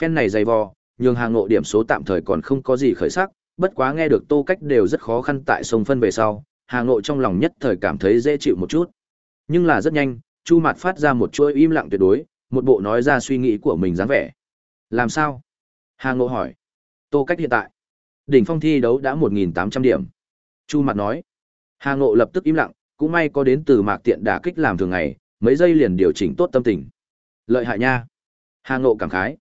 Phen này dày vò, nhường hàng ngộ điểm số tạm thời còn không có gì khởi sắc, bất quá nghe được Tô Cách đều rất khó khăn tại sông phân về sau, hàng ngộ trong lòng nhất thời cảm thấy dễ chịu một chút. Nhưng là rất nhanh, Chu Mạt phát ra một chuỗi im lặng tuyệt đối, một bộ nói ra suy nghĩ của mình dáng vẻ. Làm sao? Hà ngộ hỏi. Tô Cách hiện tại, đỉnh phong thi đấu đã 1.800 điểm. Chu Mạt nói. Hà ngộ lập tức im lặng, cũng may có đến từ mạc tiện đả kích làm thường ngày, mấy giây liền điều chỉnh tốt tâm tình. Lợi hại nha. Hà ngộ cảm khái.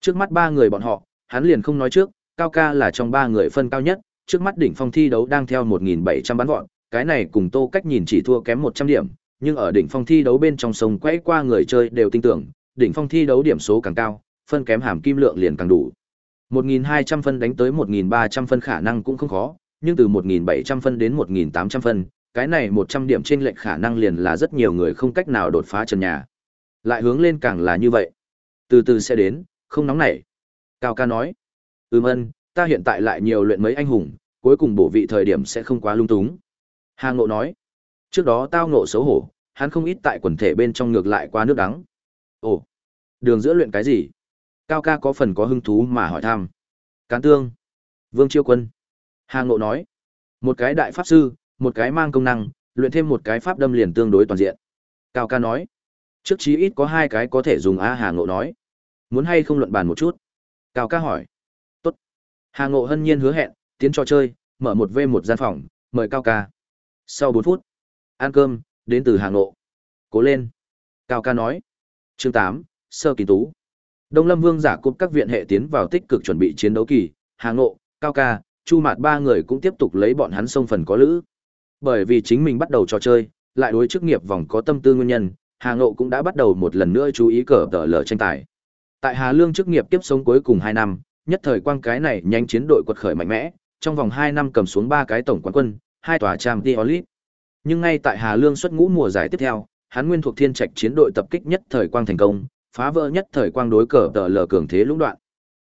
Trước mắt ba người bọn họ, hắn liền không nói trước, cao ca là trong ba người phân cao nhất, trước mắt đỉnh phong thi đấu đang theo 1.700 bắn gọn, cái này cùng tô cách nhìn chỉ thua kém 100 điểm, nhưng ở đỉnh phong thi đấu bên trong sông quay qua người chơi đều tin tưởng, đỉnh phong thi đấu điểm số càng cao, phân kém hàm kim lượng liền càng đủ. 1200 phân đánh tới 1300 phân khả năng cũng không khó, nhưng từ 1700 phân đến 1800 phân, cái này 100 điểm trên lệch khả năng liền là rất nhiều người không cách nào đột phá trần nhà. Lại hướng lên càng là như vậy. Từ từ sẽ đến, không nóng nảy. Cao ca nói, ừm ân, ta hiện tại lại nhiều luyện mấy anh hùng, cuối cùng bổ vị thời điểm sẽ không quá lung túng. Hà Ngộ nói, trước đó tao ngộ xấu hổ, hắn không ít tại quần thể bên trong ngược lại qua nước đắng. Ồ, đường giữa luyện cái gì? Cao ca có phần có hứng thú mà hỏi thăm. Cán tương. Vương Chiêu Quân. Hà Ngộ nói, một cái đại pháp sư, một cái mang công năng, luyện thêm một cái pháp đâm liền tương đối toàn diện. Cao ca nói, trước chí ít có hai cái có thể dùng A Hà Ngộ nói. Muốn hay không luận bàn một chút? Cao ca hỏi. Tốt. Hà Ngộ hân nhiên hứa hẹn, tiến trò chơi, mở một v một gian phòng, mời Cao ca. Sau bốn phút, ăn cơm, đến từ Hà nội Cố lên. Cao ca nói. Chương tám, Sơ Kỳ Tú. Đông Lâm Vương giả cúp các viện hệ tiến vào tích cực chuẩn bị chiến đấu kỳ, Hà nội Cao ca, Chu Mạt ba người cũng tiếp tục lấy bọn hắn sông phần có lữ. Bởi vì chính mình bắt đầu trò chơi, lại đối chức nghiệp vòng có tâm tư nguyên nhân, Hà nội cũng đã bắt đầu một lần nữa chú ý cờ tờ lờ tranh tài. Tại Hà Lương chức nghiệp tiếp sống cuối cùng 2 năm, nhất thời quang cái này nhanh chiến đội quật khởi mạnh mẽ, trong vòng 2 năm cầm xuống ba cái tổng quán quân, hai tòa trang Diolit. Nhưng ngay tại Hà Lương xuất ngũ mùa giải tiếp theo, hắn nguyên thuộc thiên trạch chiến đội tập kích nhất thời quang thành công, phá vỡ nhất thời quang đối cờ tờ lờ cường thế lũng đoạn.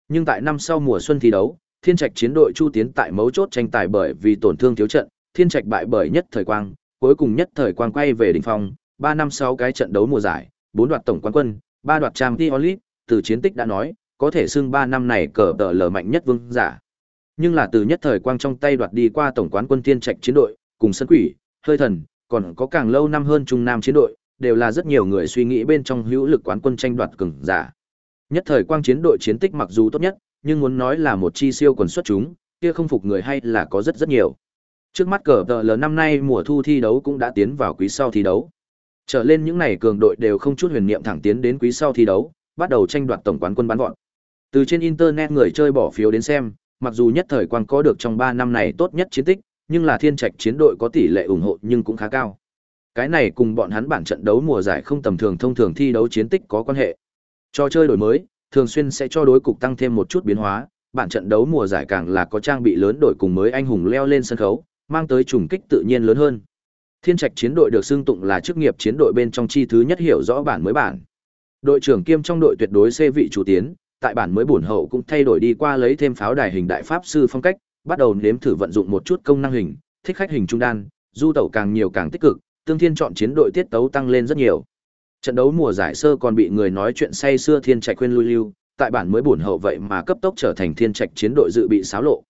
Nhưng tại năm sau mùa xuân thi đấu, thiên trạch chiến đội chu tiến tại mấu chốt tranh tài bởi vì tổn thương thiếu trận, thiên trạch bại bởi nhất thời quang, cuối cùng nhất thời quang quay về đỉnh phong, Ba năm sau cái trận đấu mùa giải, bốn đoạt tổng quán quân, ba đoạt trang Tiolit, từ chiến tích đã nói, có thể xưng ba năm này cờ tờ lờ mạnh nhất vương giả. Nhưng là từ nhất thời quang trong tay đoạt đi qua tổng quán quân Thiên trạch chiến đội, cùng sân quỷ, hơi thần, còn có càng lâu năm hơn trung nam chiến đội, đều là rất nhiều người suy nghĩ bên trong hữu lực quán quân tranh đoạt cường giả. Nhất thời quang chiến đội chiến tích mặc dù tốt nhất, nhưng muốn nói là một chi siêu quần xuất chúng, kia không phục người hay là có rất rất nhiều. Trước mắt cờ tờ lờ năm nay mùa thu thi đấu cũng đã tiến vào quý sau thi đấu. Trở lên những này cường đội đều không chút huyền niệm thẳng tiến đến quý sau thi đấu, bắt đầu tranh đoạt tổng quán quân bán vọn Từ trên internet người chơi bỏ phiếu đến xem, mặc dù nhất thời quang có được trong 3 năm này tốt nhất chiến tích, nhưng là thiên trạch chiến đội có tỷ lệ ủng hộ nhưng cũng khá cao. Cái này cùng bọn hắn bản trận đấu mùa giải không tầm thường thông thường thi đấu chiến tích có quan hệ. Trò chơi đổi mới, thường xuyên sẽ cho đối cục tăng thêm một chút biến hóa, bản trận đấu mùa giải càng là có trang bị lớn đổi cùng mới anh hùng leo lên sân khấu, mang tới trùng kích tự nhiên lớn hơn. Thiên Trạch chiến đội được xưng tụng là chức nghiệp chiến đội bên trong chi thứ nhất hiểu rõ bản mới bản. Đội trưởng kiêm trong đội tuyệt đối C vị chủ tiến, tại bản mới bổn hậu cũng thay đổi đi qua lấy thêm pháo đài hình đại pháp sư phong cách, bắt đầu nếm thử vận dụng một chút công năng hình, thích khách hình trung đan, du tẩu càng nhiều càng tích cực, tương thiên chọn chiến đội tiết tấu tăng lên rất nhiều. Trận đấu mùa giải sơ còn bị người nói chuyện say xưa thiên trạch quên lui lưu, tại bản mới buồn hậu vậy mà cấp tốc trở thành thiên trạch chiến đội dự bị xáo lộ.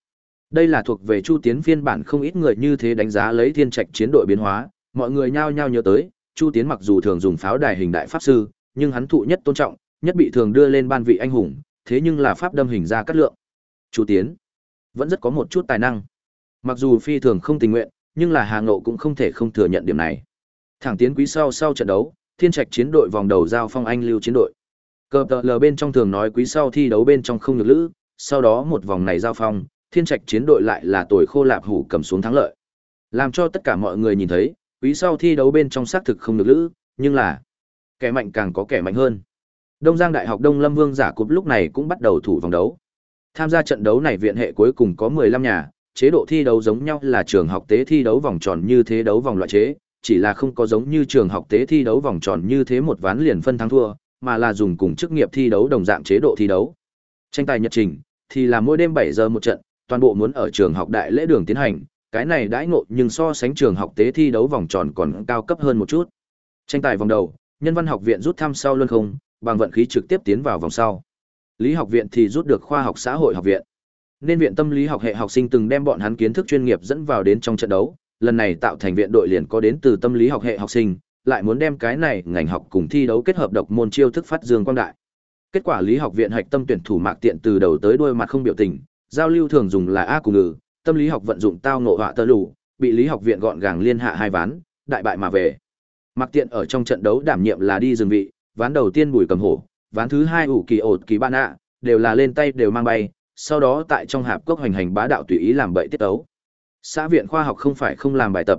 Đây là thuộc về Chu Tiến phiên bản không ít người như thế đánh giá lấy thiên trạch chiến đội biến hóa, mọi người nhao nhao nhớ tới, Chu Tiến mặc dù thường dùng pháo đài hình đại pháp sư, nhưng hắn thụ nhất tôn trọng, nhất bị thường đưa lên ban vị anh hùng, thế nhưng là pháp đâm hình ra cắt lượng. Chu Tiến vẫn rất có một chút tài năng. Mặc dù phi thường không tình nguyện, nhưng là Hà Ngộ cũng không thể không thừa nhận điểm này. Thẳng tiến quý sau sau trận đấu, Thiên Trạch chiến đội vòng đầu giao phong anh lưu chiến đội. Cờ tờ lờ bên trong thường nói quý sau thi đấu bên trong không được lữ, sau đó một vòng này giao phong, Thiên Trạch chiến đội lại là tuổi khô lạp hủ cầm xuống thắng lợi. Làm cho tất cả mọi người nhìn thấy, quý sau thi đấu bên trong xác thực không được lữ, nhưng là kẻ mạnh càng có kẻ mạnh hơn. Đông Giang Đại học Đông Lâm Vương giả cúp lúc này cũng bắt đầu thủ vòng đấu. Tham gia trận đấu này viện hệ cuối cùng có 15 nhà, chế độ thi đấu giống nhau là trường học tế thi đấu vòng tròn như thế đấu vòng loại chế, chỉ là không có giống như trường học tế thi đấu vòng tròn như thế một ván liền phân thắng thua, mà là dùng cùng chức nghiệp thi đấu đồng dạng chế độ thi đấu. Tranh tài nhật trình thì là mỗi đêm 7 giờ một trận, toàn bộ muốn ở trường học đại lễ đường tiến hành, cái này đãi ngộ nhưng so sánh trường học tế thi đấu vòng tròn còn cao cấp hơn một chút. Tranh tài vòng đầu, nhân văn học viện rút thăm sau luân không, bằng vận khí trực tiếp tiến vào vòng sau. Lý học viện thì rút được khoa học xã hội học viện. Nên viện tâm lý học hệ học sinh từng đem bọn hắn kiến thức chuyên nghiệp dẫn vào đến trong trận đấu, lần này tạo thành viện đội liền có đến từ tâm lý học hệ học sinh, lại muốn đem cái này ngành học cùng thi đấu kết hợp độc môn chiêu thức phát dương quang đại. Kết quả lý học viện hạch tâm tuyển thủ Mạc Tiện từ đầu tới đuôi mặt không biểu tình, giao lưu thường dùng là a cùng ngữ, tâm lý học vận dụng tao ngộ họa tơ lù, bị lý học viện gọn gàng liên hạ hai ván, đại bại mà về. Mạc Tiện ở trong trận đấu đảm nhiệm là đi dừng vị, ván đầu tiên bùi cầm hổ, ván thứ hai ủ kỳ ột kỳ ban ạ, đều là lên tay đều mang bay, sau đó tại trong hạp cốc hành hành bá đạo tùy ý làm bậy tiết tấu. Xã viện khoa học không phải không làm bài tập.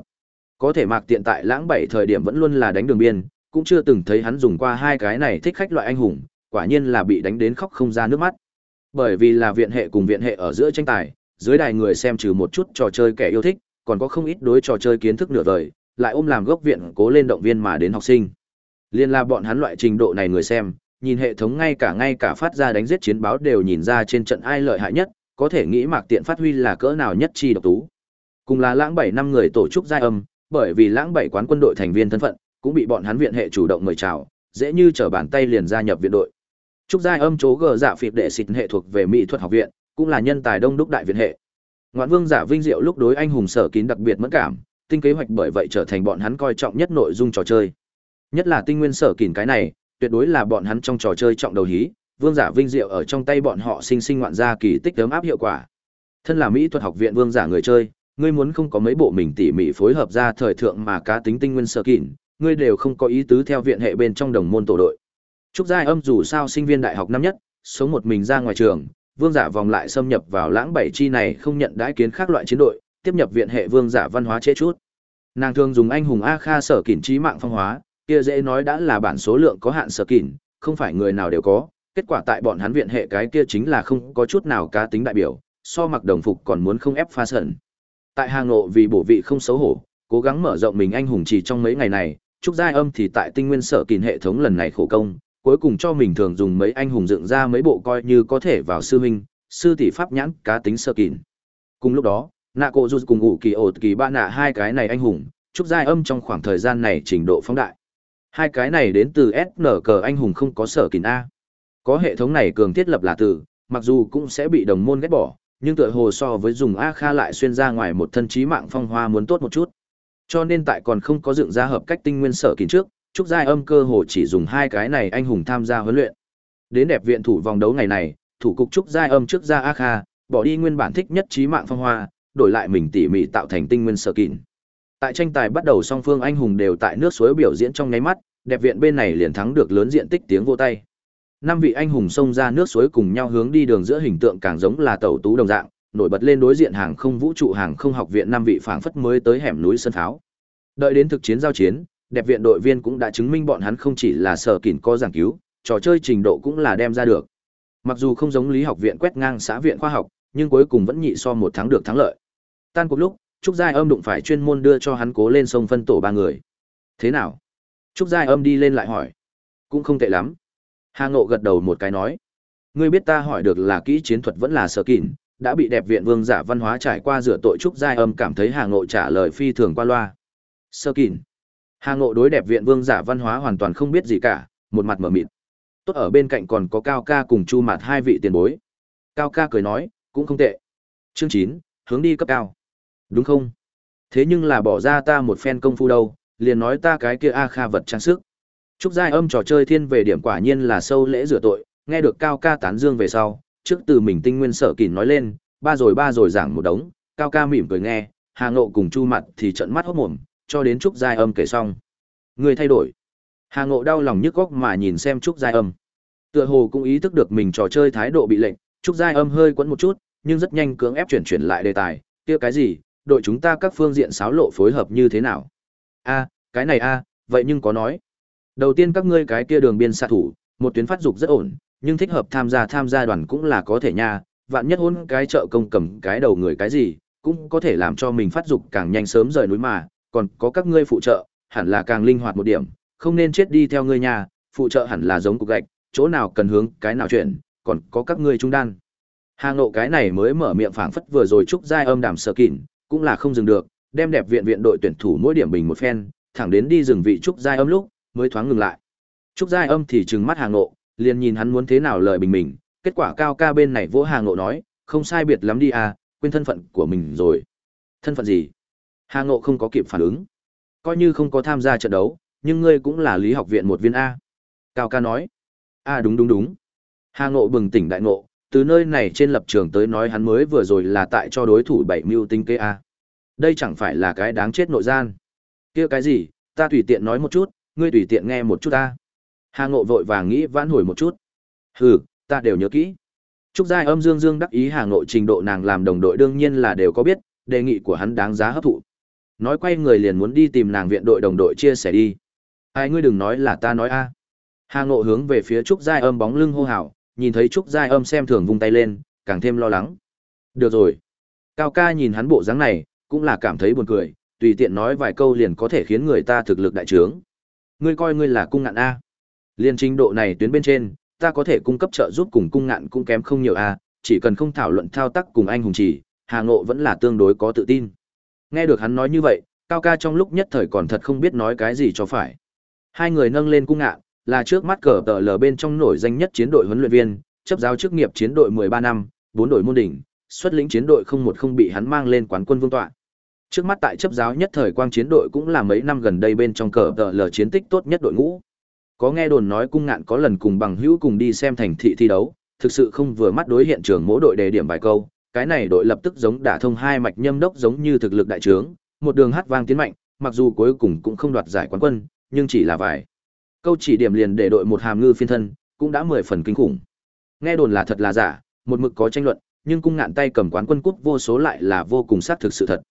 Có thể Mạc Tiện tại lãng bảy thời điểm vẫn luôn là đánh đường biên, cũng chưa từng thấy hắn dùng qua hai cái này thích khách loại anh hùng, quả nhiên là bị đánh đến khóc không ra nước mắt. Bởi vì là viện hệ cùng viện hệ ở giữa tranh tài, dưới đài người xem trừ một chút trò chơi kẻ yêu thích, còn có không ít đối trò chơi kiến thức nửa vời, lại ôm làm gốc viện cố lên động viên mà đến học sinh. Liên la bọn hắn loại trình độ này người xem, nhìn hệ thống ngay cả ngay cả phát ra đánh giết chiến báo đều nhìn ra trên trận ai lợi hại nhất, có thể nghĩ Mạc Tiện phát huy là cỡ nào nhất chi độc tú. Cùng là lãng bảy năm người tổ chức giai âm, bởi vì lãng bảy quán quân đội thành viên thân phận, cũng bị bọn hắn viện hệ chủ động mời chào, dễ như trở bàn tay liền gia nhập viện đội. Trúc giai âm chố gờ dạ phịp đệ xịt hệ thuộc về mỹ thuật học viện, cũng là nhân tài đông đúc đại viện hệ. Ngoạn Vương giả vinh diệu lúc đối anh hùng sở kín đặc biệt mẫn cảm, tinh kế hoạch bởi vậy trở thành bọn hắn coi trọng nhất nội dung trò chơi. Nhất là tinh nguyên sở kín cái này, tuyệt đối là bọn hắn trong trò chơi trọng đầu hí, vương giả vinh diệu ở trong tay bọn họ sinh sinh ngoạn ra kỳ tích ấm áp hiệu quả. Thân là mỹ thuật học viện vương giả người chơi, ngươi muốn không có mấy bộ mình tỉ mỉ phối hợp ra thời thượng mà cá tính tinh nguyên sở kỉn, ngươi đều không có ý tứ theo viện hệ bên trong đồng môn tổ đội. Trúc Giai Âm dù sao sinh viên đại học năm nhất, sống một mình ra ngoài trường, vương giả vòng lại xâm nhập vào lãng bảy chi này không nhận đãi kiến khác loại chiến đội, tiếp nhập viện hệ vương giả văn hóa chế chút. Nàng thường dùng anh hùng A Kha sở kỉn trí mạng phong hóa, kia dễ nói đã là bản số lượng có hạn sở kỉn, không phải người nào đều có, kết quả tại bọn hắn viện hệ cái kia chính là không có chút nào cá tính đại biểu, so mặc đồng phục còn muốn không ép pha sẩn. Tại Hà Nội vì bổ vị không xấu hổ, cố gắng mở rộng mình anh hùng chỉ trong mấy ngày này, Trúc Giai Âm thì tại tinh nguyên sở kỉn hệ thống lần này khổ công, cuối cùng cho mình thường dùng mấy anh hùng dựng ra mấy bộ coi như có thể vào sư huynh, sư tỷ pháp nhãn cá tính sơ kỉn. Cùng lúc đó, nạ cổ dù cùng ngủ kỳ ột kỳ ba nạ hai cái này anh hùng, trúc giai âm trong khoảng thời gian này trình độ phóng đại. Hai cái này đến từ SN cờ anh hùng không có sở kín A. Có hệ thống này cường thiết lập là từ, mặc dù cũng sẽ bị đồng môn ghét bỏ, nhưng tựa hồ so với dùng A Kha lại xuyên ra ngoài một thân trí mạng phong hoa muốn tốt một chút. Cho nên tại còn không có dựng ra hợp cách tinh nguyên sở kín trước, Trúc Giai Âm cơ hồ chỉ dùng hai cái này anh hùng tham gia huấn luyện. Đến đẹp viện thủ vòng đấu ngày này, thủ cục Trúc Giai Âm trước ra A Kha, bỏ đi nguyên bản thích nhất trí mạng phong hoa, đổi lại mình tỉ mỉ tạo thành tinh nguyên sở kín. Tại tranh tài bắt đầu song phương anh hùng đều tại nước suối biểu diễn trong nháy mắt, đẹp viện bên này liền thắng được lớn diện tích tiếng vô tay. Năm vị anh hùng xông ra nước suối cùng nhau hướng đi đường giữa hình tượng càng giống là tẩu tú đồng dạng, nổi bật lên đối diện hàng không vũ trụ hàng không học viện năm vị phảng phất mới tới hẻm núi sân tháo. Đợi đến thực chiến giao chiến, đẹp viện đội viên cũng đã chứng minh bọn hắn không chỉ là sở kỉn có giảng cứu, trò chơi trình độ cũng là đem ra được. Mặc dù không giống lý học viện quét ngang xã viện khoa học, nhưng cuối cùng vẫn nhị so một tháng được thắng lợi. Tan cuộc lúc, Trúc Giai Âm đụng phải chuyên môn đưa cho hắn cố lên sông phân tổ ba người. Thế nào? Trúc Giai Âm đi lên lại hỏi. Cũng không tệ lắm. Hà Ngộ gật đầu một cái nói. Ngươi biết ta hỏi được là kỹ chiến thuật vẫn là sở kỉn đã bị đẹp viện vương giả văn hóa trải qua rửa tội Trúc Giai Âm cảm thấy Hà Ngộ trả lời phi thường qua loa. Sơ kỉn Hà Ngộ đối đẹp viện vương giả văn hóa hoàn toàn không biết gì cả, một mặt mở mịt. Tốt ở bên cạnh còn có Cao ca cùng Chu Mạt hai vị tiền bối. Cao ca cười nói, cũng không tệ. Chương chín, hướng đi cấp cao. Đúng không? Thế nhưng là bỏ ra ta một phen công phu đâu, liền nói ta cái kia A Kha vật trang sức. Trúc giai âm trò chơi thiên về điểm quả nhiên là sâu lễ rửa tội, nghe được Cao ca tán dương về sau, trước từ mình tinh nguyên sở kỷ nói lên, ba rồi ba rồi giảng một đống, Cao ca mỉm cười nghe, Hà Ngộ cùng Chu Mặt thì trận mắt hốt mồm, cho đến Trúc Giai Âm kể xong. Người thay đổi. Hà Ngộ đau lòng nhức góc mà nhìn xem Trúc Giai Âm. Tựa hồ cũng ý thức được mình trò chơi thái độ bị lệnh, Trúc Giai Âm hơi quẫn một chút, nhưng rất nhanh cưỡng ép chuyển chuyển lại đề tài, kia cái gì, đội chúng ta các phương diện xáo lộ phối hợp như thế nào? A, cái này a, vậy nhưng có nói. Đầu tiên các ngươi cái kia đường biên xạ thủ, một tuyến phát dục rất ổn, nhưng thích hợp tham gia tham gia đoàn cũng là có thể nha, vạn nhất hôn cái trợ công cầm cái đầu người cái gì, cũng có thể làm cho mình phát dục càng nhanh sớm rời núi mà, còn có các ngươi phụ trợ, hẳn là càng linh hoạt một điểm, không nên chết đi theo ngươi nhà, phụ trợ hẳn là giống cục gạch, chỗ nào cần hướng, cái nào chuyển, còn có các ngươi trung đan. Hà Ngộ cái này mới mở miệng phảng phất vừa rồi trúc giai âm đàm sở kỉn, cũng là không dừng được, đem đẹp viện viện đội tuyển thủ mỗi điểm bình một phen, thẳng đến đi dừng vị trúc giai âm lúc, mới thoáng ngừng lại. Trúc giai âm thì trừng mắt hàng Ngộ, liền nhìn hắn muốn thế nào lời bình mình, kết quả cao ca bên này vỗ hàng Ngộ nói, không sai biệt lắm đi à, quên thân phận của mình rồi. Thân phận gì? Hà Ngộ không có kịp phản ứng. Coi như không có tham gia trận đấu, nhưng ngươi cũng là lý học viện một viên A. Cao ca nói. A đúng đúng đúng. Hà Ngộ bừng tỉnh đại ngộ, từ nơi này trên lập trường tới nói hắn mới vừa rồi là tại cho đối thủ bảy mưu tinh kê A. Đây chẳng phải là cái đáng chết nội gian. kia cái gì, ta tùy tiện nói một chút, ngươi tùy tiện nghe một chút ta. Hà Ngộ vội vàng nghĩ vãn hồi một chút. Hừ, ta đều nhớ kỹ. Trúc Giai âm dương dương đắc ý Hà Ngộ trình độ nàng làm đồng đội đương nhiên là đều có biết, đề nghị của hắn đáng giá hấp thụ. Nói quay người liền muốn đi tìm nàng viện đội đồng đội chia sẻ đi. Ai ngươi đừng nói là ta nói a. Hà Ngộ hướng về phía Trúc Giai âm bóng lưng hô hào, nhìn thấy Trúc Giai âm xem thường vung tay lên, càng thêm lo lắng. Được rồi. Cao ca nhìn hắn bộ dáng này, cũng là cảm thấy buồn cười, tùy tiện nói vài câu liền có thể khiến người ta thực lực đại trướng. Ngươi coi ngươi là cung ngạn A. Liên trình độ này tuyến bên trên, ta có thể cung cấp trợ giúp cùng cung ngạn cũng kém không nhiều A, chỉ cần không thảo luận thao tác cùng anh hùng chỉ, Hà Ngộ vẫn là tương đối có tự tin. Nghe được hắn nói như vậy, Cao ca trong lúc nhất thời còn thật không biết nói cái gì cho phải. Hai người nâng lên cung ngạn, là trước mắt cờ tờ lờ bên trong nổi danh nhất chiến đội huấn luyện viên, chấp giáo chức nghiệp chiến đội 13 năm, bốn đội môn đỉnh, xuất lĩnh chiến đội không một không bị hắn mang lên quán quân vương tọa. Trước mắt tại chấp giáo nhất thời quang chiến đội cũng là mấy năm gần đây bên trong cờ tờ lờ chiến tích tốt nhất đội ngũ. Có nghe đồn nói cung ngạn có lần cùng bằng hữu cùng đi xem thành thị thi đấu, thực sự không vừa mắt đối hiện trường mỗi đội đề điểm bài câu, cái này đội lập tức giống đả thông hai mạch nhâm đốc giống như thực lực đại trướng, một đường hát vang tiến mạnh, mặc dù cuối cùng cũng không đoạt giải quán quân, nhưng chỉ là vài câu chỉ điểm liền để đội một hàm ngư phiên thân, cũng đã mười phần kinh khủng. Nghe đồn là thật là giả, một mực có tranh luận, nhưng cung ngạn tay cầm quán quân cúp vô số lại là vô cùng xác thực sự thật.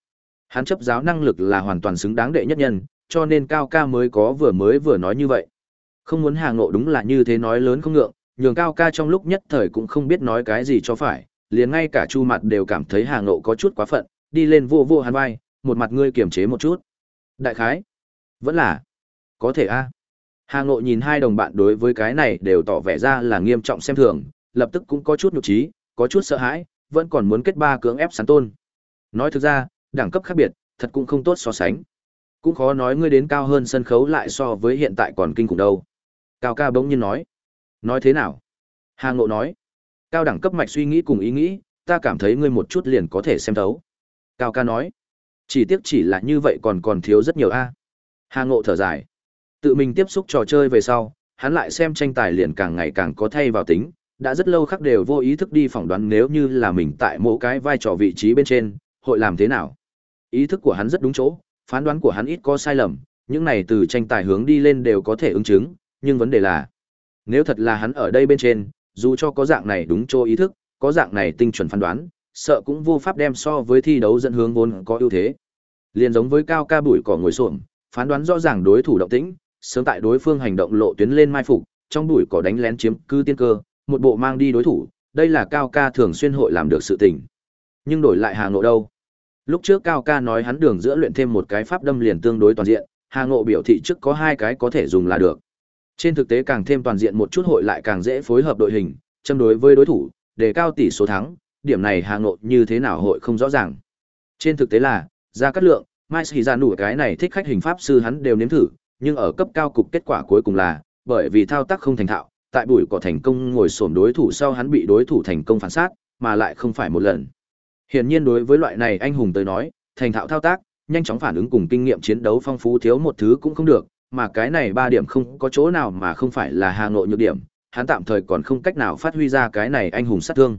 Hắn chấp giáo năng lực là hoàn toàn xứng đáng đệ nhất nhân, cho nên cao ca mới có vừa mới vừa nói như vậy. Không muốn Hà Ngộ đúng là như thế nói lớn không ngượng, nhường cao ca trong lúc nhất thời cũng không biết nói cái gì cho phải, liền ngay cả Chu Mặt đều cảm thấy Hà Ngộ có chút quá phận, đi lên vô vô hắn vai, một mặt ngươi kiềm chế một chút. Đại khái, vẫn là, có thể a. Hà Ngộ nhìn hai đồng bạn đối với cái này đều tỏ vẻ ra là nghiêm trọng xem thường, lập tức cũng có chút nhục trí, có chút sợ hãi, vẫn còn muốn kết ba cưỡng ép sán tôn. Nói thực ra, đẳng cấp khác biệt, thật cũng không tốt so sánh. Cũng khó nói ngươi đến cao hơn sân khấu lại so với hiện tại còn kinh khủng đâu. Cao ca bỗng nhiên nói. Nói thế nào? Hà Ngộ nói. Cao đẳng cấp mạch suy nghĩ cùng ý nghĩ, ta cảm thấy ngươi một chút liền có thể xem thấu. Cao ca nói. Chỉ tiếc chỉ là như vậy còn còn thiếu rất nhiều a. Hà Ngộ thở dài. Tự mình tiếp xúc trò chơi về sau, hắn lại xem tranh tài liền càng ngày càng có thay vào tính, đã rất lâu khắc đều vô ý thức đi phỏng đoán nếu như là mình tại mỗi cái vai trò vị trí bên trên, hội làm thế nào. Ý thức của hắn rất đúng chỗ, phán đoán của hắn ít có sai lầm, những này từ tranh tài hướng đi lên đều có thể ứng chứng, nhưng vấn đề là, nếu thật là hắn ở đây bên trên, dù cho có dạng này đúng chỗ ý thức, có dạng này tinh chuẩn phán đoán, sợ cũng vô pháp đem so với thi đấu dẫn hướng vốn có ưu thế. Liên giống với cao ca bụi cỏ ngồi xổm, phán đoán rõ ràng đối thủ động tĩnh, sớm tại đối phương hành động lộ tuyến lên mai phục, trong bụi cỏ đánh lén chiếm cư tiên cơ, một bộ mang đi đối thủ, đây là cao ca thường xuyên hội làm được sự tình. Nhưng đổi lại Hà Ngộ đâu? Lúc trước Cao ca nói hắn đường giữa luyện thêm một cái pháp đâm liền tương đối toàn diện, Hà Ngộ biểu thị trước có hai cái có thể dùng là được. Trên thực tế càng thêm toàn diện một chút hội lại càng dễ phối hợp đội hình, châm đối với đối thủ, để cao tỷ số thắng, điểm này Hà Ngộ như thế nào hội không rõ ràng. Trên thực tế là, ra cắt lượng, Mai Sĩ ra nủ cái này thích khách hình pháp sư hắn đều nếm thử, nhưng ở cấp cao cục kết quả cuối cùng là, bởi vì thao tác không thành thạo, tại bụi cỏ thành công ngồi xổm đối thủ sau hắn bị đối thủ thành công phản sát, mà lại không phải một lần. Hiển nhiên đối với loại này anh hùng tới nói, thành thạo thao tác, nhanh chóng phản ứng cùng kinh nghiệm chiến đấu phong phú thiếu một thứ cũng không được, mà cái này ba điểm không có chỗ nào mà không phải là Hà Nội nhược điểm, hắn tạm thời còn không cách nào phát huy ra cái này anh hùng sát thương.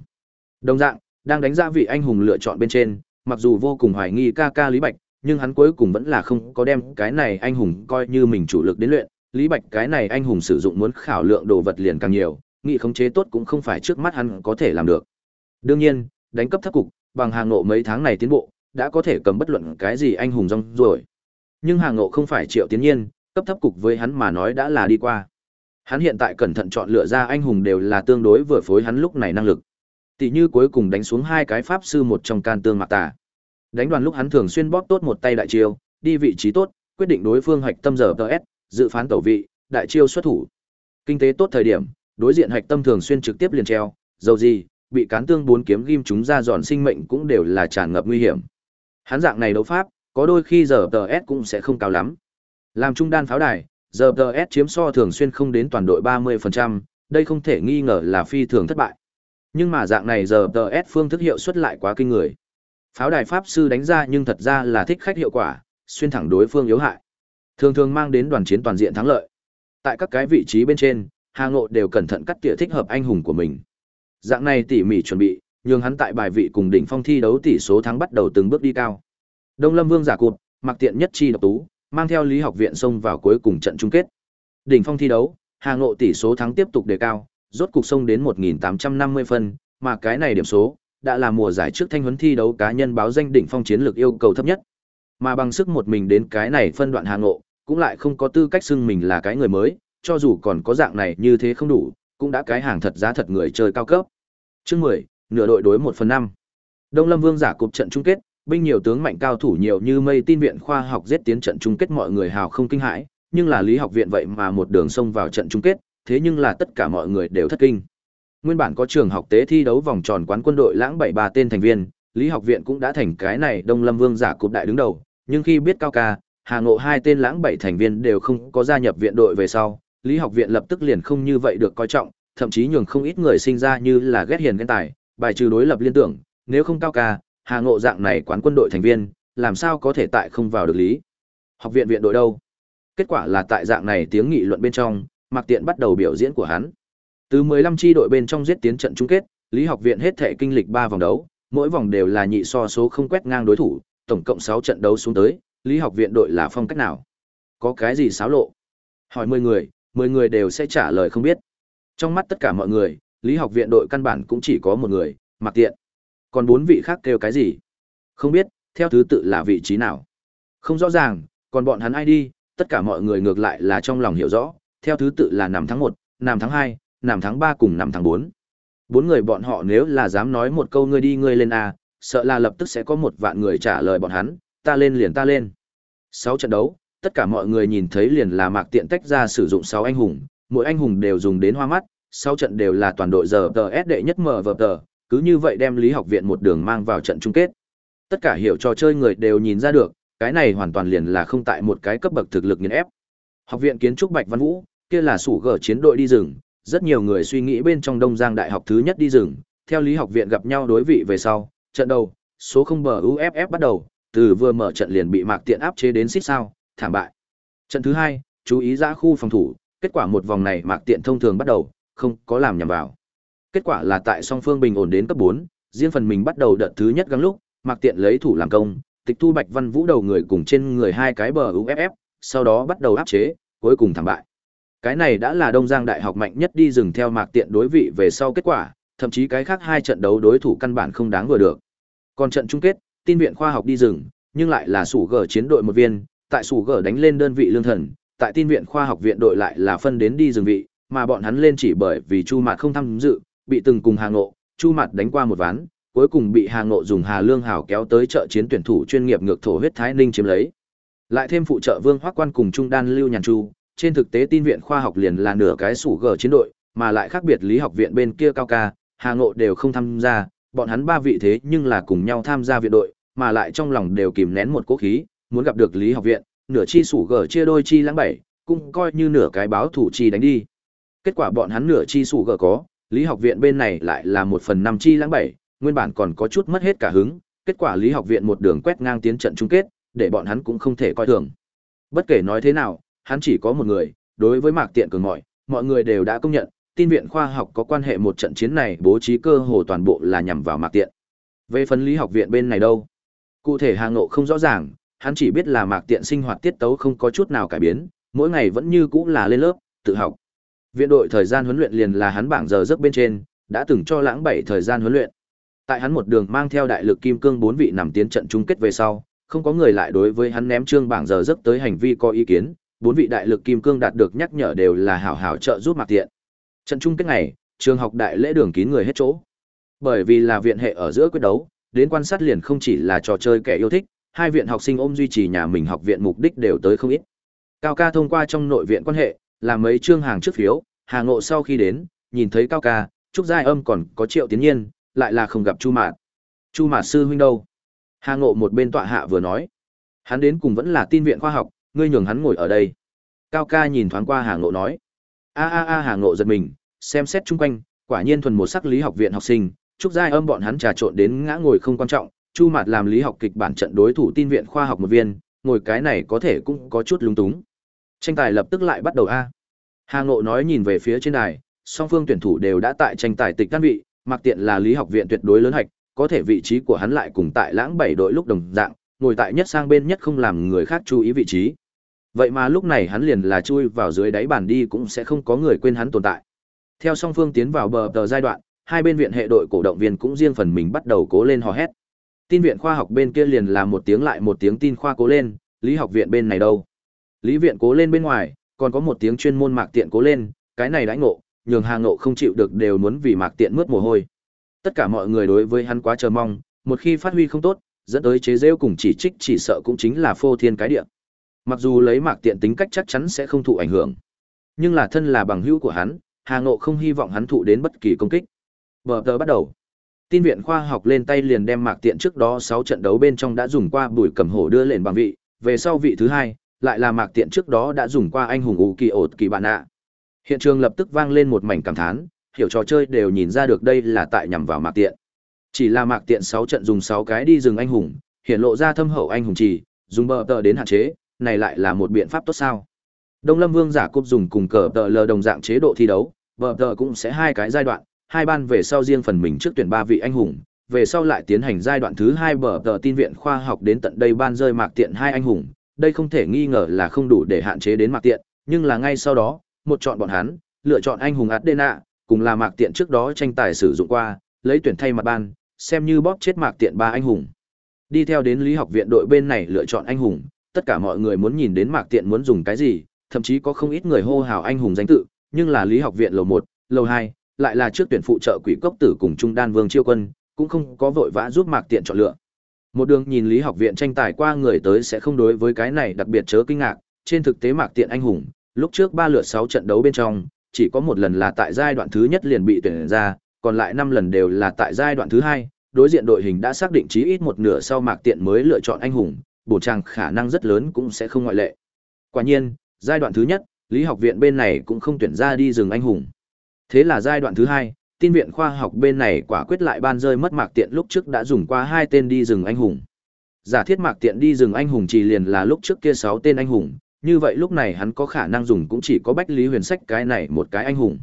Đồng dạng, đang đánh giá vị anh hùng lựa chọn bên trên, mặc dù vô cùng hoài nghi ca ca Lý Bạch, nhưng hắn cuối cùng vẫn là không có đem cái này anh hùng coi như mình chủ lực đến luyện, Lý Bạch cái này anh hùng sử dụng muốn khảo lượng đồ vật liền càng nhiều, nghị khống chế tốt cũng không phải trước mắt hắn có thể làm được. Đương nhiên, đánh cấp thấp cục, bằng hàng ngộ mấy tháng này tiến bộ, đã có thể cầm bất luận cái gì anh hùng rong rồi. Nhưng hàng ngộ không phải triệu tiến nhiên, cấp thấp cục với hắn mà nói đã là đi qua. Hắn hiện tại cẩn thận chọn lựa ra anh hùng đều là tương đối vừa phối hắn lúc này năng lực. Tỷ như cuối cùng đánh xuống hai cái pháp sư một trong can tương mạc tà. Đánh đoàn lúc hắn thường xuyên bóp tốt một tay đại chiêu, đi vị trí tốt, quyết định đối phương hoạch tâm giờ TS, dự phán tẩu vị, đại chiêu xuất thủ. Kinh tế tốt thời điểm, đối diện hạch tâm thường xuyên trực tiếp liền treo, dầu gì, bị cán tương bốn kiếm ghim chúng ra giòn sinh mệnh cũng đều là tràn ngập nguy hiểm. Hắn dạng này đấu pháp, có đôi khi giờ TS cũng sẽ không cao lắm. Làm trung đan pháo đài, giờ TS chiếm so thường xuyên không đến toàn đội 30%, đây không thể nghi ngờ là phi thường thất bại. Nhưng mà dạng này giờ TS phương thức hiệu suất lại quá kinh người. Pháo đài pháp sư đánh ra nhưng thật ra là thích khách hiệu quả, xuyên thẳng đối phương yếu hại. Thường thường mang đến đoàn chiến toàn diện thắng lợi. Tại các cái vị trí bên trên, Hà Ngộ đều cẩn thận cắt tỉa thích hợp anh hùng của mình. Dạng này tỉ mỉ chuẩn bị, nhường hắn tại bài vị cùng đỉnh phong thi đấu tỷ số thắng bắt đầu từng bước đi cao. Đông Lâm Vương giả cụt, mặc tiện nhất chi độc tú, mang theo Lý Học viện xông vào cuối cùng trận chung kết. Đỉnh phong thi đấu, Hà Ngộ tỷ số thắng tiếp tục đề cao, rốt cục xông đến 1850 phân, mà cái này điểm số đã là mùa giải trước thanh huấn thi đấu cá nhân báo danh đỉnh phong chiến lược yêu cầu thấp nhất. Mà bằng sức một mình đến cái này phân đoạn hàng Ngộ, cũng lại không có tư cách xưng mình là cái người mới, cho dù còn có dạng này như thế không đủ, cũng đã cái hàng thật giá thật người chơi cao cấp. Chương 10, nửa đội đối 1 phần 5. Đông Lâm Vương giả cục trận chung kết, binh nhiều tướng mạnh cao thủ nhiều như mây tin viện khoa học giết tiến trận chung kết mọi người hào không kinh hãi, nhưng là lý học viện vậy mà một đường xông vào trận chung kết, thế nhưng là tất cả mọi người đều thất kinh. Nguyên bản có trường học tế thi đấu vòng tròn quán quân đội lãng bảy ba tên thành viên, lý học viện cũng đã thành cái này Đông Lâm Vương giả cục đại đứng đầu, nhưng khi biết cao ca, Hà Ngộ hai tên lãng bảy thành viên đều không có gia nhập viện đội về sau, lý học viện lập tức liền không như vậy được coi trọng, thậm chí nhường không ít người sinh ra như là ghét hiền ghen tài, bài trừ đối lập liên tưởng, nếu không cao ca, Hà Ngộ dạng này quán quân đội thành viên, làm sao có thể tại không vào được lý. Học viện viện đội đâu? Kết quả là tại dạng này tiếng nghị luận bên trong, Mạc Tiện bắt đầu biểu diễn của hắn. Từ 15 chi đội bên trong giết tiến trận chung kết, Lý Học viện hết thể kinh lịch 3 vòng đấu, mỗi vòng đều là nhị so số không quét ngang đối thủ, tổng cộng 6 trận đấu xuống tới, Lý Học viện đội là phong cách nào? Có cái gì xáo lộ? Hỏi 10 người, 10 người đều sẽ trả lời không biết. Trong mắt tất cả mọi người, Lý Học viện đội căn bản cũng chỉ có một người, Mạc Tiện. Còn bốn vị khác kêu cái gì? Không biết, theo thứ tự là vị trí nào? Không rõ ràng, còn bọn hắn ai đi, tất cả mọi người ngược lại là trong lòng hiểu rõ, theo thứ tự là nằm tháng 1, nằm tháng 2, nằm tháng 3 cùng nằm tháng 4. Bốn người bọn họ nếu là dám nói một câu ngươi đi ngươi lên a, sợ là lập tức sẽ có một vạn người trả lời bọn hắn, ta lên liền ta lên. 6 trận đấu, tất cả mọi người nhìn thấy liền là mạc tiện tách ra sử dụng 6 anh hùng, mỗi anh hùng đều dùng đến hoa mắt, 6 trận đều là toàn đội giờ tờ S đệ nhất mở vờ tờ, cứ như vậy đem Lý Học viện một đường mang vào trận chung kết. Tất cả hiểu trò chơi người đều nhìn ra được, cái này hoàn toàn liền là không tại một cái cấp bậc thực lực nghiền ép. Học viện kiến trúc Bạch Văn Vũ, kia là sủ gở chiến đội đi rừng, rất nhiều người suy nghĩ bên trong Đông Giang Đại học thứ nhất đi rừng, theo Lý học viện gặp nhau đối vị về sau, trận đầu, số không bờ UFF bắt đầu, từ vừa mở trận liền bị Mạc Tiện áp chế đến xít sao, thảm bại. Trận thứ hai, chú ý ra khu phòng thủ, kết quả một vòng này Mạc Tiện thông thường bắt đầu, không có làm nhầm vào. Kết quả là tại song phương bình ổn đến cấp 4, riêng phần mình bắt đầu đợt thứ nhất găng lúc, Mạc Tiện lấy thủ làm công, tịch thu Bạch Văn Vũ đầu người cùng trên người hai cái bờ UFF, sau đó bắt đầu áp chế, cuối cùng thảm bại. Cái này đã là Đông Giang Đại học mạnh nhất đi dừng theo Mạc Tiện đối vị về sau kết quả, thậm chí cái khác hai trận đấu đối thủ căn bản không đáng vừa được. Còn trận chung kết, tin viện khoa học đi rừng, nhưng lại là sủ gở chiến đội một viên, tại sủ gở đánh lên đơn vị lương thần, tại tin viện khoa học viện đội lại là phân đến đi rừng vị, mà bọn hắn lên chỉ bởi vì Chu Mạt không tham dự, bị từng cùng Hà Ngộ, Chu Mạt đánh qua một ván, cuối cùng bị Hà Ngộ dùng Hà Lương Hảo kéo tới trợ chiến tuyển thủ chuyên nghiệp ngược thổ huyết Thái Ninh chiếm lấy. Lại thêm phụ trợ Vương Hoắc Quan cùng Trung Đan Lưu Nhàn Chu, trên thực tế tin viện khoa học liền là nửa cái sủ gở chiến đội, mà lại khác biệt lý học viện bên kia cao ca, Hà Ngộ đều không tham gia, bọn hắn ba vị thế nhưng là cùng nhau tham gia viện đội, mà lại trong lòng đều kìm nén một cố khí, muốn gặp được lý học viện, nửa chi sủ gở chia đôi chi lãng bảy, cũng coi như nửa cái báo thủ chi đánh đi. Kết quả bọn hắn nửa chi sủ gở có, lý học viện bên này lại là một phần năm chi lãng bảy, nguyên bản còn có chút mất hết cả hứng, kết quả lý học viện một đường quét ngang tiến trận chung kết, để bọn hắn cũng không thể coi thường. Bất kể nói thế nào, hắn chỉ có một người, đối với Mạc Tiện cường mọi, mọi người đều đã công nhận, tin viện khoa học có quan hệ một trận chiến này bố trí cơ hồ toàn bộ là nhằm vào Mạc Tiện. Về phần lý học viện bên này đâu? Cụ thể Hà Ngộ không rõ ràng, hắn chỉ biết là Mạc Tiện sinh hoạt tiết tấu không có chút nào cải biến, mỗi ngày vẫn như cũ là lên lớp, tự học. Viện đội thời gian huấn luyện liền là hắn bảng giờ giấc bên trên, đã từng cho lãng bảy thời gian huấn luyện. Tại hắn một đường mang theo đại lực kim cương bốn vị nằm tiến trận chung kết về sau, không có người lại đối với hắn ném trương bảng giờ giấc tới hành vi có ý kiến, bốn vị đại lực kim cương đạt được nhắc nhở đều là hảo hảo trợ giúp Mạc Tiện. Trận chung kết này, trường học đại lễ đường kín người hết chỗ. Bởi vì là viện hệ ở giữa quyết đấu, đến quan sát liền không chỉ là trò chơi kẻ yêu thích, hai viện học sinh ôm duy trì nhà mình học viện mục đích đều tới không ít. Cao ca thông qua trong nội viện quan hệ, làm mấy chương hàng trước phiếu, Hà Ngộ sau khi đến, nhìn thấy Cao ca, Trúc Giai Âm còn có Triệu Tiến Nhiên, lại là không gặp Chu Mạt. Chu Mạt sư huynh đâu? Hà Ngộ một bên tọa hạ vừa nói. Hắn đến cùng vẫn là tin viện khoa học, ngươi nhường hắn ngồi ở đây. Cao ca nhìn thoáng qua Hà Ngộ nói. A a a Hà Ngộ giật mình, xem xét chung quanh, quả nhiên thuần một sắc lý học viện học sinh, trúc giai âm bọn hắn trà trộn đến ngã ngồi không quan trọng, Chu Mạt làm lý học kịch bản trận đối thủ tin viện khoa học một viên, ngồi cái này có thể cũng có chút lung túng. Tranh tài lập tức lại bắt đầu a. Hà Ngộ nói nhìn về phía trên đài, song phương tuyển thủ đều đã tại tranh tài tịch căn vị, mặc tiện là lý học viện tuyệt đối lớn hạch, có thể vị trí của hắn lại cùng tại lãng bảy đội lúc đồng dạng, ngồi tại nhất sang bên nhất không làm người khác chú ý vị trí. Vậy mà lúc này hắn liền là chui vào dưới đáy bàn đi cũng sẽ không có người quên hắn tồn tại. Theo song phương tiến vào bờ tờ giai đoạn, hai bên viện hệ đội cổ động viên cũng riêng phần mình bắt đầu cố lên hò hét. Tin viện khoa học bên kia liền là một tiếng lại một tiếng tin khoa cố lên, lý học viện bên này đâu? Lý viện cố lên bên ngoài, còn có một tiếng chuyên môn mạc tiện cố lên, cái này đãi ngộ, nhường Hà Ngộ không chịu được đều muốn vì mạc tiện mướt mồ hôi. Tất cả mọi người đối với hắn quá chờ mong, một khi phát huy không tốt, dẫn tới chế giễu cùng chỉ trích chỉ sợ cũng chính là phô thiên cái địa. Mặc dù lấy mạc tiện tính cách chắc chắn sẽ không thụ ảnh hưởng, nhưng là thân là bằng hữu của hắn, Hà Ngộ không hy vọng hắn thụ đến bất kỳ công kích. Bờ tờ bắt đầu. Tin viện khoa học lên tay liền đem mạc tiện trước đó 6 trận đấu bên trong đã dùng qua bùi cầm hổ đưa lên bằng vị, về sau vị thứ hai, lại là mạc tiện trước đó đã dùng qua anh hùng ủ kỳ ột kỳ bạn ạ. Hiện trường lập tức vang lên một mảnh cảm thán, hiểu trò chơi đều nhìn ra được đây là tại nhằm vào mạc tiện. Chỉ là mạc tiện 6 trận dùng 6 cái đi rừng anh hùng, hiện lộ ra thâm hậu anh hùng chỉ, dùng bờ tờ đến hạn chế, này lại là một biện pháp tốt sao. Đông Lâm Vương giả cúp dùng cùng cờ tờ lờ đồng dạng chế độ thi đấu, bờ tờ cũng sẽ hai cái giai đoạn, hai ban về sau riêng phần mình trước tuyển ba vị anh hùng, về sau lại tiến hành giai đoạn thứ hai bờ tờ tin viện khoa học đến tận đây ban rơi mạc tiện hai anh hùng, đây không thể nghi ngờ là không đủ để hạn chế đến mạc tiện, nhưng là ngay sau đó, một chọn bọn hắn, lựa chọn anh hùng Adena, cùng là mạc tiện trước đó tranh tài sử dụng qua, lấy tuyển thay mặt ban, xem như bóp chết mạc tiện ba anh hùng. Đi theo đến lý học viện đội bên này lựa chọn anh hùng, tất cả mọi người muốn nhìn đến mạc tiện muốn dùng cái gì, thậm chí có không ít người hô hào anh hùng danh tự, nhưng là lý học viện lầu một, lầu hai, lại là trước tuyển phụ trợ quỷ cốc tử cùng trung đan vương chiêu quân, cũng không có vội vã giúp mạc tiện chọn lựa. Một đường nhìn lý học viện tranh tài qua người tới sẽ không đối với cái này đặc biệt chớ kinh ngạc, trên thực tế mạc tiện anh hùng, lúc trước ba lượt sáu trận đấu bên trong, chỉ có một lần là tại giai đoạn thứ nhất liền bị tuyển ra, còn lại năm lần đều là tại giai đoạn thứ hai, đối diện đội hình đã xác định chí ít một nửa sau mạc tiện mới lựa chọn anh hùng, bổ trang khả năng rất lớn cũng sẽ không ngoại lệ. Quả nhiên, giai đoạn thứ nhất, lý học viện bên này cũng không tuyển ra đi rừng anh hùng. Thế là giai đoạn thứ hai, tin viện khoa học bên này quả quyết lại ban rơi mất mạc tiện lúc trước đã dùng qua hai tên đi rừng anh hùng. Giả thiết mạc tiện đi rừng anh hùng chỉ liền là lúc trước kia sáu tên anh hùng, như vậy lúc này hắn có khả năng dùng cũng chỉ có bách lý huyền sách cái này một cái anh hùng.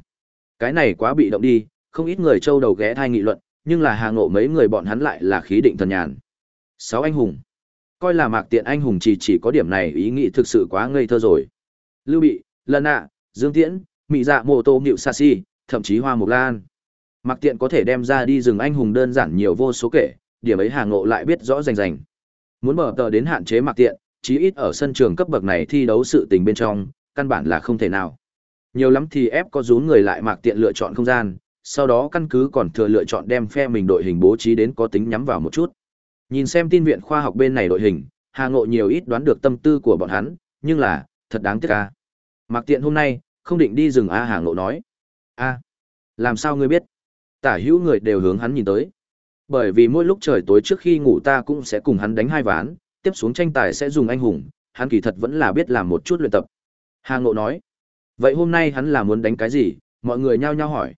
Cái này quá bị động đi, không ít người trâu đầu ghé thai nghị luận, nhưng là hà ngộ mấy người bọn hắn lại là khí định thần nhàn. Sáu anh hùng. Coi là mạc tiện anh hùng chỉ chỉ có điểm này ý nghĩ thực sự quá ngây thơ rồi. Lưu Bị, Lân ạ, Dương Tiễn, Mị Dạ Mộ Tô nịu Sa Si, thậm chí Hoa Mộc Lan. Mặc tiện có thể đem ra đi rừng anh hùng đơn giản nhiều vô số kể, điểm ấy Hà Ngộ lại biết rõ rành rành. Muốn mở tờ đến hạn chế mặc tiện, chí ít ở sân trường cấp bậc này thi đấu sự tình bên trong, căn bản là không thể nào. Nhiều lắm thì ép có rún người lại mặc tiện lựa chọn không gian, sau đó căn cứ còn thừa lựa chọn đem phe mình đội hình bố trí đến có tính nhắm vào một chút. Nhìn xem tin viện khoa học bên này đội hình, Hà Ngộ nhiều ít đoán được tâm tư của bọn hắn, nhưng là, thật đáng tiếc à. a. Mặc tiện hôm nay, không định đi rừng a Hà Ngộ nói. A, làm sao ngươi biết? tả hữu người đều hướng hắn nhìn tới. Bởi vì mỗi lúc trời tối trước khi ngủ ta cũng sẽ cùng hắn đánh hai ván, tiếp xuống tranh tài sẽ dùng anh hùng, hắn kỳ thật vẫn là biết làm một chút luyện tập. Hà Ngộ nói, vậy hôm nay hắn là muốn đánh cái gì, mọi người nhao nhao hỏi.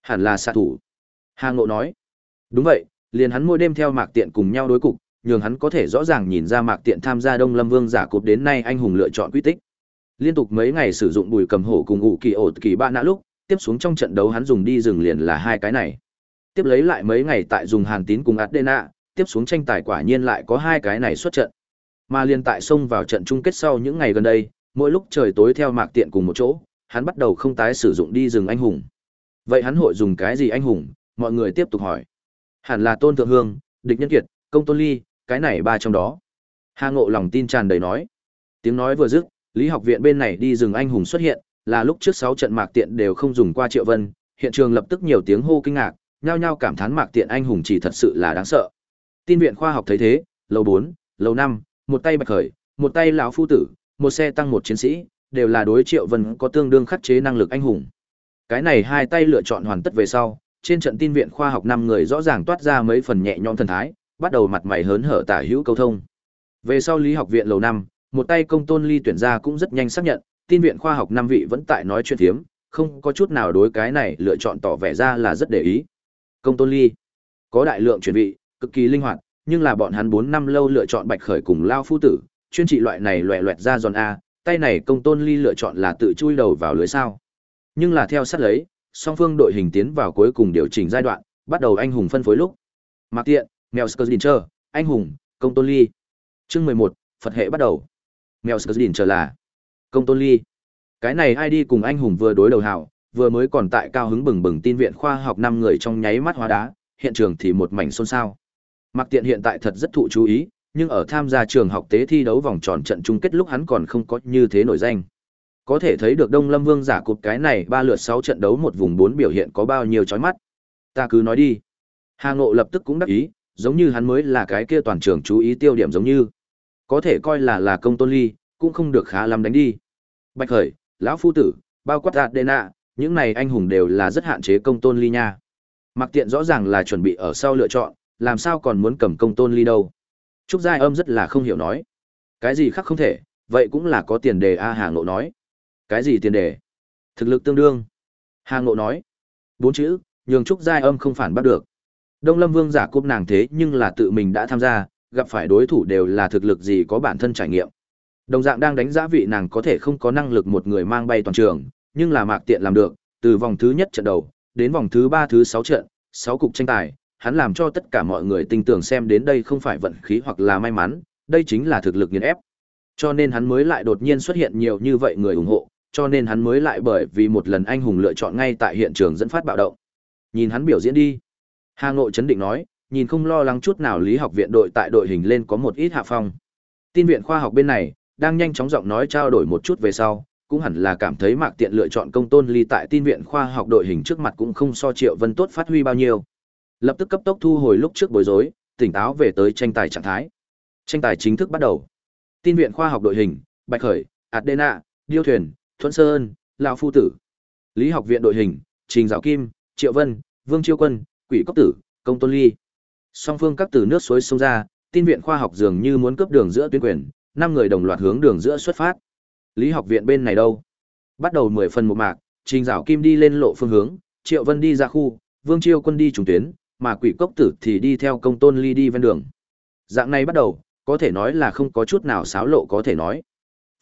Hẳn là xạ thủ. Hà Ngộ nói, đúng vậy, liền hắn mỗi đêm theo mạc tiện cùng nhau đối cục, nhường hắn có thể rõ ràng nhìn ra mạc tiện tham gia Đông Lâm Vương giả cục đến nay anh hùng lựa chọn quy tích. Liên tục mấy ngày sử dụng bùi cầm hổ cùng ngụ kỳ ổ kỳ ba nã lúc, tiếp xuống trong trận đấu hắn dùng đi rừng liền là hai cái này. Tiếp lấy lại mấy ngày tại dùng Hàn Tín cùng Adena, tiếp xuống tranh tài quả nhiên lại có hai cái này xuất trận. Mà liên tại xông vào trận chung kết sau những ngày gần đây, mỗi lúc trời tối theo mạc tiện cùng một chỗ, hắn bắt đầu không tái sử dụng đi rừng anh hùng. Vậy hắn hội dùng cái gì anh hùng? Mọi người tiếp tục hỏi. Hẳn là Tôn Thượng Hương, Địch Nhân Kiệt, Công Tôn Ly, cái này ba trong đó. Hà Ngộ lòng tin tràn đầy nói. Tiếng nói vừa dứt, Lý học viện bên này đi rừng anh hùng xuất hiện, là lúc trước 6 trận mạc tiện đều không dùng qua Triệu Vân, hiện trường lập tức nhiều tiếng hô kinh ngạc, nhao nhao cảm thán mạc tiện anh hùng chỉ thật sự là đáng sợ. Tin viện khoa học thấy thế, lầu 4, lầu 5, một tay bạch khởi, một tay lão phu tử, một xe tăng một chiến sĩ, đều là đối Triệu Vân có tương đương khắc chế năng lực anh hùng. Cái này hai tay lựa chọn hoàn tất về sau, trên trận tin viện khoa học năm người rõ ràng toát ra mấy phần nhẹ nhõm thần thái, bắt đầu mặt mày hớn hở tả hữu câu thông. Về sau lý học viện lầu năm, một tay công tôn ly tuyển ra cũng rất nhanh xác nhận, tin viện khoa học năm vị vẫn tại nói chuyện thiếm, không có chút nào đối cái này lựa chọn tỏ vẻ ra là rất để ý. Công tôn ly có đại lượng chuyển vị, cực kỳ linh hoạt, nhưng là bọn hắn bốn năm lâu lựa chọn bạch khởi cùng lao phu tử, chuyên trị loại này loẻ loẹt ra giòn a, tay này công tôn ly lựa chọn là tự chui đầu vào lưới sao. Nhưng là theo sát lấy, song phương đội hình tiến vào cuối cùng điều chỉnh giai đoạn, bắt đầu anh hùng phân phối lúc. Mạc Tiện, Mèo Skzdincher, anh hùng, công tôn ly. Chương 11, Phật hệ bắt đầu. Mèo Skzdincher là công tôn ly. Cái này ai đi cùng anh hùng vừa đối đầu hảo, vừa mới còn tại cao hứng bừng bừng tin viện khoa học năm người trong nháy mắt hóa đá, hiện trường thì một mảnh xôn xao. Mạc Tiện hiện tại thật rất thụ chú ý, nhưng ở tham gia trường học tế thi đấu vòng tròn trận chung kết lúc hắn còn không có như thế nổi danh. Có thể thấy được Đông Lâm Vương giả cục cái này ba lượt sáu trận đấu một vùng bốn biểu hiện có bao nhiêu chói mắt. Ta cứ nói đi. Hà Ngộ lập tức cũng đắc ý, giống như hắn mới là cái kia toàn trường chú ý tiêu điểm giống như. Có thể coi là là công tôn ly, cũng không được khá lắm đánh đi. Bạch Khởi, lão phu tử, bao quát đạt đê nạ, những này anh hùng đều là rất hạn chế công tôn ly nha. Mặc tiện rõ ràng là chuẩn bị ở sau lựa chọn, làm sao còn muốn cầm công tôn ly đâu. Trúc Giai âm rất là không hiểu nói. Cái gì khác không thể, vậy cũng là có tiền đề A Hà Ngộ nói. Cái gì tiền đề? Thực lực tương đương. Hà Ngộ nói. Bốn chữ, nhường Trúc Giai âm không phản bắt được. Đông Lâm Vương giả cúp nàng thế nhưng là tự mình đã tham gia, gặp phải đối thủ đều là thực lực gì có bản thân trải nghiệm. Đồng dạng đang đánh giá vị nàng có thể không có năng lực một người mang bay toàn trường, nhưng là mạc tiện làm được, từ vòng thứ nhất trận đầu, đến vòng thứ ba thứ sáu trận, sáu cục tranh tài, hắn làm cho tất cả mọi người tin tưởng xem đến đây không phải vận khí hoặc là may mắn, đây chính là thực lực nghiền ép. Cho nên hắn mới lại đột nhiên xuất hiện nhiều như vậy người ủng hộ, cho nên hắn mới lại bởi vì một lần anh hùng lựa chọn ngay tại hiện trường dẫn phát bạo động. Nhìn hắn biểu diễn đi. Hà Ngộ chấn định nói, nhìn không lo lắng chút nào lý học viện đội tại đội hình lên có một ít hạ phong. Tin viện khoa học bên này, đang nhanh chóng giọng nói trao đổi một chút về sau, cũng hẳn là cảm thấy Mạc Tiện lựa chọn công tôn ly tại tin viện khoa học đội hình trước mặt cũng không so Triệu Vân tốt phát huy bao nhiêu. Lập tức cấp tốc thu hồi lúc trước bối rối, tỉnh táo về tới tranh tài trạng thái. Tranh tài chính thức bắt đầu. Tin viện khoa học đội hình, Bạch Khởi, Adena, Điêu Thuyền, Thuận Sơn, Lão Phu Tử. Lý học viện đội hình, Trình Dạo Kim, Triệu Vân, Vương Chiêu Quân, Quỷ Cốc Tử, Công Tôn Ly. Song phương các từ nước suối sông ra, tin viện khoa học dường như muốn cướp đường giữa tuyến quyền, năm người đồng loạt hướng đường giữa xuất phát. Lý học viện bên này đâu? Bắt đầu 10 phần một mạc, Trình Giảo Kim đi lên lộ phương hướng, Triệu Vân đi ra khu, Vương Chiêu Quân đi trùng tuyến, mà Quỷ Cốc Tử thì đi theo Công Tôn Ly đi ven đường. Dạng này bắt đầu, có thể nói là không có chút nào xáo lộ có thể nói.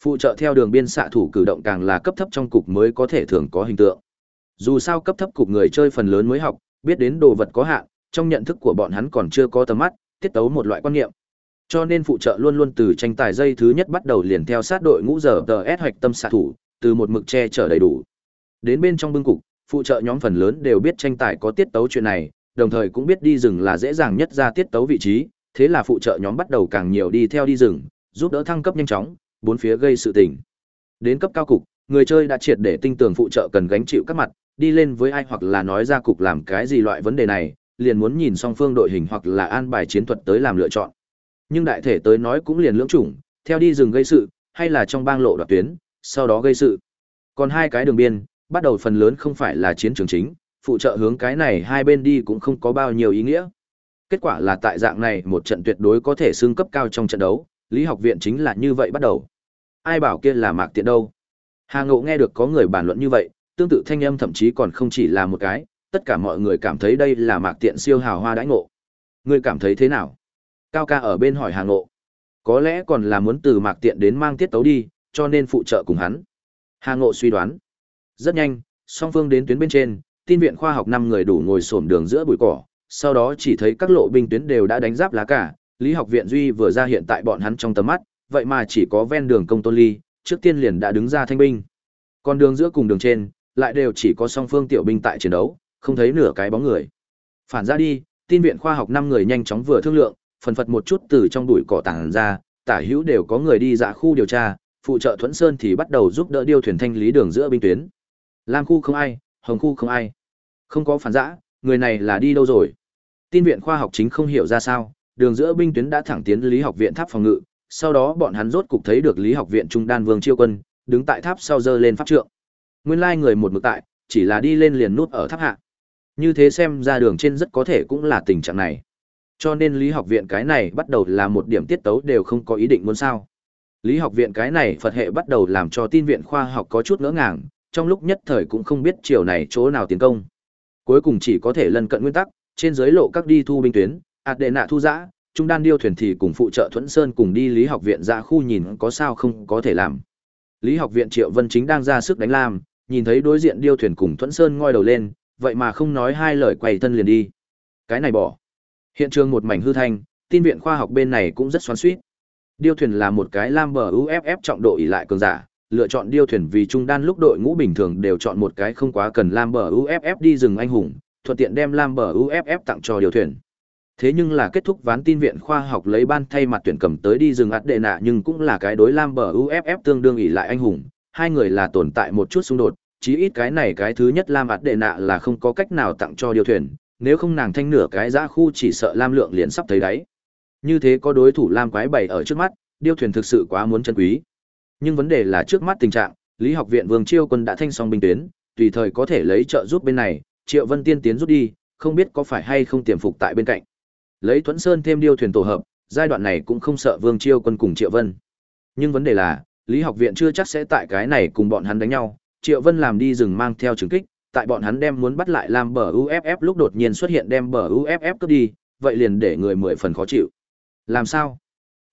Phụ trợ theo đường biên xạ thủ cử động càng là cấp thấp trong cục mới có thể thường có hình tượng. Dù sao cấp thấp cục người chơi phần lớn mới học, biết đến đồ vật có hạn, trong nhận thức của bọn hắn còn chưa có tầm mắt, tiết tấu một loại quan niệm. Cho nên phụ trợ luôn luôn từ tranh tài dây thứ nhất bắt đầu liền theo sát đội ngũ giờ DS hoạch tâm xạ thủ, từ một mực che chở đầy đủ. Đến bên trong bưng cục, phụ trợ nhóm phần lớn đều biết tranh tài có tiết tấu chuyện này, đồng thời cũng biết đi rừng là dễ dàng nhất ra tiết tấu vị trí, thế là phụ trợ nhóm bắt đầu càng nhiều đi theo đi rừng, giúp đỡ thăng cấp nhanh chóng, bốn phía gây sự tình. Đến cấp cao cục, người chơi đã triệt để tinh tường phụ trợ cần gánh chịu các mặt, đi lên với ai hoặc là nói ra cục làm cái gì loại vấn đề này, liền muốn nhìn song phương đội hình hoặc là an bài chiến thuật tới làm lựa chọn. Nhưng đại thể tới nói cũng liền lưỡng chủng, theo đi rừng gây sự, hay là trong bang lộ đoạt tuyến, sau đó gây sự. Còn hai cái đường biên, bắt đầu phần lớn không phải là chiến trường chính, phụ trợ hướng cái này hai bên đi cũng không có bao nhiêu ý nghĩa. Kết quả là tại dạng này một trận tuyệt đối có thể xương cấp cao trong trận đấu, lý học viện chính là như vậy bắt đầu. Ai bảo kia là mạc tiện đâu. Hà Ngộ nghe được có người bàn luận như vậy, tương tự thanh âm thậm chí còn không chỉ là một cái, tất cả mọi người cảm thấy đây là mạc tiện siêu hào hoa đãi ngộ. Ngươi cảm thấy thế nào? Cao ca ở bên hỏi Hà Ngộ. Có lẽ còn là muốn từ mạc tiện đến mang tiết tấu đi, cho nên phụ trợ cùng hắn. Hà Ngộ suy đoán. Rất nhanh, song phương đến tuyến bên trên, tin viện khoa học năm người đủ ngồi xổm đường giữa bụi cỏ, sau đó chỉ thấy các lộ binh tuyến đều đã đánh giáp lá cả, Lý học viện duy vừa ra hiện tại bọn hắn trong tầm mắt, vậy mà chỉ có ven đường công tôn ly, trước tiên liền đã đứng ra thanh binh. Còn đường giữa cùng đường trên, lại đều chỉ có song phương tiểu binh tại chiến đấu, không thấy nửa cái bóng người. Phản ra đi, tin viện khoa học năm người nhanh chóng vừa thương lượng, phần phật một chút từ trong bụi cỏ tàng ra, tả hữu đều có người đi dạ khu điều tra, phụ trợ Thuẫn Sơn thì bắt đầu giúp đỡ điêu thuyền thanh lý đường giữa binh tuyến. Lam khu không ai, hồng khu không ai. Không có phản giã, người này là đi đâu rồi? Tin viện khoa học chính không hiểu ra sao, đường giữa binh tuyến đã thẳng tiến lý học viện tháp phòng ngự, sau đó bọn hắn rốt cục thấy được lý học viện trung đan vương chiêu quân, đứng tại tháp sau dơ lên pháp trượng. Nguyên lai người một mực tại, chỉ là đi lên liền nút ở tháp hạ. Như thế xem ra đường trên rất có thể cũng là tình trạng này. Cho nên Lý học viện cái này bắt đầu là một điểm tiết tấu đều không có ý định muốn sao. Lý học viện cái này Phật hệ bắt đầu làm cho tin viện khoa học có chút ngỡ ngàng, trong lúc nhất thời cũng không biết chiều này chỗ nào tiến công. Cuối cùng chỉ có thể lân cận nguyên tắc, trên dưới lộ các đi thu binh tuyến, ạt đệ nạ thu giã, trung đan điêu thuyền thì cùng phụ trợ Thuẫn Sơn cùng đi Lý học viện ra khu nhìn có sao không có thể làm. Lý học viện Triệu Vân chính đang ra sức đánh lam, nhìn thấy đối diện điêu thuyền cùng Thuẫn Sơn ngoi đầu lên, vậy mà không nói hai lời quay thân liền đi. Cái này bỏ. Hiện trường một mảnh hư thanh, tin viện khoa học bên này cũng rất xoắn suýt Điêu thuyền là một cái lam bờ UFF trọng độ ỉ lại cường giả, lựa chọn điêu thuyền vì trung đan lúc đội ngũ bình thường đều chọn một cái không quá cần lam bờ UFF đi rừng anh hùng, thuận tiện đem lam bờ UFF tặng cho điêu thuyền. Thế nhưng là kết thúc ván tin viện khoa học lấy ban thay mặt tuyển cầm tới đi rừng ắt đệ nạ nhưng cũng là cái đối lam bờ UFF tương đương ỷ lại anh hùng, hai người là tồn tại một chút xung đột, chí ít cái này cái thứ nhất lam ắt đệ nạ là không có cách nào tặng cho điêu thuyền, nếu không nàng thanh nửa cái giã khu chỉ sợ lam lượng liền sắp thấy đáy. Như thế có đối thủ lam quái bày ở trước mắt, điêu thuyền thực sự quá muốn chân quý. Nhưng vấn đề là trước mắt tình trạng, Lý học viện Vương Chiêu Quân đã thanh xong binh tuyến, tùy thời có thể lấy trợ giúp bên này, Triệu Vân Tiên tiến rút đi, không biết có phải hay không tiềm phục tại bên cạnh. Lấy Thuẫn Sơn thêm điêu thuyền tổ hợp, giai đoạn này cũng không sợ Vương Chiêu Quân cùng Triệu Vân. Nhưng vấn đề là, Lý học viện chưa chắc sẽ tại cái này cùng bọn hắn đánh nhau, Triệu Vân làm đi rừng mang theo chứng kích, tại bọn hắn đem muốn bắt lại làm bờ UFF lúc đột nhiên xuất hiện đem bờ UFF cướp đi, vậy liền để người mười phần khó chịu. Làm sao?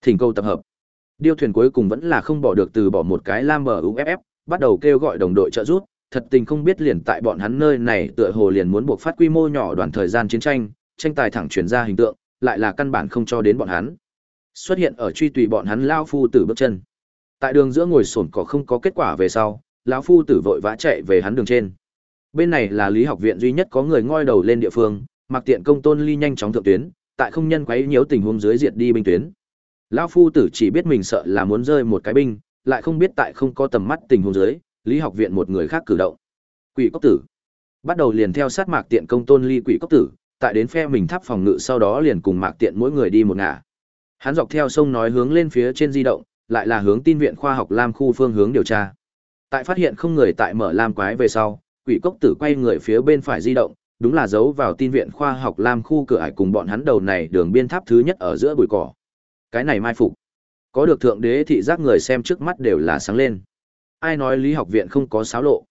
Thỉnh cầu tập hợp. Điêu thuyền cuối cùng vẫn là không bỏ được từ bỏ một cái lam bờ UFF, bắt đầu kêu gọi đồng đội trợ giúp, thật tình không biết liền tại bọn hắn nơi này tựa hồ liền muốn buộc phát quy mô nhỏ đoàn thời gian chiến tranh, tranh tài thẳng chuyển ra hình tượng, lại là căn bản không cho đến bọn hắn. Xuất hiện ở truy tùy bọn hắn lao phu tử bước chân. Tại đường giữa ngồi sồn có không có kết quả về sau, lão phu tử vội vã chạy về hắn đường trên. Bên này là lý học viện duy nhất có người ngoi đầu lên địa phương, mặc tiện công tôn ly nhanh chóng thượng tuyến, tại không nhân quấy nhiễu tình huống dưới diệt đi binh tuyến. Lão phu tử chỉ biết mình sợ là muốn rơi một cái binh, lại không biết tại không có tầm mắt tình huống dưới, lý học viện một người khác cử động. Quỷ cốc tử. Bắt đầu liền theo sát mạc tiện công tôn ly quỷ cốc tử, tại đến phe mình tháp phòng ngự sau đó liền cùng mạc tiện mỗi người đi một ngả. Hắn dọc theo sông nói hướng lên phía trên di động, lại là hướng tin viện khoa học Lam khu phương hướng điều tra. Tại phát hiện không người tại mở Lam quái về sau, quỷ cốc tử quay người phía bên phải di động, đúng là giấu vào tin viện khoa học Lam khu cửa ải cùng bọn hắn đầu này đường biên tháp thứ nhất ở giữa bụi cỏ. Cái này mai phục. Có được thượng đế thị giác người xem trước mắt đều là sáng lên. Ai nói lý học viện không có xáo lộ.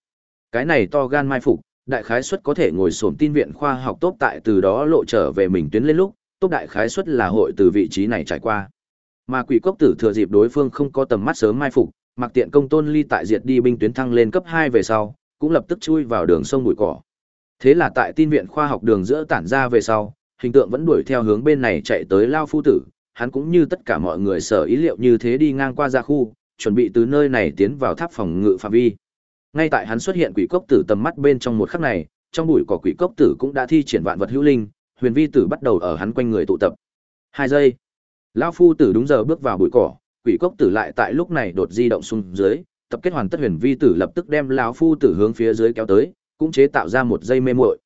Cái này to gan mai phục, đại khái suất có thể ngồi xổm tin viện khoa học tốt tại từ đó lộ trở về mình tuyến lên lúc, tốt đại khái suất là hội từ vị trí này trải qua. Mà quỷ cốc tử thừa dịp đối phương không có tầm mắt sớm mai phục, mặc tiện công tôn ly tại diệt đi binh tuyến thăng lên cấp hai về sau, cũng lập tức chui vào đường sông bụi cỏ. Thế là tại tin viện khoa học đường giữa tản ra về sau, hình tượng vẫn đuổi theo hướng bên này chạy tới Lao Phu Tử, hắn cũng như tất cả mọi người sở ý liệu như thế đi ngang qua ra khu, chuẩn bị từ nơi này tiến vào tháp phòng ngự phạm vi. Ngay tại hắn xuất hiện quỷ cốc tử tầm mắt bên trong một khắc này, trong bụi cỏ quỷ cốc tử cũng đã thi triển vạn vật hữu linh, huyền vi tử bắt đầu ở hắn quanh người tụ tập. Hai giây. Lão phu tử đúng giờ bước vào bụi cỏ, quỷ cốc tử lại tại lúc này đột di động xuống dưới, tập kết hoàn tất huyền vi tử lập tức đem lão phu tử hướng phía dưới kéo tới, cũng chế tạo ra một dây mê muội.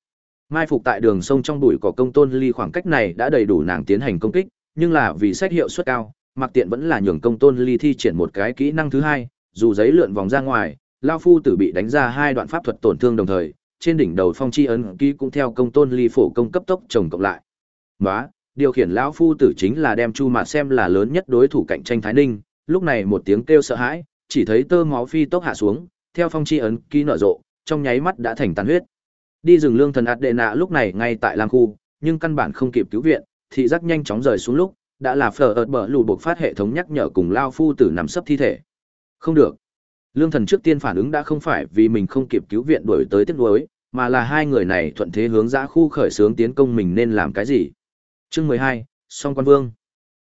Mai phục tại đường sông trong bụi cỏ công tôn ly khoảng cách này đã đầy đủ nàng tiến hành công kích, nhưng là vì sách hiệu suất cao, Mặc Tiện vẫn là nhường công tôn ly thi triển một cái kỹ năng thứ hai, dù giấy lượn vòng ra ngoài, lão phu tử bị đánh ra hai đoạn pháp thuật tổn thương đồng thời, trên đỉnh đầu phong chi ấn ký cũng theo công tôn ly phổ công cấp tốc chồng cộng lại. nói điều khiển lão phu tử chính là đem Chu Mạt xem là lớn nhất đối thủ cạnh tranh Thái Ninh, lúc này một tiếng kêu sợ hãi, chỉ thấy tơ máu phi tốc hạ xuống, theo phong chi ấn ký nở rộ, trong nháy mắt đã thành tàn huyết. Đi rừng lương thần Adena lúc này ngay tại Lam khu, nhưng căn bản không kịp cứu viện, thị giác nhanh chóng rời xuống lúc, đã là phở ợt bờ lù buộc phát hệ thống nhắc nhở cùng lao phu tử nằm sấp thi thể. Không được. Lương thần trước tiên phản ứng đã không phải vì mình không kịp cứu viện đuổi tới tiếp nối, mà là hai người này thuận thế hướng dã khu khởi sướng tiến công mình nên làm cái gì. Chương mười hai, Song Quan Vương.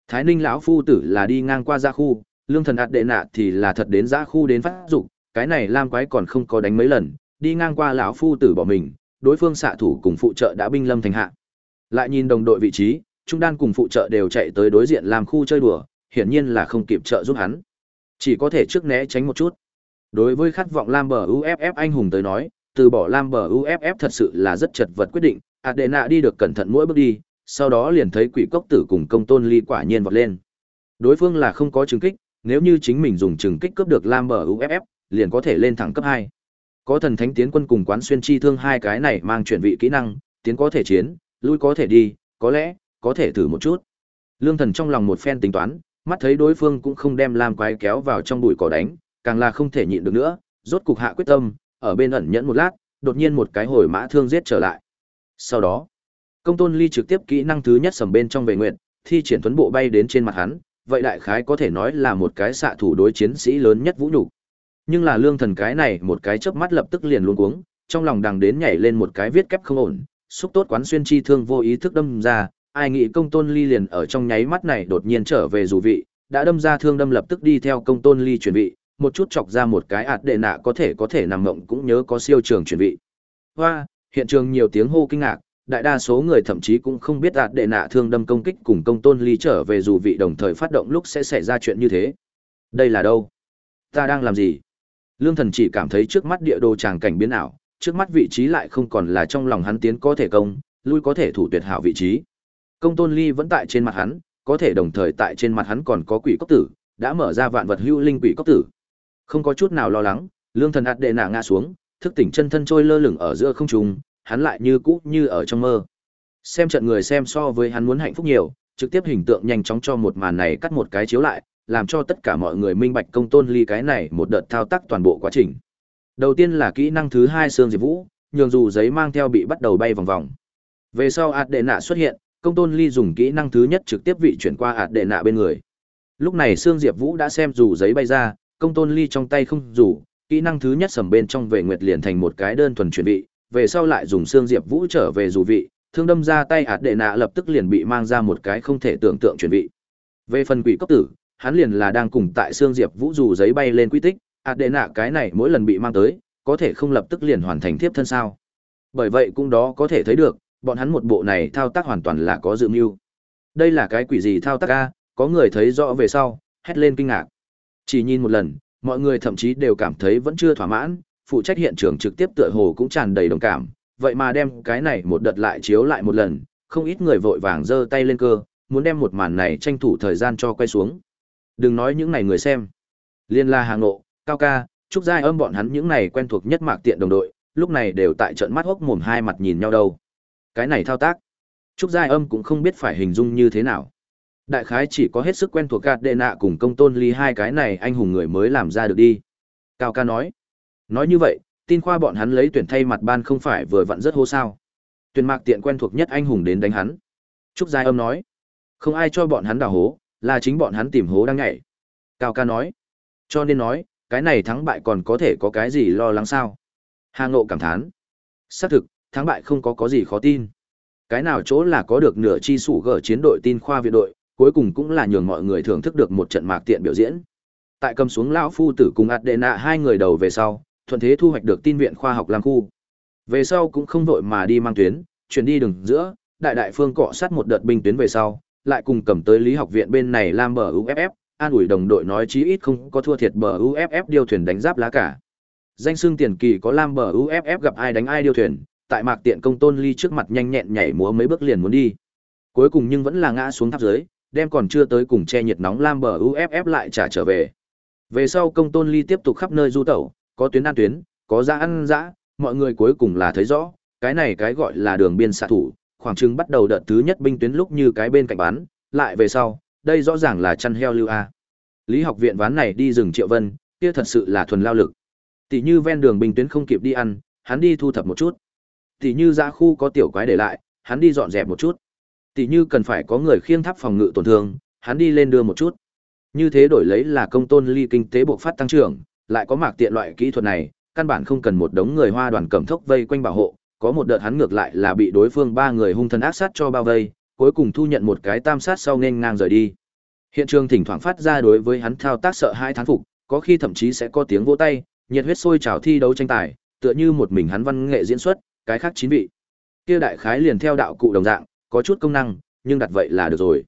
Thái Ninh lão phu tử là đi ngang qua dã khu, lương thần ạt đệ nạ thì là thật đến dã khu đến phát dục, cái này lam quái còn không có đánh mấy lần, đi ngang qua lão phu tử bỏ mình, đối phương xạ thủ cùng phụ trợ đã binh lâm thành hạ. Lại nhìn đồng đội vị trí, trung đan cùng phụ trợ đều chạy tới đối diện làm khu chơi đùa, hiển nhiên là không kịp trợ giúp hắn. Chỉ có thể trước né tránh một chút. Đối với khát vọng Lam bờ UFF anh hùng tới nói, từ bỏ Lam bờ UFF thật sự là rất chật vật quyết định, Adena đi được cẩn thận mỗi bước đi, sau đó liền thấy quỷ cốc tử cùng công tôn ly quả nhiên vọt lên. Đối phương là không có chứng kích, nếu như chính mình dùng trừng kích cướp được Lam bờ UFF, liền có thể lên thẳng cấp 2. Có thần thánh tiến quân cùng quán xuyên chi thương hai cái này mang chuyển vị kỹ năng, tiến có thể chiến, lui có thể đi, có lẽ, có thể thử một chút. Lương thần trong lòng một phen tính toán, mắt thấy đối phương cũng không đem Lam Quái kéo vào trong bụi cỏ đánh, càng là không thể nhịn được nữa, rốt cục hạ quyết tâm, ở bên ẩn nhẫn một lát, đột nhiên một cái hồi mã thương giết trở lại. Sau đó, công tôn ly trực tiếp kỹ năng thứ nhất sầm bên trong về nguyện, thi triển tuấn bộ bay đến trên mặt hắn, vậy đại khái có thể nói là một cái xạ thủ đối chiến sĩ lớn nhất vũ nhục. Nhưng là lương thần cái này một cái chớp mắt lập tức liền luống cuống, trong lòng đằng đến nhảy lên một cái viết kép không ổn, xúc tốt quán xuyên chi thương vô ý thức đâm ra, ai nghĩ công tôn ly liền ở trong nháy mắt này đột nhiên trở về dù vị, đã đâm ra thương đâm lập tức đi theo công tôn ly chuyển vị, một chút chọc ra một cái ạt đệ nạ có thể có thể nằm mộng cũng nhớ có siêu trường chuyển vị. Hoa, hiện trường nhiều tiếng hô kinh ngạc, đại đa số người thậm chí cũng không biết ạt đệ nạ thương đâm công kích cùng công tôn ly trở về dù vị đồng thời phát động lúc sẽ xảy ra chuyện như thế. Đây là đâu? Ta đang làm gì? Lương thần chỉ cảm thấy trước mắt địa đồ tràng cảnh biến ảo, trước mắt vị trí lại không còn là trong lòng hắn tiến có thể công, lui có thể thủ tuyệt hảo vị trí. Công tôn ly vẫn tại trên mặt hắn, có thể đồng thời tại trên mặt hắn còn có quỷ cốc tử, đã mở ra vạn vật hữu linh quỷ cốc tử. Không có chút nào lo lắng, lương thần ạt đệ nạ ngã xuống, thức tỉnh chân thân trôi lơ lửng ở giữa không trung, hắn lại như cũ như ở trong mơ. Xem trận người xem so với hắn muốn hạnh phúc nhiều, trực tiếp hình tượng nhanh chóng cho một màn này cắt một cái chiếu lại, làm cho tất cả mọi người minh bạch công tôn ly cái này một đợt thao tác toàn bộ quá trình. Đầu tiên là kỹ năng thứ hai xương diệp vũ, nhường dù giấy mang theo bị bắt đầu bay vòng vòng. Về sau ạt đệ nạ xuất hiện, công tôn ly dùng kỹ năng thứ nhất trực tiếp vị chuyển qua ạt đệ nạ bên người. Lúc này xương diệp vũ đã xem dù giấy bay ra, công tôn ly trong tay không dù, kỹ năng thứ nhất sầm bên trong về nguyệt liền thành một cái đơn thuần chuyển vị, về sau lại dùng xương diệp vũ trở về dù vị, thương đâm ra tay ạt đệ nạ lập tức liền bị mang ra một cái không thể tưởng tượng chuyển vị. Về phần quỷ cấp tử, hắn liền là đang cùng tại xương diệp vũ dù giấy bay lên quy tích, ạt đệ nạ cái này mỗi lần bị mang tới, có thể không lập tức liền hoàn thành tiếp thân sao. Bởi vậy cũng đó có thể thấy được, bọn hắn một bộ này thao tác hoàn toàn là có dự mưu. Đây là cái quỷ gì thao tác a, có người thấy rõ về sau, hét lên kinh ngạc. Chỉ nhìn một lần, mọi người thậm chí đều cảm thấy vẫn chưa thỏa mãn, phụ trách hiện trường trực tiếp tựa hồ cũng tràn đầy đồng cảm, vậy mà đem cái này một đợt lại chiếu lại một lần, không ít người vội vàng giơ tay lên cơ, muốn đem một màn này tranh thủ thời gian cho quay xuống. Đừng nói những này người xem. Liên la hàng nộ, cao ca, trúc giai âm bọn hắn những này quen thuộc nhất mạc tiện đồng đội, lúc này đều tại trận mắt hốc mồm hai mặt nhìn nhau đâu. Cái này thao tác, trúc giai âm cũng không biết phải hình dung như thế nào. Đại khái chỉ có hết sức quen thuộc gạt đệ nạ cùng công tôn ly hai cái này anh hùng người mới làm ra được đi. Cao ca nói. Nói như vậy, tin khoa bọn hắn lấy tuyển thay mặt ban không phải vừa vặn rất hô sao. Tuyển mạc tiện quen thuộc nhất anh hùng đến đánh hắn. Trúc Giai âm nói. Không ai cho bọn hắn đào hố, là chính bọn hắn tìm hố đang nhảy. Cao ca nói. Cho nên nói, cái này thắng bại còn có thể có cái gì lo lắng sao? Hà Ngộ cảm thán. Xác thực, thắng bại không có có gì khó tin. Cái nào chỗ là có được nửa chi sủ gở chiến đội tin khoa viện đội, cuối cùng cũng là nhường mọi người thưởng thức được một trận mạc tiện biểu diễn. Tại cầm xuống lão phu tử cùng Adena hai người đầu về sau, thuận thế thu hoạch được tin viện khoa học làm khu. Về sau cũng không vội mà đi mang tuyến, chuyển đi đường giữa, đại đại phương cọ sát một đợt binh tuyến về sau, lại cùng cầm tới lý học viện bên này làm bờ UFF, an ủi đồng đội nói chí ít không có thua thiệt bờ UFF điều thuyền đánh giáp lá cả. Danh xưng tiền kỳ có lam bờ UFF gặp ai đánh ai điều thuyền, tại mạc tiện công tôn ly trước mặt nhanh nhẹn nhảy múa mấy bước liền muốn đi. Cuối cùng nhưng vẫn là ngã xuống tháp dưới, đem còn chưa tới cùng che nhiệt nóng lam bờ UFF lại trả trở về. Về sau công tôn ly tiếp tục khắp nơi du tẩu, có tuyến an tuyến, có ra ăn dã, mọi người cuối cùng là thấy rõ, cái này cái gọi là đường biên xạ thủ, khoảng chừng bắt đầu đợt thứ nhất binh tuyến lúc như cái bên cạnh bán, lại về sau, đây rõ ràng là chăn heo lưu a. Lý học viện ván này đi rừng Triệu Vân, kia thật sự là thuần lao lực. Tỷ như ven đường binh tuyến không kịp đi ăn, hắn đi thu thập một chút. Tỷ như ra khu có tiểu quái để lại, hắn đi dọn dẹp một chút. Tỷ như cần phải có người khiêng tháp phòng ngự tổn thương, hắn đi lên đưa một chút. Như thế đổi lấy là công tôn ly kinh tế bộc phát tăng trưởng, lại có mạc tiện loại kỹ thuật này, căn bản không cần một đống người hoa đoàn cầm thốc vây quanh bảo hộ, có một đợt hắn ngược lại là bị đối phương ba người hung thần ác sát cho bao vây, cuối cùng thu nhận một cái tam sát sau nên ngang rời đi. Hiện trường thỉnh thoảng phát ra đối với hắn thao tác sợ hai thán phục, có khi thậm chí sẽ có tiếng vỗ tay, nhiệt huyết sôi trào thi đấu tranh tài, tựa như một mình hắn văn nghệ diễn xuất, cái khác chín vị. Kia đại khái liền theo đạo cụ đồng dạng, có chút công năng, nhưng đặt vậy là được rồi.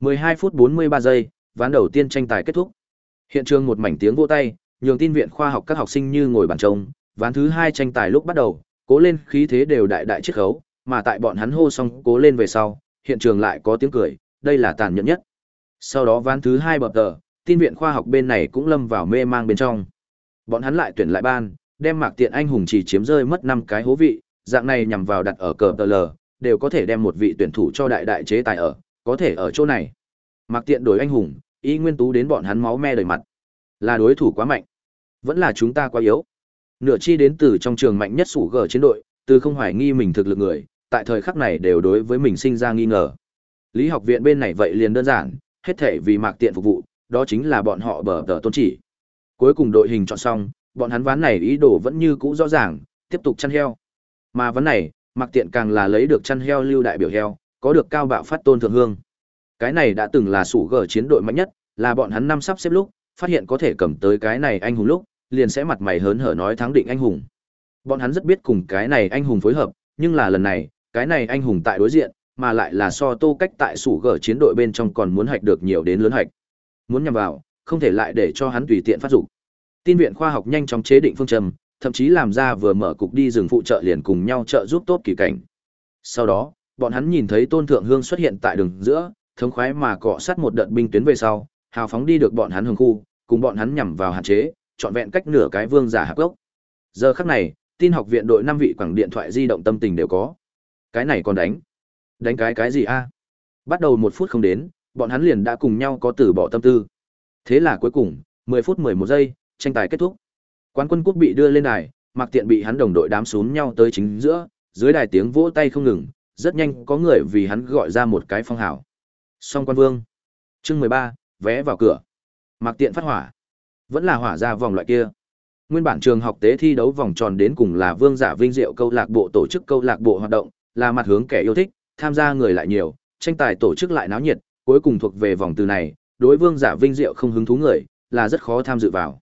12 phút 43 giây, ván đầu tiên tranh tài kết thúc. Hiện trường một mảnh tiếng vỗ tay, nhường tin viện khoa học các học sinh như ngồi bàn trông, ván thứ hai tranh tài lúc bắt đầu, cố lên khí thế đều đại đại chiết khấu, mà tại bọn hắn hô xong cố lên về sau, hiện trường lại có tiếng cười, đây là tàn nhẫn nhất. Sau đó ván thứ hai bập tờ, tin viện khoa học bên này cũng lâm vào mê mang bên trong. Bọn hắn lại tuyển lại ban, đem mạc tiện anh hùng chỉ chiếm rơi mất năm cái hố vị, dạng này nhằm vào đặt ở cờ tờ lờ, đều có thể đem một vị tuyển thủ cho đại đại chế tài ở, có thể ở chỗ này. Mặc tiện đổi anh hùng, y nguyên tú đến bọn hắn máu me đầy mặt. Là đối thủ quá mạnh, vẫn là chúng ta quá yếu. Nửa chi đến từ trong trường mạnh nhất sủ gở chiến đội, từ không hoài nghi mình thực lực người, tại thời khắc này đều đối với mình sinh ra nghi ngờ. Lý học viện bên này vậy liền đơn giản, hết thể vì mạc tiện phục vụ, đó chính là bọn họ bờ tờ tôn chỉ. Cuối cùng đội hình chọn xong, bọn hắn ván này ý đồ vẫn như cũ rõ ràng, tiếp tục chăn heo. Mà ván này, mặc tiện càng là lấy được chăn heo lưu đại biểu heo, có được cao bạo phát tôn thượng hương. Cái này đã từng là sủ gờ chiến đội mạnh nhất, là bọn hắn năm sắp xếp lúc, phát hiện có thể cầm tới cái này anh hùng lúc, liền sẽ mặt mày hớn hở nói thắng định anh hùng. Bọn hắn rất biết cùng cái này anh hùng phối hợp, nhưng là lần này, cái này anh hùng tại đối diện, mà lại là so tô cách tại sủ gờ chiến đội bên trong còn muốn hạch được nhiều đến lớn hạch. Muốn nhằm vào, không thể lại để cho hắn tùy tiện phát dục Tin viện khoa học nhanh chóng chế định phương trầm thậm chí làm ra vừa mở cục đi rừng phụ trợ liền cùng nhau trợ giúp tốt kỳ cảnh. Sau đó, bọn hắn nhìn thấy Tôn Thượng Hương xuất hiện tại đường giữa, thống khoái mà cọ sát một đợt binh tuyến về sau, hào phóng đi được bọn hắn hướng khu, cùng bọn hắn nhằm vào hạn chế, trọn vẹn cách nửa cái vương giả hạp gốc. Giờ khắc này, tin học viện đội năm vị quảng điện thoại di động tâm tình đều có. Cái này còn đánh? Đánh cái cái gì a? Bắt đầu một phút không đến, bọn hắn liền đã cùng nhau có từ bỏ tâm tư. Thế là cuối cùng, 10 phút 11 giây, tranh tài kết thúc. Quán quân quốc bị đưa lên đài, Mặc Tiện bị hắn đồng đội đám xuống nhau tới chính giữa, dưới đài tiếng vỗ tay không ngừng, rất nhanh có người vì hắn gọi ra một cái phong hào. Song quan vương. Chương 13, vé vào cửa. Mặc Tiện phát hỏa. Vẫn là hỏa ra vòng loại kia. Nguyên bản trường học tế thi đấu vòng tròn đến cùng là Vương Giả Vinh Diệu câu lạc bộ tổ chức câu lạc bộ hoạt động, là mặt hướng kẻ yêu thích, tham gia người lại nhiều, tranh tài tổ chức lại náo nhiệt, cuối cùng thuộc về vòng từ này, đối Vương Giả Vinh Diệu không hứng thú người, là rất khó tham dự vào.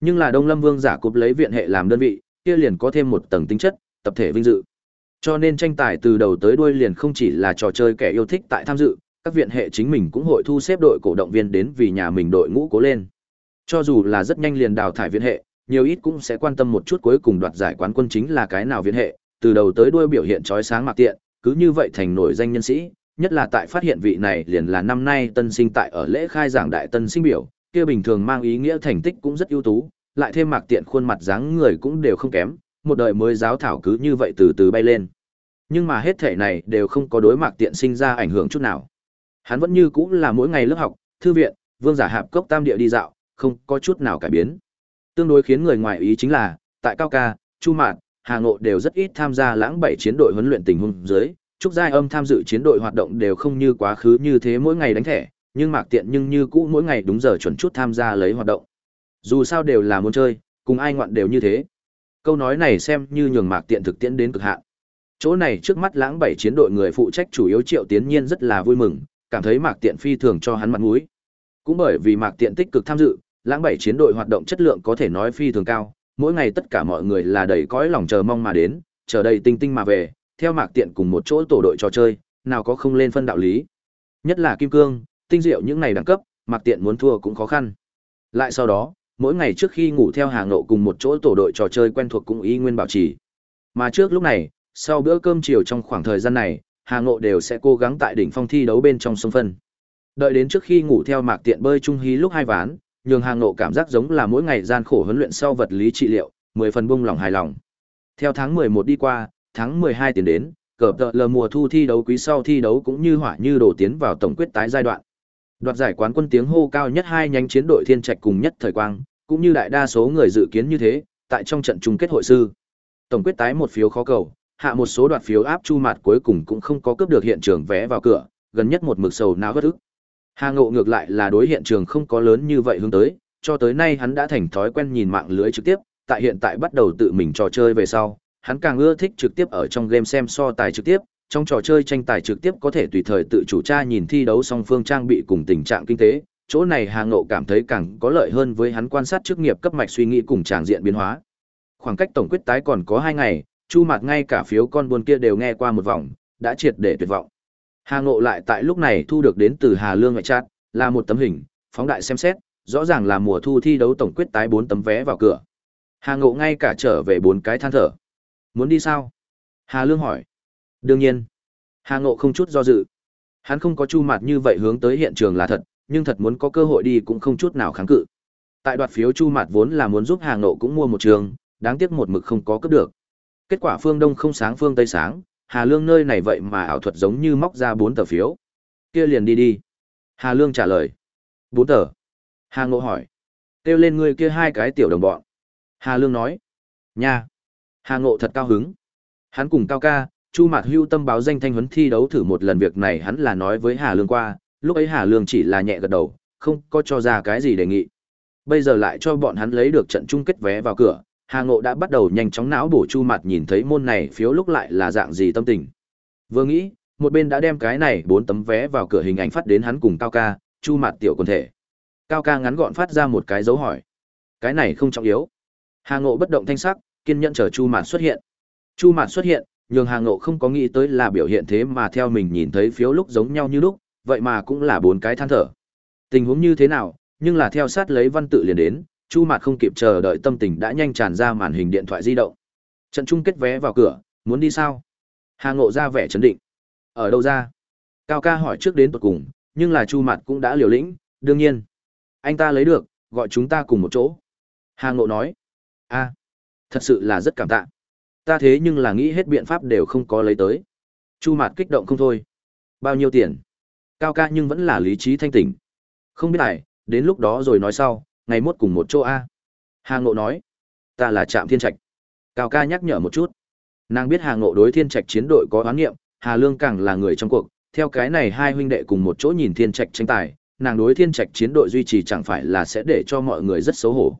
Nhưng là Đông Lâm Vương Giả cụp lấy viện hệ làm đơn vị, kia liền có thêm một tầng tính chất, tập thể vinh dự. Cho nên tranh tài từ đầu tới đuôi liền không chỉ là trò chơi kẻ yêu thích tại tham dự, các viện hệ chính mình cũng hội thu xếp đội cổ động viên đến vì nhà mình đội ngũ cố lên. Cho dù là rất nhanh liền đào thải viện hệ, nhiều ít cũng sẽ quan tâm một chút cuối cùng đoạt giải quán quân chính là cái nào viện hệ, từ đầu tới đuôi biểu hiện chói sáng mạc tiện, cứ như vậy thành nổi danh nhân sĩ, nhất là tại phát hiện vị này liền là năm nay tân sinh tại ở lễ khai giảng đại tân sinh biểu, kia bình thường mang ý nghĩa thành tích cũng rất ưu tú, lại thêm mạc tiện khuôn mặt dáng người cũng đều không kém, một đời mới giáo thảo cứ như vậy từ từ bay lên. Nhưng mà hết thể này đều không có đối mạc tiện sinh ra ảnh hưởng chút nào. Hắn vẫn như cũ là mỗi ngày lớp học, thư viện, vương giả hạp cốc tam địa đi dạo, không có chút nào cải biến. Tương đối khiến người ngoài ý chính là, tại Cao Ca, Chu Mạn, Hà Ngộ đều rất ít tham gia lãng bảy chiến đội huấn luyện tình huống dưới, Trúc Giai Âm tham dự chiến đội hoạt động đều không như quá khứ như thế mỗi ngày đánh thẻ, nhưng Mạc Tiện nhưng như cũ mỗi ngày đúng giờ chuẩn chút tham gia lấy hoạt động. Dù sao đều là muốn chơi, cùng ai ngoạn đều như thế. Câu nói này xem như nhường Mạc Tiện thực tiễn đến cực hạn. Chỗ này trước mắt lãng bảy chiến đội người phụ trách chủ yếu Triệu Tiến Nhiên rất là vui mừng, cảm thấy Mạc Tiện phi thường cho hắn mặt mũi. Cũng bởi vì Mạc Tiện tích cực tham dự, lãng bảy chiến đội hoạt động chất lượng có thể nói phi thường cao, mỗi ngày tất cả mọi người là đầy cõi lòng chờ mong mà đến, chờ đầy tinh tinh mà về, theo Mạc Tiện cùng một chỗ tổ đội trò chơi, nào có không lên phân đạo lý. Nhất là Kim Cương, tinh diệu những này đẳng cấp, Mặc Tiện muốn thua cũng khó khăn. Lại sau đó, mỗi ngày trước khi ngủ theo hàng nộ cùng một chỗ tổ đội trò chơi quen thuộc cũng y nguyên bảo trì. Mà trước lúc này, sau bữa cơm chiều trong khoảng thời gian này, Hàng Nộ đều sẽ cố gắng tại đỉnh phong thi đấu bên trong sông phân. Đợi đến trước khi ngủ theo Mạc Tiện bơi trung hí lúc hai ván, nhường Hàng Nộ cảm giác giống là mỗi ngày gian khổ huấn luyện sau vật lý trị liệu, mười phần bung lòng hài lòng. Theo tháng 11 đi qua, tháng 12 tiến đến, cờ tợ lờ mùa thu thi đấu quý sau thi đấu cũng như hỏa như đổ tiến vào tổng quyết tái giai đoạn. Đoạt giải quán quân tiếng hô cao nhất hai nhánh chiến đội thiên trạch cùng nhất thời quang, cũng như đại đa số người dự kiến như thế, tại trong trận chung kết hội sư. Tổng quyết tái một phiếu khó cầu, hạ một số đoạt phiếu áp chu mặt cuối cùng cũng không có cướp được hiện trường vé vào cửa, gần nhất một mực sầu não bất ức. Hà Ngộ ngược lại là đối hiện trường không có lớn như vậy hướng tới, cho tới nay hắn đã thành thói quen nhìn mạng lưới trực tiếp, tại hiện tại bắt đầu tự mình trò chơi về sau, hắn càng ưa thích trực tiếp ở trong game xem so tài trực tiếp, trong trò chơi tranh tài trực tiếp có thể tùy thời tự chủ tra nhìn thi đấu song phương trang bị cùng tình trạng kinh tế, chỗ này Hà Ngộ cảm thấy càng có lợi hơn với hắn quan sát chức nghiệp cấp mạch suy nghĩ cùng tràng diện biến hóa. Khoảng cách tổng quyết tái còn có hai ngày, Chu Mạc ngay cả phiếu con buôn kia đều nghe qua một vòng, đã triệt để tuyệt vọng. Hà Ngộ lại tại lúc này thu được đến từ Hà Lương ngoại chat, là một tấm hình, phóng đại xem xét, rõ ràng là mùa thu thi đấu tổng quyết tái bốn tấm vé vào cửa. Hà Ngộ ngay cả trở về bốn cái than thở. Muốn đi sao? Hà Lương hỏi. Đương nhiên. Hà Ngộ không chút do dự. Hắn không có chu mặt như vậy hướng tới hiện trường là thật, nhưng thật muốn có cơ hội đi cũng không chút nào kháng cự. Tại đoạt phiếu chu mặt vốn là muốn giúp Hà Ngộ cũng mua một trường, đáng tiếc một mực không có cấp được. Kết quả phương đông không sáng phương tây sáng, Hà Lương nơi này vậy mà ảo thuật giống như móc ra bốn tờ phiếu. Kia liền đi đi. Hà Lương trả lời. Bốn tờ. Hà Ngộ hỏi. Kêu lên người kia hai cái tiểu đồng bọn. Hà Lương nói. Nha. Hà Ngộ thật cao hứng. Hắn cùng Cao Ca, Chu Mạt Hưu tâm báo danh thanh huấn thi đấu thử một lần việc này hắn là nói với Hà Lương qua, lúc ấy Hà Lương chỉ là nhẹ gật đầu, không có cho ra cái gì đề nghị. Bây giờ lại cho bọn hắn lấy được trận chung kết vé vào cửa, Hà Ngộ đã bắt đầu nhanh chóng não bổ Chu Mạt nhìn thấy môn này phiếu lúc lại là dạng gì tâm tình. Vừa nghĩ, một bên đã đem cái này bốn tấm vé vào cửa hình ảnh phát đến hắn cùng Cao Ca, Chu Mạt tiểu quần thể. Cao Ca ngắn gọn phát ra một cái dấu hỏi. Cái này không trọng yếu. Hà Ngộ bất động thanh sắc, kiên nhẫn chờ Chu Mạt xuất hiện. Chu Mạt xuất hiện, nhường Hà Ngộ không có nghĩ tới là biểu hiện thế mà theo mình nhìn thấy phiếu lúc giống nhau như lúc, vậy mà cũng là bốn cái than thở. Tình huống như thế nào, nhưng là theo sát lấy văn tự liền đến, Chu Mạt không kịp chờ đợi tâm tình đã nhanh tràn ra màn hình điện thoại di động. Trận chung kết vé vào cửa, muốn đi sao? Hà Ngộ ra vẻ chấn định. Ở đâu ra? Cao ca hỏi trước đến tuột cùng, nhưng là Chu Mạt cũng đã liều lĩnh, đương nhiên. Anh ta lấy được, gọi chúng ta cùng một chỗ. Hà Ngộ nói. a thật sự là rất cảm tạ. Ta thế nhưng là nghĩ hết biện pháp đều không có lấy tới. Chu Mạt kích động không thôi. Bao nhiêu tiền? Cao ca nhưng vẫn là lý trí thanh tỉnh. Không biết lại, đến lúc đó rồi nói sau, ngày mốt cùng một chỗ A. Hà Ngộ nói, ta là Trạm Thiên Trạch. Cao ca nhắc nhở một chút. Nàng biết Hà Ngộ đối Thiên Trạch chiến đội có oán nghiệm, Hà Lương càng là người trong cuộc, theo cái này hai huynh đệ cùng một chỗ nhìn Thiên Trạch tranh tài, nàng đối Thiên Trạch chiến đội duy trì chẳng phải là sẽ để cho mọi người rất xấu hổ.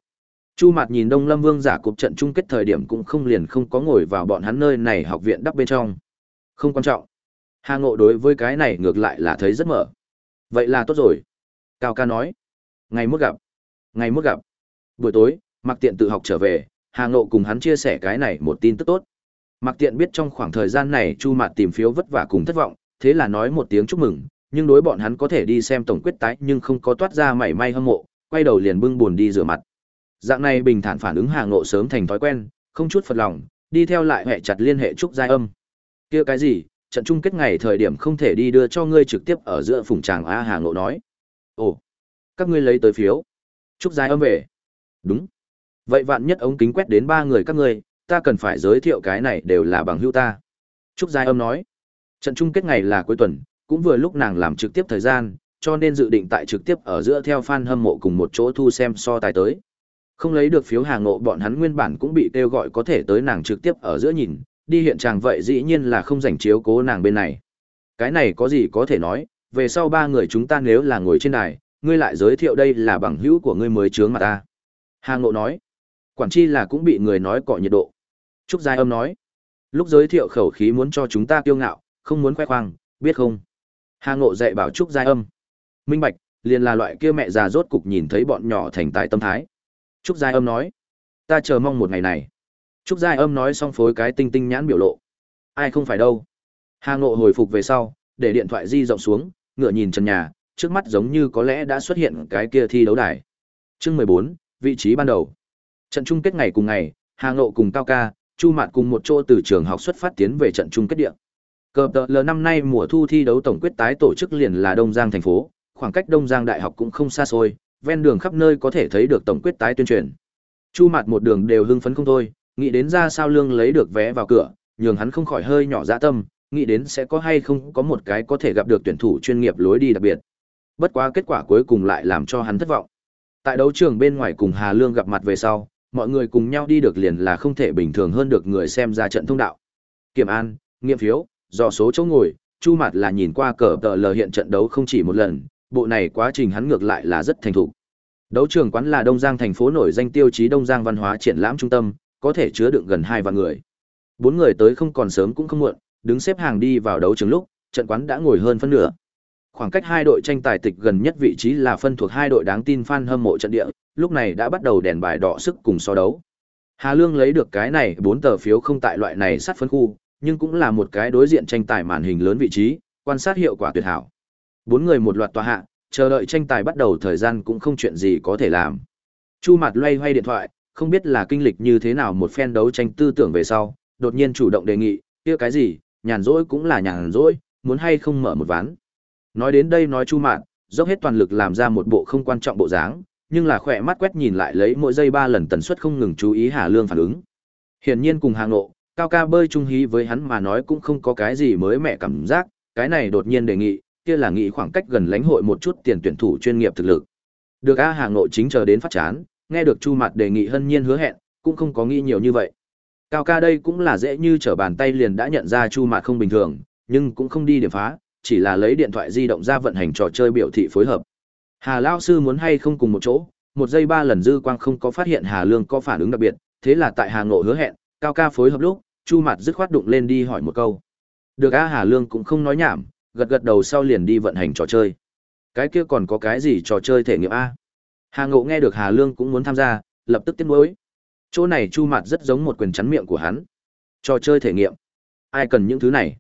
Chu Mạt nhìn Đông Lâm Vương giả cục trận chung kết thời điểm cũng không liền không có ngồi vào bọn hắn nơi này học viện đắp bên trong. Không quan trọng. Hà Ngộ đối với cái này ngược lại là thấy rất mở. Vậy là tốt rồi. Cao ca nói. Ngày mốt gặp. Ngày mốt gặp. Buổi tối, Mạc Tiện tự học trở về, Hà Ngộ cùng hắn chia sẻ cái này một tin tức tốt. Mạc Tiện biết trong khoảng thời gian này Chu Mạt tìm phiếu vất vả cùng thất vọng, thế là nói một tiếng chúc mừng, nhưng đối bọn hắn có thể đi xem tổng quyết tái nhưng không có toát ra mảy may hâm mộ, quay đầu liền bưng buồn đi rửa mặt. Dạng này bình thản phản ứng Hà Ngộ sớm thành thói quen, không chút phật lòng, đi theo lại hệ chặt liên hệ trúc giai âm. Kia cái gì, trận chung kết ngày thời điểm không thể đi đưa cho ngươi trực tiếp ở giữa phùng tràng A Hà Ngộ nói. Ồ, các ngươi lấy tới phiếu. Trúc giai âm về. Đúng. Vậy vạn nhất ống kính quét đến ba người các ngươi, ta cần phải giới thiệu cái này đều là bằng hữu ta. Trúc giai âm nói. Trận chung kết ngày là cuối tuần, cũng vừa lúc nàng làm trực tiếp thời gian, cho nên dự định tại trực tiếp ở giữa theo fan hâm mộ cùng một chỗ thu xem so tài tới. Không lấy được phiếu hàng ngộ bọn hắn nguyên bản cũng bị kêu gọi có thể tới nàng trực tiếp ở giữa nhìn, đi hiện tràng vậy dĩ nhiên là không dành chiếu cố nàng bên này. Cái này có gì có thể nói, về sau ba người chúng ta nếu là ngồi trên đài, ngươi lại giới thiệu đây là bằng hữu của ngươi mới chướng mà ta. Hàng ngộ nói, quản chi là cũng bị người nói cọ nhiệt độ. Trúc Giai âm nói, lúc giới thiệu khẩu khí muốn cho chúng ta kiêu ngạo, không muốn khoe khoang, biết không? Hàng ngộ dạy bảo Trúc Giai âm. Minh Bạch, liền là loại kia mẹ già rốt cục nhìn thấy bọn nhỏ thành tài tâm thái. Trúc Giai Âm nói, ta chờ mong một ngày này. Trúc Giai Âm nói xong phối cái tinh tinh nhãn biểu lộ. Ai không phải đâu. Hà Ngộ hồi phục về sau, để điện thoại di rộng xuống, ngựa nhìn trần nhà, trước mắt giống như có lẽ đã xuất hiện cái kia thi đấu đài. Chương 14, vị trí ban đầu. Trận chung kết ngày cùng ngày, Hà Ngộ cùng Cao Ca, Chu Mạn cùng một chỗ từ trường học xuất phát tiến về trận chung kết địa. Cờ tờ L năm nay mùa thu thi đấu tổng quyết tái tổ chức liền là Đông Giang thành phố, khoảng cách Đông Giang Đại học cũng không xa xôi, ven đường khắp nơi có thể thấy được tổng quyết tái tuyên truyền. Chu Mạt một đường đều hưng phấn không thôi, nghĩ đến ra sao lương lấy được vé vào cửa, nhường hắn không khỏi hơi nhỏ dạ tâm, nghĩ đến sẽ có hay không có một cái có thể gặp được tuyển thủ chuyên nghiệp lối đi đặc biệt. Bất quá kết quả cuối cùng lại làm cho hắn thất vọng. Tại đấu trường bên ngoài cùng Hà Lương gặp mặt về sau, mọi người cùng nhau đi được liền là không thể bình thường hơn được người xem ra trận thông đạo. Kiểm an, nghiệm phiếu, dò số chỗ ngồi, Chu Mạt là nhìn qua cờ tờ lờ hiện trận đấu không chỉ một lần, bộ này quá trình hắn ngược lại là rất thành thục. Đấu trường quán là Đông Giang thành phố nổi danh tiêu chí Đông Giang văn hóa triển lãm trung tâm, có thể chứa đựng gần hai vạn người. Bốn người tới không còn sớm cũng không muộn, đứng xếp hàng đi vào đấu trường lúc, trận quán đã ngồi hơn phân nửa. Khoảng cách hai đội tranh tài tịch gần nhất vị trí là phân thuộc hai đội đáng tin fan hâm mộ trận địa, lúc này đã bắt đầu đèn bài đỏ sức cùng so đấu. Hà Lương lấy được cái này bốn tờ phiếu không tại loại này sát phân khu, nhưng cũng là một cái đối diện tranh tài màn hình lớn vị trí, quan sát hiệu quả tuyệt hảo. Bốn người một loạt tòa hạ, chờ đợi tranh tài bắt đầu thời gian cũng không chuyện gì có thể làm. Chu mặt loay hoay điện thoại, không biết là kinh lịch như thế nào một phen đấu tranh tư tưởng về sau, đột nhiên chủ động đề nghị, kia cái gì, nhàn rỗi cũng là nhàn rỗi, muốn hay không mở một ván. Nói đến đây nói Chu mạn dốc hết toàn lực làm ra một bộ không quan trọng bộ dáng, nhưng là khỏe mắt quét nhìn lại lấy mỗi giây ba lần tần suất không ngừng chú ý Hà Lương phản ứng. Hiển nhiên cùng Hà Ngộ, Cao ca bơi trung hí với hắn mà nói cũng không có cái gì mới mẻ cảm giác, cái này đột nhiên đề nghị, kia là nghĩ khoảng cách gần lãnh hội một chút tiền tuyển thủ chuyên nghiệp thực lực. Được A hà Nội chính chờ đến phát chán, nghe được Chu Mạt đề nghị hân nhiên hứa hẹn, cũng không có nghĩ nhiều như vậy. Cao ca đây cũng là dễ như trở bàn tay liền đã nhận ra Chu Mạt không bình thường, nhưng cũng không đi điểm phá, chỉ là lấy điện thoại di động ra vận hành trò chơi biểu thị phối hợp. Hà Lao sư muốn hay không cùng một chỗ, một giây ba lần dư quang không có phát hiện Hà Lương có phản ứng đặc biệt, thế là tại Hà Ngộ hứa hẹn, Cao ca phối hợp lúc, Chu Mạt dứt khoát đụng lên đi hỏi một câu. Được A Hà Lương cũng không nói nhảm, gật gật đầu sau liền đi vận hành trò chơi. Cái kia còn có cái gì trò chơi thể nghiệm A? Hà Ngộ nghe được Hà Lương cũng muốn tham gia, lập tức tiến nuối. Chỗ này Chu Mạt rất giống một quyền chắn miệng của hắn. Trò chơi thể nghiệm. Ai cần những thứ này?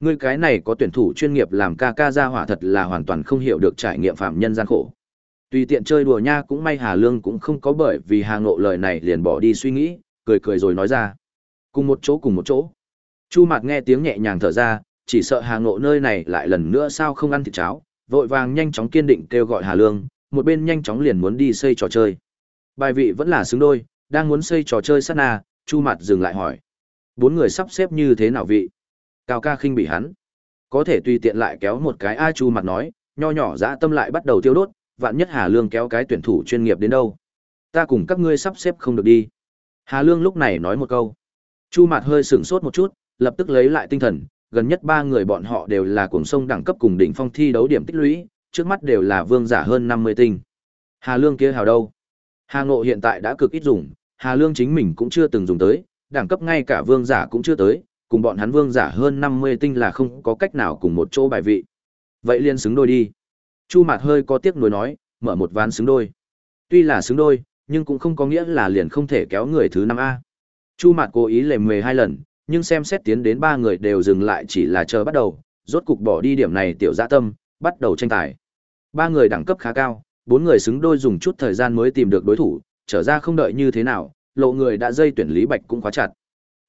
Ngươi cái này có tuyển thủ chuyên nghiệp làm ca ca ra hỏa thật là hoàn toàn không hiểu được trải nghiệm phạm nhân gian khổ. Tùy tiện chơi đùa nha cũng may Hà Lương cũng không có bởi vì Hà Ngộ lời này liền bỏ đi suy nghĩ, cười cười rồi nói ra. Cùng một chỗ cùng một chỗ. Chu Mạt nghe tiếng nhẹ nhàng thở ra, chỉ sợ Hà Ngộ nơi này lại lần nữa sao không ăn thịt cháo, vội vàng nhanh chóng kiên định kêu gọi Hà Lương, một bên nhanh chóng liền muốn đi xây trò chơi. Bài vị vẫn là xứng đôi, đang muốn xây trò chơi sát na, Chu Mạt dừng lại hỏi. Bốn người sắp xếp như thế nào vị? Cao ca khinh bị hắn. Có thể tùy tiện lại kéo một cái A Chu Mạt nói, nho nhỏ dã tâm lại bắt đầu tiêu đốt, vạn nhất Hà Lương kéo cái tuyển thủ chuyên nghiệp đến đâu. Ta cùng các ngươi sắp xếp không được đi. Hà Lương lúc này nói một câu. Chu Mạt hơi sửng sốt một chút, lập tức lấy lại tinh thần, gần nhất ba người bọn họ đều là cuồng sông đẳng cấp cùng đỉnh phong thi đấu điểm tích lũy, trước mắt đều là vương giả hơn 50 tinh. Hà Lương kia hào đâu? Hà Ngộ hiện tại đã cực ít dùng, Hà Lương chính mình cũng chưa từng dùng tới, đẳng cấp ngay cả vương giả cũng chưa tới, cùng bọn hắn vương giả hơn 50 tinh là không có cách nào cùng một chỗ bài vị. Vậy liên xứng đôi đi. Chu Mạt hơi có tiếc nuối nói, mở một ván xứng đôi. Tuy là xứng đôi, nhưng cũng không có nghĩa là liền không thể kéo người thứ năm a chu mạt cố ý lề mề hai lần nhưng xem xét tiến đến ba người đều dừng lại chỉ là chờ bắt đầu rốt cục bỏ đi điểm này tiểu dạ tâm bắt đầu tranh tài. Ba người đẳng cấp khá cao bốn người xứng đôi dùng chút thời gian mới tìm được đối thủ trở ra không đợi như thế nào lộ người đã dây tuyển lý bạch cũng khóa chặt.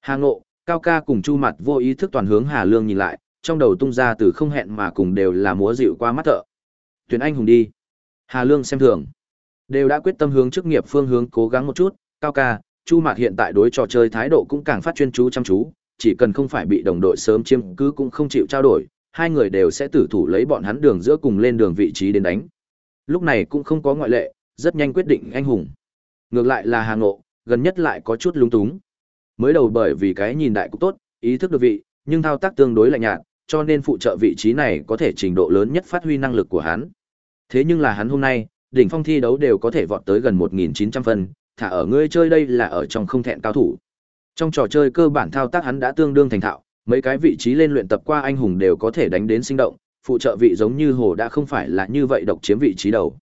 Hà ngộ cao ca cùng chu mặt vô ý thức toàn hướng hà lương nhìn lại trong đầu tung ra từ không hẹn mà cùng đều là múa dịu qua mắt thợ. Tuyển anh hùng đi. Hà lương xem thường. Đều đã quyết tâm hướng chức nghiệp phương hướng cố gắng một chút, cao ca, Chu Mạt hiện tại đối trò chơi thái độ cũng càng phát chuyên chú chăm chú, chỉ cần không phải bị đồng đội sớm chiếm cứ cũng không chịu trao đổi, hai người đều sẽ tử thủ lấy bọn hắn đường giữa cùng lên đường vị trí đến đánh. Lúc này cũng không có ngoại lệ, rất nhanh quyết định anh hùng. Ngược lại là Hà Ngộ, gần nhất lại có chút lung túng. Mới đầu bởi vì cái nhìn đại cũng tốt, ý thức được vị, nhưng thao tác tương đối lạnh nhạt, cho nên phụ trợ vị trí này có thể trình độ lớn nhất phát huy năng lực của hắn. Thế nhưng là hắn hôm nay, đỉnh phong thi đấu đều có thể vọt tới gần 1.900 phân, thả ở ngươi chơi đây là ở trong không thẹn cao thủ. Trong trò chơi cơ bản thao tác hắn đã tương đương thành thạo, mấy cái vị trí lên luyện tập qua anh hùng đều có thể đánh đến sinh động, phụ trợ vị giống như hồ đã không phải là như vậy độc chiếm vị trí đầu.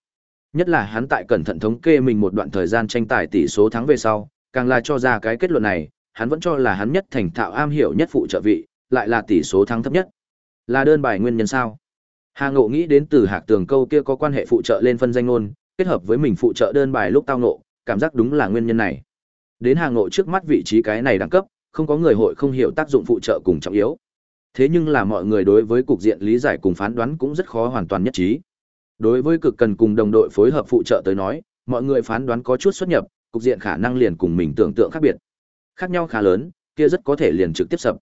Nhất là hắn tại cẩn thận thống kê mình một đoạn thời gian tranh tài tỷ số thắng về sau, càng là cho ra cái kết luận này, hắn vẫn cho là hắn nhất thành thạo am hiểu nhất phụ trợ vị, lại là tỷ số thắng thấp nhất. Là đơn bài nguyên nhân sao? Hà Ngộ nghĩ đến từ Hạc Tường câu kia có quan hệ phụ trợ lên phân danh ngôn, kết hợp với mình phụ trợ đơn bài lúc tao ngộ, cảm giác đúng là nguyên nhân này. Đến Hà nội trước mắt vị trí cái này đẳng cấp, không có người hội không hiểu tác dụng phụ trợ cùng trọng yếu. Thế nhưng là mọi người đối với cục diện lý giải cùng phán đoán cũng rất khó hoàn toàn nhất trí. Đối với cực cần cùng đồng đội phối hợp phụ trợ tới nói, mọi người phán đoán có chút xuất nhập, cục diện khả năng liền cùng mình tưởng tượng khác biệt. Khác nhau khá lớn, kia rất có thể liền trực tiếp sập.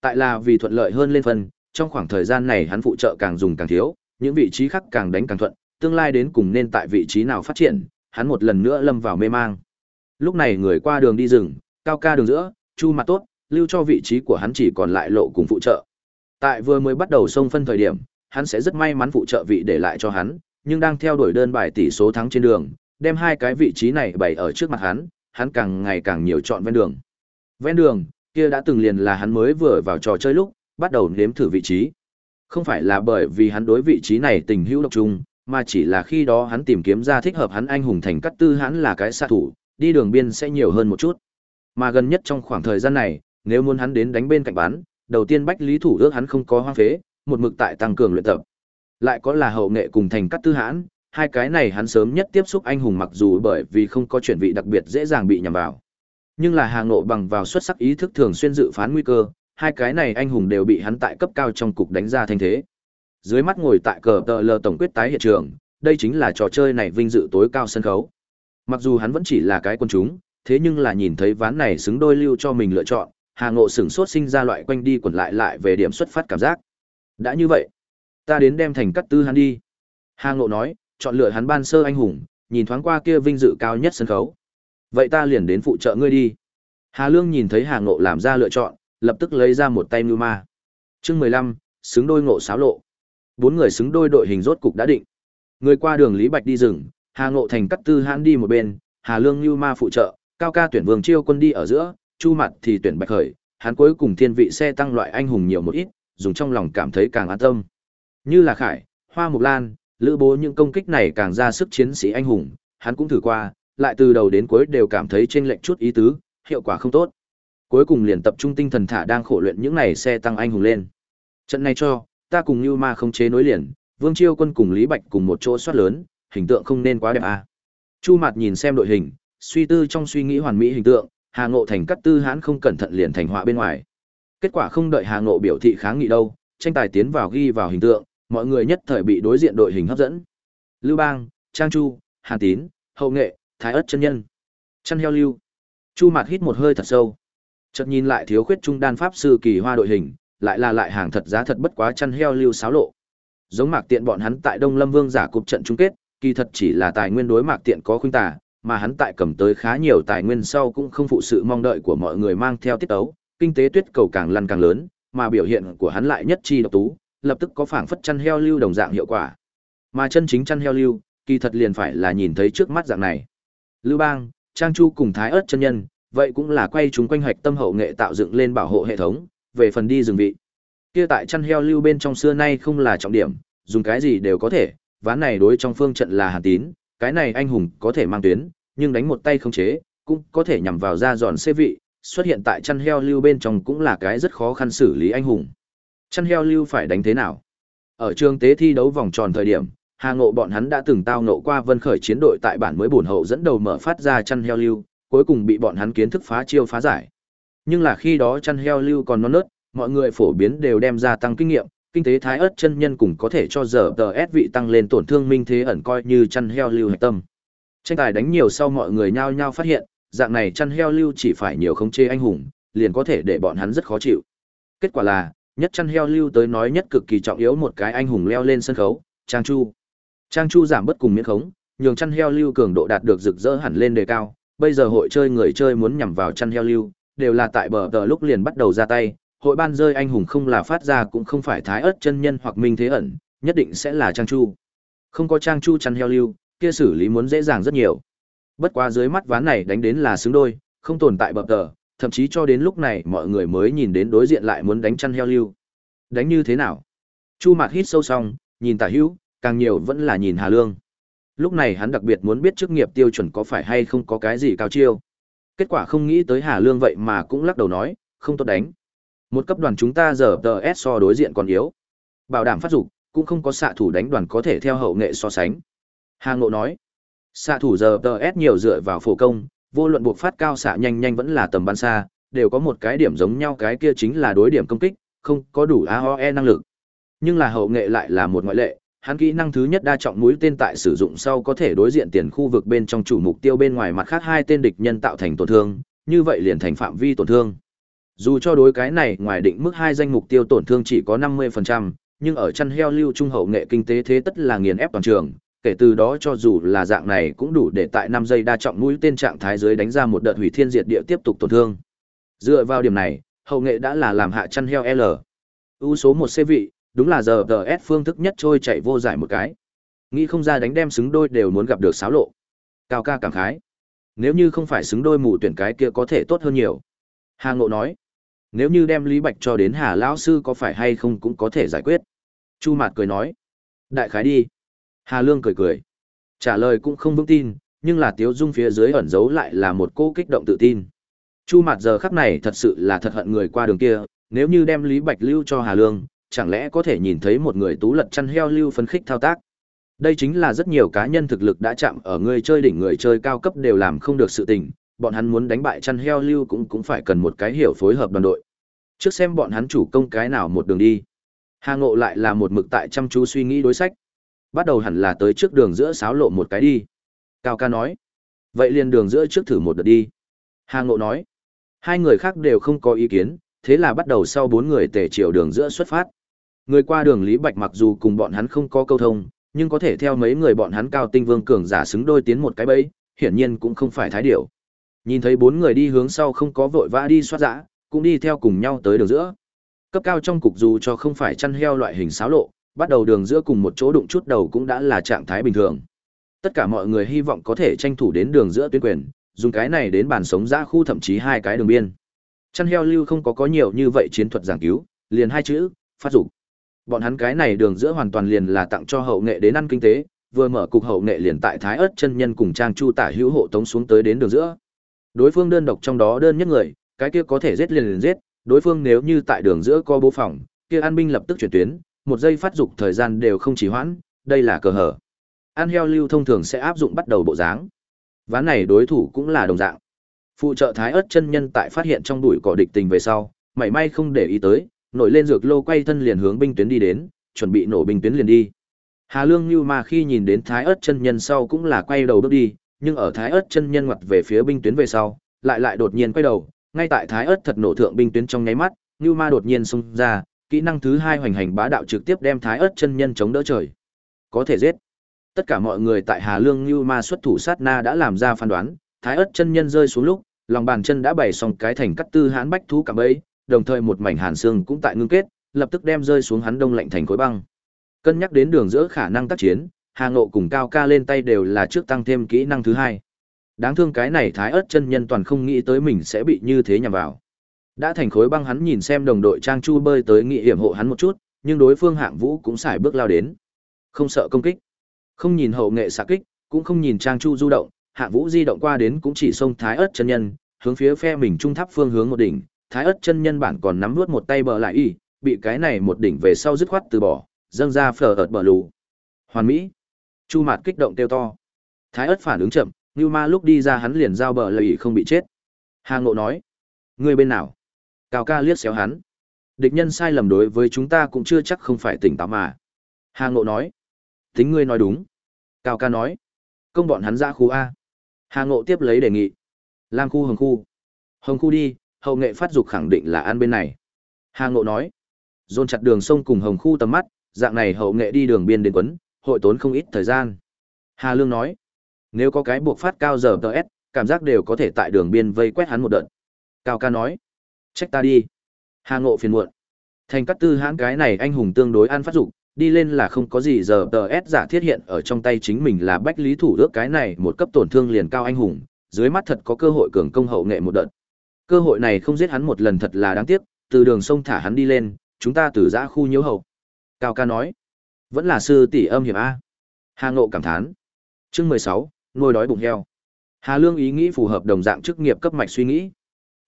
Tại là vì thuận lợi hơn lên phần, trong khoảng thời gian này hắn phụ trợ càng dùng càng thiếu, những vị trí khác càng đánh càng thuận, tương lai đến cùng nên tại vị trí nào phát triển, hắn một lần nữa lâm vào mê mang. Lúc này người qua đường đi rừng, cao ca đường giữa, chu mặt tốt, lưu cho vị trí của hắn chỉ còn lại lộ cùng phụ trợ. Tại vừa mới bắt đầu sông phân thời điểm, hắn sẽ rất may mắn phụ trợ vị để lại cho hắn, nhưng đang theo đuổi đơn bài tỷ số thắng trên đường, đem hai cái vị trí này bày ở trước mặt hắn, hắn càng ngày càng nhiều chọn ven đường. Ven đường, kia đã từng liền là hắn mới vừa vào trò chơi lúc, bắt đầu nếm thử vị trí. Không phải là bởi vì hắn đối vị trí này tình hữu độc trung, mà chỉ là khi đó hắn tìm kiếm ra thích hợp hắn anh hùng thành cắt tư hắn là cái xạ thủ, đi đường biên sẽ nhiều hơn một chút. Mà gần nhất trong khoảng thời gian này, nếu muốn hắn đến đánh bên cạnh bán, đầu tiên bách lý thủ ước hắn không có hoang phế, một mực tại tăng cường luyện tập. Lại có là hậu nghệ cùng thành cắt tư hãn, hai cái này hắn sớm nhất tiếp xúc anh hùng mặc dù bởi vì không có chuyển vị đặc biệt dễ dàng bị nhầm vào. Nhưng là hàng nộ bằng vào xuất sắc ý thức thường xuyên dự phán nguy cơ, hai cái này anh hùng đều bị hắn tại cấp cao trong cục đánh ra thanh thế. Dưới mắt ngồi tại cờ tờ lờ tổng quyết tái hiện trường, đây chính là trò chơi này vinh dự tối cao sân khấu. Mặc dù hắn vẫn chỉ là cái quân chúng, thế nhưng là nhìn thấy ván này xứng đôi lưu cho mình lựa chọn, Hà Ngộ sửng sốt sinh ra loại quanh đi quẩn lại lại về điểm xuất phát cảm giác. Đã như vậy, ta đến đem thành cắt tư hắn đi. Hà Ngộ nói, chọn lựa hắn ban sơ anh hùng, nhìn thoáng qua kia vinh dự cao nhất sân khấu. Vậy ta liền đến phụ trợ ngươi đi. Hà Lương nhìn thấy Hà Ngộ làm ra lựa chọn, lập tức lấy ra một tay mưu ma. Chương mười lăm, xứng đôi ngộ xáo lộ. Bốn người xứng đôi đội hình rốt cục đã định. Người qua đường Lý Bạch đi rừng, Hà Ngộ thành cắt tư hãn đi một bên, Hà Lương Như ma phụ trợ, Cao ca tuyển Vương Chiêu quân đi ở giữa, Chu Mặt thì tuyển Bạch Khởi, hắn cuối cùng thiên vị xe tăng loại anh hùng nhiều một ít, dùng trong lòng cảm thấy càng an tâm. Như là Khải, Hoa Mục Lan, Lữ Bố những công kích này càng ra sức chiến sĩ anh hùng, hắn cũng thử qua, lại từ đầu đến cuối đều cảm thấy trên lệnh chút ý tứ, hiệu quả không tốt. Cuối cùng liền tập trung tinh thần thả đang khổ luyện những này xe tăng anh hùng lên. Trận này cho, ta cùng Như Ma không chế nối liền, Vương Chiêu Quân cùng Lý Bạch cùng một chỗ soát lớn, hình tượng không nên quá đẹp à. Chu Mạt nhìn xem đội hình, suy tư trong suy nghĩ hoàn mỹ hình tượng, Hà Ngộ thành cắt tư hãn không cẩn thận liền thành họa bên ngoài. Kết quả không đợi Hà Ngộ biểu thị kháng nghị đâu, tranh tài tiến vào ghi vào hình tượng, mọi người nhất thời bị đối diện đội hình hấp dẫn. Lưu Bang, Trang Chu, Hàn Tín, Hậu Nghệ, Thái Ất chân nhân. Chân heo lưu. Chu Mạt hít một hơi thật sâu. Chợt nhìn lại thiếu khuyết trung đan pháp sư kỳ hoa đội hình, lại là lại hàng thật giá thật bất quá chân heo lưu xáo lộ. Giống Mạc Tiện bọn hắn tại Đông Lâm Vương giả cục trận chung kết, kỳ thật chỉ là tài nguyên đối Mạc Tiện có khuynh tả, mà hắn tại cầm tới khá nhiều tài nguyên sau cũng không phụ sự mong đợi của mọi người mang theo tiết ấu, kinh tế tuyết cầu càng lăn càng lớn, mà biểu hiện của hắn lại nhất chi độc tú, lập tức có phảng phất chăn heo lưu đồng dạng hiệu quả. Mà chân chính chăn heo lưu, kỳ thật liền phải là nhìn thấy trước mắt dạng này. Lưu Bang, Trang Chu cùng Thái ớt chân nhân, vậy cũng là quay chúng quanh hoạch tâm hậu nghệ tạo dựng lên bảo hộ hệ thống, về phần đi rừng vị. Kia tại chăn heo lưu bên trong xưa nay không là trọng điểm, dùng cái gì đều có thể, ván này đối trong phương trận là hàn tín, cái này anh hùng có thể mang tuyến, nhưng đánh một tay không chế, cũng có thể nhằm vào ra giòn xê vị, xuất hiện tại chăn heo lưu bên trong cũng là cái rất khó khăn xử lý anh hùng. Chăn heo lưu phải đánh thế nào? Ở trường tế thi đấu vòng tròn thời điểm, Hà Ngộ bọn hắn đã từng tao ngộ qua Vân Khởi chiến đội tại bản mới bổn hậu dẫn đầu mở phát ra chăn heo lưu, cuối cùng bị bọn hắn kiến thức phá chiêu phá giải. Nhưng là khi đó chăn heo lưu còn non nớt, mọi người phổ biến đều đem ra tăng kinh nghiệm, kinh tế thái ớt chân nhân cũng có thể cho giờ tờ S vị tăng lên tổn thương minh thế ẩn coi như chăn heo lưu hạch tâm. Tranh tài đánh nhiều sau mọi người nhao nhao phát hiện, dạng này chăn heo lưu chỉ phải nhiều không chế anh hùng, liền có thể để bọn hắn rất khó chịu. Kết quả là, nhất chăn heo lưu tới nói nhất cực kỳ trọng yếu một cái anh hùng leo lên sân khấu, Trang Chu. Trang Chu giảm bất cùng miễn khống, nhường chăn heo lưu cường độ đạt được rực rỡ hẳn lên đề cao, bây giờ hội chơi người chơi muốn nhằm vào chăn heo lưu, đều là tại bờ tờ lúc liền bắt đầu ra tay, hội ban rơi anh hùng không là phát ra cũng không phải thái ớt chân nhân hoặc minh thế ẩn, nhất định sẽ là Trang Chu. Không có Trang Chu chăn heo lưu, kia xử lý muốn dễ dàng rất nhiều. Bất quá dưới mắt ván này đánh đến là xứng đôi, không tồn tại bờ tờ, thậm chí cho đến lúc này mọi người mới nhìn đến đối diện lại muốn đánh chăn heo lưu. Đánh như thế nào? Chu Mạt hít sâu xong, nhìn Tả Hữu, càng nhiều vẫn là nhìn Hà Lương. Lúc này hắn đặc biệt muốn biết chức nghiệp tiêu chuẩn có phải hay không có cái gì cao chiêu. Kết quả không nghĩ tới Hà Lương vậy mà cũng lắc đầu nói, không tốt đánh. Một cấp đoàn chúng ta giờ tờ S so đối diện còn yếu. Bảo đảm phát dục, cũng không có xạ thủ đánh đoàn có thể theo hậu nghệ so sánh. Hà Ngộ nói, xạ thủ giờ tờ S nhiều dựa vào phổ công, vô luận buộc phát cao xạ nhanh nhanh vẫn là tầm bắn xa, đều có một cái điểm giống nhau cái kia chính là đối điểm công kích, không có đủ AOE năng lực. Nhưng là hậu nghệ lại là một ngoại lệ, hắn kỹ năng thứ nhất đa trọng mũi tên tại sử dụng sau có thể đối diện tiền khu vực bên trong chủ mục tiêu bên ngoài mặt khác hai tên địch nhân tạo thành tổn thương, như vậy liền thành phạm vi tổn thương. Dù cho đối cái này ngoài định mức hai danh mục tiêu tổn thương chỉ có 50%, nhưng ở chăn heo lưu trung hậu nghệ kinh tế thế tất là nghiền ép toàn trường, kể từ đó cho dù là dạng này cũng đủ để tại 5 giây đa trọng mũi tên trạng thái dưới đánh ra một đợt hủy thiên diệt địa tiếp tục tổn thương. Dựa vào điểm này, hậu nghệ đã là làm hạ chăn heo L. ưu số một C vị, đúng là giờ DS phương thức nhất trôi chạy vô giải một cái. Nghĩ không ra đánh đem xứng đôi đều muốn gặp được xáo lộ. Cao ca cảm khái. Nếu như không phải xứng đôi mù tuyển cái kia có thể tốt hơn nhiều. Hà Ngộ nói. Nếu như đem Lý Bạch cho đến Hà lão sư có phải hay không cũng có thể giải quyết. Chu Mạt cười nói. Đại khái đi. Hà Lương cười cười. Trả lời cũng không vững tin, nhưng là tiếu dung phía dưới ẩn giấu lại là một cô kích động tự tin. Chu Mạt giờ khắc này thật sự là thật hận người qua đường kia, nếu như đem Lý Bạch lưu cho Hà Lương, chẳng lẽ có thể nhìn thấy một người tú lật chăn heo lưu phấn khích thao tác. Đây chính là rất nhiều cá nhân thực lực đã chạm ở người chơi đỉnh người chơi cao cấp đều làm không được sự tình, bọn hắn muốn đánh bại chăn heo lưu cũng cũng phải cần một cái hiểu phối hợp đoàn đội. Trước xem bọn hắn chủ công cái nào một đường đi. Hà Ngộ lại là một mực tại chăm chú suy nghĩ đối sách. Bắt đầu hẳn là tới trước đường giữa sáo lộ một cái đi. Cao ca nói. Vậy liền đường giữa trước thử một đợt đi. Hà Ngộ nói. Hai người khác đều không có ý kiến, thế là bắt đầu sau bốn người tề chiều đường giữa xuất phát. Người qua đường Lý Bạch mặc dù cùng bọn hắn không có câu thông, nhưng có thể theo mấy người bọn hắn cao tinh vương cường giả xứng đôi tiến một cái bẫy, hiển nhiên cũng không phải thái điểu. Nhìn thấy bốn người đi hướng sau không có vội vã đi soát dã, cũng đi theo cùng nhau tới đường giữa. Cấp cao trong cục dù cho không phải chăn heo loại hình xáo lộ, bắt đầu đường giữa cùng một chỗ đụng chút đầu cũng đã là trạng thái bình thường. Tất cả mọi người hy vọng có thể tranh thủ đến đường giữa tuyến quyền, dùng cái này đến bàn sống ra khu thậm chí hai cái đường biên. Chăn heo lưu không có có nhiều như vậy chiến thuật giảng cứu, liền hai chữ, phát dục. Bọn hắn cái này đường giữa hoàn toàn liền là tặng cho hậu nghệ đến ăn kinh tế, vừa mở cục hậu nghệ liền tại Thái ớt chân nhân cùng Trang Chu tả hữu hộ tống xuống tới đến đường giữa. Đối phương đơn độc trong đó đơn nhất người, cái kia có thể giết liền liền giết, đối phương nếu như tại đường giữa có bố phòng, kia an binh lập tức chuyển tuyến, một giây phát dục thời gian đều không chỉ hoãn, đây là cờ hở. An heo lưu thông thường sẽ áp dụng bắt đầu bộ dáng. Ván này đối thủ cũng là đồng dạng. Phụ trợ Thái ớt chân nhân tại phát hiện trong đùi cỏ địch tình về sau, mảy may không để ý tới, nổi lên dược lô quay thân liền hướng binh tuyến đi đến, chuẩn bị nổ binh tuyến liền đi. Hà Lương Như mà khi nhìn đến Thái ớt chân nhân sau cũng là quay đầu bước đi, nhưng ở Thái ớt chân nhân ngoặt về phía binh tuyến về sau, lại lại đột nhiên quay đầu, ngay tại Thái ớt thật nổ thượng binh tuyến trong nháy mắt, Như ma đột nhiên xông ra, kỹ năng thứ hai hoành hành bá đạo trực tiếp đem Thái ớt chân nhân chống đỡ trời. Có thể giết. Tất cả mọi người tại Hà Lương Như ma xuất thủ sát na đã làm ra phán đoán, Thái ớt chân nhân rơi xuống lúc, lòng bàn chân đã bày xong cái thành cắt tư hãn bách thú cả bấy, đồng thời một mảnh hàn xương cũng tại ngưng kết, lập tức đem rơi xuống hắn đông lạnh thành khối băng. Cân nhắc đến đường giữa khả năng tác chiến, Hà Ngộ cùng Cao Ca lên tay đều là trước tăng thêm kỹ năng thứ hai. Đáng thương cái này Thái Ức chân nhân toàn không nghĩ tới mình sẽ bị như thế nhằm vào. Đã thành khối băng hắn nhìn xem đồng đội Trang Chu bơi tới nghị hiểm hộ hắn một chút, nhưng đối phương Hạng Vũ cũng xài bước lao đến. Không sợ công kích, không nhìn hậu nghệ xạ kích, cũng không nhìn Trang Chu du động, Hạng Vũ di động qua đến cũng chỉ xông Thái Ức chân nhân, hướng phía phe mình trung tháp phương hướng một đỉnh, Thái ớt chân nhân bản còn nắm nuốt một tay bờ lại y, bị cái này một đỉnh về sau dứt khoát từ bỏ, dâng ra phở ợt bờ lù. Hoàn mỹ. Chu Mạt kích động kêu to. Thái ớt phản ứng chậm, Như Ma lúc đi ra hắn liền giao bờ lì không bị chết. Hà Ngộ nói, ngươi bên nào? Cao ca liếc xéo hắn. Địch nhân sai lầm đối với chúng ta cũng chưa chắc không phải tỉnh táo mà. Hà Ngộ nói, tính ngươi nói đúng. Cao ca nói, công bọn hắn ra khu A. Hà Ngộ tiếp lấy đề nghị. Lam khu hồng khu. Hồng khu đi, hậu nghệ phát dục khẳng định là ăn bên này. Hà Ngộ nói, dồn chặt đường sông cùng hồng khu tầm mắt, dạng này hậu nghệ đi đường biên đến quấn, hội tốn không ít thời gian. Hà Lương nói, nếu có cái buộc phát cao giờ TS, cảm giác đều có thể tại đường biên vây quét hắn một đợt. Cao ca nói, trách ta đi. Hà Ngộ phiền muộn. Thành cắt tư hãng cái này anh hùng tương đối an phát dục đi lên là không có gì giờ TS giả thiết hiện ở trong tay chính mình là bách lý thủ ước cái này một cấp tổn thương liền cao anh hùng, dưới mắt thật có cơ hội cường công hậu nghệ một đợt. Cơ hội này không giết hắn một lần thật là đáng tiếc, từ đường sông thả hắn đi lên, chúng ta từ giã khu nhiễu hậu. Cao ca nói, vẫn là sư tỷ âm hiểm A. Hà Ngộ cảm thán. Chương mười sáu nuôi đói bụng heo. Hà Lương ý nghĩ phù hợp đồng dạng chức nghiệp cấp mạch suy nghĩ.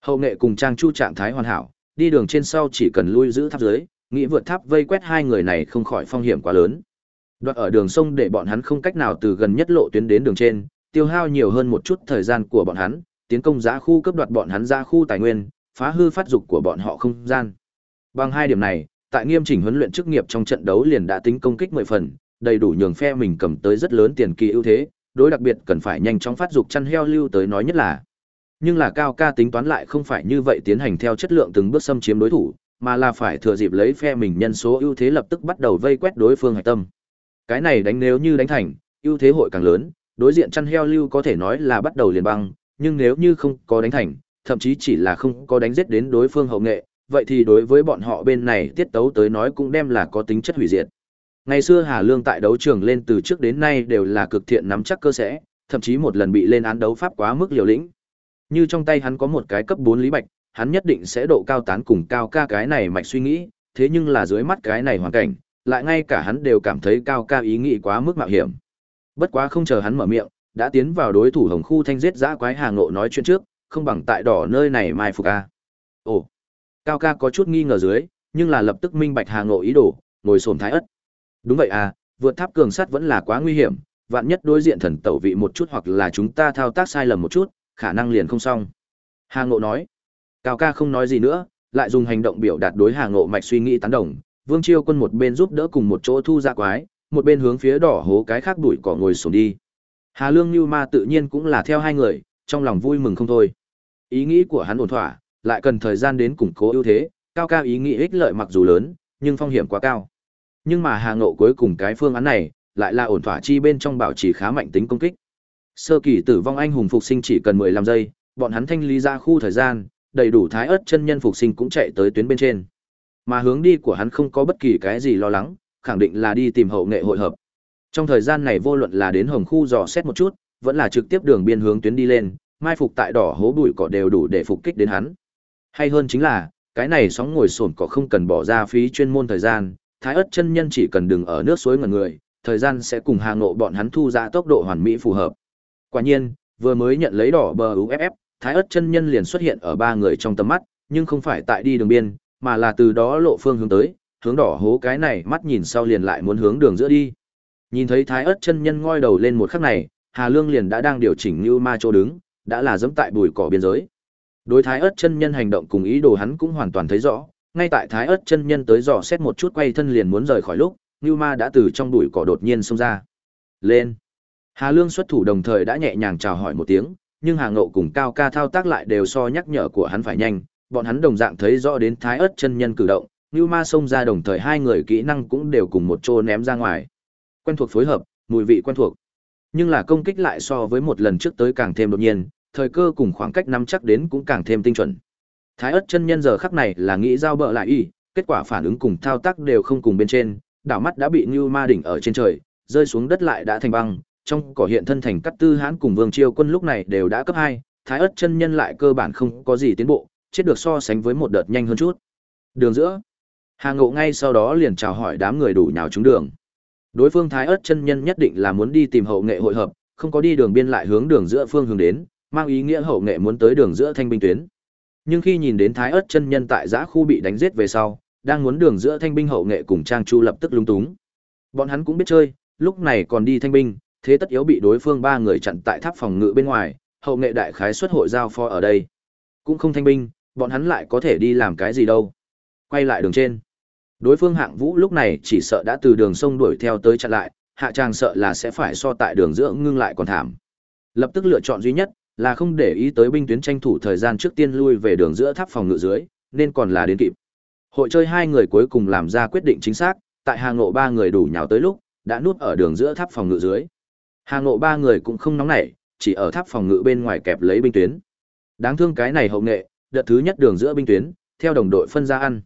Hậu nghệ cùng Trang Chu trạng thái hoàn hảo, đi đường trên sau chỉ cần lui giữ tháp dưới, nghĩ vượt tháp vây quét hai người này không khỏi phong hiểm quá lớn. Đoạn ở đường sông để bọn hắn không cách nào từ gần nhất lộ tuyến đến đường trên, tiêu hao nhiều hơn một chút thời gian của bọn hắn, tiến công giã khu cấp đoạt bọn hắn ra khu tài nguyên, phá hư phát dục của bọn họ không gian. Bằng hai điểm này, tại nghiêm chỉnh huấn luyện chức nghiệp trong trận đấu liền đã tính công kích 10 phần, đầy đủ nhường phe mình cầm tới rất lớn tiền kỳ ưu thế, đối đặc biệt cần phải nhanh chóng phát dục chăn heo lưu tới nói nhất là. Nhưng là cao ca tính toán lại không phải như vậy tiến hành theo chất lượng từng bước xâm chiếm đối thủ, mà là phải thừa dịp lấy phe mình nhân số ưu thế lập tức bắt đầu vây quét đối phương hải tâm. Cái này đánh nếu như đánh thành, ưu thế hội càng lớn, đối diện chăn heo lưu có thể nói là bắt đầu liền băng, nhưng nếu như không có đánh thành, thậm chí chỉ là không có đánh giết đến đối phương hậu nghệ, vậy thì đối với bọn họ bên này tiết tấu tới nói cũng đem là có tính chất hủy diệt. Ngày xưa Hà Lương tại đấu trường lên từ trước đến nay đều là cực thiện nắm chắc cơ sẽ, thậm chí một lần bị lên án đấu pháp quá mức liều lĩnh. Như trong tay hắn có một cái cấp 4 lý bạch, hắn nhất định sẽ độ cao tán cùng cao ca cái này mạch suy nghĩ, thế nhưng là dưới mắt cái này hoàn cảnh, lại ngay cả hắn đều cảm thấy cao ca ý nghĩ quá mức mạo hiểm. Bất quá không chờ hắn mở miệng, đã tiến vào đối thủ hồng khu thanh giết dã quái Hà Ngộ nói chuyện trước, không bằng tại đỏ nơi này mai phục a. Ồ. Cao ca có chút nghi ngờ dưới, nhưng là lập tức minh bạch Hà Ngộ ý đồ, ngồi sồn thái ất. Đúng vậy à, vượt tháp cường sắt vẫn là quá nguy hiểm, vạn nhất đối diện thần tẩu vị một chút hoặc là chúng ta thao tác sai lầm một chút, khả năng liền không xong. Hà Ngộ nói. Cao ca không nói gì nữa, lại dùng hành động biểu đạt đối Hà Ngộ mạch suy nghĩ tán đồng, Vương Chiêu Quân một bên giúp đỡ cùng một chỗ thu ra quái, một bên hướng phía đỏ hố cái khác đuổi cỏ ngồi sồn đi. Hà Lương Như Ma tự nhiên cũng là theo hai người, trong lòng vui mừng không thôi. Ý nghĩ của hắn ổn thỏa, lại cần thời gian đến củng cố ưu thế, cao cao ý nghĩ ích lợi mặc dù lớn, nhưng phong hiểm quá cao. Nhưng mà Hà Ngộ cuối cùng cái phương án này, lại là ổn thỏa chi bên trong bảo trì khá mạnh tính công kích. Sơ kỳ tử vong anh hùng phục sinh chỉ cần 15 giây, bọn hắn thanh lý ra khu thời gian, đầy đủ thái ớt chân nhân phục sinh cũng chạy tới tuyến bên trên. Mà hướng đi của hắn không có bất kỳ cái gì lo lắng, khẳng định là đi tìm hậu nghệ hội hợp. Trong thời gian này vô luận là đến hồng khu dò xét một chút, vẫn là trực tiếp đường biên hướng tuyến đi lên, mai phục tại đỏ hố bụi cỏ đều đủ để phục kích đến hắn. Hay hơn chính là, cái này sóng ngồi sồn cỏ không cần bỏ ra phí chuyên môn thời gian, thái ớt chân nhân chỉ cần đừng ở nước suối ngần người, thời gian sẽ cùng hà ngộ bọn hắn thu ra tốc độ hoàn mỹ phù hợp. Quả nhiên, vừa mới nhận lấy đỏ bờ UFF, thái ớt chân nhân liền xuất hiện ở ba người trong tầm mắt, nhưng không phải tại đi đường biên, mà là từ đó lộ phương hướng tới, hướng đỏ hố cái này mắt nhìn sau liền lại muốn hướng đường giữa đi. Nhìn thấy thái ớt chân nhân ngoi đầu lên một khắc này, Hà Lương liền đã đang điều chỉnh như ma chỗ đứng, đã là dẫm tại bùi cỏ biên giới. Đối thái ớt chân nhân hành động cùng ý đồ hắn cũng hoàn toàn thấy rõ, ngay tại thái ớt chân nhân tới dò xét một chút quay thân liền muốn rời khỏi lúc, Như Ma đã từ trong bụi cỏ đột nhiên xông ra. Lên! Hà Lương xuất thủ đồng thời đã nhẹ nhàng chào hỏi một tiếng, nhưng Hà Ngộ cùng Cao Ca thao tác lại đều so nhắc nhở của hắn phải nhanh, bọn hắn đồng dạng thấy rõ đến thái ớt chân nhân cử động, Như Ma xông ra đồng thời hai người kỹ năng cũng đều cùng một chỗ ném ra ngoài. Quen thuộc phối hợp, mùi vị quen thuộc. Nhưng là công kích lại so với một lần trước tới càng thêm đột nhiên, thời cơ cùng khoảng cách nắm chắc đến cũng càng thêm tinh chuẩn. Thái ớt chân nhân giờ khắc này là nghĩ giao bợ lại y, kết quả phản ứng cùng thao tác đều không cùng bên trên, đảo mắt đã bị Như Ma đỉnh ở trên trời, rơi xuống đất lại đã thành băng, trong cỏ hiện thân thành cắt tư hãn cùng vương chiêu quân lúc này đều đã cấp hai, thái ớt chân nhân lại cơ bản không có gì tiến bộ, chết được so sánh với một đợt nhanh hơn chút. Đường giữa, Hà Ngộ ngay sau đó liền chào hỏi đám người đủ nhào trúng đường. Đối phương thái Ức chân nhân nhất định là muốn đi tìm hậu nghệ hội hợp, không có đi đường biên lại hướng đường giữa phương hướng đến, mang ý nghĩa hậu nghệ muốn tới đường giữa thanh binh tuyến. Nhưng khi nhìn đến Thái Ức chân nhân tại giã khu bị đánh giết về sau, đang muốn đường giữa thanh binh hậu nghệ cùng Trang Chu lập tức lúng túng. Bọn hắn cũng biết chơi, lúc này còn đi thanh binh, thế tất yếu bị đối phương ba người chặn tại tháp phòng ngự bên ngoài, hậu nghệ đại khái xuất hội giao phó ở đây. Cũng không thanh binh, bọn hắn lại có thể đi làm cái gì đâu. Quay lại đường trên. Đối phương hạng vũ lúc này chỉ sợ đã từ đường sông đuổi theo tới chặn lại, hạ trang sợ là sẽ phải so tại đường giữa ngưng lại còn thảm. Lập tức lựa chọn duy nhất, là không để ý tới binh tuyến tranh thủ thời gian trước tiên lui về đường giữa tháp phòng ngự dưới, nên còn là đến kịp. Hội chơi hai người cuối cùng làm ra quyết định chính xác, tại Hà Ngộ ba người đủ nhào tới lúc, đã núp ở đường giữa tháp phòng ngự dưới. Hà Ngộ ba người cũng không nóng nảy, chỉ ở tháp phòng ngự bên ngoài kẹp lấy binh tuyến. Đáng thương cái này hậu nghệ, đợt thứ nhất đường giữa binh tuyến, theo đồng đội phân ra ăn.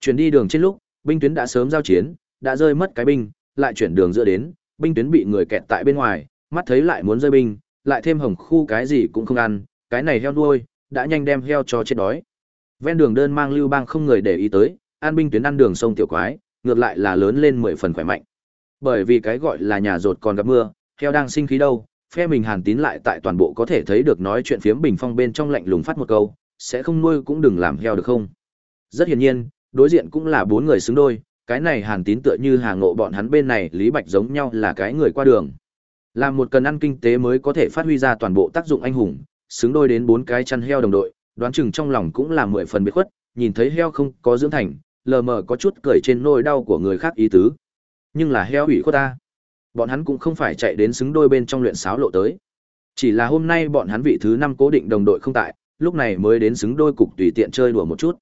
Chuyển đi đường trên lúc, binh tuyến đã sớm giao chiến, đã rơi mất cái binh, lại chuyển đường giữa đến, binh tuyến bị người kẹt tại bên ngoài, mắt thấy lại muốn rơi binh, lại thêm hồng khu cái gì cũng không ăn, cái này heo nuôi, đã nhanh đem heo cho chết đói. Ven đường đơn mang lưu bang không người để ý tới, an binh tuyến ăn đường sông tiểu quái, ngược lại là lớn lên mười phần khỏe mạnh. Bởi vì cái gọi là nhà rột còn gặp mưa, heo đang sinh khí đâu, phe mình hàn tín lại tại toàn bộ có thể thấy được nói chuyện phiếm bình phong bên trong lạnh lùng phát một câu, sẽ không nuôi cũng đừng làm heo được không. Rất hiển nhiên, đối diện cũng là bốn người xứng đôi, cái này hàn tín tựa như hàng ngộ bọn hắn bên này Lý Bạch giống nhau là cái người qua đường. Là một cần ăn kinh tế mới có thể phát huy ra toàn bộ tác dụng anh hùng, xứng đôi đến bốn cái chăn heo đồng đội, đoán chừng trong lòng cũng là mười phần biệt khuất, nhìn thấy heo không có dưỡng thành, lờ mờ có chút cười trên nỗi đau của người khác ý tứ. Nhưng là heo ủy khuất ta. Bọn hắn cũng không phải chạy đến xứng đôi bên trong luyện sáo lộ tới. Chỉ là hôm nay bọn hắn vị thứ năm cố định đồng đội không tại, lúc này mới đến xứng đôi cục tùy tiện chơi đùa một chút.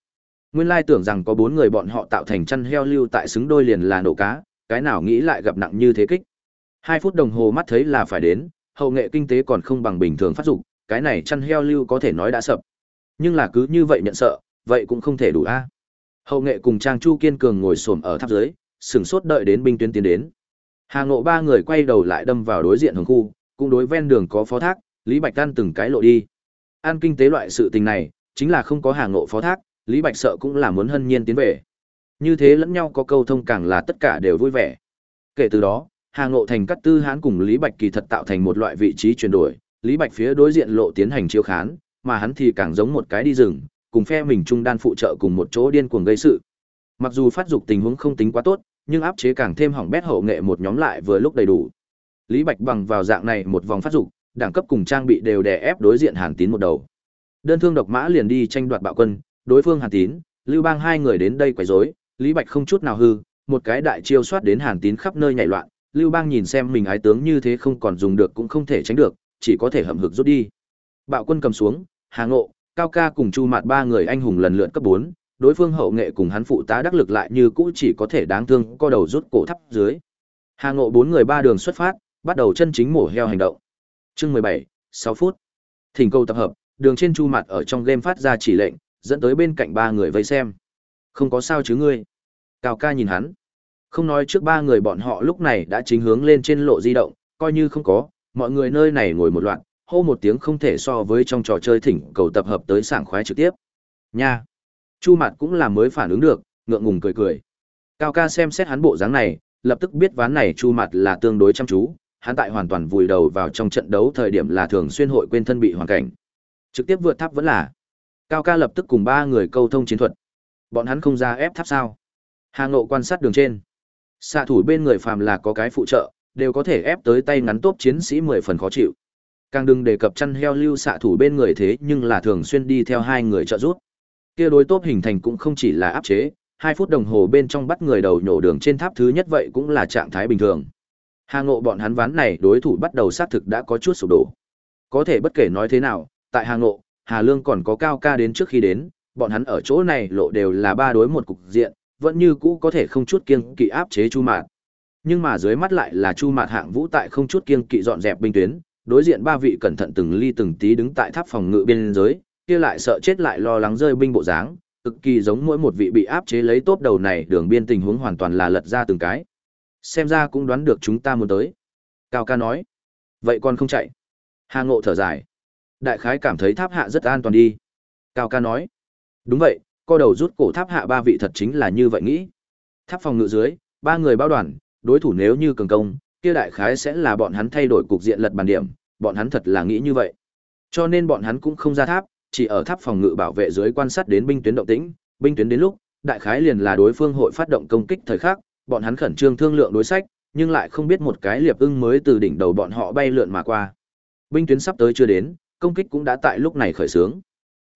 Nguyên lai tưởng rằng có bốn người bọn họ tạo thành chăn heo lưu tại xứng đôi liền là nổ cá, cái nào nghĩ lại gặp nặng như thế kích. Hai phút đồng hồ mắt thấy là phải đến, hậu nghệ kinh tế còn không bằng bình thường phát dục, cái này chăn heo lưu có thể nói đã sập. Nhưng là cứ như vậy nhận sợ, vậy cũng không thể đủ a. Hậu nghệ cùng Trang Chu kiên cường ngồi xổm ở tháp dưới, sừng sốt đợi đến binh tuyến tiến đến. Hà Ngộ ba người quay đầu lại đâm vào đối diện hồng khu, cũng đối ven đường có phó thác, Lý Bạch Can từng cái lộ đi. An kinh tế loại sự tình này, chính là không có Hà Ngộ phó thác, Lý Bạch sợ cũng là muốn hân nhiên tiến về. Như thế lẫn nhau có câu thông càng là tất cả đều vui vẻ. Kể từ đó, Hà Ngộ Thành cắt tư hán cùng Lý Bạch kỳ thật tạo thành một loại vị trí chuyển đổi, Lý Bạch phía đối diện lộ tiến hành chiếu khán, mà hắn thì càng giống một cái đi rừng, cùng phe mình trung đan phụ trợ cùng một chỗ điên cuồng gây sự. Mặc dù phát dục tình huống không tính quá tốt, nhưng áp chế càng thêm hỏng bét hậu nghệ một nhóm lại vừa lúc đầy đủ. Lý Bạch bằng vào dạng này một vòng phát dục, đẳng cấp cùng trang bị đều đè ép đối diện Hàn Tín một đầu. Đơn thương độc mã liền đi tranh đoạt bạo quân, đối phương Hàn Tín, Lưu Bang hai người đến đây quấy rối, Lý Bạch không chút nào hư, một cái đại chiêu soát đến Hàn Tín khắp nơi nhảy loạn, Lưu Bang nhìn xem mình ái tướng như thế không còn dùng được cũng không thể tránh được, chỉ có thể hậm hực rút đi. Bạo quân cầm xuống, Hà Ngộ, Cao ca cùng Chu Mạt ba người anh hùng lần lượt cấp bốn, đối phương hậu nghệ cùng hắn phụ tá đắc lực lại như cũ chỉ có thể đáng thương co đầu rút cổ thấp dưới. Hà Ngộ bốn người ba đường xuất phát, bắt đầu chân chính mổ heo hành động. Chương 17, 6 phút. Thỉnh cầu tập hợp, đường trên Chu mặt ở trong game phát ra chỉ lệnh, dẫn tới bên cạnh ba người vây xem. Không có sao chứ ngươi? Cao ca nhìn hắn. Không nói trước ba người bọn họ lúc này đã chính hướng lên trên lộ di động, coi như không có, mọi người nơi này ngồi một loạt, hô một tiếng không thể so với trong trò chơi thỉnh cầu tập hợp tới sảng khoái trực tiếp. Nha. Chu Mạt cũng là mới phản ứng được, ngượng ngùng cười cười. Cao ca xem xét hắn bộ dáng này, lập tức biết ván này Chu Mạt là tương đối chăm chú, hắn tại hoàn toàn vùi đầu vào trong trận đấu thời điểm là thường xuyên hội quên thân bị hoàn cảnh. Trực tiếp vượt tháp vẫn là. Cao ca lập tức cùng ba người câu thông chiến thuật. Bọn hắn không ra ép tháp sao? Hà Ngộ quan sát đường trên. Xạ thủ bên người phàm là có cái phụ trợ, đều có thể ép tới tay ngắn tốt chiến sĩ mười phần khó chịu. Càng đừng đề cập chăn heo lưu xạ thủ bên người thế nhưng là thường xuyên đi theo hai người trợ giúp. Kia đối tốt hình thành cũng không chỉ là áp chế, hai phút đồng hồ bên trong bắt người đầu nhổ đường trên tháp thứ nhất vậy cũng là trạng thái bình thường. Hà Ngộ bọn hắn ván này đối thủ bắt đầu xác thực đã có chút sụp đổ. Có thể bất kể nói thế nào, tại Hà Ngộ, Hà Lương còn có cao ca đến trước khi đến, bọn hắn ở chỗ này lộ đều là ba đối một cục diện, vẫn như cũ có thể không chút kiêng kỵ áp chế Chu Mạt. Nhưng mà dưới mắt lại là Chu Mạt hạng vũ tại không chút kiêng kỵ dọn dẹp binh tuyến, đối diện ba vị cẩn thận từng ly từng tí đứng tại tháp phòng ngự biên giới, kia lại sợ chết lại lo lắng rơi binh bộ dáng, cực kỳ giống mỗi một vị bị áp chế lấy tốt đầu này, đường biên tình huống hoàn toàn là lật ra từng cái. Xem ra cũng đoán được chúng ta muốn tới. Cao ca nói. Vậy còn không chạy. Hà Ngộ thở dài. Đại khái cảm thấy tháp hạ rất an toàn đi. Cao ca nói. Đúng vậy, co đầu rút cổ tháp hạ ba vị thật chính là như vậy nghĩ. Tháp phòng ngự dưới, ba người bao đoàn, đối thủ nếu như cường công, kia đại khái sẽ là bọn hắn thay đổi cục diện lật bàn điểm, bọn hắn thật là nghĩ như vậy. Cho nên bọn hắn cũng không ra tháp, chỉ ở tháp phòng ngự bảo vệ dưới quan sát đến binh tuyến động tĩnh, binh tuyến đến lúc, đại khái liền là đối phương hội phát động công kích thời khắc, bọn hắn khẩn trương thương lượng đối sách, nhưng lại không biết một cái liệp ưng mới từ đỉnh đầu bọn họ bay lượn mà qua. Binh tuyến sắp tới chưa đến, công kích cũng đã tại lúc này khởi xướng.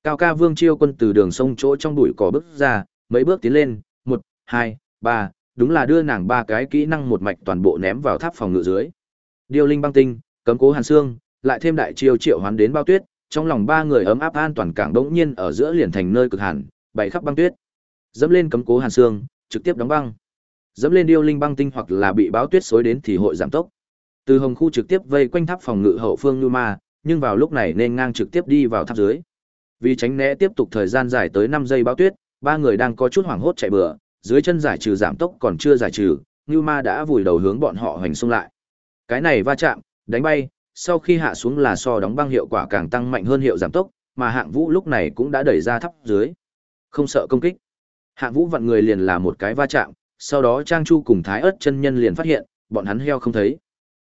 Cao ca Vương Chiêu quân từ đường sông chỗ trong bụi cỏ bước ra, mấy bước tiến lên, một, hai, ba, đúng là đưa nàng ba cái kỹ năng một mạch toàn bộ ném vào tháp phòng ngự dưới. Điêu linh băng tinh, cấm cố hàn xương, lại thêm đại chiêu triệu hoán đến bao tuyết, trong lòng ba người ấm áp an toàn cảng đống nhiên ở giữa liền thành nơi cực hàn, bảy khắp băng tuyết. Dẫm lên cấm cố hàn xương, trực tiếp đóng băng. Dẫm lên điêu linh băng tinh hoặc là bị báo tuyết xối đến thì hội giảm tốc. Từ hồng khu trực tiếp vây quanh tháp phòng ngự hậu phương Numa, ma, nhưng vào lúc này nên ngang trực tiếp đi vào tháp dưới. Vì tránh né tiếp tục thời gian dài tới 5 giây báo tuyết, ba người đang có chút hoảng hốt chạy bừa, dưới chân giải trừ giảm tốc còn chưa giải trừ, Nưu Ma đã vùi đầu hướng bọn họ hoành xung lại. Cái này va chạm, đánh bay, sau khi hạ xuống là so đóng băng hiệu quả càng tăng mạnh hơn hiệu giảm tốc, mà Hạng Vũ lúc này cũng đã đẩy ra tháp dưới. Không sợ công kích. Hạng Vũ vặn người liền là một cái va chạm, sau đó Trang Chu cùng Thái Ức chân nhân liền phát hiện, bọn hắn heo không thấy.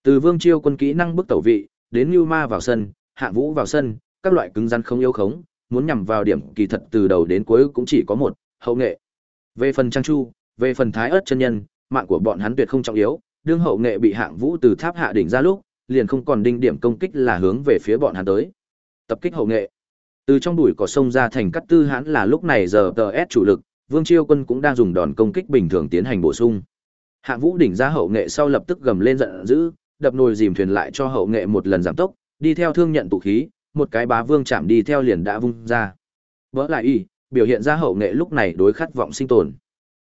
Từ Vương Chiêu quân kỹ năng bức tẩu vị, đến Nưu Ma vào sân, Hạng Vũ vào sân, các loại cứng rắn không yếu khống, muốn nhằm vào điểm kỳ thật từ đầu đến cuối cũng chỉ có một, hậu nghệ. Về phần Trang Chu, về phần Thái Ức chân nhân, mạng của bọn hắn tuyệt không trọng yếu, đương hậu nghệ bị hạng vũ từ tháp hạ đỉnh ra lúc, liền không còn đinh điểm công kích là hướng về phía bọn hắn tới. Tập kích hậu nghệ. Từ trong bụi cỏ sông ra thành cắt tư hãn là lúc này giờ TS chủ lực, Vương Chiêu Quân cũng đang dùng đòn công kích bình thường tiến hành bổ sung. Hạng Vũ đỉnh ra hậu nghệ sau lập tức gầm lên giận dữ, đập nồi dìm thuyền lại cho hậu nghệ một lần giảm tốc, đi theo thương nhận tụ khí, một cái bá vương chạm đi theo liền đã vung ra. Vỡ lại y, biểu hiện ra hậu nghệ lúc này đối khát vọng sinh tồn.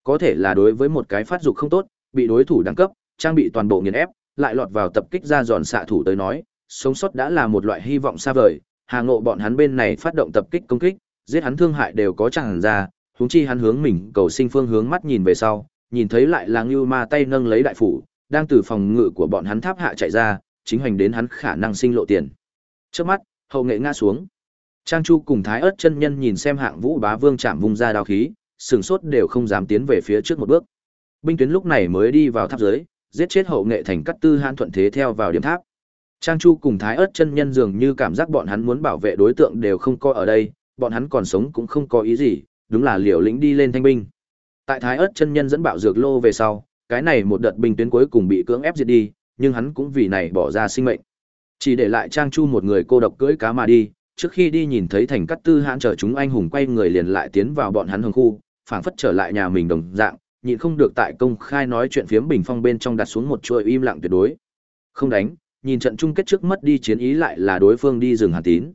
Có thể là đối với một cái phát dục không tốt, bị đối thủ đẳng cấp, trang bị toàn bộ nghiền ép, lại lọt vào tập kích ra giòn xạ thủ tới nói, sống sót đã là một loại hy vọng xa vời, Hà Ngộ bọn hắn bên này phát động tập kích công kích, giết hắn thương hại đều có chẳng ra, huống chi hắn hướng mình cầu sinh phương hướng mắt nhìn về sau, nhìn thấy lại là Ngưu Ma tay nâng lấy đại phủ, đang từ phòng ngự của bọn hắn tháp hạ chạy ra, chính hành đến hắn khả năng sinh lộ tiền. Trước mắt, hậu nghệ ngã xuống. Trang Chu cùng Thái Ức chân nhân nhìn xem Hạng Vũ Bá Vương chạm vung ra đao khí, sừng sốt đều không dám tiến về phía trước một bước. Binh tuyến lúc này mới đi vào tháp dưới, giết chết hậu nghệ thành cắt tư hãn thuận thế theo vào điểm tháp. Trang Chu cùng Thái Ức chân nhân dường như cảm giác bọn hắn muốn bảo vệ đối tượng đều không có ở đây, bọn hắn còn sống cũng không có ý gì, đúng là liều lĩnh đi lên thanh binh. Tại Thái Ức chân nhân dẫn bạo dược lô về sau, cái này một đợt binh tuyến cuối cùng bị cưỡng ép diệt đi, nhưng hắn cũng vì này bỏ ra sinh mệnh. Chỉ để lại Trang Chu một người cô độc cưỡi cá mà đi, trước khi đi nhìn thấy thành cắt tư hãn chờ chúng anh hùng quay người liền lại tiến vào bọn hắn hồng khu, phảng phất trở lại nhà mình đồng dạng, nhịn không được tại công khai nói chuyện phiếm bình phong bên trong đặt xuống một chuỗi im lặng tuyệt đối. Không đánh, nhìn trận chung kết trước mất đi chiến ý lại là đối phương đi rừng Hàn Tín.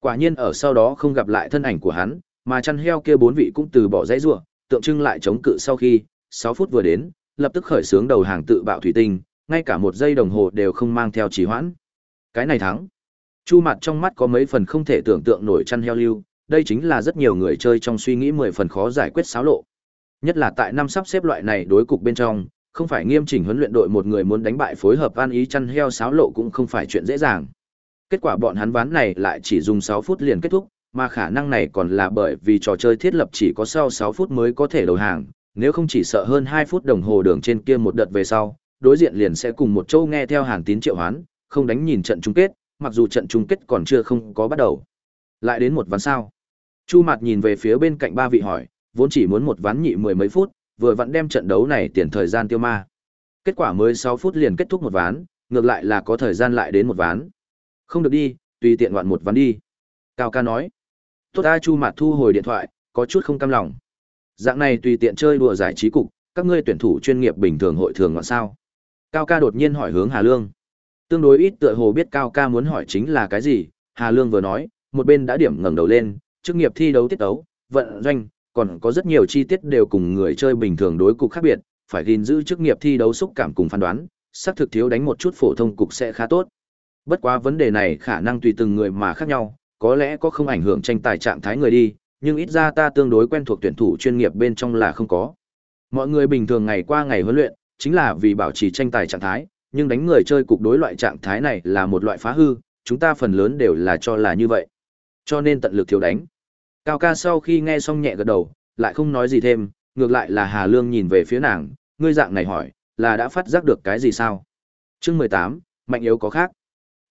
Quả nhiên ở sau đó không gặp lại thân ảnh của hắn, mà chăn heo kia bốn vị cũng từ bỏ dãy rủa, tượng trưng lại chống cự sau khi 6 phút vừa đến, lập tức khởi xướng đầu hàng tự bạo thủy tinh, ngay cả một giây đồng hồ đều không mang theo trì hoãn. Cái này thắng. Chu mặt trong mắt có mấy phần không thể tưởng tượng nổi chăn heo lưu, đây chính là rất nhiều người chơi trong suy nghĩ mười phần khó giải quyết xáo lộ. Nhất là tại năm sắp xếp loại này đối cục bên trong, không phải nghiêm chỉnh huấn luyện đội một người muốn đánh bại phối hợp an ý chăn heo xáo lộ cũng không phải chuyện dễ dàng. Kết quả bọn hắn ván này lại chỉ dùng 6 phút liền kết thúc, mà khả năng này còn là bởi vì trò chơi thiết lập chỉ có sau 6 phút mới có thể đầu hàng, nếu không chỉ sợ hơn 2 phút đồng hồ đường trên kia một đợt về sau, đối diện liền sẽ cùng một châu nghe theo hàng tín triệu hoán, không đánh nhìn trận chung kết, mặc dù trận chung kết còn chưa không có bắt đầu. Lại đến một ván sao. Chu Mạt nhìn về phía bên cạnh ba vị hỏi, vốn chỉ muốn một ván nhị mười mấy phút, vừa vặn đem trận đấu này tiền thời gian tiêu ma. Kết quả mới 6 phút liền kết thúc một ván, ngược lại là có thời gian lại đến một ván. Không được đi, tùy tiện loạn một ván đi. Cao ca nói. Tốt A Chu Mạt thu hồi điện thoại, có chút không cam lòng. Dạng này tùy tiện chơi đùa giải trí cục, các ngươi tuyển thủ chuyên nghiệp bình thường hội thường ngọn sao? Cao ca đột nhiên hỏi hướng Hà Lương. Tương đối ít tựa hồ biết Cao ca muốn hỏi chính là cái gì, Hà Lương vừa nói, một bên đã điểm ngẩng đầu lên, chức nghiệp thi đấu tiết đấu, vận doanh, còn có rất nhiều chi tiết đều cùng người chơi bình thường đối cục khác biệt, phải gìn giữ chức nghiệp thi đấu xúc cảm cùng phán đoán, xác thực thiếu đánh một chút phổ thông cục sẽ khá tốt. Bất quá vấn đề này khả năng tùy từng người mà khác nhau, có lẽ có không ảnh hưởng tranh tài trạng thái người đi, nhưng ít ra ta tương đối quen thuộc tuyển thủ chuyên nghiệp bên trong là không có. Mọi người bình thường ngày qua ngày huấn luyện, chính là vì bảo trì tranh tài trạng thái, nhưng đánh người chơi cục đối loại trạng thái này là một loại phá hư, chúng ta phần lớn đều là cho là như vậy. Cho nên tận lực thiếu đánh. Cao ca sau khi nghe xong nhẹ gật đầu, lại không nói gì thêm, ngược lại là Hà Lương nhìn về phía nàng, ngươi dạng này hỏi, là đã phát giác được cái gì sao? Chương mười tám, mạnh yếu có khác.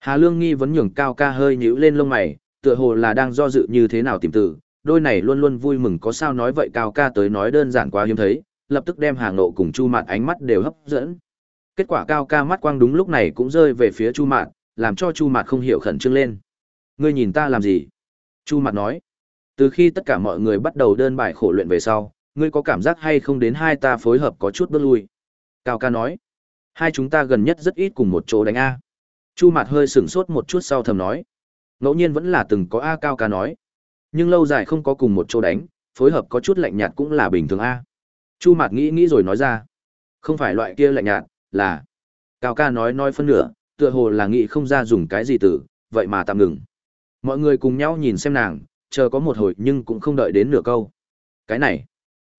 Hà Lương nghi vấn nhường Cao ca hơi nhíu lên lông mày, tựa hồ là đang do dự như thế nào tìm từ, đôi này luôn luôn vui mừng có sao nói vậy Cao ca tới nói đơn giản quá hiếm thấy, lập tức đem Hà Ngộ cùng Chu Mạn ánh mắt đều hấp dẫn. Kết quả Cao ca mắt quang đúng lúc này cũng rơi về phía Chu Mạn, làm cho Chu Mạn không hiểu khẩn trương lên. Ngươi nhìn ta làm gì? Chu Mạn nói. Từ khi tất cả mọi người bắt đầu đơn bài khổ luyện về sau, ngươi có cảm giác hay không đến hai ta phối hợp có chút bước lui? Cao ca nói. Hai chúng ta gần nhất rất ít cùng một chỗ đánh A. Chu Mạt hơi sửng sốt một chút sau thầm nói. Ngẫu nhiên vẫn là từng có A Cao ca nói. Nhưng lâu dài không có cùng một chỗ đánh, phối hợp có chút lạnh nhạt cũng là bình thường A. Chu Mạt nghĩ nghĩ rồi nói ra. Không phải loại kia lạnh nhạt, là... Cao ca nói nói phân nửa, tựa hồ là nghĩ không ra dùng cái gì từ, vậy mà tạm ngừng. Mọi người cùng nhau nhìn xem nàng, chờ có một hồi nhưng cũng không đợi đến nửa câu. Cái này,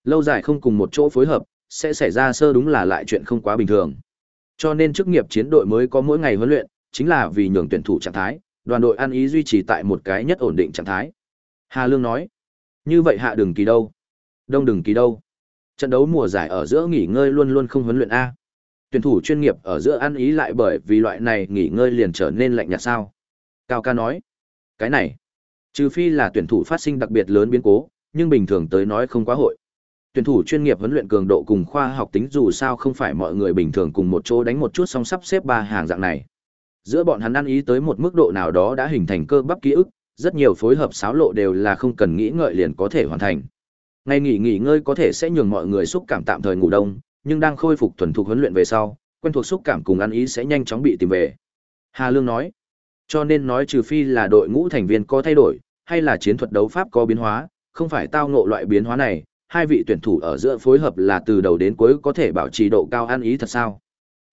lâu dài không cùng một chỗ phối hợp, sẽ xảy ra sơ đúng là lại chuyện không quá bình thường. Cho nên chức nghiệp chiến đội mới có mỗi ngày huấn luyện, chính là vì nhường tuyển thủ trạng thái, đoàn đội ăn ý duy trì tại một cái nhất ổn định trạng thái. Hà Lương nói, như vậy hạ đừng kỳ đâu, đông đừng kỳ đâu. Trận đấu mùa giải ở giữa nghỉ ngơi luôn luôn không huấn luyện A. Tuyển thủ chuyên nghiệp ở giữa ăn ý lại bởi vì loại này nghỉ ngơi liền trở nên lạnh nhạt sao. Cao ca nói, cái này, trừ phi là tuyển thủ phát sinh đặc biệt lớn biến cố, nhưng bình thường tới nói không quá hội. Tuyển thủ chuyên nghiệp huấn luyện cường độ cùng khoa học tính dù sao không phải mọi người bình thường cùng một chỗ đánh một chút song sắp xếp ba hàng dạng này. Giữa bọn hắn ăn ý tới một mức độ nào đó đã hình thành cơ bắp ký ức, rất nhiều phối hợp xáo lộ đều là không cần nghĩ ngợi liền có thể hoàn thành. Ngày nghỉ nghỉ ngơi có thể sẽ nhường mọi người xúc cảm tạm thời ngủ đông, nhưng đang khôi phục thuần thục huấn luyện về sau, quen thuộc xúc cảm cùng ăn ý sẽ nhanh chóng bị tìm về. Hà Lương nói, cho nên nói trừ phi là đội ngũ thành viên có thay đổi, hay là chiến thuật đấu pháp có biến hóa, không phải tao ngộ loại biến hóa này, hai vị tuyển thủ ở giữa phối hợp là từ đầu đến cuối có thể bảo trì độ cao ăn ý thật sao?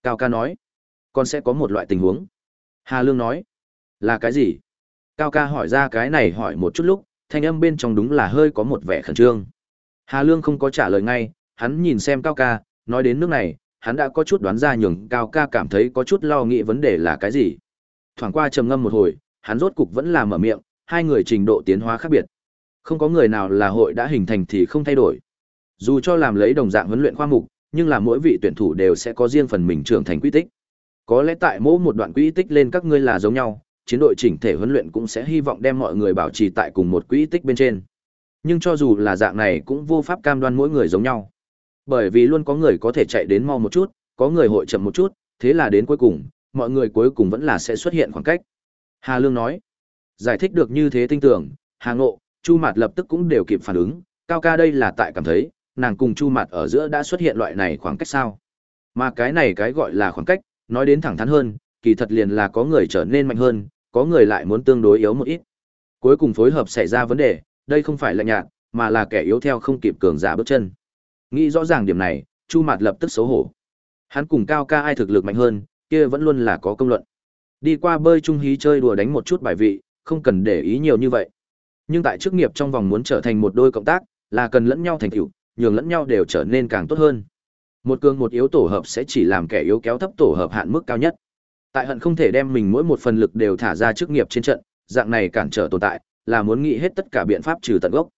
Cao ca nói, con sẽ có một loại tình huống. Hà Lương nói, là cái gì? Cao ca hỏi ra cái này hỏi một chút lúc, thanh âm bên trong đúng là hơi có một vẻ khẩn trương. Hà Lương không có trả lời ngay, hắn nhìn xem Cao ca, nói đến nước này, hắn đã có chút đoán ra nhường Cao ca cảm thấy có chút lo nghĩ vấn đề là cái gì. Thoảng qua trầm ngâm một hồi, hắn rốt cục vẫn là mở miệng, hai người trình độ tiến hóa khác biệt. Không có người nào là hội đã hình thành thì không thay đổi. Dù cho làm lấy đồng dạng huấn luyện khoa mục, nhưng là mỗi vị tuyển thủ đều sẽ có riêng phần mình trưởng thành quy tích. Có lẽ tại mỗi một đoạn quỹ tích lên các ngươi là giống nhau, chiến đội chỉnh thể huấn luyện cũng sẽ hy vọng đem mọi người bảo trì tại cùng một quỹ tích bên trên. Nhưng cho dù là dạng này cũng vô pháp cam đoan mỗi người giống nhau. Bởi vì luôn có người có thể chạy đến mau một chút, có người hội chậm một chút, thế là đến cuối cùng, mọi người cuối cùng vẫn là sẽ xuất hiện khoảng cách. Hà Lương nói, giải thích được như thế tinh tưởng, Hà Ngộ, Chu Mạt lập tức cũng đều kịp phản ứng, cao ca đây là tại cảm thấy, nàng cùng Chu Mạt ở giữa đã xuất hiện loại này khoảng cách sao. Mà cái này cái gọi là khoảng cách, nói đến thẳng thắn hơn, kỳ thật liền là có người trở nên mạnh hơn, có người lại muốn tương đối yếu một ít. Cuối cùng phối hợp xảy ra vấn đề, đây không phải là nhạt, mà là kẻ yếu theo không kịp cường giả bước chân. Nghĩ rõ ràng điểm này, Chu Mạt lập tức xấu hổ. Hắn cùng Cao Ca ai thực lực mạnh hơn, kia vẫn luôn là có công luận. Đi qua bơi trung hí chơi đùa đánh một chút bài vị, không cần để ý nhiều như vậy. Nhưng tại chức nghiệp trong vòng muốn trở thành một đôi cộng tác, là cần lẫn nhau thành tựu, nhường lẫn nhau đều trở nên càng tốt hơn. Một cường một yếu tổ hợp sẽ chỉ làm kẻ yếu kéo thấp tổ hợp hạn mức cao nhất. Tại hận không thể đem mình mỗi một phần lực đều thả ra chức nghiệp trên trận, dạng này cản trở tồn tại, là muốn nghĩ hết tất cả biện pháp trừ tận gốc.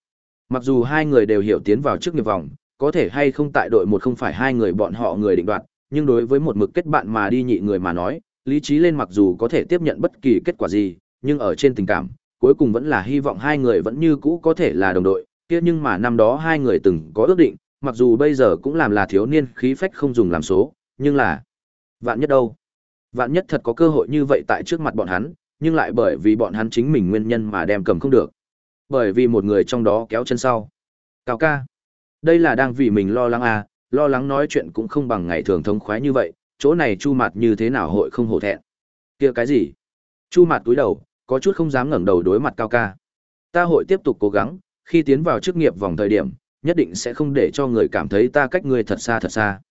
Mặc dù hai người đều hiểu tiến vào chức nghiệp vòng, có thể hay không tại đội một không phải hai người bọn họ người định đoạt, nhưng đối với một mực kết bạn mà đi nhị người mà nói, lý trí lên mặc dù có thể tiếp nhận bất kỳ kết quả gì, nhưng ở trên tình cảm, cuối cùng vẫn là hy vọng hai người vẫn như cũ có thể là đồng đội, kia nhưng mà năm đó hai người từng có ước định, mặc dù bây giờ cũng làm là thiếu niên khí phách không dùng làm số, nhưng là vạn nhất đâu? Vạn nhất thật có cơ hội như vậy tại trước mặt bọn hắn, nhưng lại bởi vì bọn hắn chính mình nguyên nhân mà đem cầm không được. Bởi vì một người trong đó kéo chân sau. Cao ca. Đây là đang vì mình lo lắng à, lo lắng nói chuyện cũng không bằng ngày thường thống khoái như vậy, chỗ này chu mặt như thế nào hội không hổ thẹn. kia cái gì? Chu mặt túi đầu, có chút không dám ngẩng đầu đối mặt cao ca. Ta hội tiếp tục cố gắng, khi tiến vào chức nghiệp vòng thời điểm, nhất định sẽ không để cho người cảm thấy ta cách người thật xa thật xa.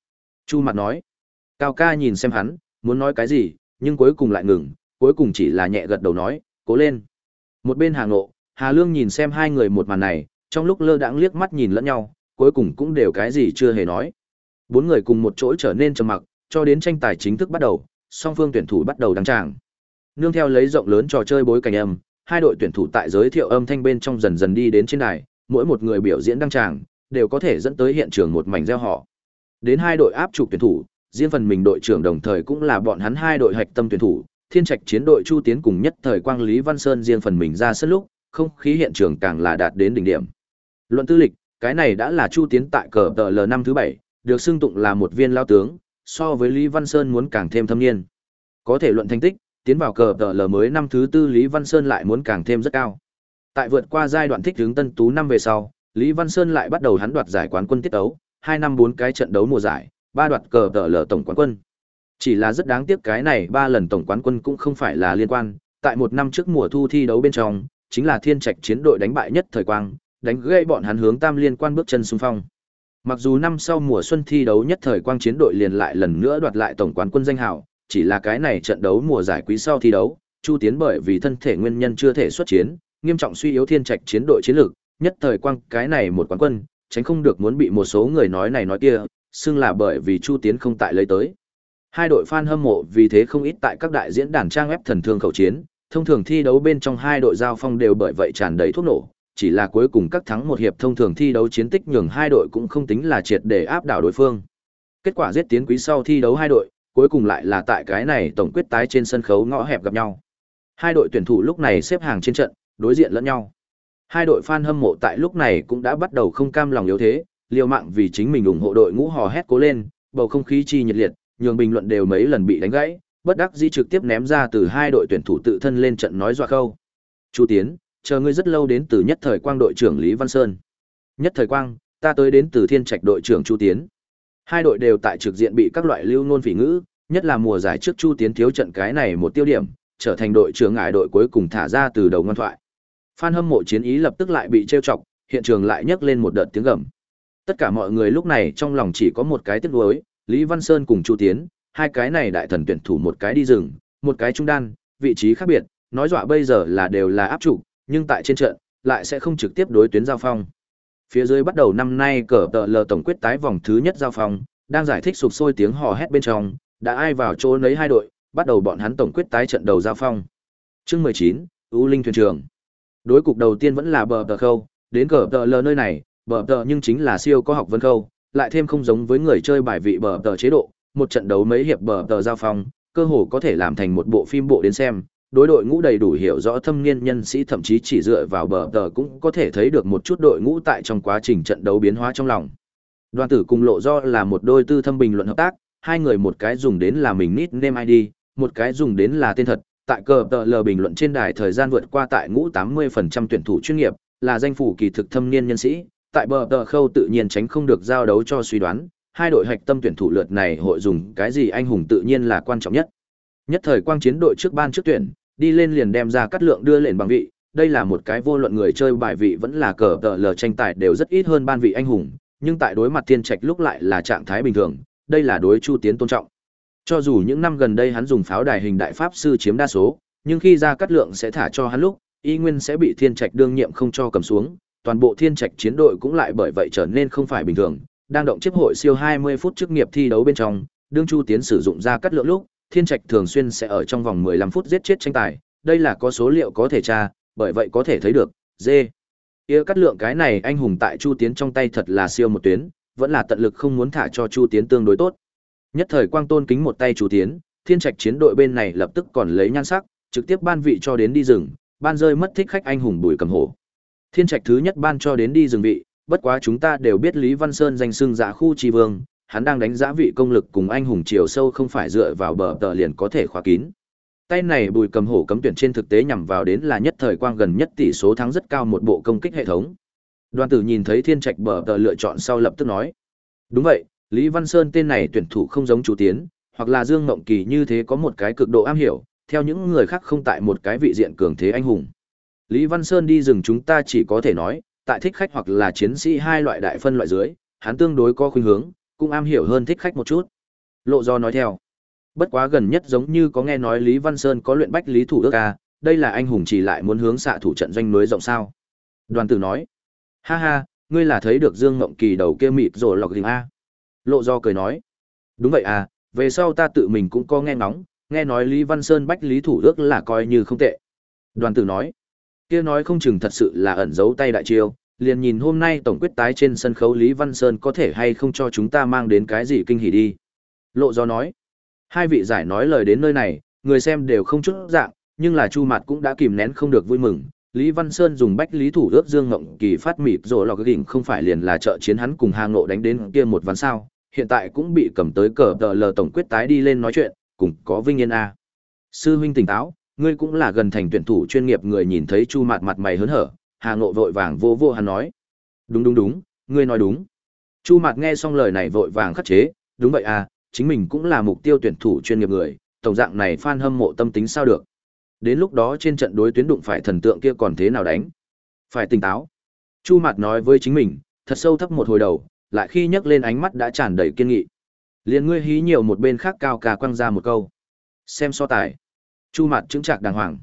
Chu mặt nói. Cao ca nhìn xem hắn, muốn nói cái gì, nhưng cuối cùng lại ngừng, cuối cùng chỉ là nhẹ gật đầu nói, cố lên. Một bên Hà Ngộ, Hà Lương nhìn xem hai người một màn này, trong lúc lơ đãng liếc mắt nhìn lẫn nhau, cuối cùng cũng đều cái gì chưa hề nói. Bốn người cùng một chỗ trở nên trầm mặc, cho đến tranh tài chính thức bắt đầu, song phương tuyển thủ bắt đầu đăng tràng. Nương theo lấy rộng lớn trò chơi bối cảnh âm, hai đội tuyển thủ tại giới thiệu âm thanh bên trong dần dần đi đến trên đài, mỗi một người biểu diễn đăng tràng, đều có thể dẫn tới hiện trường một mảnh reo họ. Đến hai đội áp chụp tuyển thủ, riêng phần mình đội trưởng đồng thời cũng là bọn hắn hai đội hạch tâm tuyển thủ, Thiên Trạch chiến đội Chu Tiến cùng nhất thời Quang Lý Văn Sơn riêng phần mình ra sân lúc, không khí hiện trường càng là đạt đến đỉnh điểm. Luận tư lịch, cái này đã là Chu Tiến tại cờ tờ L năm thứ bảy, được xưng tụng là một viên lao tướng, so với Lý Văn Sơn muốn càng thêm thâm niên. Có thể luận thành tích, tiến vào cờ tờ L mới năm thứ tư Lý Văn Sơn lại muốn càng thêm rất cao. Tại vượt qua giai đoạn thích hướng tân tú năm về sau, Lý Văn Sơn lại bắt đầu hắn đoạt giải quán quân tiết đấu, hai năm bốn cái trận đấu mùa giải, ba đoạt cờ tờ lờ tổng quán quân. Chỉ là rất đáng tiếc cái này ba lần tổng quán quân cũng không phải là liên quan, tại một năm trước mùa thu thi đấu bên trong, chính là thiên trạch chiến đội đánh bại nhất thời quang, đánh gây bọn hắn hướng tam liên quan bước chân xung phong. Mặc dù năm sau mùa xuân thi đấu nhất thời quang chiến đội liền lại lần nữa đoạt lại tổng quán quân danh hào, chỉ là cái này trận đấu mùa giải quý sau thi đấu, Chu Tiến bởi vì thân thể nguyên nhân chưa thể xuất chiến, nghiêm trọng suy yếu thiên trạch chiến đội chiến lược, nhất thời quang cái này một quán quân, tránh không được muốn bị một số người nói này nói kia, xưng là bởi vì Chu Tiến không tại lấy tới. Hai đội fan hâm mộ vì thế không ít tại các đại diễn đàn trang web thần thương khẩu chiến, thông thường thi đấu bên trong hai đội giao phong đều bởi vậy tràn đầy thuốc nổ, chỉ là cuối cùng các thắng một hiệp thông thường thi đấu chiến tích nhường hai đội cũng không tính là triệt để áp đảo đối phương. Kết quả giết tiến quý sau thi đấu hai đội, cuối cùng lại là tại cái này tổng quyết tái trên sân khấu ngõ hẹp gặp nhau. Hai đội tuyển thủ lúc này xếp hàng trên trận, đối diện lẫn nhau. Hai đội fan hâm mộ tại lúc này cũng đã bắt đầu không cam lòng yếu thế, liều mạng vì chính mình ủng hộ đội ngũ hò hét cố lên, bầu không khí chi nhiệt liệt, nhường bình luận đều mấy lần bị đánh gãy, bất đắc dĩ trực tiếp ném ra từ hai đội tuyển thủ tự thân lên trận nói dọa khâu. Chu Tiến, chờ ngươi rất lâu đến từ nhất thời quang đội trưởng Lý Văn Sơn. Nhất thời quang, ta tới đến từ thiên trạch đội trưởng Chu Tiến. Hai đội đều tại trực diện bị các loại lưu nôn phỉ ngữ, nhất là mùa giải trước Chu Tiến thiếu trận cái này một tiêu điểm, trở thành đội trưởng ngải đội cuối cùng thả ra từ đầu ngoan thoại. Phan hâm mộ chiến ý lập tức lại bị trêu chọc, hiện trường lại nhấc lên một đợt tiếng gầm. Tất cả mọi người lúc này trong lòng chỉ có một cái tiếc nuối, Lý Văn Sơn cùng Chu Tiến, hai cái này đại thần tuyển thủ một cái đi rừng, một cái trung đan, vị trí khác biệt, nói dọa bây giờ là đều là áp trụ, nhưng tại trên trận lại sẽ không trực tiếp đối tuyến giao phong. Phía dưới bắt đầu năm nay cờ tờ lờ tổng quyết tái vòng thứ nhất giao phong, đang giải thích sụp sôi tiếng hò hét bên trong, đã ai vào chỗ nấy hai đội, bắt đầu bọn hắn tổng quyết tái trận đầu giao phong. Chương 19, U Linh thuyền trường. Đối cục đầu tiên vẫn là bờ tờ khâu, đến cờ tờ lờ nơi này, bờ tờ nhưng chính là siêu có học vân khâu, lại thêm không giống với người chơi bài vị bờ tờ chế độ, một trận đấu mấy hiệp bờ tờ giao phong, cơ hồ có thể làm thành một bộ phim bộ đến xem. Đối đội ngũ đầy đủ hiểu rõ thâm niên nhân sĩ thậm chí chỉ dựa vào bờ tờ cũng có thể thấy được một chút đội ngũ tại trong quá trình trận đấu biến hóa trong lòng. Đoàn tử cùng lộ do là một đôi tư thâm bình luận hợp tác, hai người một cái dùng đến là mình nít nickname ID, một cái dùng đến là tên thật. Tại cờ tờ lờ bình luận trên đài thời gian vượt qua tại ngũ 80% tuyển thủ chuyên nghiệp, là danh phủ kỳ thực thâm niên nhân sĩ, tại bờ tờ khâu tự nhiên tránh không được giao đấu cho suy đoán, hai đội hạch tâm tuyển thủ lượt này hội dùng cái gì anh hùng tự nhiên là quan trọng nhất. Nhất thời quang chiến đội trước ban trước tuyển, đi lên liền đem ra cắt lượng đưa lên bằng vị, đây là một cái vô luận người chơi bài vị vẫn là cờ tờ lờ tranh tài đều rất ít hơn ban vị anh hùng, nhưng tại đối mặt thiên trạch lúc lại là trạng thái bình thường, đây là đối Chu Tiến tôn trọng. Cho dù những năm gần đây hắn dùng pháo đài hình đại pháp sư chiếm đa số, nhưng khi ra cắt lượng sẽ thả cho hắn lúc, y nguyên sẽ bị thiên trạch đương nhiệm không cho cầm xuống, toàn bộ thiên trạch chiến đội cũng lại bởi vậy trở nên không phải bình thường, đang động chiếc hội siêu 20 phút trước nghiệp thi đấu bên trong, đương Chu Tiến sử dụng ra cắt lượng lúc, thiên trạch thường xuyên sẽ ở trong vòng 15 phút giết chết tranh tài, đây là có số liệu có thể tra, bởi vậy có thể thấy được, dê. Ia cắt lượng cái này anh hùng tại Chu Tiến trong tay thật là siêu một tuyến, vẫn là tận lực không muốn thả cho Chu Tiến tương đối tốt. Nhất thời Quang Tôn kính một tay Chu Tiến, Thiên Trạch chiến đội bên này lập tức còn lấy nhan sắc, trực tiếp ban vị cho đến đi rừng, ban rơi mất thích khách anh hùng Bùi Cầm Hổ. Thiên Trạch thứ nhất ban cho đến đi rừng vị, bất quá chúng ta đều biết Lý Văn Sơn danh xưng giả khu tri vương, hắn đang đánh giá vị công lực cùng anh hùng chiều sâu không phải dựa vào bờ tờ liền có thể khóa kín. Tay này Bùi Cầm Hổ cấm tuyển trên thực tế nhằm vào đến là nhất thời quang gần nhất tỷ số thắng rất cao một bộ công kích hệ thống. Đoàn tử nhìn thấy Thiên Trạch bờ tờ lựa chọn sau lập tức nói: "Đúng vậy, Lý Văn Sơn tên này tuyển thủ không giống chủ tiến, hoặc là Dương Ngộng Kỳ như thế có một cái cực độ am hiểu, theo những người khác không tại một cái vị diện cường thế anh hùng. Lý Văn Sơn đi rừng chúng ta chỉ có thể nói, tại thích khách hoặc là chiến sĩ hai loại đại phân loại dưới, hắn tương đối có khuynh hướng, cũng am hiểu hơn thích khách một chút. Lộ do nói theo. Bất quá gần nhất giống như có nghe nói Lý Văn Sơn có luyện bách lý thủ ước à, đây là anh hùng chỉ lại muốn hướng xạ thủ trận doanh núi rộng sao. Đoàn tử nói. Ha ha, ngươi là thấy được Dương Ngộng Kỳ đầu kia mịt rồi lọc hình A. À. Lộ do cười nói. Đúng vậy à, về sau ta tự mình cũng có nghe ngóng, nghe nói Lý Văn Sơn bách lý thủ ước là coi như không tệ. Đoàn tử nói. Kia nói không chừng thật sự là ẩn giấu tay đại chiêu, liền nhìn hôm nay tổng quyết tái trên sân khấu Lý Văn Sơn có thể hay không cho chúng ta mang đến cái gì kinh hỉ đi. Lộ do nói. Hai vị giải nói lời đến nơi này, người xem đều không chút dạng, nhưng là Chu Mạt cũng đã kìm nén không được vui mừng. Lý Văn Sơn dùng bách lý thủ ước Dương Ngộng Kỳ phát mịp rồi lò cái đỉnh không phải liền là trợ chiến hắn cùng Hà Ngộ đánh đến kia một ván sao, hiện tại cũng bị cầm tới cờ tờ lờ tổng quyết tái đi lên nói chuyện, cùng có vinh yên a. Sư huynh tỉnh táo, ngươi cũng là gần thành tuyển thủ chuyên nghiệp người nhìn thấy Chu Mạt mặt mày hớn hở, Hà Ngộ vội vàng vô vô hắn nói. Đúng đúng đúng, ngươi nói đúng. Chu Mạt nghe xong lời này vội vàng khắc chế, đúng vậy à, chính mình cũng là mục tiêu tuyển thủ chuyên nghiệp người, tổng dạng này fan hâm mộ tâm tính sao được. Đến lúc đó trên trận đối tuyến đụng phải thần tượng kia còn thế nào đánh. Phải tỉnh táo. Chu Mạt nói với chính mình, thật sâu thấp một hồi đầu, lại khi nhấc lên ánh mắt đã tràn đầy kiên nghị. Liền ngươi hí nhiều một bên khác cao cả quăng ra một câu. Xem so tài. Chu mặt chứng trạc đàng hoàng.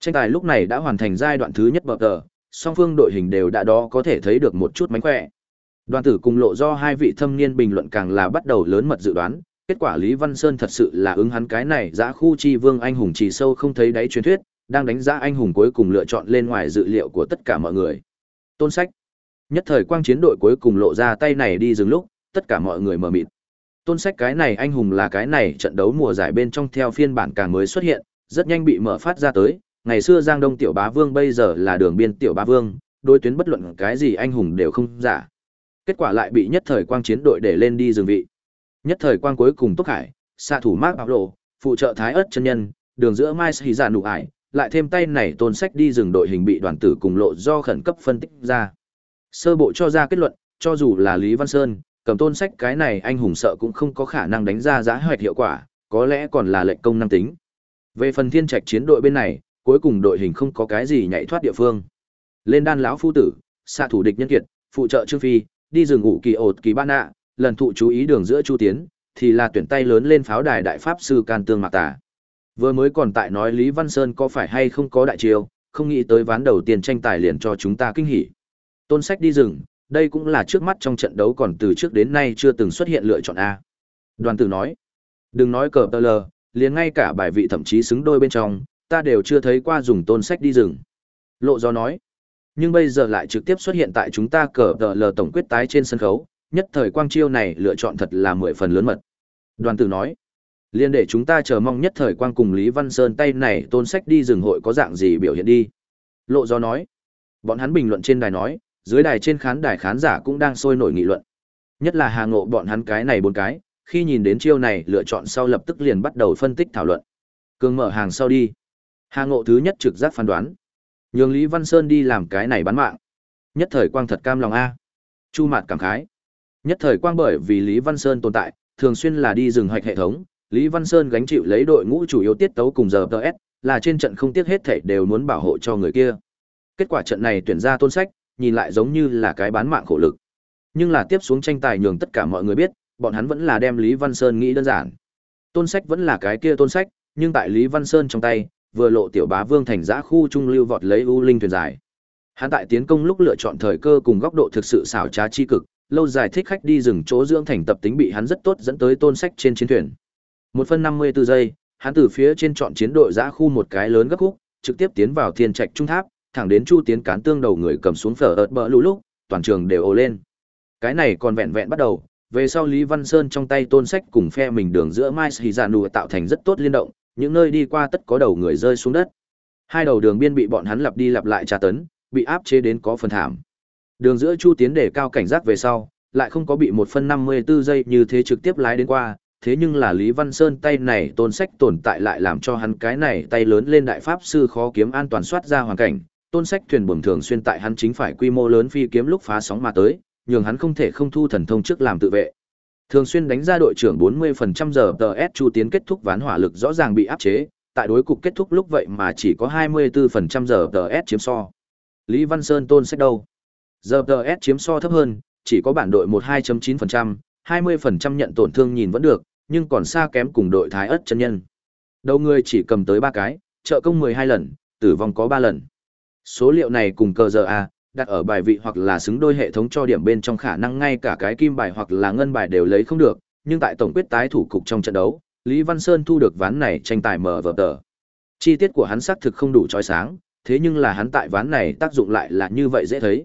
Tranh tài lúc này đã hoàn thành giai đoạn thứ nhất bờ tờ, song phương đội hình đều đã đó có thể thấy được một chút mánh khỏe. Đoàn tử cùng lộ do hai vị thâm niên bình luận càng là bắt đầu lớn mật dự đoán, kết quả Lý Văn Sơn thật sự là ứng hắn cái này giã khu chi vương anh hùng chỉ sâu không thấy đáy truyền thuyết, đang đánh giá anh hùng cuối cùng lựa chọn lên ngoài dự liệu của tất cả mọi người. Tôn sách. Nhất thời quang chiến đội cuối cùng lộ ra tay này đi dừng lúc, tất cả mọi người mở mịt. Tôn sách cái này anh hùng là cái này trận đấu mùa giải bên trong theo phiên bản càng mới xuất hiện, rất nhanh bị mở phát ra tới, ngày xưa Giang Đông tiểu bá vương bây giờ là đường biên tiểu bá vương, đối tuyến bất luận cái gì anh hùng đều không giả. Kết quả lại bị nhất thời quang chiến đội để lên đi dừng vị. Nhất thời quang cuối cùng Túc Hải, xạ thủ Mark Bảo Lộ, phụ trợ Thái ớt chân nhân, đường giữa Mai Sĩ Giả nụ ải, lại thêm tay này tôn sách đi dừng đội hình bị đoàn tử cùng lộ do khẩn cấp phân tích ra. Sơ bộ cho ra kết luận, cho dù là Lý Văn Sơn, cầm tôn sách cái này anh hùng sợ cũng không có khả năng đánh ra giá hoạch hiệu quả, có lẽ còn là lệnh công năng tính. Về phần thiên trạch chiến đội bên này, cuối cùng đội hình không có cái gì nhảy thoát địa phương. Lên đan lão phu tử, xạ thủ địch nhân kiệt, phụ trợ Trương Phi, đi rừng ngủ kỳ ột kỳ ban ạ lần thụ chú ý đường giữa Chu Tiến, thì là tuyển tay lớn lên pháo đài đại pháp sư can tương mạc tả. Vừa mới còn tại nói Lý Văn Sơn có phải hay không có đại chiêu, không nghĩ tới ván đầu tiên tranh tài liền cho chúng ta kinh hỉ. Tôn sách đi rừng, đây cũng là trước mắt trong trận đấu còn từ trước đến nay chưa từng xuất hiện lựa chọn A. Đoàn tử nói, đừng nói cờ tờ lờ, liền ngay cả bài vị thậm chí xứng đôi bên trong, ta đều chưa thấy qua dùng tôn sách đi rừng. Lộ do nói, nhưng bây giờ lại trực tiếp xuất hiện tại chúng ta cờ tờ lờ tổng quyết tái trên sân khấu, nhất thời quang chiêu này lựa chọn thật là mười phần lớn mật. Đoàn tử nói, liền để chúng ta chờ mong nhất thời quang cùng Lý Văn Sơn tay này tôn sách đi rừng hội có dạng gì biểu hiện đi. Lộ do nói, bọn hắn bình luận trên đài nói, dưới đài trên khán đài khán giả cũng đang sôi nổi nghị luận. Nhất là Hà Ngộ bọn hắn cái này bốn cái, khi nhìn đến chiêu này lựa chọn sau lập tức liền bắt đầu phân tích thảo luận. Cường mở hàng sau đi. Hà Ngộ thứ nhất trực giác phán đoán. Nhường Lý Văn Sơn đi làm cái này bán mạng. Nhất thời quang thật cam lòng A. Chu Mạt cảm khái. Nhất thời quang bởi vì Lý Văn Sơn tồn tại, thường xuyên là đi rừng hoạch hệ thống, Lý Văn Sơn gánh chịu lấy đội ngũ chủ yếu tiết tấu cùng giờ TS, là trên trận không tiếc hết thảy đều muốn bảo hộ cho người kia. Kết quả trận này tuyển ra tôn sách, nhìn lại giống như là cái bán mạng khổ lực. Nhưng là tiếp xuống tranh tài nhường tất cả mọi người biết, bọn hắn vẫn là đem Lý Văn Sơn nghĩ đơn giản. Tôn sách vẫn là cái kia tôn sách, nhưng tại Lý Văn Sơn trong tay, vừa lộ tiểu bá vương thành giã khu trung lưu vọt lấy u linh thuyền dài. Hắn tại tiến công lúc lựa chọn thời cơ cùng góc độ thực sự xảo trá chi cực, lâu dài thích khách đi rừng chỗ dưỡng thành tập tính bị hắn rất tốt dẫn tới tôn sách trên chiến thuyền. Một phân năm mươi 54 giây, hắn từ phía trên chọn chiến đội giã khu một cái lớn gấp khúc, trực tiếp tiến vào thiên trạch trung tháp, thẳng đến Chu Tiến cán tương đầu người cầm xuống phở ợt bỡ lũ lúc, toàn trường đều ồ lên. Cái này còn vẹn vẹn bắt đầu, về sau Lý Văn Sơn trong tay tôn sách cùng phe mình đường giữa Mai Sĩ Dạ Nụ tạo thành rất tốt liên động, những nơi đi qua tất có đầu người rơi xuống đất. Hai đầu đường biên bị bọn hắn lặp đi lặp lại tra tấn, bị áp chế đến có phần thảm. Đường giữa Chu Tiến để cao cảnh giác về sau, lại không có bị một phân 54 giây như thế trực tiếp lái đến qua, thế nhưng là Lý Văn Sơn tay này tôn sách tồn tại lại làm cho hắn cái này tay lớn lên đại pháp sư khó kiếm an toàn soát ra hoàn cảnh, tôn sách thuyền buồm thường xuyên tại hắn chính phải quy mô lớn phi kiếm lúc phá sóng mà tới, nhường hắn không thể không thu thần thông trước làm tự vệ. Thường xuyên đánh ra đội trưởng 40% giờ TS Chu Tiến kết thúc ván hỏa lực rõ ràng bị áp chế, tại đối cục kết thúc lúc vậy mà chỉ có 24% giờ TS chiếm so. Lý Văn Sơn tôn sách đâu? Giờ TS chiếm so thấp hơn, chỉ có bản đội 12.9%, 20% nhận tổn thương nhìn vẫn được, nhưng còn xa kém cùng đội Thái ất chân nhân. Đầu người chỉ cầm tới 3 cái, trợ công 12 lần, tử vong có 3 lần. Số liệu này cùng cờ giờ A, đặt ở bài vị hoặc là xứng đôi hệ thống cho điểm bên trong khả năng ngay cả cái kim bài hoặc là ngân bài đều lấy không được, nhưng tại tổng quyết tái thủ cục trong trận đấu, Lý Văn Sơn thu được ván này tranh tài mở vở tờ. Chi tiết của hắn xác thực không đủ trói sáng, thế nhưng là hắn tại ván này tác dụng lại là như vậy dễ thấy.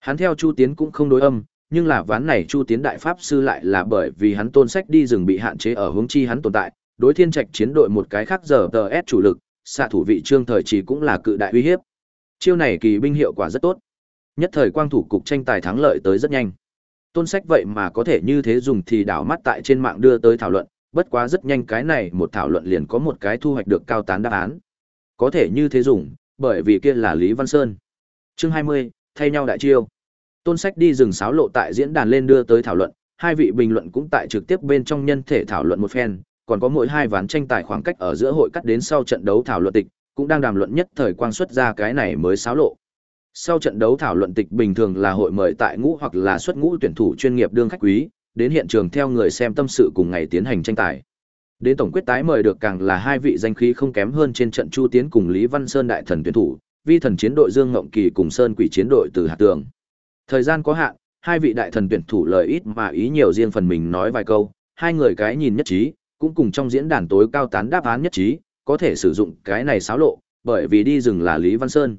Hắn theo Chu Tiến cũng không đối âm, nhưng là ván này Chu Tiến đại pháp sư lại là bởi vì hắn tôn sách đi rừng bị hạn chế ở hướng chi hắn tồn tại, đối thiên trạch chiến đội một cái khác giờ TS chủ lực, xạ thủ vị trương thời chỉ cũng là cự đại uy hiếp. Chiêu này kỳ binh hiệu quả rất tốt. Nhất thời quang thủ cục tranh tài thắng lợi tới rất nhanh. Tôn sách vậy mà có thể như thế dùng thì đảo mắt tại trên mạng đưa tới thảo luận, bất quá rất nhanh cái này một thảo luận liền có một cái thu hoạch được cao tán đáp án. Có thể như thế dùng, bởi vì kia là Lý Văn Sơn. Chương 20, thay nhau đại chiêu. Tôn sách đi rừng sáo lộ tại diễn đàn lên đưa tới thảo luận, hai vị bình luận cũng tại trực tiếp bên trong nhân thể thảo luận một phen, còn có mỗi hai ván tranh tài khoảng cách ở giữa hội cắt đến sau trận đấu thảo luận tịch, cũng đang đàm luận nhất thời quang xuất ra cái này mới sáo lộ. Sau trận đấu thảo luận tịch bình thường là hội mời tại ngũ hoặc là xuất ngũ tuyển thủ chuyên nghiệp đương khách quý, đến hiện trường theo người xem tâm sự cùng ngày tiến hành tranh tài. Đến tổng quyết tái mời được càng là hai vị danh khí không kém hơn trên trận Chu Tiến cùng Lý Văn Sơn đại thần tuyển thủ, vi thần chiến đội Dương Ngộng Kỳ cùng Sơn Quỷ chiến đội từ Hà Tường. Thời gian có hạn, hai vị đại thần tuyển thủ lời ít mà ý nhiều riêng phần mình nói vài câu, hai người cái nhìn nhất trí, cũng cùng trong diễn đàn tối cao tán đáp án nhất trí, có thể sử dụng cái này xáo lộ, bởi vì đi rừng là Lý Văn Sơn.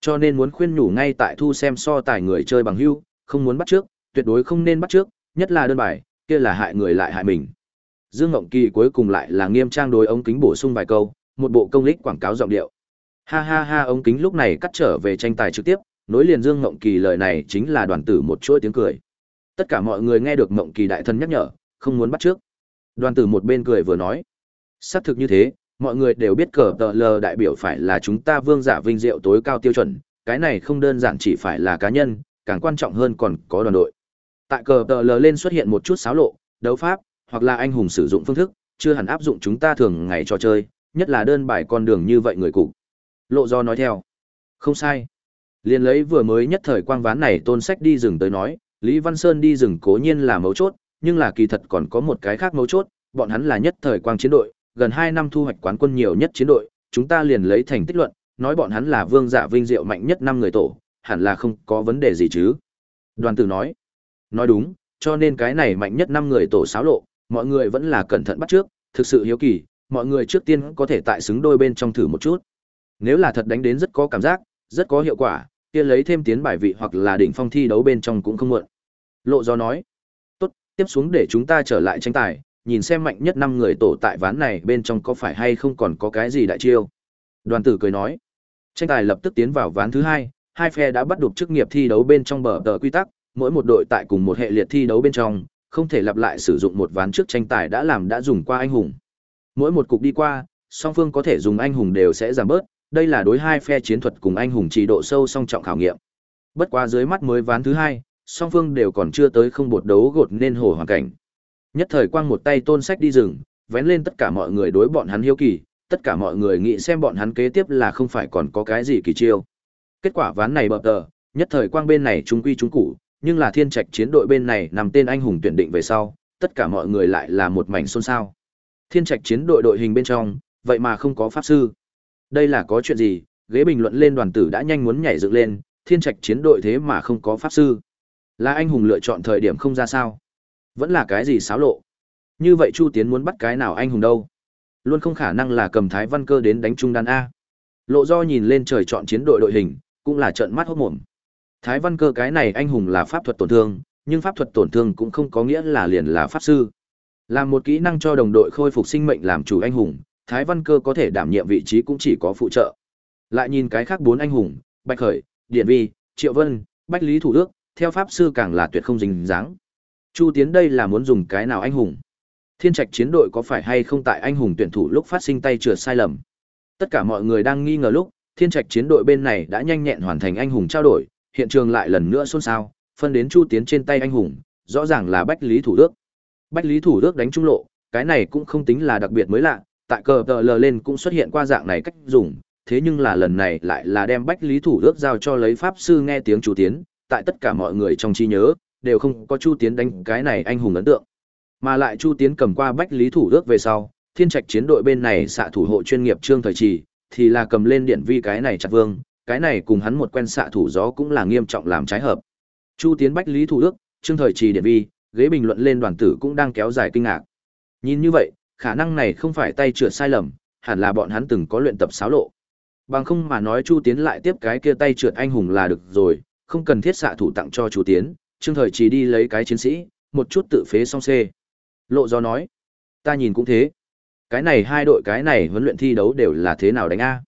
Cho nên muốn khuyên nhủ ngay tại thu xem so tài người chơi bằng hưu, không muốn bắt trước, tuyệt đối không nên bắt trước, nhất là đơn bài, kia là hại người lại hại mình. Dương Ngộng Kỳ cuối cùng lại là nghiêm trang đối ống kính bổ sung vài câu, một bộ công lích quảng cáo giọng điệu. Ha ha ha ống kính lúc này cắt trở về tranh tài trực tiếp, nối liền Dương Ngộng Kỳ lời này chính là đoàn tử một chuỗi tiếng cười. Tất cả mọi người nghe được Ngộng Kỳ đại thân nhắc nhở, không muốn bắt trước. Đoàn tử một bên cười vừa nói, xác thực như thế, mọi người đều biết cờ tờ lờ đại biểu phải là chúng ta vương giả vinh diệu tối cao tiêu chuẩn, cái này không đơn giản chỉ phải là cá nhân, càng quan trọng hơn còn có đoàn đội. Tại cờ tờ lờ lên xuất hiện một chút xáo lộ, đấu pháp, hoặc là anh hùng sử dụng phương thức, chưa hẳn áp dụng chúng ta thường ngày trò chơi, nhất là đơn bài con đường như vậy người cụ. Lộ do nói theo. Không sai. Liên lấy vừa mới nhất thời quang ván này tôn sách đi rừng tới nói, Lý Văn Sơn đi rừng cố nhiên là mấu chốt, nhưng là kỳ thật còn có một cái khác mấu chốt, bọn hắn là nhất thời quang chiến đội, gần 2 năm thu hoạch quán quân nhiều nhất chiến đội, chúng ta liền lấy thành tích luận, nói bọn hắn là vương giả vinh diệu mạnh nhất năm người tổ, hẳn là không có vấn đề gì chứ. Đoàn tử nói, nói đúng, cho nên cái này mạnh nhất năm người tổ xáo lộ, mọi người vẫn là cẩn thận bắt trước, thực sự hiếu kỳ, mọi người trước tiên có thể tại xứng đôi bên trong thử một chút. Nếu là thật đánh đến rất có cảm giác, rất có hiệu quả, kia lấy thêm tiến bài vị hoặc là đỉnh phong thi đấu bên trong cũng không muộn. Lộ do nói, tốt, tiếp xuống để chúng ta trở lại tranh tài, nhìn xem mạnh nhất năm người tổ tại ván này bên trong có phải hay không còn có cái gì đại chiêu. Đoàn tử cười nói, tranh tài lập tức tiến vào ván thứ hai, hai phe đã bắt được chức nghiệp thi đấu bên trong bờ tờ quy tắc, mỗi một đội tại cùng một hệ liệt thi đấu bên trong, không thể lặp lại sử dụng một ván trước tranh tài đã làm đã dùng qua anh hùng. Mỗi một cục đi qua, song phương có thể dùng anh hùng đều sẽ giảm bớt, đây là đối hai phe chiến thuật cùng anh hùng trì độ sâu song trọng khảo nghiệm. Bất quá dưới mắt mới ván thứ hai, song phương đều còn chưa tới không bột đấu gột nên hổ hoàn cảnh. Nhất thời quang một tay tôn sách đi rừng, vén lên tất cả mọi người đối bọn hắn hiếu kỳ, tất cả mọi người nghĩ xem bọn hắn kế tiếp là không phải còn có cái gì kỳ chiêu. Kết quả ván này bập tờ, nhất thời quang bên này trung quy trung củ, nhưng là thiên trạch chiến đội bên này nằm tên anh hùng tuyển định về sau, tất cả mọi người lại là một mảnh xôn xao. Thiên trạch chiến đội đội hình bên trong, vậy mà không có pháp sư. Đây là có chuyện gì? Ghế bình luận lên đoàn tử đã nhanh muốn nhảy dựng lên, thiên trạch chiến đội thế mà không có pháp sư. Là anh hùng lựa chọn thời điểm không ra sao? Vẫn là cái gì xáo lộ? Như vậy Chu Tiến muốn bắt cái nào anh hùng đâu? Luôn không khả năng là cầm Thái Văn Cơ đến đánh trung đan a. Lộ Do nhìn lên trời chọn chiến đội đội hình, cũng là trợn mắt hốt mồm. Thái Văn Cơ cái này anh hùng là pháp thuật tổn thương, nhưng pháp thuật tổn thương cũng không có nghĩa là liền là pháp sư. Làm một kỹ năng cho đồng đội khôi phục sinh mệnh làm chủ anh hùng, Thái Văn Cơ có thể đảm nhiệm vị trí cũng chỉ có phụ trợ. Lại nhìn cái khác bốn anh hùng, Bạch Khởi, Điện Vi, Triệu Vân, Bách Lý Thủ Đức, theo pháp sư càng là tuyệt không dính dáng. Chu Tiến đây là muốn dùng cái nào anh hùng? Thiên Trạch chiến đội có phải hay không tại anh hùng tuyển thủ lúc phát sinh tay trượt sai lầm? Tất cả mọi người đang nghi ngờ lúc, Thiên Trạch chiến đội bên này đã nhanh nhẹn hoàn thành anh hùng trao đổi, hiện trường lại lần nữa xôn xao, phân đến Chu Tiến trên tay anh hùng, rõ ràng là Bách Lý Thủ Đức. Bách Lý Thủ Đức đánh trung lộ, cái này cũng không tính là đặc biệt mới lạ, tại cờ tờ lờ lên cũng xuất hiện qua dạng này cách dùng, thế nhưng là lần này lại là đem Bách Lý Thủ Đức giao cho lấy pháp sư nghe tiếng Chu Tiến, tại tất cả mọi người trong trí nhớ, đều không có Chu Tiến đánh cái này anh hùng ấn tượng. Mà lại Chu Tiến cầm qua Bách Lý Thủ Đức về sau, Thiên Trạch chiến đội bên này xạ thủ hộ chuyên nghiệp Trương Thời Trì, thì là cầm lên điện vi cái này chặt vương, cái này cùng hắn một quen xạ thủ gió cũng là nghiêm trọng làm trái hợp. Chu Tiến Bách Lý Thủ Đức, Trương Thời Trì điện vi, ghế bình luận lên đoàn tử cũng đang kéo dài kinh ngạc. Nhìn như vậy, khả năng này không phải tay trượt sai lầm, hẳn là bọn hắn từng có luyện tập xáo lộ. Bằng không mà nói Chu Tiến lại tiếp cái kia tay trượt anh hùng là được rồi, không cần thiết xạ thủ tặng cho Chu Tiến, Trương Thời chỉ đi lấy cái chiến sĩ, một chút tự phế song xê. Lộ do nói, ta nhìn cũng thế. Cái này hai đội cái này huấn luyện thi đấu đều là thế nào đánh a?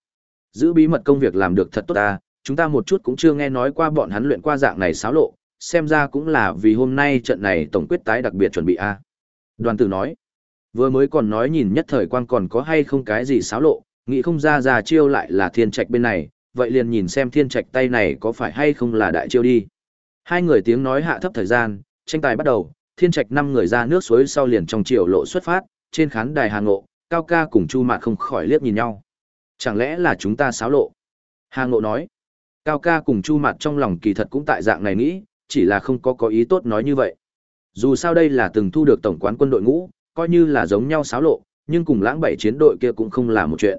Giữ bí mật công việc làm được thật tốt ta, chúng ta một chút cũng chưa nghe nói qua bọn hắn luyện qua dạng này xáo lộ, xem ra cũng là vì hôm nay trận này tổng quyết tái đặc biệt chuẩn bị a. Đoàn tử nói, vừa mới còn nói nhìn nhất thời quan còn có hay không cái gì xáo lộ, nghĩ không ra ra chiêu lại là thiên trạch bên này, vậy liền nhìn xem thiên trạch tay này có phải hay không là đại chiêu đi. Hai người tiếng nói hạ thấp thời gian, tranh tài bắt đầu, thiên trạch năm người ra nước suối sau liền trong chiều lộ xuất phát, trên khán đài Hà Ngộ, Cao Ca cùng Chu Mạt không khỏi liếc nhìn nhau. Chẳng lẽ là chúng ta xáo lộ? Hà Ngộ nói. Cao Ca cùng Chu Mạt trong lòng kỳ thật cũng tại dạng này nghĩ, chỉ là không có có ý tốt nói như vậy. Dù sao đây là từng thu được tổng quán quân đội ngũ, coi như là giống nhau xáo lộ, nhưng cùng lãng bảy chiến đội kia cũng không là một chuyện.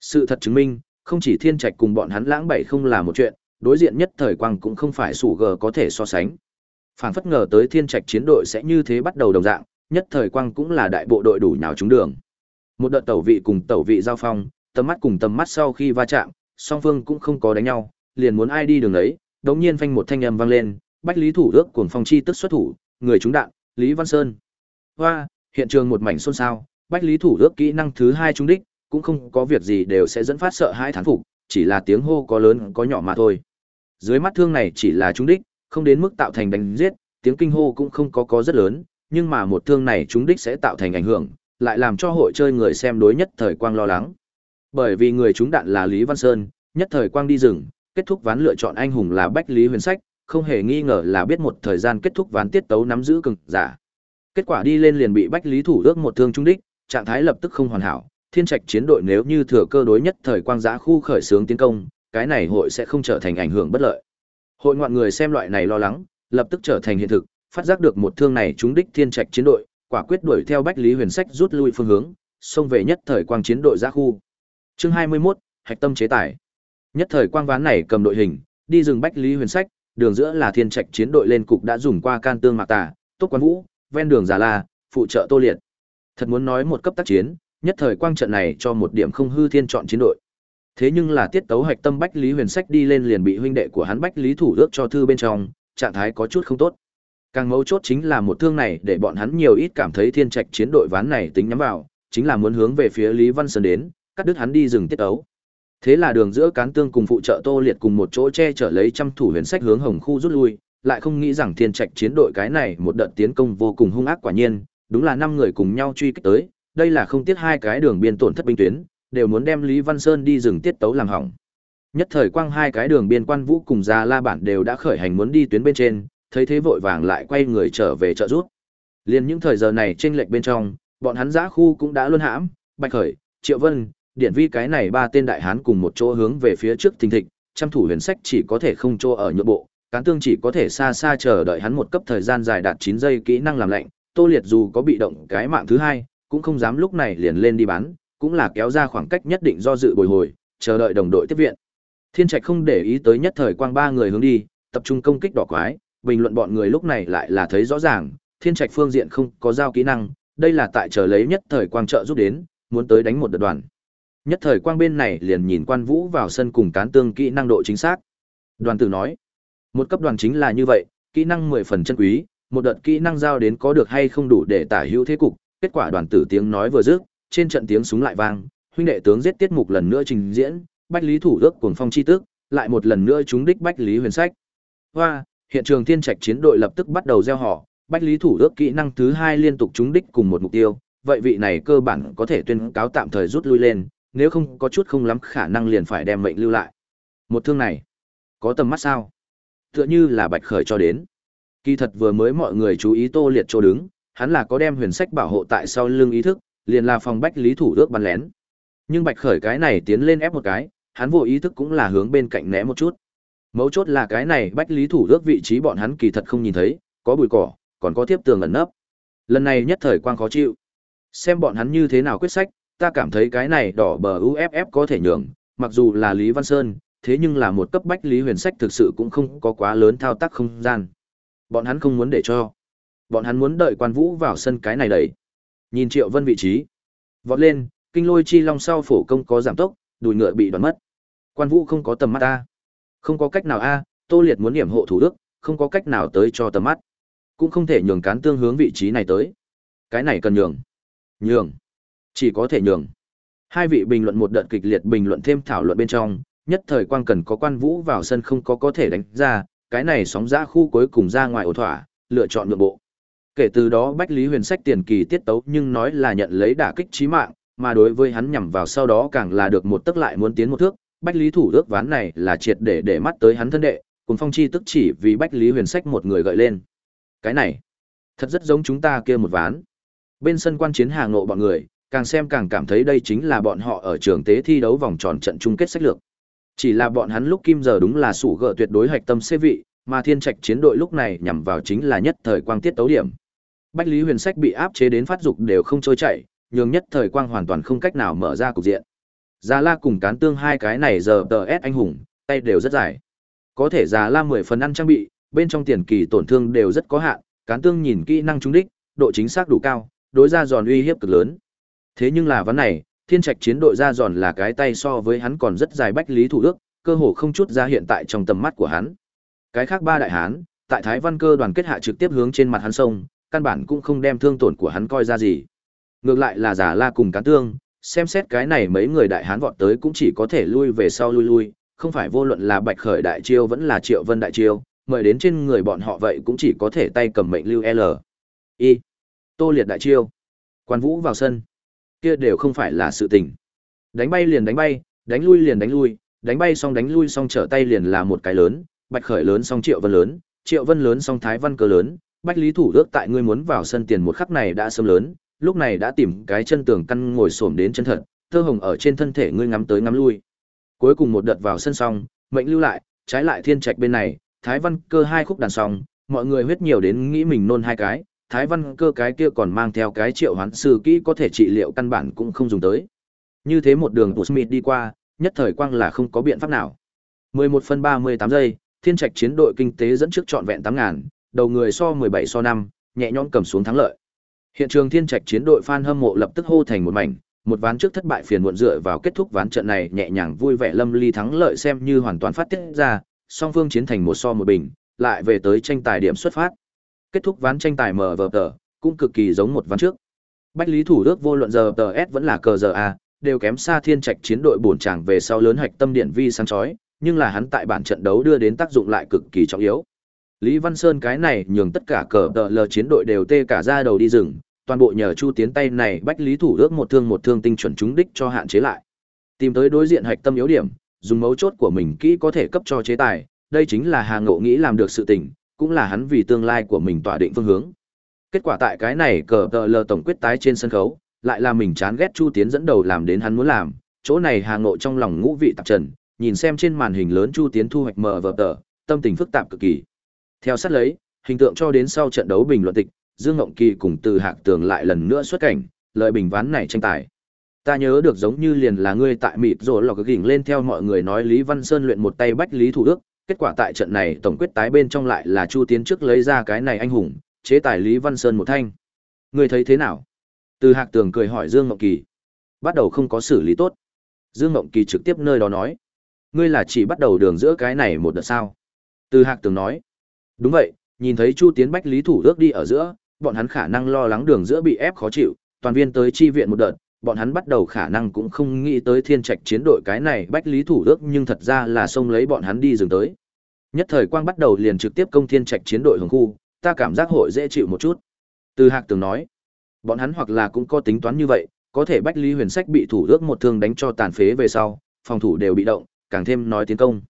Sự thật chứng minh, không chỉ thiên trạch cùng bọn hắn lãng bảy không là một chuyện, đối diện nhất thời quang cũng không phải sủ gờ có thể so sánh. phảng phất ngờ tới thiên trạch chiến đội sẽ như thế bắt đầu đồng dạng, nhất thời quang cũng là đại bộ đội đủ nhào trúng đường. Một đợt tẩu vị cùng tẩu vị giao phong, tầm mắt cùng tầm mắt sau khi va chạm, song phương cũng không có đánh nhau, liền muốn ai đi đường ấy, đống nhiên phanh một thanh âm vang lên, bách lý thủ ước cuồng phong chi tức xuất thủ, người trúng đạn, Lý Văn Sơn. Hoa, hiện trường một mảnh xôn xao, bách lý thủ ước kỹ năng thứ hai trúng đích, cũng không có việc gì đều sẽ dẫn phát sợ hãi thán phục, chỉ là tiếng hô có lớn có nhỏ mà thôi. Dưới mắt thương này chỉ là trúng đích, không đến mức tạo thành đánh giết, tiếng kinh hô cũng không có có rất lớn, nhưng mà một thương này trúng đích sẽ tạo thành ảnh hưởng, lại làm cho hội chơi người xem đối nhất thời quang lo lắng. Bởi vì người trúng đạn là Lý Văn Sơn, nhất thời quang đi rừng, kết thúc ván lựa chọn anh hùng là Bách Lý Huyền Sách, không hề nghi ngờ là biết một thời gian kết thúc ván tiết tấu nắm giữ cường giả. Kết quả đi lên liền bị Bách Lý thủ ước một thương trúng đích, trạng thái lập tức không hoàn hảo, thiên trạch chiến đội nếu như thừa cơ đối nhất thời quang giã khu khởi xướng tiến công, cái này hội sẽ không trở thành ảnh hưởng bất lợi. Hội ngoạn người xem loại này lo lắng, lập tức trở thành hiện thực, phát giác được một thương này chúng đích thiên trạch chiến đội, quả quyết đuổi theo Bách Lý Huyền Sách rút lui phương hướng, xông về nhất thời quang chiến đội ra khu. Chương 21, hạch tâm chế tải. Nhất thời quang ván này cầm đội hình, đi rừng Bách Lý Huyền Sách, đường giữa là thiên trạch chiến đội lên cục đã dùng qua can tương mạc tà, tốt quán vũ, ven đường già la, phụ trợ tô liệt. Thật muốn nói một cấp tác chiến, nhất thời quang trận này cho một điểm không hư thiên chọn chiến đội. Thế nhưng là tiết tấu hạch tâm Bách Lý Huyền Sách đi lên liền bị huynh đệ của hắn Bách Lý Thủ ước cho thư bên trong, trạng thái có chút không tốt. Càng mấu chốt chính là một thương này để bọn hắn nhiều ít cảm thấy thiên trạch chiến đội ván này tính nhắm vào, chính là muốn hướng về phía Lý Văn Sơn đến, cắt đứt hắn đi dừng tiết tấu. Thế là đường giữa cán tương cùng phụ trợ Tô Liệt cùng một chỗ che chở lấy trăm thủ huyền sách hướng hồng khu rút lui, lại không nghĩ rằng thiên trạch chiến đội cái này một đợt tiến công vô cùng hung ác quả nhiên, đúng là năm người cùng nhau truy kích tới, đây là không tiếc hai cái đường biên tổn thất binh tuyến, đều muốn đem Lý Văn Sơn đi dừng tiết tấu làm hỏng. Nhất thời quang hai cái đường biên quan vũ cùng Gia La bản đều đã khởi hành muốn đi tuyến bên trên, thấy thế vội vàng lại quay người trở về trợ rút. Liên những thời giờ này trên lệch bên trong, bọn hắn giã khu cũng đã luân hãm, Bạch Khởi, Triệu Vân, Điển Vi cái này ba tên đại hán cùng một chỗ hướng về phía trước thình thịch, trăm thủ huyền sách chỉ có thể không cho ở nhượng bộ, cán tương chỉ có thể xa xa chờ đợi hắn một cấp thời gian dài đạt 9 giây kỹ năng làm lạnh, Tô Liệt dù có bị động cái mạng thứ hai, cũng không dám lúc này liền lên đi bán, cũng là kéo ra khoảng cách nhất định do dự bồi hồi, chờ đợi đồng đội tiếp viện. Thiên Trạch không để ý tới nhất thời quang ba người hướng đi, tập trung công kích đỏ quái, bình luận bọn người lúc này lại là thấy rõ ràng, Thiên Trạch phương diện không có giao kỹ năng, đây là tại chờ lấy nhất thời quang trợ giúp đến, muốn tới đánh một đợt đoàn. Nhất thời quang bên này liền nhìn Quan Vũ vào sân cùng cán tương kỹ năng độ chính xác. Đoàn tử nói, một cấp đoàn chính là như vậy, kỹ năng 10 phần chân quý, một đợt kỹ năng giao đến có được hay không đủ để tả hữu thế cục, kết quả đoàn tử tiếng nói vừa dứt, trên trận tiếng súng lại vang, huynh đệ tướng giết tiết mục lần nữa trình diễn, Bách Lý thủ đức cuồng phong chi tức, lại một lần nữa trúng đích Bách Lý Huyền Sách. Hoa, hiện trường thiên trạch chiến đội lập tức bắt đầu gieo họ, Bách Lý thủ đức kỹ năng thứ hai liên tục trúng đích cùng một mục tiêu, vậy vị này cơ bản có thể tuyên cáo tạm thời rút lui lên, nếu không có chút không lắm khả năng liền phải đem mệnh lưu lại. Một thương này, có tầm mắt sao? Tựa như là Bạch Khởi cho đến. Kỳ thật vừa mới mọi người chú ý Tô Liệt chỗ đứng, hắn là có đem huyền sách bảo hộ tại sau lưng ý thức, liền là phòng Bách Lý thủ ước bắn lén. Nhưng Bạch Khởi cái này tiến lên ép một cái, hắn vô ý thức cũng là hướng bên cạnh né một chút. Mấu chốt là cái này Bách Lý thủ ước vị trí bọn hắn kỳ thật không nhìn thấy, có bụi cỏ, còn có tiếp tường ẩn nấp. Lần này nhất thời quang khó chịu. Xem bọn hắn như thế nào quyết sách, ta cảm thấy cái này đỏ bờ UFF có thể nhường, mặc dù là Lý Văn Sơn, thế nhưng là một cấp bách Lý Huyền Sách thực sự cũng không có quá lớn thao tác không gian. Bọn hắn không muốn để cho. Bọn hắn muốn đợi quan vũ vào sân cái này đẩy. Nhìn Triệu Vân vị trí. Vọt lên, kinh lôi chi long sau phổ công có giảm tốc, đùi ngựa bị đoạn mất. Quan vũ không có tầm mắt a. Không có cách nào a, Tô Liệt muốn điểm hộ thủ đức, không có cách nào tới cho tầm mắt. Cũng không thể nhường cán tương hướng vị trí này tới. Cái này cần nhường. Nhường. Chỉ có thể nhường. Hai vị bình luận một đợt kịch liệt bình luận thêm thảo luận bên trong, nhất thời quang cần có quan vũ vào sân không có có thể đánh ra, cái này sóng ra khu cuối cùng ra ngoài ổ thỏa, lựa chọn nhượng bộ. Kể từ đó Bách Lý Huyền sách tiền kỳ tiết tấu nhưng nói là nhận lấy đả kích chí mạng, mà đối với hắn nhằm vào sau đó càng là được một tức lại muốn tiến một thước, Bách Lý thủ ước ván này là triệt để để mắt tới hắn thân đệ, cùng phong chi tức chỉ vì Bách Lý Huyền sách một người gợi lên. Cái này, thật rất giống chúng ta kia một ván. Bên sân quan chiến hàng nộ bọn người, càng xem càng cảm thấy đây chính là bọn họ ở trường tế thi đấu vòng tròn trận chung kết sách lược. Chỉ là bọn hắn lúc kim giờ đúng là sủ gỡ tuyệt đối hạch tâm xê vị, mà thiên trạch chiến đội lúc này nhằm vào chính là nhất thời quang tiết tấu điểm. Bách Lý Huyền Sách bị áp chế đến phát dục đều không trôi chảy, nhường nhất thời quang hoàn toàn không cách nào mở ra cục diện. Già La cùng Cán Tương hai cái này giờ tờ S anh hùng, tay đều rất dài. Có thể Già La 10 phần ăn trang bị, bên trong tiền kỳ tổn thương đều rất có hạn, Cán Tương nhìn kỹ năng trúng đích, độ chính xác đủ cao, đối ra giòn uy hiếp cực lớn. Thế nhưng là vấn này, Thiên Trạch chiến đội ra giòn là cái tay so với hắn còn rất dài bách lý thủ đức, cơ hồ không chút ra hiện tại trong tầm mắt của hắn. Cái khác ba đại hán, tại Thái Văn Cơ đoàn kết hạ trực tiếp hướng trên mặt hắn sông, căn bản cũng không đem thương tổn của hắn coi ra gì. Ngược lại là giả la cùng cán tương, xem xét cái này mấy người đại hán vọt tới cũng chỉ có thể lui về sau lui lui, không phải vô luận là Bạch Khởi đại chiêu vẫn là Triệu Vân đại chiêu, mời đến trên người bọn họ vậy cũng chỉ có thể tay cầm mệnh lưu L. Y. Tô liệt đại chiêu. Quan Vũ vào sân. Kia đều không phải là sự tình. Đánh bay liền đánh bay, đánh lui liền đánh lui, đánh bay xong đánh lui xong trở tay liền là một cái lớn, Bạch Khởi lớn xong Triệu Vân lớn, Triệu Vân lớn xong Thái Văn cơ lớn, Bách Lý Thủ ước tại ngươi muốn vào sân tiền một khắc này đã sớm lớn, lúc này đã tìm cái chân tường căn ngồi xổm đến chân thật, thơ hồng ở trên thân thể ngươi ngắm tới ngắm lui. Cuối cùng một đợt vào sân xong, mệnh lưu lại, trái lại thiên trạch bên này, Thái Văn cơ hai khúc đàn xong, mọi người huyết nhiều đến nghĩ mình nôn hai cái, Thái Văn cơ cái kia còn mang theo cái triệu hoán sư kỹ có thể trị liệu căn bản cũng không dùng tới. Như thế một đường của Smith đi qua, nhất thời quang là không có biện pháp nào. 11 phân 38 giây, Thiên Trạch chiến đội kinh tế dẫn trước trọn vẹn 8000, đầu người so 17 so 5, nhẹ nhõm cầm xuống thắng lợi. Hiện trường Thiên Trạch chiến đội fan hâm mộ lập tức hô thành một mảnh, một ván trước thất bại phiền muộn dựa vào kết thúc ván trận này nhẹ nhàng vui vẻ lâm ly thắng lợi xem như hoàn toàn phát tiết ra, song phương chiến thành một so một bình, lại về tới tranh tài điểm xuất phát. Kết thúc ván tranh tài mở vở tờ, cũng cực kỳ giống một ván trước. Bách Lý Thủ Đức vô luận giờ tờ S vẫn là cờ giờ A, đều kém xa Thiên Trạch chiến đội bổn chàng về sau lớn hạch tâm điện vi sáng chói, nhưng là hắn tại bản trận đấu đưa đến tác dụng lại cực kỳ trọng yếu. Lý Văn Sơn cái này nhường tất cả cờ tờ lờ chiến đội đều tê cả ra đầu đi rừng, toàn bộ nhờ Chu Tiến tay này bách lý thủ ước một thương một thương tinh chuẩn trúng đích cho hạn chế lại. Tìm tới đối diện hạch tâm yếu điểm, dùng mấu chốt của mình kỹ có thể cấp cho chế tài, đây chính là Hà Ngộ nghĩ làm được sự tình, cũng là hắn vì tương lai của mình tỏa định phương hướng. Kết quả tại cái này cờ tờ lờ tổng quyết tái trên sân khấu, lại là mình chán ghét Chu Tiến dẫn đầu làm đến hắn muốn làm, chỗ này Hà Ngộ trong lòng ngũ vị tạp trần, nhìn xem trên màn hình lớn Chu Tiến thu hoạch mở vở tờ, tâm tình phức tạp cực kỳ. Theo sát lấy, hình tượng cho đến sau trận đấu bình luận tịch, Dương Ngộng Kỳ cùng Từ Hạc Tường lại lần nữa xuất cảnh, lợi bình ván này tranh tài. Ta nhớ được giống như liền là ngươi tại mịt rồi lọc gỉnh lên theo mọi người nói Lý Văn Sơn luyện một tay bách Lý Thủ Đức, kết quả tại trận này tổng quyết tái bên trong lại là Chu Tiến trước lấy ra cái này anh hùng, chế tài Lý Văn Sơn một thanh. Ngươi thấy thế nào? Từ Hạc Tường cười hỏi Dương Ngộng Kỳ. Bắt đầu không có xử lý tốt. Dương Ngộng Kỳ trực tiếp nơi đó nói. Ngươi là chỉ bắt đầu đường giữa cái này một đợt sao? Từ Hạc Tường nói. Đúng vậy, nhìn thấy Chu Tiến Bách Lý Thủ ước đi ở giữa, bọn hắn khả năng lo lắng đường giữa bị ép khó chịu, toàn viên tới chi viện một đợt, bọn hắn bắt đầu khả năng cũng không nghĩ tới thiên trạch chiến đội cái này Bách Lý Thủ ước nhưng thật ra là xông lấy bọn hắn đi dừng tới. Nhất thời quang bắt đầu liền trực tiếp công thiên trạch chiến đội hồng khu, ta cảm giác hội dễ chịu một chút. Từ Hạc từng nói, bọn hắn hoặc là cũng có tính toán như vậy, có thể Bách Lý Huyền Sách bị thủ ước một thương đánh cho tàn phế về sau, phòng thủ đều bị động, càng thêm nói tiến công.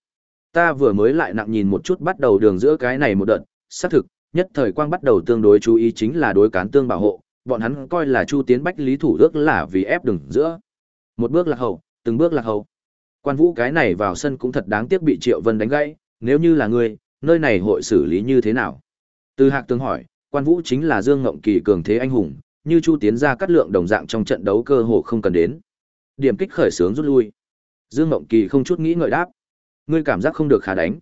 Ta vừa mới lại nặng nhìn một chút bắt đầu đường giữa cái này một đợt, xác thực, nhất thời quang bắt đầu tương đối chú ý chính là đối cán tương bảo hộ, bọn hắn coi là Chu Tiến Bách Lý thủ ước là vì ép đường giữa. Một bước lạc hậu, từng bước lạc hậu. Quan Vũ cái này vào sân cũng thật đáng tiếc bị Triệu Vân đánh gãy, nếu như là ngươi, nơi này hội xử lý như thế nào? Từ Hạc Tương hỏi, Quan Vũ chính là Dương Ngộng Kỳ cường thế anh hùng, như Chu Tiến ra cắt lượng đồng dạng trong trận đấu cơ hồ không cần đến. Điểm kích khởi sướng rút lui. Dương Ngộng Kỳ không chút nghĩ ngợi đáp. Ngươi cảm giác không được khá đánh.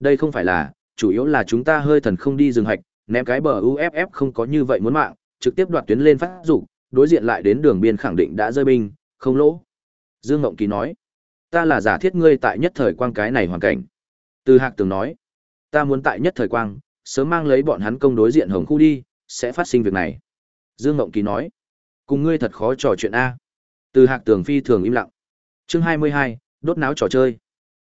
Đây không phải là, chủ yếu là chúng ta hơi thần không đi dừng hạch, ném cái bờ UFF không có như vậy muốn mạng, trực tiếp đoạt tuyến lên phát dục, đối diện lại đến đường biên khẳng định đã rơi binh, không lỗ. Dương Ngộng Kỳ nói, ta là giả thiết ngươi tại nhất thời quang cái này hoàn cảnh. Từ Hạc Tường nói, ta muốn tại nhất thời quang, sớm mang lấy bọn hắn công đối diện hồng khu đi, sẽ phát sinh việc này. Dương Ngộng Kỳ nói, cùng ngươi thật khó trò chuyện A. Từ Hạc Tường phi thường im lặng. Chương 22, đốt náo trò chơi.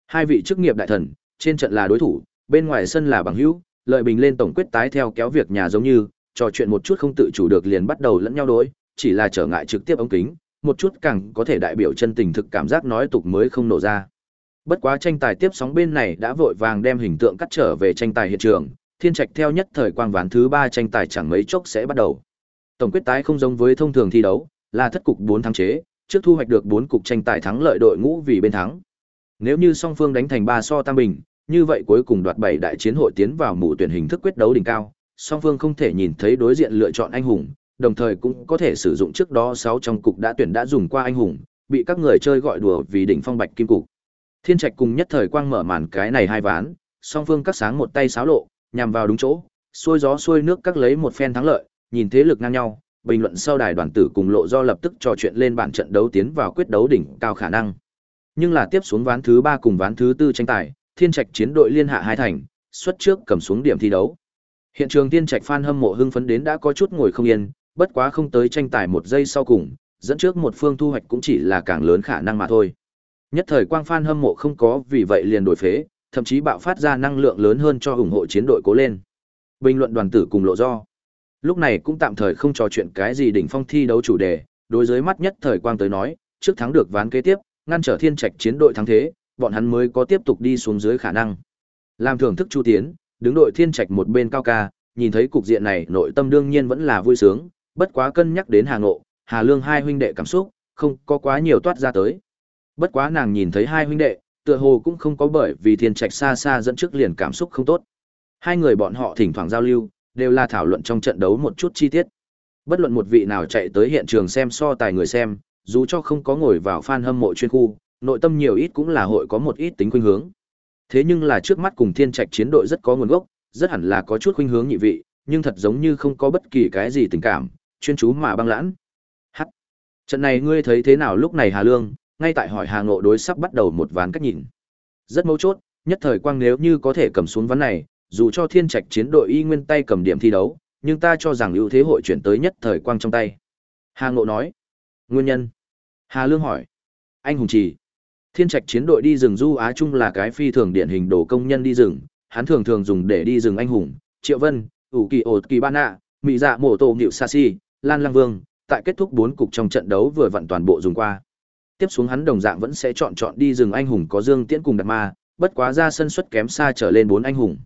Hai vị chức nghiệp đại thần, trên trận là đối thủ, bên ngoài sân là bằng hữu, lợi bình lên tổng quyết tái theo kéo việc nhà giống như, trò chuyện một chút không tự chủ được liền bắt đầu lẫn nhau đối, chỉ là trở ngại trực tiếp ống kính, một chút càng có thể đại biểu chân tình thực cảm giác nói tục mới không nổ ra. Bất quá tranh tài tiếp sóng bên này đã vội vàng đem hình tượng cắt trở về tranh tài hiện trường, thiên trạch theo nhất thời quang ván thứ ba tranh tài chẳng mấy chốc sẽ bắt đầu. Tổng quyết tái không giống với thông thường thi đấu, là thất cục 4 thắng chế, trước thu hoạch được 4 cục tranh tài thắng lợi đội ngũ vì bên thắng. Nếu như song phương đánh thành 3 so tam bình, như vậy cuối cùng đoạt 7 đại chiến hội tiến vào mũ tuyển hình thức quyết đấu đỉnh cao, song phương không thể nhìn thấy đối diện lựa chọn anh hùng, đồng thời cũng có thể sử dụng trước đó 6 trong cục đã tuyển đã dùng qua anh hùng, bị các người chơi gọi đùa vì đỉnh phong bạch kim cục. Thiên Trạch cùng nhất thời quang mở màn cái này hai ván, song phương cắt sáng một tay xáo lộ, nhằm vào đúng chỗ, xuôi gió xuôi nước các lấy một phen thắng lợi, nhìn thế lực ngang nhau, bình luận sau đài đoàn tử cùng lộ do lập tức trò chuyện lên bản trận đấu tiến vào quyết đấu đỉnh cao khả năng. Nhưng là tiếp xuống ván thứ 3 cùng ván thứ 4 tranh tài, Thiên Trạch chiến đội liên hạ hai thành, xuất trước cầm xuống điểm thi đấu. Hiện trường Thiên Trạch fan hâm mộ hưng phấn đến đã có chút ngồi không yên, bất quá không tới tranh tài một giây sau cùng, dẫn trước một phương thu hoạch cũng chỉ là càng lớn khả năng mà thôi. Nhất thời quang fan hâm mộ không có vì vậy liền đổi phế, thậm chí bạo phát ra năng lượng lớn hơn cho ủng hộ chiến đội cố lên. Bình luận đoàn tử cùng lộ do. Lúc này cũng tạm thời không trò chuyện cái gì đỉnh phong thi đấu chủ đề, đối với mắt nhất thời quang tới nói, trước thắng được ván kế tiếp, ngăn trở thiên trạch chiến đội thắng thế, bọn hắn mới có tiếp tục đi xuống dưới khả năng. Làm thưởng thức chu tiến, đứng đội thiên trạch một bên cao ca, nhìn thấy cục diện này nội tâm đương nhiên vẫn là vui sướng, bất quá cân nhắc đến Hà Ngộ, Hà Lương hai huynh đệ cảm xúc, không có quá nhiều toát ra tới. Bất quá nàng nhìn thấy hai huynh đệ, tựa hồ cũng không có bởi vì thiên trạch xa xa dẫn trước liền cảm xúc không tốt. Hai người bọn họ thỉnh thoảng giao lưu, đều là thảo luận trong trận đấu một chút chi tiết. Bất luận một vị nào chạy tới hiện trường xem so tài người xem, dù cho không có ngồi vào fan hâm mộ chuyên khu, nội tâm nhiều ít cũng là hội có một ít tính khuynh hướng. Thế nhưng là trước mắt cùng Thiên Trạch chiến đội rất có nguồn gốc, rất hẳn là có chút khuynh hướng nhị vị, nhưng thật giống như không có bất kỳ cái gì tình cảm, chuyên chú mà băng lãng. Hắc. Trận này ngươi thấy thế nào lúc này Hà Lương, ngay tại hỏi Hà Ngộ đối sắp bắt đầu một ván cách nhìn. Rất mấu chốt, nhất thời quang nếu như có thể cầm xuống ván này, dù cho Thiên Trạch chiến đội y nguyên tay cầm điểm thi đấu, nhưng ta cho rằng ưu thế hội chuyển tới nhất thời quang trong tay. Hà Ngộ nói. Nguyên nhân. Hà Lương hỏi. Anh hùng trì. Thiên Trạch chiến đội đi rừng du Á Trung là cái phi thường điển hình đồ công nhân đi rừng, hắn thường thường dùng để đi rừng anh hùng, Triệu Vân, ủ kỳ ột kỳ ban nạ, mỹ dạ mổ tổ nghịu sa si, Lan Lăng Vương, tại kết thúc bốn cục trong trận đấu vừa vặn toàn bộ dùng qua. Tiếp xuống hắn đồng dạng vẫn sẽ chọn chọn đi rừng anh hùng có Dương Tiễn cùng Đạt Ma, bất quá ra sân suất kém xa trở lên bốn anh hùng.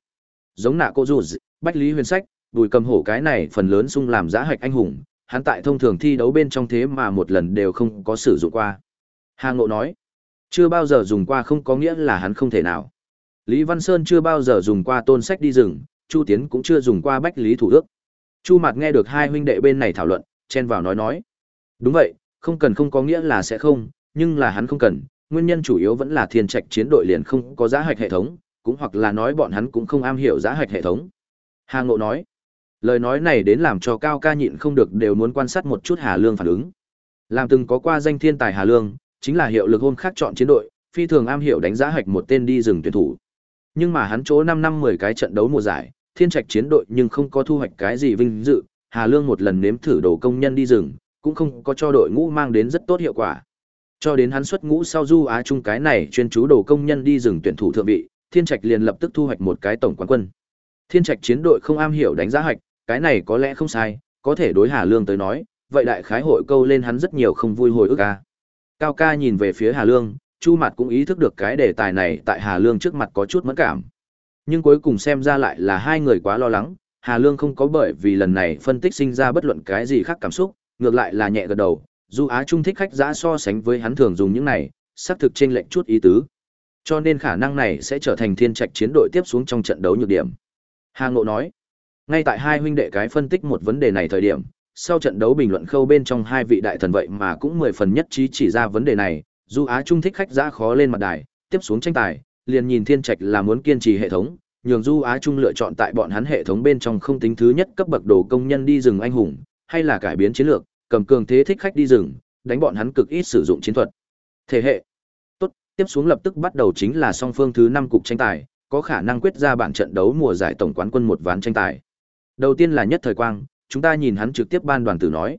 Giống nạ cô dù, Bách Lý Huyền Sách, Bùi Cầm Hổ cái này phần lớn sung làm giá hạch anh hùng, hắn tại thông thường thi đấu bên trong thế mà một lần đều không có sử dụng qua. Hà Ngộ nói, Chưa bao giờ dùng qua không có nghĩa là hắn không thể nào. Lý Văn Sơn chưa bao giờ dùng qua tôn sách đi rừng, Chu Tiến cũng chưa dùng qua bách lý thủ ước. Chu Mạt nghe được hai huynh đệ bên này thảo luận, chen vào nói nói. Đúng vậy, không cần không có nghĩa là sẽ không, nhưng là hắn không cần, nguyên nhân chủ yếu vẫn là thiên trạch chiến đội liền không có giá hạch hệ thống, cũng hoặc là nói bọn hắn cũng không am hiểu giá hạch hệ thống. Hà Ngộ nói, lời nói này đến làm cho Cao ca nhịn không được đều muốn quan sát một chút Hà Lương phản ứng. Làm từng có qua danh thiên tài Hà Lương, chính là hiệu lực hôm khác chọn chiến đội, phi thường am hiểu đánh giá hạch một tên đi rừng tuyển thủ. Nhưng mà hắn chỗ 5 năm 10 cái trận đấu mùa giải, thiên trạch chiến đội nhưng không có thu hoạch cái gì vinh dự, Hà Lương một lần nếm thử đồ công nhân đi rừng, cũng không có cho đội ngũ mang đến rất tốt hiệu quả. Cho đến hắn xuất ngũ sau du Á Trung cái này chuyên chú đồ công nhân đi rừng tuyển thủ thượng vị, Thiên Trạch liền lập tức thu hoạch một cái tổng quán quân. Thiên Trạch chiến đội không am hiểu đánh giá hoạch, cái này có lẽ không sai, có thể đối Hà Lương tới nói, vậy đại khái hội câu lên hắn rất nhiều không vui hồi ức a. Cao ca nhìn về phía Hà Lương, Chu Mạt cũng ý thức được cái đề tài này tại Hà Lương trước mặt có chút mất cảm. Nhưng cuối cùng xem ra lại là hai người quá lo lắng, Hà Lương không có bởi vì lần này phân tích sinh ra bất luận cái gì khác cảm xúc, ngược lại là nhẹ gật đầu, dù Á Trung thích khách giã so sánh với hắn thường dùng những này, xác thực trên lệnh chút ý tứ. Cho nên khả năng này sẽ trở thành thiên trạch chiến đội tiếp xuống trong trận đấu nhược điểm. Hà Ngộ nói, ngay tại hai huynh đệ cái phân tích một vấn đề này thời điểm, sau trận đấu bình luận khâu bên trong hai vị đại thần vậy mà cũng mười phần nhất trí chỉ ra vấn đề này, du Á Trung thích khách giã khó lên mặt đài, tiếp xuống tranh tài, liền nhìn thiên trạch là muốn kiên trì hệ thống, nhường Du Á Trung lựa chọn tại bọn hắn hệ thống bên trong không tính thứ nhất cấp bậc đồ công nhân đi rừng anh hùng, hay là cải biến chiến lược, cầm cường thế thích khách đi rừng, đánh bọn hắn cực ít sử dụng chiến thuật. Thể hệ. Tốt, tiếp xuống lập tức bắt đầu chính là song phương thứ năm cục tranh tài, có khả năng quyết ra bản trận đấu mùa giải tổng quán quân một ván tranh tài. Đầu tiên là nhất thời quang, chúng ta nhìn hắn trực tiếp ban đoàn tử nói.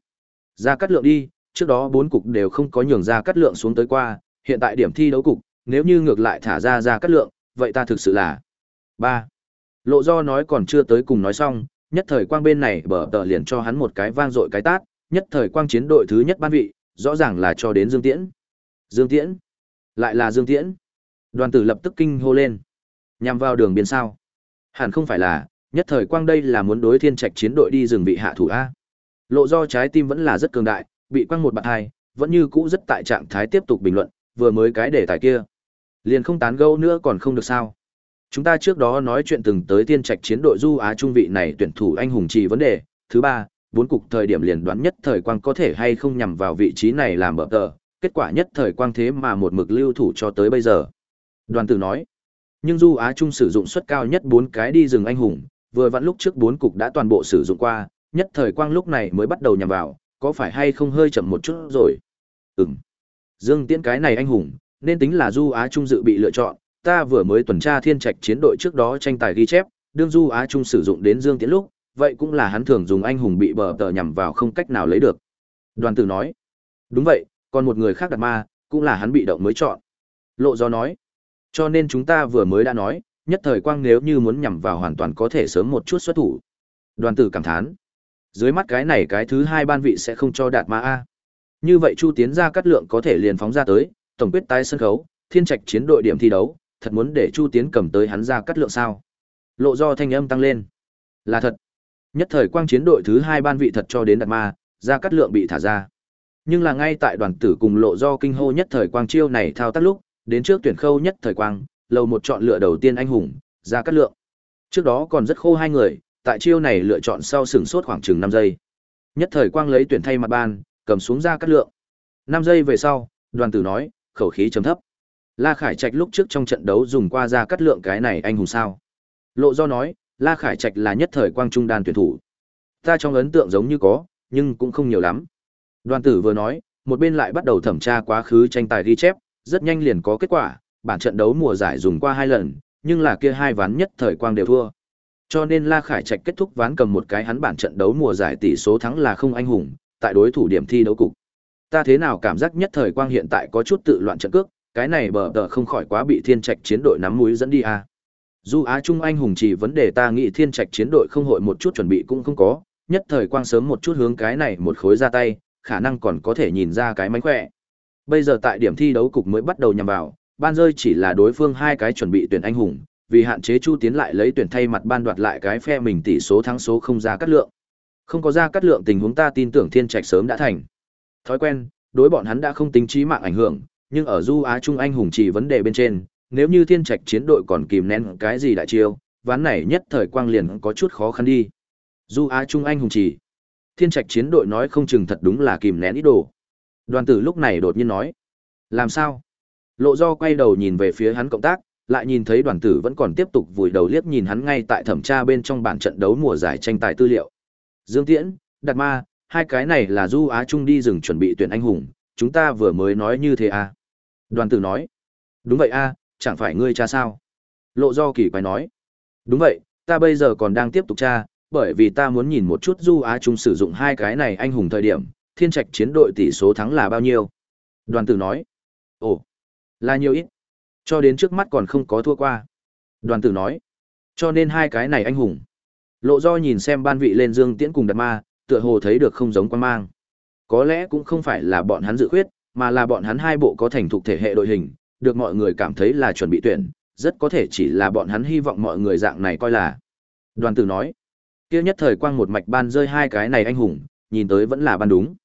Ra cắt lượng đi, trước đó bốn cục đều không có nhường ra cắt lượng xuống tới qua, hiện tại điểm thi đấu cục, nếu như ngược lại thả ra ra cắt lượng, vậy ta thực sự là ba Lộ do nói còn chưa tới cùng nói xong, nhất thời quang bên này bở tờ liền cho hắn một cái vang dội cái tát, nhất thời quang chiến đội thứ nhất ban vị, rõ ràng là cho đến Dương Tiễn. Dương Tiễn? Lại là Dương Tiễn? Đoàn tử lập tức kinh hô lên. Nhằm vào đường biên sao? Hẳn không phải là, nhất thời quang đây là muốn đối thiên trạch chiến đội đi rừng vị hạ thủ A. Lộ do trái tim vẫn là rất cường đại, bị quang một bạn hai, vẫn như cũ rất tại trạng thái tiếp tục bình luận, vừa mới cái đề tài kia. Liền không tán gẫu nữa còn không được sao. Chúng ta trước đó nói chuyện từng tới thiên trạch chiến đội du Á Trung vị này tuyển thủ anh hùng trì vấn đề. Thứ ba, bốn cục thời điểm liền đoán nhất thời quang có thể hay không nhằm vào vị trí này làm bờ tờ, kết quả nhất thời quang thế mà một mực lưu thủ cho tới bây giờ. Đoàn tử nói, nhưng Du Á Trung sử dụng suất cao nhất bốn cái đi rừng anh hùng, vừa vặn lúc trước bốn cục đã toàn bộ sử dụng qua, nhất thời quang lúc này mới bắt đầu nhằm vào, có phải hay không hơi chậm một chút rồi? Ừm. Dương Tiễn cái này anh hùng, nên tính là Du Á Trung dự bị lựa chọn, ta vừa mới tuần tra thiên trạch chiến đội trước đó tranh tài ghi chép, đương Du Á Trung sử dụng đến Dương Tiễn lúc, vậy cũng là hắn thường dùng anh hùng bị bờ tờ nhằm vào không cách nào lấy được. Đoàn tử nói, đúng vậy, còn một người khác đặt ma, cũng là hắn bị động mới chọn. Lộ do nói, cho nên chúng ta vừa mới đã nói, nhất thời quang nếu như muốn nhằm vào hoàn toàn có thể sớm một chút xuất thủ. Đoàn tử cảm thán, dưới mắt cái này cái thứ hai ban vị sẽ không cho đạt ma A. Như vậy Chu Tiến ra cắt lượng có thể liền phóng ra tới, tổng quyết tái sân khấu, thiên trạch chiến đội điểm thi đấu, thật muốn để Chu Tiến cầm tới hắn ra cắt lượng sao. Lộ do thanh âm tăng lên. Là thật. Nhất thời quang chiến đội thứ hai ban vị thật cho đến đạt ma, ra cắt lượng bị thả ra. Nhưng là ngay tại đoàn tử cùng lộ do kinh hô nhất thời quang chiêu này thao tác lúc, đến trước tuyển khâu nhất thời quang, lầu một chọn lựa đầu tiên anh hùng, ra cắt lượng. Trước đó còn rất khô hai người, tại chiêu này lựa chọn sau sửng sốt khoảng chừng năm giây. Nhất thời quang lấy tuyển thay mặt ban, cầm xuống ra cắt lượng. năm giây về sau, đoàn tử nói, khẩu khí chấm thấp. La Khải Trạch lúc trước trong trận đấu dùng qua ra cắt lượng cái này anh hùng sao. Lộ do nói, La Khải Trạch là nhất thời quang trung đan tuyển thủ. Ta trong ấn tượng giống như có, nhưng cũng không nhiều lắm. Đoàn tử vừa nói, một bên lại bắt đầu thẩm tra quá khứ tranh tài ghi chép, rất nhanh liền có kết quả, bản trận đấu mùa giải dùng qua hai lần, nhưng là kia hai ván nhất thời quang đều thua. Cho nên La Khải Trạch kết thúc ván cầm một cái hắn bản trận đấu mùa giải tỷ số thắng là không anh hùng, tại đối thủ điểm thi đấu cục. Ta thế nào cảm giác nhất thời quang hiện tại có chút tự loạn trận cước, cái này bờ tờ không khỏi quá bị thiên trạch chiến đội nắm mũi dẫn đi à. Du Á Trung anh hùng chỉ vấn đề ta nghĩ thiên trạch chiến đội không hội một chút chuẩn bị cũng không có, nhất thời quang sớm một chút hướng cái này một khối ra tay, khả năng còn có thể nhìn ra cái mánh khỏe. Bây giờ tại điểm thi đấu cục mới bắt đầu nhằm vào, ban rơi chỉ là đối phương hai cái chuẩn bị tuyển anh hùng, vì hạn chế Chu Tiến lại lấy tuyển thay mặt ban đoạt lại cái phe mình tỷ số thắng số không ra cắt lượng. Không có ra cắt lượng tình huống ta tin tưởng thiên trạch sớm đã thành. Thói quen, đối bọn hắn đã không tính trí mạng ảnh hưởng, nhưng ở du Á Trung anh hùng chỉ vấn đề bên trên, nếu như thiên trạch chiến đội còn kìm nén cái gì đại chiêu, ván này nhất thời quang liền có chút khó khăn đi. Du Á Trung anh hùng chỉ. Thiên trạch chiến đội nói không chừng thật đúng là kìm nén ít đồ. Đoàn tử lúc này đột nhiên nói. Làm sao? Lộ do quay đầu nhìn về phía hắn cộng tác, lại nhìn thấy đoàn tử vẫn còn tiếp tục vùi đầu liếc nhìn hắn ngay tại thẩm tra bên trong bản trận đấu mùa giải tranh tài tư liệu. Dương Tiễn, Đạt Ma, hai cái này là Du Á Trung đi rừng chuẩn bị tuyển anh hùng, chúng ta vừa mới nói như thế à? Đoàn tử nói. Đúng vậy a, chẳng phải ngươi cha sao? Lộ do kỳ quái nói. Đúng vậy, ta bây giờ còn đang tiếp tục tra, bởi vì ta muốn nhìn một chút Du Á Trung sử dụng hai cái này anh hùng thời điểm, thiên trạch chiến đội tỷ số thắng là bao nhiêu. Đoàn tử nói. Ồ, là nhiều ít. Cho đến trước mắt còn không có thua qua. Đoàn tử nói. Cho nên hai cái này anh hùng. Lộ do nhìn xem ban vị lên dương tiễn cùng đặt ma, tựa hồ thấy được không giống quan mang. Có lẽ cũng không phải là bọn hắn dự khuyết, mà là bọn hắn hai bộ có thành thục thể hệ đội hình, được mọi người cảm thấy là chuẩn bị tuyển, rất có thể chỉ là bọn hắn hy vọng mọi người dạng này coi là. Đoàn tử nói, kia nhất thời quang một mạch ban rơi hai cái này anh hùng, nhìn tới vẫn là ban đúng.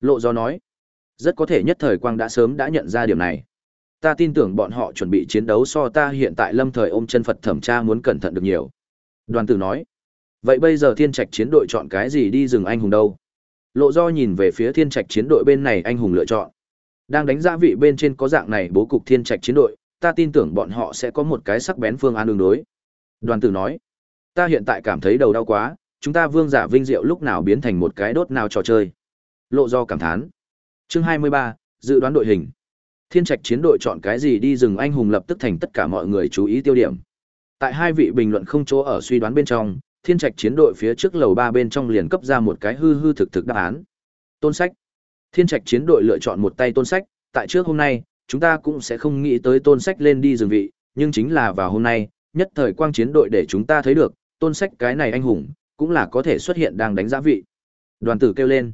Lộ do nói, rất có thể nhất thời quang đã sớm đã nhận ra điểm này. Ta tin tưởng bọn họ chuẩn bị chiến đấu so ta hiện tại lâm thời ôm chân Phật thẩm tra muốn cẩn thận được nhiều. Đoàn tử nói, vậy bây giờ thiên trạch chiến đội chọn cái gì đi rừng anh hùng đâu? Lộ do nhìn về phía thiên trạch chiến đội bên này anh hùng lựa chọn. Đang đánh giá vị bên trên có dạng này bố cục thiên trạch chiến đội, ta tin tưởng bọn họ sẽ có một cái sắc bén phương án đường đối. Đoàn tử nói, ta hiện tại cảm thấy đầu đau quá, chúng ta vương giả vinh diệu lúc nào biến thành một cái đốt nào trò chơi. Lộ do cảm thán. Chương 23, dự đoán đội hình. Thiên trạch chiến đội chọn cái gì đi rừng anh hùng lập tức thành tất cả mọi người chú ý tiêu điểm. Tại hai vị bình luận không chỗ ở suy đoán bên trong, thiên trạch chiến đội phía trước lầu ba bên trong liền cấp ra một cái hư hư thực thực đáp án. Tôn sách. Thiên trạch chiến đội lựa chọn một tay tôn sách, tại trước hôm nay, chúng ta cũng sẽ không nghĩ tới tôn sách lên đi rừng vị, nhưng chính là vào hôm nay, nhất thời quang chiến đội để chúng ta thấy được, tôn sách cái này anh hùng, cũng là có thể xuất hiện đang đánh giá vị. Đoàn tử kêu lên.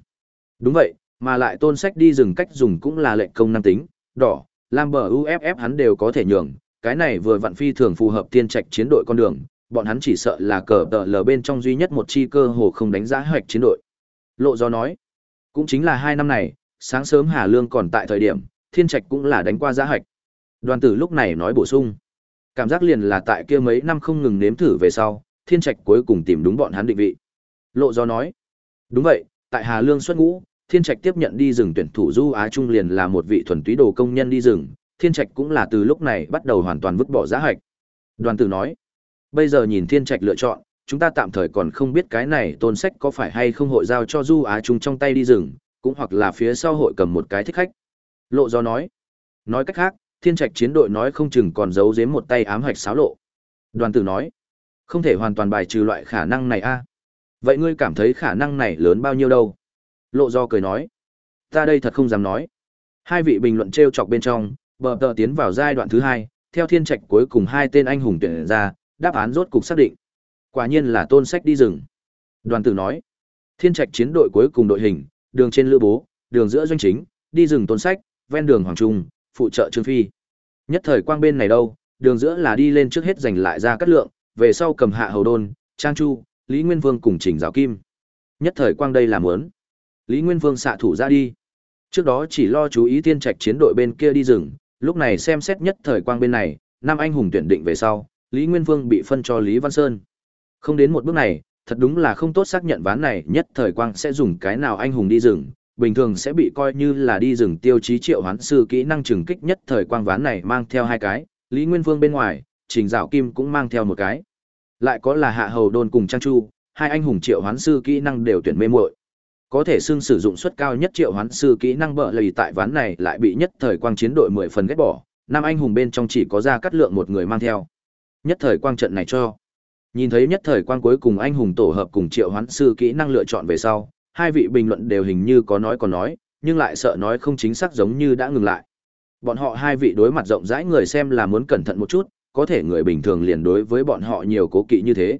Đúng vậy, mà lại tôn sách đi rừng cách dùng cũng là lệnh công năng tính, đỏ, lam bờ UFF hắn đều có thể nhường, cái này vừa vặn phi thường phù hợp tiên trạch chiến đội con đường, bọn hắn chỉ sợ là cờ tờ lờ bên trong duy nhất một chi cơ hồ không đánh giá hoạch chiến đội. Lộ do nói, cũng chính là hai năm này, sáng sớm Hà Lương còn tại thời điểm, thiên trạch cũng là đánh qua giá hoạch. Đoàn tử lúc này nói bổ sung, cảm giác liền là tại kia mấy năm không ngừng nếm thử về sau, thiên trạch cuối cùng tìm đúng bọn hắn định vị. Lộ do nói, đúng vậy, tại Hà Lương xuất ngũ, Thiên Trạch tiếp nhận đi rừng tuyển thủ Du Á Trung liền là một vị thuần túy đồ công nhân đi rừng, Thiên Trạch cũng là từ lúc này bắt đầu hoàn toàn vứt bỏ giá hạch. Đoàn tử nói, bây giờ nhìn Thiên Trạch lựa chọn, chúng ta tạm thời còn không biết cái này tôn sách có phải hay không hội giao cho Du Á Trung trong tay đi rừng, cũng hoặc là phía sau hội cầm một cái thích khách. Lộ do nói, nói cách khác, Thiên Trạch chiến đội nói không chừng còn giấu giếm một tay ám hạch xáo lộ. Đoàn tử nói, không thể hoàn toàn bài trừ loại khả năng này a. Vậy ngươi cảm thấy khả năng này lớn bao nhiêu đâu? Lộ do cười nói. Ta đây thật không dám nói. Hai vị bình luận treo chọc bên trong, bờ tờ tiến vào giai đoạn thứ hai, theo thiên trạch cuối cùng hai tên anh hùng tuyển ra, đáp án rốt cục xác định. Quả nhiên là tôn sách đi rừng. Đoàn tử nói. Thiên trạch chiến đội cuối cùng đội hình, đường trên lữ bố, đường giữa doanh chính, đi rừng tôn sách, ven đường hoàng trung, phụ trợ trương phi. Nhất thời quang bên này đâu, đường giữa là đi lên trước hết giành lại ra cắt lượng, về sau cầm hạ hầu đôn, trang chu, lý nguyên vương cùng trình giáo kim. Nhất thời quang đây làm lớn Lý Nguyên Vương xạ thủ ra đi. Trước đó chỉ lo chú ý tiên trạch chiến đội bên kia đi rừng, lúc này xem xét nhất thời quang bên này, năm anh hùng tuyển định về sau, Lý Nguyên Vương bị phân cho Lý Văn Sơn. Không đến một bước này, thật đúng là không tốt xác nhận ván này nhất thời quang sẽ dùng cái nào anh hùng đi rừng, bình thường sẽ bị coi như là đi rừng tiêu chí triệu hoán sư kỹ năng trừng kích nhất thời quang ván này mang theo hai cái, Lý Nguyên Vương bên ngoài, Trình Dạo Kim cũng mang theo một cái. Lại có là Hạ Hầu Đôn cùng Trang Chu, hai anh hùng triệu hoán sư kỹ năng đều tuyển mê muội có thể xưng sử dụng suất cao nhất triệu hoán sư kỹ năng bợ lầy tại ván này lại bị nhất thời quang chiến đội mười phần ghét bỏ năm anh hùng bên trong chỉ có ra cắt lượng một người mang theo. Nhất thời quang trận này cho. Nhìn thấy nhất thời quang cuối cùng anh hùng tổ hợp cùng triệu hoán sư kỹ năng lựa chọn về sau, hai vị bình luận đều hình như có nói còn nói, nhưng lại sợ nói không chính xác giống như đã ngừng lại. Bọn họ hai vị đối mặt rộng rãi người xem là muốn cẩn thận một chút, có thể người bình thường liền đối với bọn họ nhiều cố kỵ như thế.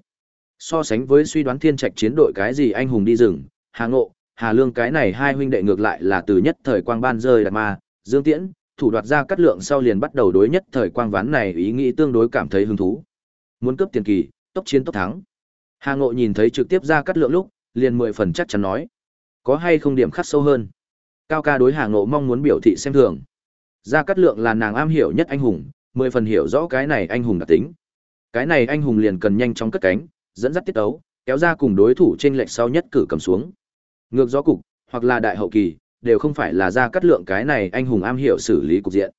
So sánh với suy đoán thiên trạch chiến đội cái gì anh hùng đi rừng, hà ngộ Hà Lương cái này hai huynh đệ ngược lại là từ nhất thời quang ban rơi đạt ma, Dương Tiễn, thủ đoạt ra cắt lượng sau liền bắt đầu đối nhất thời quang ván này ý nghĩ tương đối cảm thấy hứng thú. Muốn cướp tiền kỳ, tốc chiến tốc thắng. Hà Ngộ nhìn thấy trực tiếp ra cắt lượng lúc, liền mười phần chắc chắn nói. Có hay không điểm khắc sâu hơn? Cao ca đối Hà Ngộ mong muốn biểu thị xem thường. Gia Cát Lượng là nàng am hiểu nhất anh hùng, mười phần hiểu rõ cái này anh hùng đặc tính. Cái này anh hùng liền cần nhanh chóng cất cánh, dẫn dắt tiết tấu kéo ra cùng đối thủ trên lệch sau nhất cử cầm xuống. Ngược gió cục, hoặc là đại hậu kỳ, đều không phải là Gia Cát Lượng cái này anh hùng am hiểu xử lý cục diện.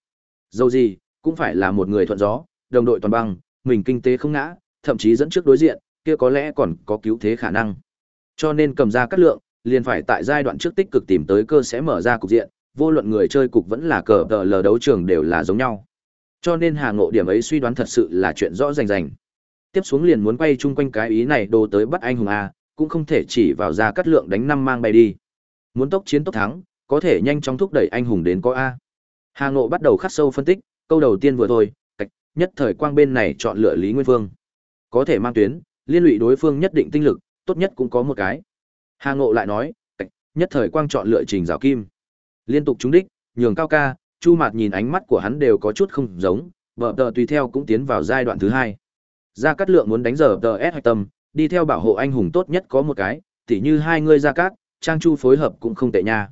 Dẫu gì, cũng phải là một người thuận gió, đồng đội toàn băng, mình kinh tế không ngã, thậm chí dẫn trước đối diện, kia có lẽ còn có cứu thế khả năng. Cho nên cầm ra cắt lượng, liền phải tại giai đoạn trước tích cực tìm tới cơ sẽ mở ra cục diện, vô luận người chơi cục vẫn là cờ tờ lờ đấu trường đều là giống nhau. Cho nên Hà Ngộ điểm ấy suy đoán thật sự là chuyện rõ rành rành. Tiếp xuống liền muốn quay chung quanh cái ý này đồ tới bắt anh hùng A, cũng không thể chỉ vào ra cắt lượng đánh năm mang bay đi. Muốn tốc chiến tốc thắng, có thể nhanh chóng thúc đẩy anh hùng đến có A. Hà Ngộ bắt đầu khắc sâu phân tích, câu đầu tiên vừa thôi, cách, nhất thời quang bên này chọn lựa Lý Nguyên Vương. Có thể mang tuyến, liên lụy đối phương nhất định tinh lực, tốt nhất cũng có một cái. Hà Ngộ lại nói, cách, nhất thời quang chọn lựa Trình Giảo Kim. Liên tục trúng đích, nhường cao ca, Chu Mạt nhìn ánh mắt của hắn đều có chút không giống, vợ tờ tùy theo cũng tiến vào giai đoạn thứ hai. Gia Cát Lượng muốn đánh giờ tờ S hoạch tâm, đi theo bảo hộ anh hùng tốt nhất có một cái, tỉ như hai người ra Cát, Trang Chu phối hợp cũng không tệ nha.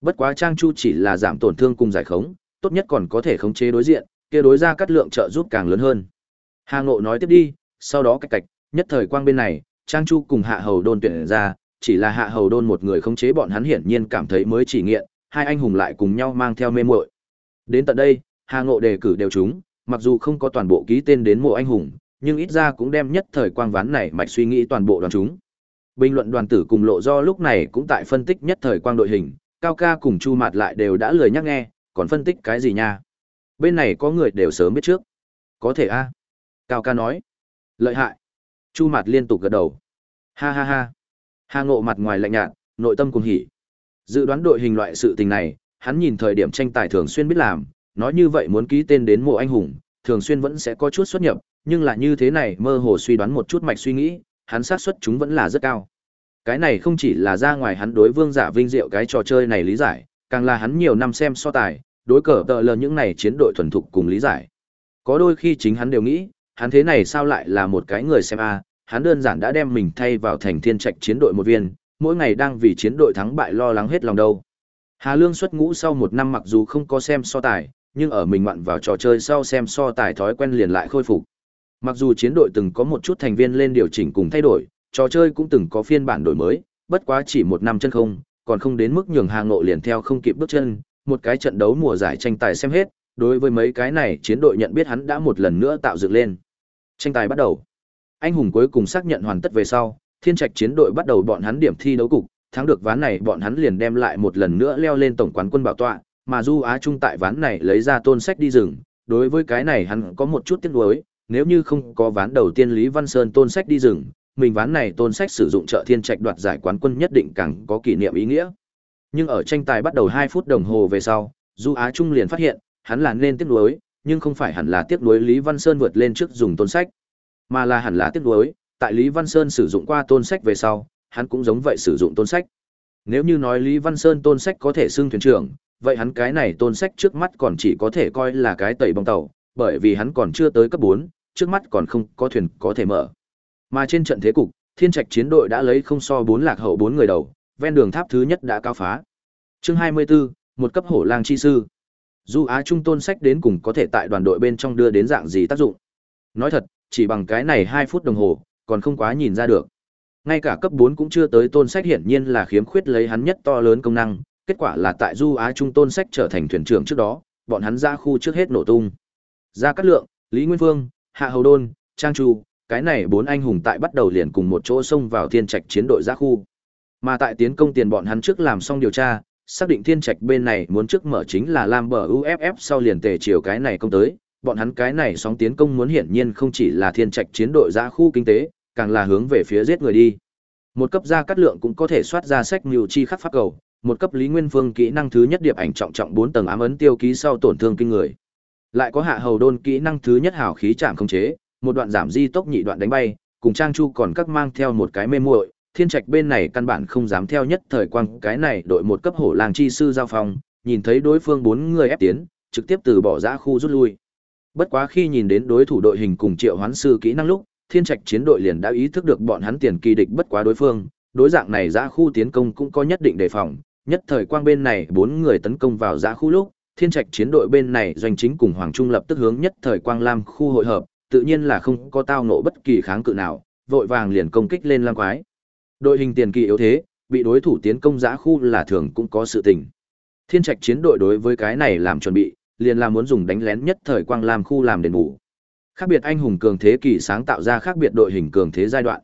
Bất quá Trang Chu chỉ là giảm tổn thương cùng giải khống, tốt nhất còn có thể khống chế đối diện, kia đối ra cắt lượng trợ giúp càng lớn hơn. Hà Ngộ nói tiếp đi, sau đó cách cạch, nhất thời quang bên này, Trang Chu cùng Hạ Hầu Đôn tuyển ra, chỉ là Hạ Hầu Đôn một người khống chế bọn hắn hiển nhiên cảm thấy mới chỉ nghiện, hai anh hùng lại cùng nhau mang theo mê muội. Đến tận đây, Hà Ngộ đề cử đều chúng, mặc dù không có toàn bộ ký tên đến mộ anh hùng, nhưng ít ra cũng đem nhất thời quang ván này mạch suy nghĩ toàn bộ đoàn chúng. Bình luận đoàn tử cùng lộ do lúc này cũng tại phân tích nhất thời quang đội hình, Cao ca cùng Chu Mạt lại đều đã lười nhắc nghe, còn phân tích cái gì nha? Bên này có người đều sớm biết trước. Có thể a Cao ca nói. Lợi hại. Chu mặt liên tục gật đầu. Ha ha ha. Hà ngộ mặt ngoài lạnh nhạt, nội tâm cùng hỉ. Dự đoán đội hình loại sự tình này, hắn nhìn thời điểm tranh tài thường xuyên biết làm, nói như vậy muốn ký tên đến mộ anh hùng, thường xuyên vẫn sẽ có chút xuất nhập, nhưng là như thế này mơ hồ suy đoán một chút mạch suy nghĩ, hắn xác suất chúng vẫn là rất cao. Cái này không chỉ là ra ngoài hắn đối vương giả vinh diệu cái trò chơi này lý giải, càng là hắn nhiều năm xem so tài, đối cờ tờ lờ những này chiến đội thuần thục cùng lý giải. Có đôi khi chính hắn đều nghĩ, hắn thế này sao lại là một cái người xem a, hắn đơn giản đã đem mình thay vào thành thiên trạch chiến đội một viên, mỗi ngày đang vì chiến đội thắng bại lo lắng hết lòng đâu. Hà Lương xuất ngũ sau một năm mặc dù không có xem so tài, nhưng ở mình mặn vào trò chơi sau xem so tài thói quen liền lại khôi phục. Mặc dù chiến đội từng có một chút thành viên lên điều chỉnh cùng thay đổi, trò chơi cũng từng có phiên bản đổi mới, bất quá chỉ một năm chân không, còn không đến mức nhường Hà Ngộ liền theo không kịp bước chân, một cái trận đấu mùa giải tranh tài xem hết, đối với mấy cái này chiến đội nhận biết hắn đã một lần nữa tạo dựng lên. Tranh tài bắt đầu. Anh hùng cuối cùng xác nhận hoàn tất về sau, Thiên Trạch chiến đội bắt đầu bọn hắn điểm thi đấu cục, thắng được ván này bọn hắn liền đem lại một lần nữa leo lên tổng quán quân bảo tọa, mà Du Á Trung tại ván này lấy ra tôn sách đi rừng, đối với cái này hắn có một chút tiếc nuối, nếu như không có ván đầu tiên Lý Văn Sơn tôn sách đi rừng, mình ván này tôn sách sử dụng trợ thiên trạch đoạt giải quán quân nhất định càng có kỷ niệm ý nghĩa. Nhưng ở tranh tài bắt đầu 2 phút đồng hồ về sau, Du Á Trung liền phát hiện, hắn là nên tiếc nuối, nhưng không phải hẳn là tiếc nuối Lý Văn Sơn vượt lên trước dùng tôn sách, mà là hẳn là tiếc nuối, tại Lý Văn Sơn sử dụng qua tôn sách về sau, hắn cũng giống vậy sử dụng tôn sách. Nếu như nói Lý Văn Sơn tôn sách có thể xưng thuyền trưởng, vậy hắn cái này tôn sách trước mắt còn chỉ có thể coi là cái tẩy bong tàu, bởi vì hắn còn chưa tới cấp bốn, trước mắt còn không có thuyền có thể mở. Mà trên trận thế cục, Thiên Trạch chiến đội đã lấy không so bốn lạc hậu bốn người đầu, ven đường tháp thứ nhất đã cao phá. Chương 24, một cấp hổ lang chi sư. Du Á Trung tôn sách đến cùng có thể tại đoàn đội bên trong đưa đến dạng gì tác dụng. Nói thật, chỉ bằng cái này hai phút đồng hồ, còn không quá nhìn ra được. Ngay cả cấp bốn cũng chưa tới tôn sách hiển nhiên là khiếm khuyết lấy hắn nhất to lớn công năng, kết quả là tại Du Á Trung tôn sách trở thành thuyền trưởng trước đó, bọn hắn ra khu trước hết nổ tung. Ra Cát Lượng, Lý Nguyên Phương, Hạ Hầu Đôn, Trang Chu, cái này bốn anh hùng tại bắt đầu liền cùng một chỗ xông vào thiên trạch chiến đội ra khu. Mà tại tiến công tiền bọn hắn trước làm xong điều tra, xác định thiên trạch bên này muốn trước mở chính là Lam bờ UFF sau liền tề chiều cái này công tới, bọn hắn cái này sóng tiến công muốn hiển nhiên không chỉ là thiên trạch chiến đội ra khu kinh tế, càng là hướng về phía giết người đi. Một cấp gia cắt lượng cũng có thể soát ra sách mưu chi khắc pháp cầu, một cấp lý nguyên phương kỹ năng thứ nhất điệp ảnh trọng trọng bốn tầng ám ấn tiêu ký sau tổn thương kinh người. Lại có hạ hầu đôn kỹ năng thứ nhất hào khí chạm không chế, một đoạn giảm di tốc nhị đoạn đánh bay, cùng trang chu còn các mang theo một cái mê muội, thiên trạch bên này căn bản không dám theo nhất thời quang cái này đội một cấp hổ làng chi sư giao phong, nhìn thấy đối phương bốn người ép tiến, trực tiếp từ bỏ ra khu rút lui. Bất quá khi nhìn đến đối thủ đội hình cùng triệu hoán sư kỹ năng lúc, thiên trạch chiến đội liền đã ý thức được bọn hắn tiền kỳ địch bất quá đối phương, đối dạng này ra khu tiến công cũng có nhất định đề phòng, nhất thời quang bên này bốn người tấn công vào giã khu lúc, thiên trạch chiến đội bên này doanh chính cùng Hoàng Trung lập tức hướng nhất thời Quang Lam khu hội hợp, tự nhiên là không có tao nộ bất kỳ kháng cự nào, vội vàng liền công kích lên Lam Quái. Đội hình tiền kỳ yếu thế, bị đối thủ tiến công giã khu là thường cũng có sự tình. Thiên trạch chiến đội đối với cái này làm chuẩn bị, liền là muốn dùng đánh lén nhất thời Quang Lam khu làm đền bù. Khác biệt anh hùng cường thế kỳ sáng tạo ra khác biệt đội hình cường thế giai đoạn.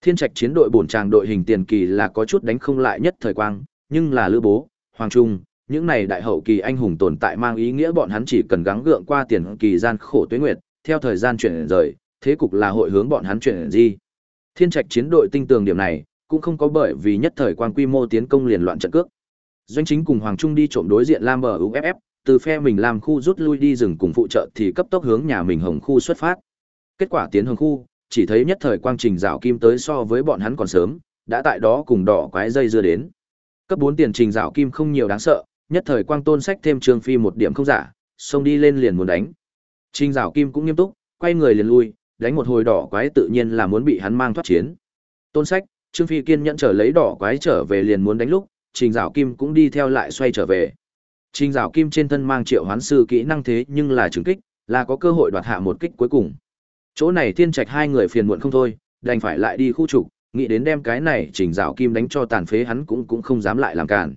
Thiên trạch chiến đội bổn tràng đội hình tiền kỳ là có chút đánh không lại nhất thời quang, nhưng là lữ bố, hoàng trung, những này đại hậu kỳ anh hùng tồn tại mang ý nghĩa bọn hắn chỉ cần gắng gượng qua tiền kỳ gian khổ tuế nguyệt, theo thời gian chuyển rời, thế cục là hội hướng bọn hắn chuyển gì. Thiên trạch chiến đội tinh tường điểm này, cũng không có bởi vì nhất thời quang quy mô tiến công liền loạn trận cước. Doanh chính cùng Hoàng Trung đi trộm đối diện Lam bờ UFF, từ phe mình làm khu rút lui đi rừng cùng phụ trợ thì cấp tốc hướng nhà mình hồng khu xuất phát. Kết quả tiến hồng khu, chỉ thấy nhất thời quang trình rào kim tới so với bọn hắn còn sớm, đã tại đó cùng đỏ quái dây dưa đến. Cấp 4 tiền trình rào kim không nhiều đáng sợ, nhất thời quang tôn sách thêm trương phi một điểm không giả, xông đi lên liền muốn đánh. Trình rào kim cũng nghiêm túc, quay người liền lui, đánh một hồi đỏ quái tự nhiên là muốn bị hắn mang thoát chiến. Tôn sách, trương phi kiên nhẫn trở lấy đỏ quái trở về liền muốn đánh lúc, trình rào kim cũng đi theo lại xoay trở về. Trình rào kim trên thân mang triệu hoán sư kỹ năng thế nhưng là trừng kích, là có cơ hội đoạt hạ một kích cuối cùng. Chỗ này thiên trạch hai người phiền muộn không thôi, đành phải lại đi khu trục, nghĩ đến đem cái này trình rào kim đánh cho tàn phế hắn cũng cũng không dám lại làm cản.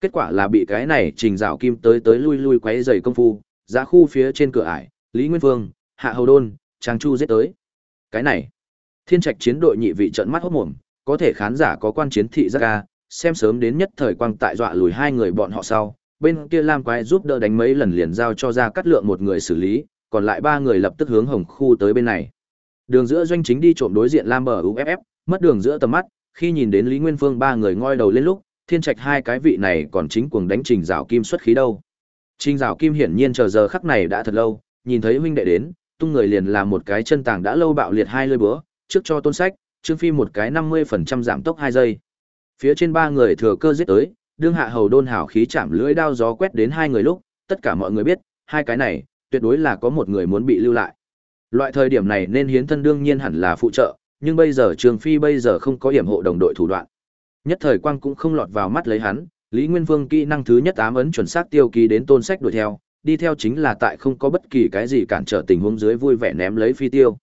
Kết quả là bị cái này trình rào kim tới tới lui lui quấy rầy công phu, ra khu phía trên cửa ải, Lý Nguyên Vương, Hạ Hầu Đôn, Trang Chu giết tới. Cái này, thiên trạch chiến đội nhị vị trận mắt hốt mồm, có thể khán giả có quan chiến thị giác ca, xem sớm đến nhất thời quang tại dọa lùi hai người bọn họ sau, bên kia Lam Quái giúp đỡ đánh mấy lần liền giao cho ra cắt lượng một người xử lý, còn lại ba người lập tức hướng hồng khu tới bên này. Đường giữa doanh chính đi trộm đối diện Lam bờ UFF, mất đường giữa tầm mắt, khi nhìn đến Lý Nguyên Phương ba người ngoi đầu lên lúc, thiên trạch hai cái vị này còn chính cuồng đánh trình rào kim xuất khí đâu. Trình rào kim hiển nhiên chờ giờ khắc này đã thật lâu, nhìn thấy huynh đệ đến, tung người liền làm một cái chân tàng đã lâu bạo liệt hai lơi bữa, trước cho tôn sách, trương phi một cái 50% giảm tốc 2 giây. Phía trên ba người thừa cơ giết tới, đương hạ hầu đôn hảo khí chạm lưỡi đao gió quét đến hai người lúc, tất cả mọi người biết, hai cái này, tuyệt đối là có một người muốn bị lưu lại. Loại thời điểm này nên hiến thân đương nhiên hẳn là phụ trợ, nhưng bây giờ Trường Phi bây giờ không có hiểm hộ đồng đội thủ đoạn. Nhất thời quang cũng không lọt vào mắt lấy hắn, Lý Nguyên Vương kỹ năng thứ nhất ám ấn chuẩn xác tiêu ký đến tôn sách đuổi theo, đi theo chính là tại không có bất kỳ cái gì cản trở tình huống dưới vui vẻ ném lấy phi tiêu.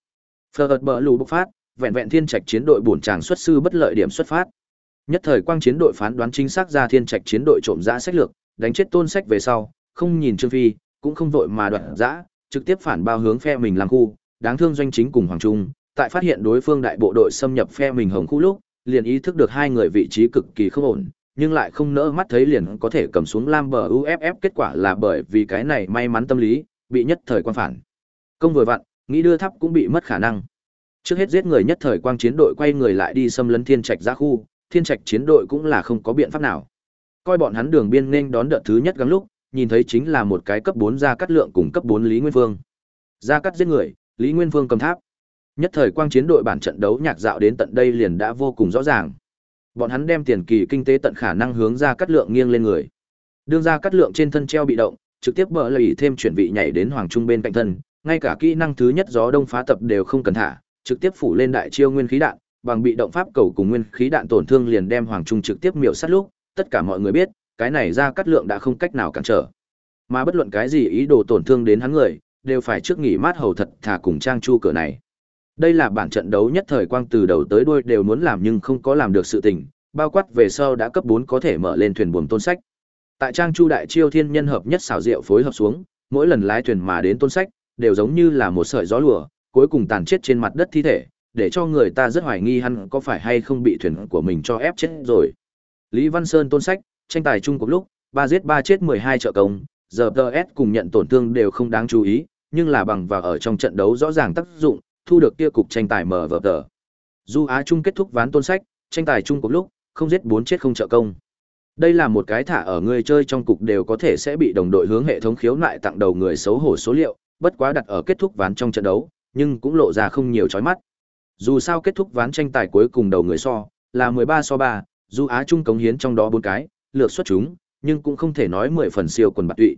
Phật bờ lù bộc phát, vẹn vẹn thiên trạch chiến đội bổn tràng xuất sư bất lợi điểm xuất phát. Nhất thời quang chiến đội phán đoán chính xác ra thiên trạch chiến đội trộm dã sách lược, đánh chết tôn sách về sau, không nhìn Trương Phi, cũng không vội mà đoạn dã, trực tiếp phản bao hướng phe mình làm khu, đáng thương doanh chính cùng Hoàng Trung, tại phát hiện đối phương đại bộ đội xâm nhập phe mình hồng khu lúc, liền ý thức được hai người vị trí cực kỳ không ổn, nhưng lại không nỡ mắt thấy liền có thể cầm xuống lam bờ UFF kết quả là bởi vì cái này may mắn tâm lý, bị nhất thời quan phản. Công vừa vặn, nghĩ đưa thắp cũng bị mất khả năng. Trước hết giết người nhất thời quang chiến đội quay người lại đi xâm lấn thiên trạch ra khu, thiên trạch chiến đội cũng là không có biện pháp nào. Coi bọn hắn đường biên nên đón đợt thứ nhất gắng lúc, nhìn thấy chính là một cái cấp 4 gia cắt lượng cùng cấp 4 Lý Nguyên Vương. Gia cắt giết người, Lý Nguyên Vương cầm tháp. Nhất thời quang chiến đội bản trận đấu nhạc dạo đến tận đây liền đã vô cùng rõ ràng. Bọn hắn đem tiền kỳ kinh tế tận khả năng hướng ra cắt lượng nghiêng lên người. Đương ra cắt lượng trên thân treo bị động, trực tiếp bỡ lầy thêm chuyển vị nhảy đến hoàng trung bên cạnh thân, ngay cả kỹ năng thứ nhất gió đông phá tập đều không cần thả, trực tiếp phủ lên đại chiêu nguyên khí đạn, bằng bị động pháp cầu cùng nguyên khí đạn tổn thương liền đem hoàng trung trực tiếp miểu sát lúc, tất cả mọi người biết, cái này ra cắt lượng đã không cách nào cản trở. Mà bất luận cái gì ý đồ tổn thương đến hắn người, đều phải trước nghỉ mát hầu thật thả cùng trang chu cửa này. Đây là bản trận đấu nhất thời quang từ đầu tới đuôi đều muốn làm nhưng không có làm được sự tình, bao quát về sau đã cấp 4 có thể mở lên thuyền buồm tôn sách. Tại trang chu đại chiêu thiên nhân hợp nhất xảo diệu phối hợp xuống, mỗi lần lái thuyền mà đến tôn sách, đều giống như là một sợi gió lùa, cuối cùng tàn chết trên mặt đất thi thể, để cho người ta rất hoài nghi hắn có phải hay không bị thuyền của mình cho ép chết rồi. Lý Văn Sơn tôn sách, tranh tài chung cuộc lúc, ba giết ba chết 12 trợ công, giờ DS cùng nhận tổn thương đều không đáng chú ý, nhưng là bằng và ở trong trận đấu rõ ràng tác dụng, thu được kia cục tranh tài mở vở tờ. Du Á Trung kết thúc ván tôn sách, tranh tài chung cuộc lúc, không giết bốn chết không trợ công. Đây là một cái thả ở người chơi trong cục đều có thể sẽ bị đồng đội hướng hệ thống khiếu nại tặng đầu người xấu hổ số liệu, bất quá đặt ở kết thúc ván trong trận đấu, nhưng cũng lộ ra không nhiều chói mắt. Dù sao kết thúc ván tranh tài cuối cùng đầu người so, là 13 so 3, Du Á Trung cống hiến trong đó bốn cái, lược xuất chúng, nhưng cũng không thể nói 10 phần siêu quần bạc tụy.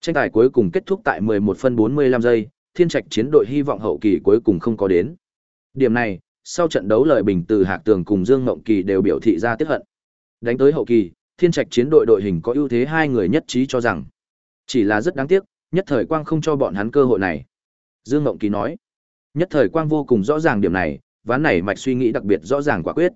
Tranh tài cuối cùng kết thúc tại 11 phân 45 giây, Thiên Trạch chiến đội hy vọng hậu kỳ cuối cùng không có đến. Điểm này, sau trận đấu lời bình từ Hạc Tường cùng Dương Ngộng Kỳ đều biểu thị ra tiếc hận. Đánh tới hậu kỳ, Thiên Trạch chiến đội đội hình có ưu thế hai người nhất trí cho rằng Chỉ là rất đáng tiếc, nhất thời quang không cho bọn hắn cơ hội này. Dương Ngộng Kỳ nói, nhất thời quang vô cùng rõ ràng điểm này, ván này mạch suy nghĩ đặc biệt rõ ràng quả quyết.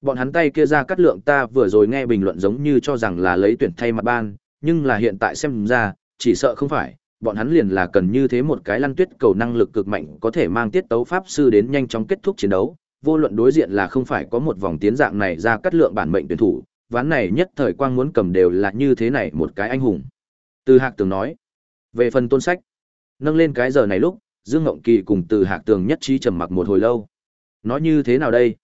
Bọn hắn tay kia ra cắt lượng ta vừa rồi nghe bình luận giống như cho rằng là lấy tuyển thay mặt ban, nhưng là hiện tại xem ra, chỉ sợ không phải, bọn hắn liền là cần như thế một cái lăn tuyết cầu năng lực cực mạnh có thể mang tiết tấu pháp sư đến nhanh chóng kết thúc chiến đấu. Vô luận đối diện là không phải có một vòng tiến dạng này ra cắt lượng bản mệnh tuyển thủ, ván này nhất thời quang muốn cầm đều là như thế này một cái anh hùng. Từ Hạc Tường nói, về phần tôn sách, nâng lên cái giờ này lúc, Dương Ngộng Kỳ cùng Từ Hạc Tường nhất trí trầm mặc một hồi lâu. Nói như thế nào đây?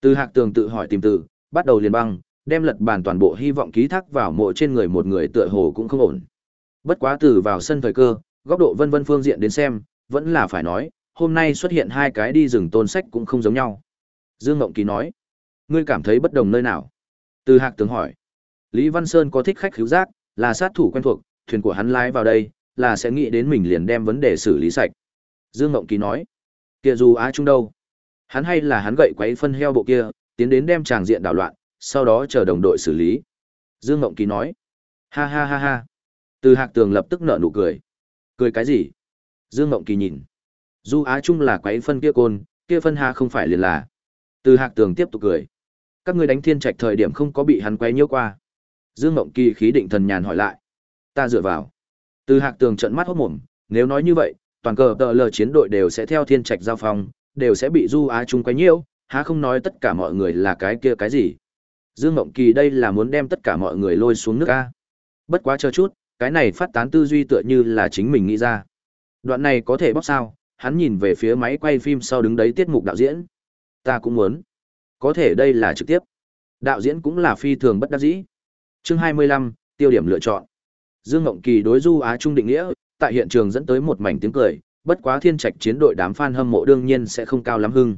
Từ Hạc Tường tự hỏi tìm từ, bắt đầu liền băng, đem lật bàn toàn bộ hy vọng ký thác vào mộ trên người một người tựa hồ cũng không ổn. Bất quá từ vào sân thời cơ, góc độ vân vân phương diện đến xem, vẫn là phải nói, hôm nay xuất hiện hai cái đi rừng tôn sách cũng không giống nhau. Dương Ngộng Kỳ nói, ngươi cảm thấy bất đồng nơi nào? Từ Hạc tướng hỏi, Lý Văn Sơn có thích khách khiếu giác, là sát thủ quen thuộc, thuyền của hắn lái vào đây, là sẽ nghĩ đến mình liền đem vấn đề xử lý sạch. Dương Ngộng Kỳ nói, kia dù Á Trung đâu? Hắn hay là hắn gậy quấy phân heo bộ kia, tiến đến đem tràng diện đảo loạn, sau đó chờ đồng đội xử lý. Dương Ngộng Kỳ nói, ha ha ha ha. Từ Hạc Tường lập tức nở nụ cười. Cười cái gì? Dương Ngộng Kỳ nhìn. Du Á Trung là quái phân kia côn, kia phân ha không phải liền là. Từ Hạc Tường tiếp tục cười. Các ngươi đánh thiên trạch thời điểm không có bị hắn quấy nhiễu qua. Dương Ngộng Kỳ khí định thần nhàn hỏi lại. Ta dựa vào. Từ Hạc Tường trợn mắt hốt mồm, nếu nói như vậy, toàn cờ tờ lờ chiến đội đều sẽ theo thiên trạch giao phong, đều sẽ bị Du Á Trung quấy nhiễu, há không nói tất cả mọi người là cái kia cái gì. Dương Ngộng Kỳ đây là muốn đem tất cả mọi người lôi xuống nước a. Bất quá chờ chút, cái này phát tán tư duy tựa như là chính mình nghĩ ra. Đoạn này có thể bóc sao? Hắn nhìn về phía máy quay phim sau đứng đấy tiết mục đạo diễn. Ta cũng muốn. Có thể đây là trực tiếp. Đạo diễn cũng là phi thường bất đắc dĩ. Chương 25, tiêu điểm lựa chọn. Dương Ngộng Kỳ đối Du Á Trung định nghĩa, tại hiện trường dẫn tới một mảnh tiếng cười, bất quá thiên trạch chiến đội đám fan hâm mộ đương nhiên sẽ không cao lắm hưng.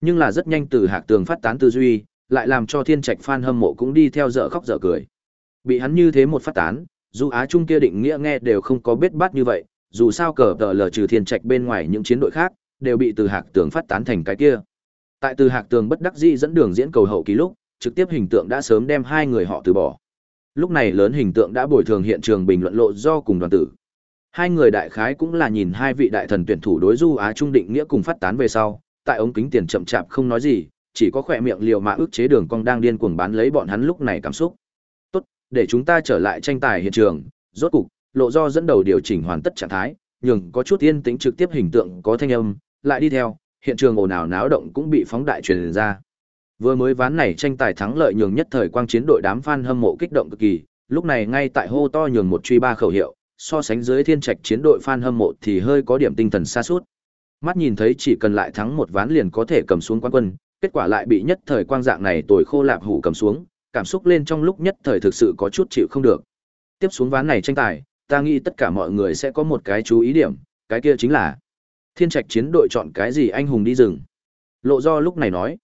Nhưng là rất nhanh từ hạc tường phát tán tư duy, lại làm cho thiên trạch fan hâm mộ cũng đi theo dở khóc dở cười. Bị hắn như thế một phát tán, dù Á Trung kia định nghĩa nghe đều không có biết bát như vậy, dù sao cờ tờ lờ trừ thiên trạch bên ngoài những chiến đội khác, đều bị từ hạc tường phát tán thành cái kia. Tại từ hạc tường bất đắc dĩ dẫn đường diễn cầu hậu ký lúc, trực tiếp hình tượng đã sớm đem hai người họ từ bỏ. Lúc này lớn hình tượng đã bồi thường hiện trường bình luận lộ do cùng đoàn tử. Hai người đại khái cũng là nhìn hai vị đại thần tuyển thủ đối du Á Trung định nghĩa cùng phát tán về sau, tại ống kính tiền chậm chạp không nói gì, chỉ có khỏe miệng liều mà ức chế đường cong đang điên cuồng bán lấy bọn hắn lúc này cảm xúc. Để chúng ta trở lại tranh tài hiện trường, rốt cục, lộ do dẫn đầu điều chỉnh hoàn tất trạng thái, nhường có chút yên tĩnh trực tiếp hình tượng có thanh âm, lại đi theo, hiện trường ồn ào náo động cũng bị phóng đại truyền ra. Vừa mới ván này tranh tài thắng lợi nhường nhất thời quang chiến đội đám fan hâm mộ kích động cực kỳ, lúc này ngay tại hô to nhường một truy ba khẩu hiệu, so sánh dưới thiên trạch chiến đội fan hâm mộ thì hơi có điểm tinh thần xa suốt. Mắt nhìn thấy chỉ cần lại thắng một ván liền có thể cầm xuống quán quân, kết quả lại bị nhất thời quang dạng này tồi khô lạp hủ cầm xuống, cảm xúc lên trong lúc nhất thời thực sự có chút chịu không được. Tiếp xuống ván này tranh tài, ta nghĩ tất cả mọi người sẽ có một cái chú ý điểm, cái kia chính là Thiên Trạch chiến đội chọn cái gì anh hùng đi rừng. Lộ do lúc này nói,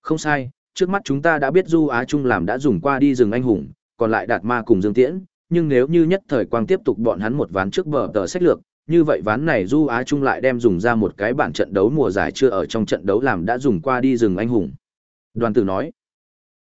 không sai, trước mắt chúng ta đã biết Du Á Trung làm đã dùng qua đi rừng anh hùng, còn lại Đạt Ma cùng Dương Tiễn, nhưng nếu như nhất thời quang tiếp tục bọn hắn một ván trước bờ tờ sách lược, như vậy ván này Du Á Trung lại đem dùng ra một cái bản trận đấu mùa giải chưa ở trong trận đấu làm đã dùng qua đi rừng anh hùng. Đoàn tử nói,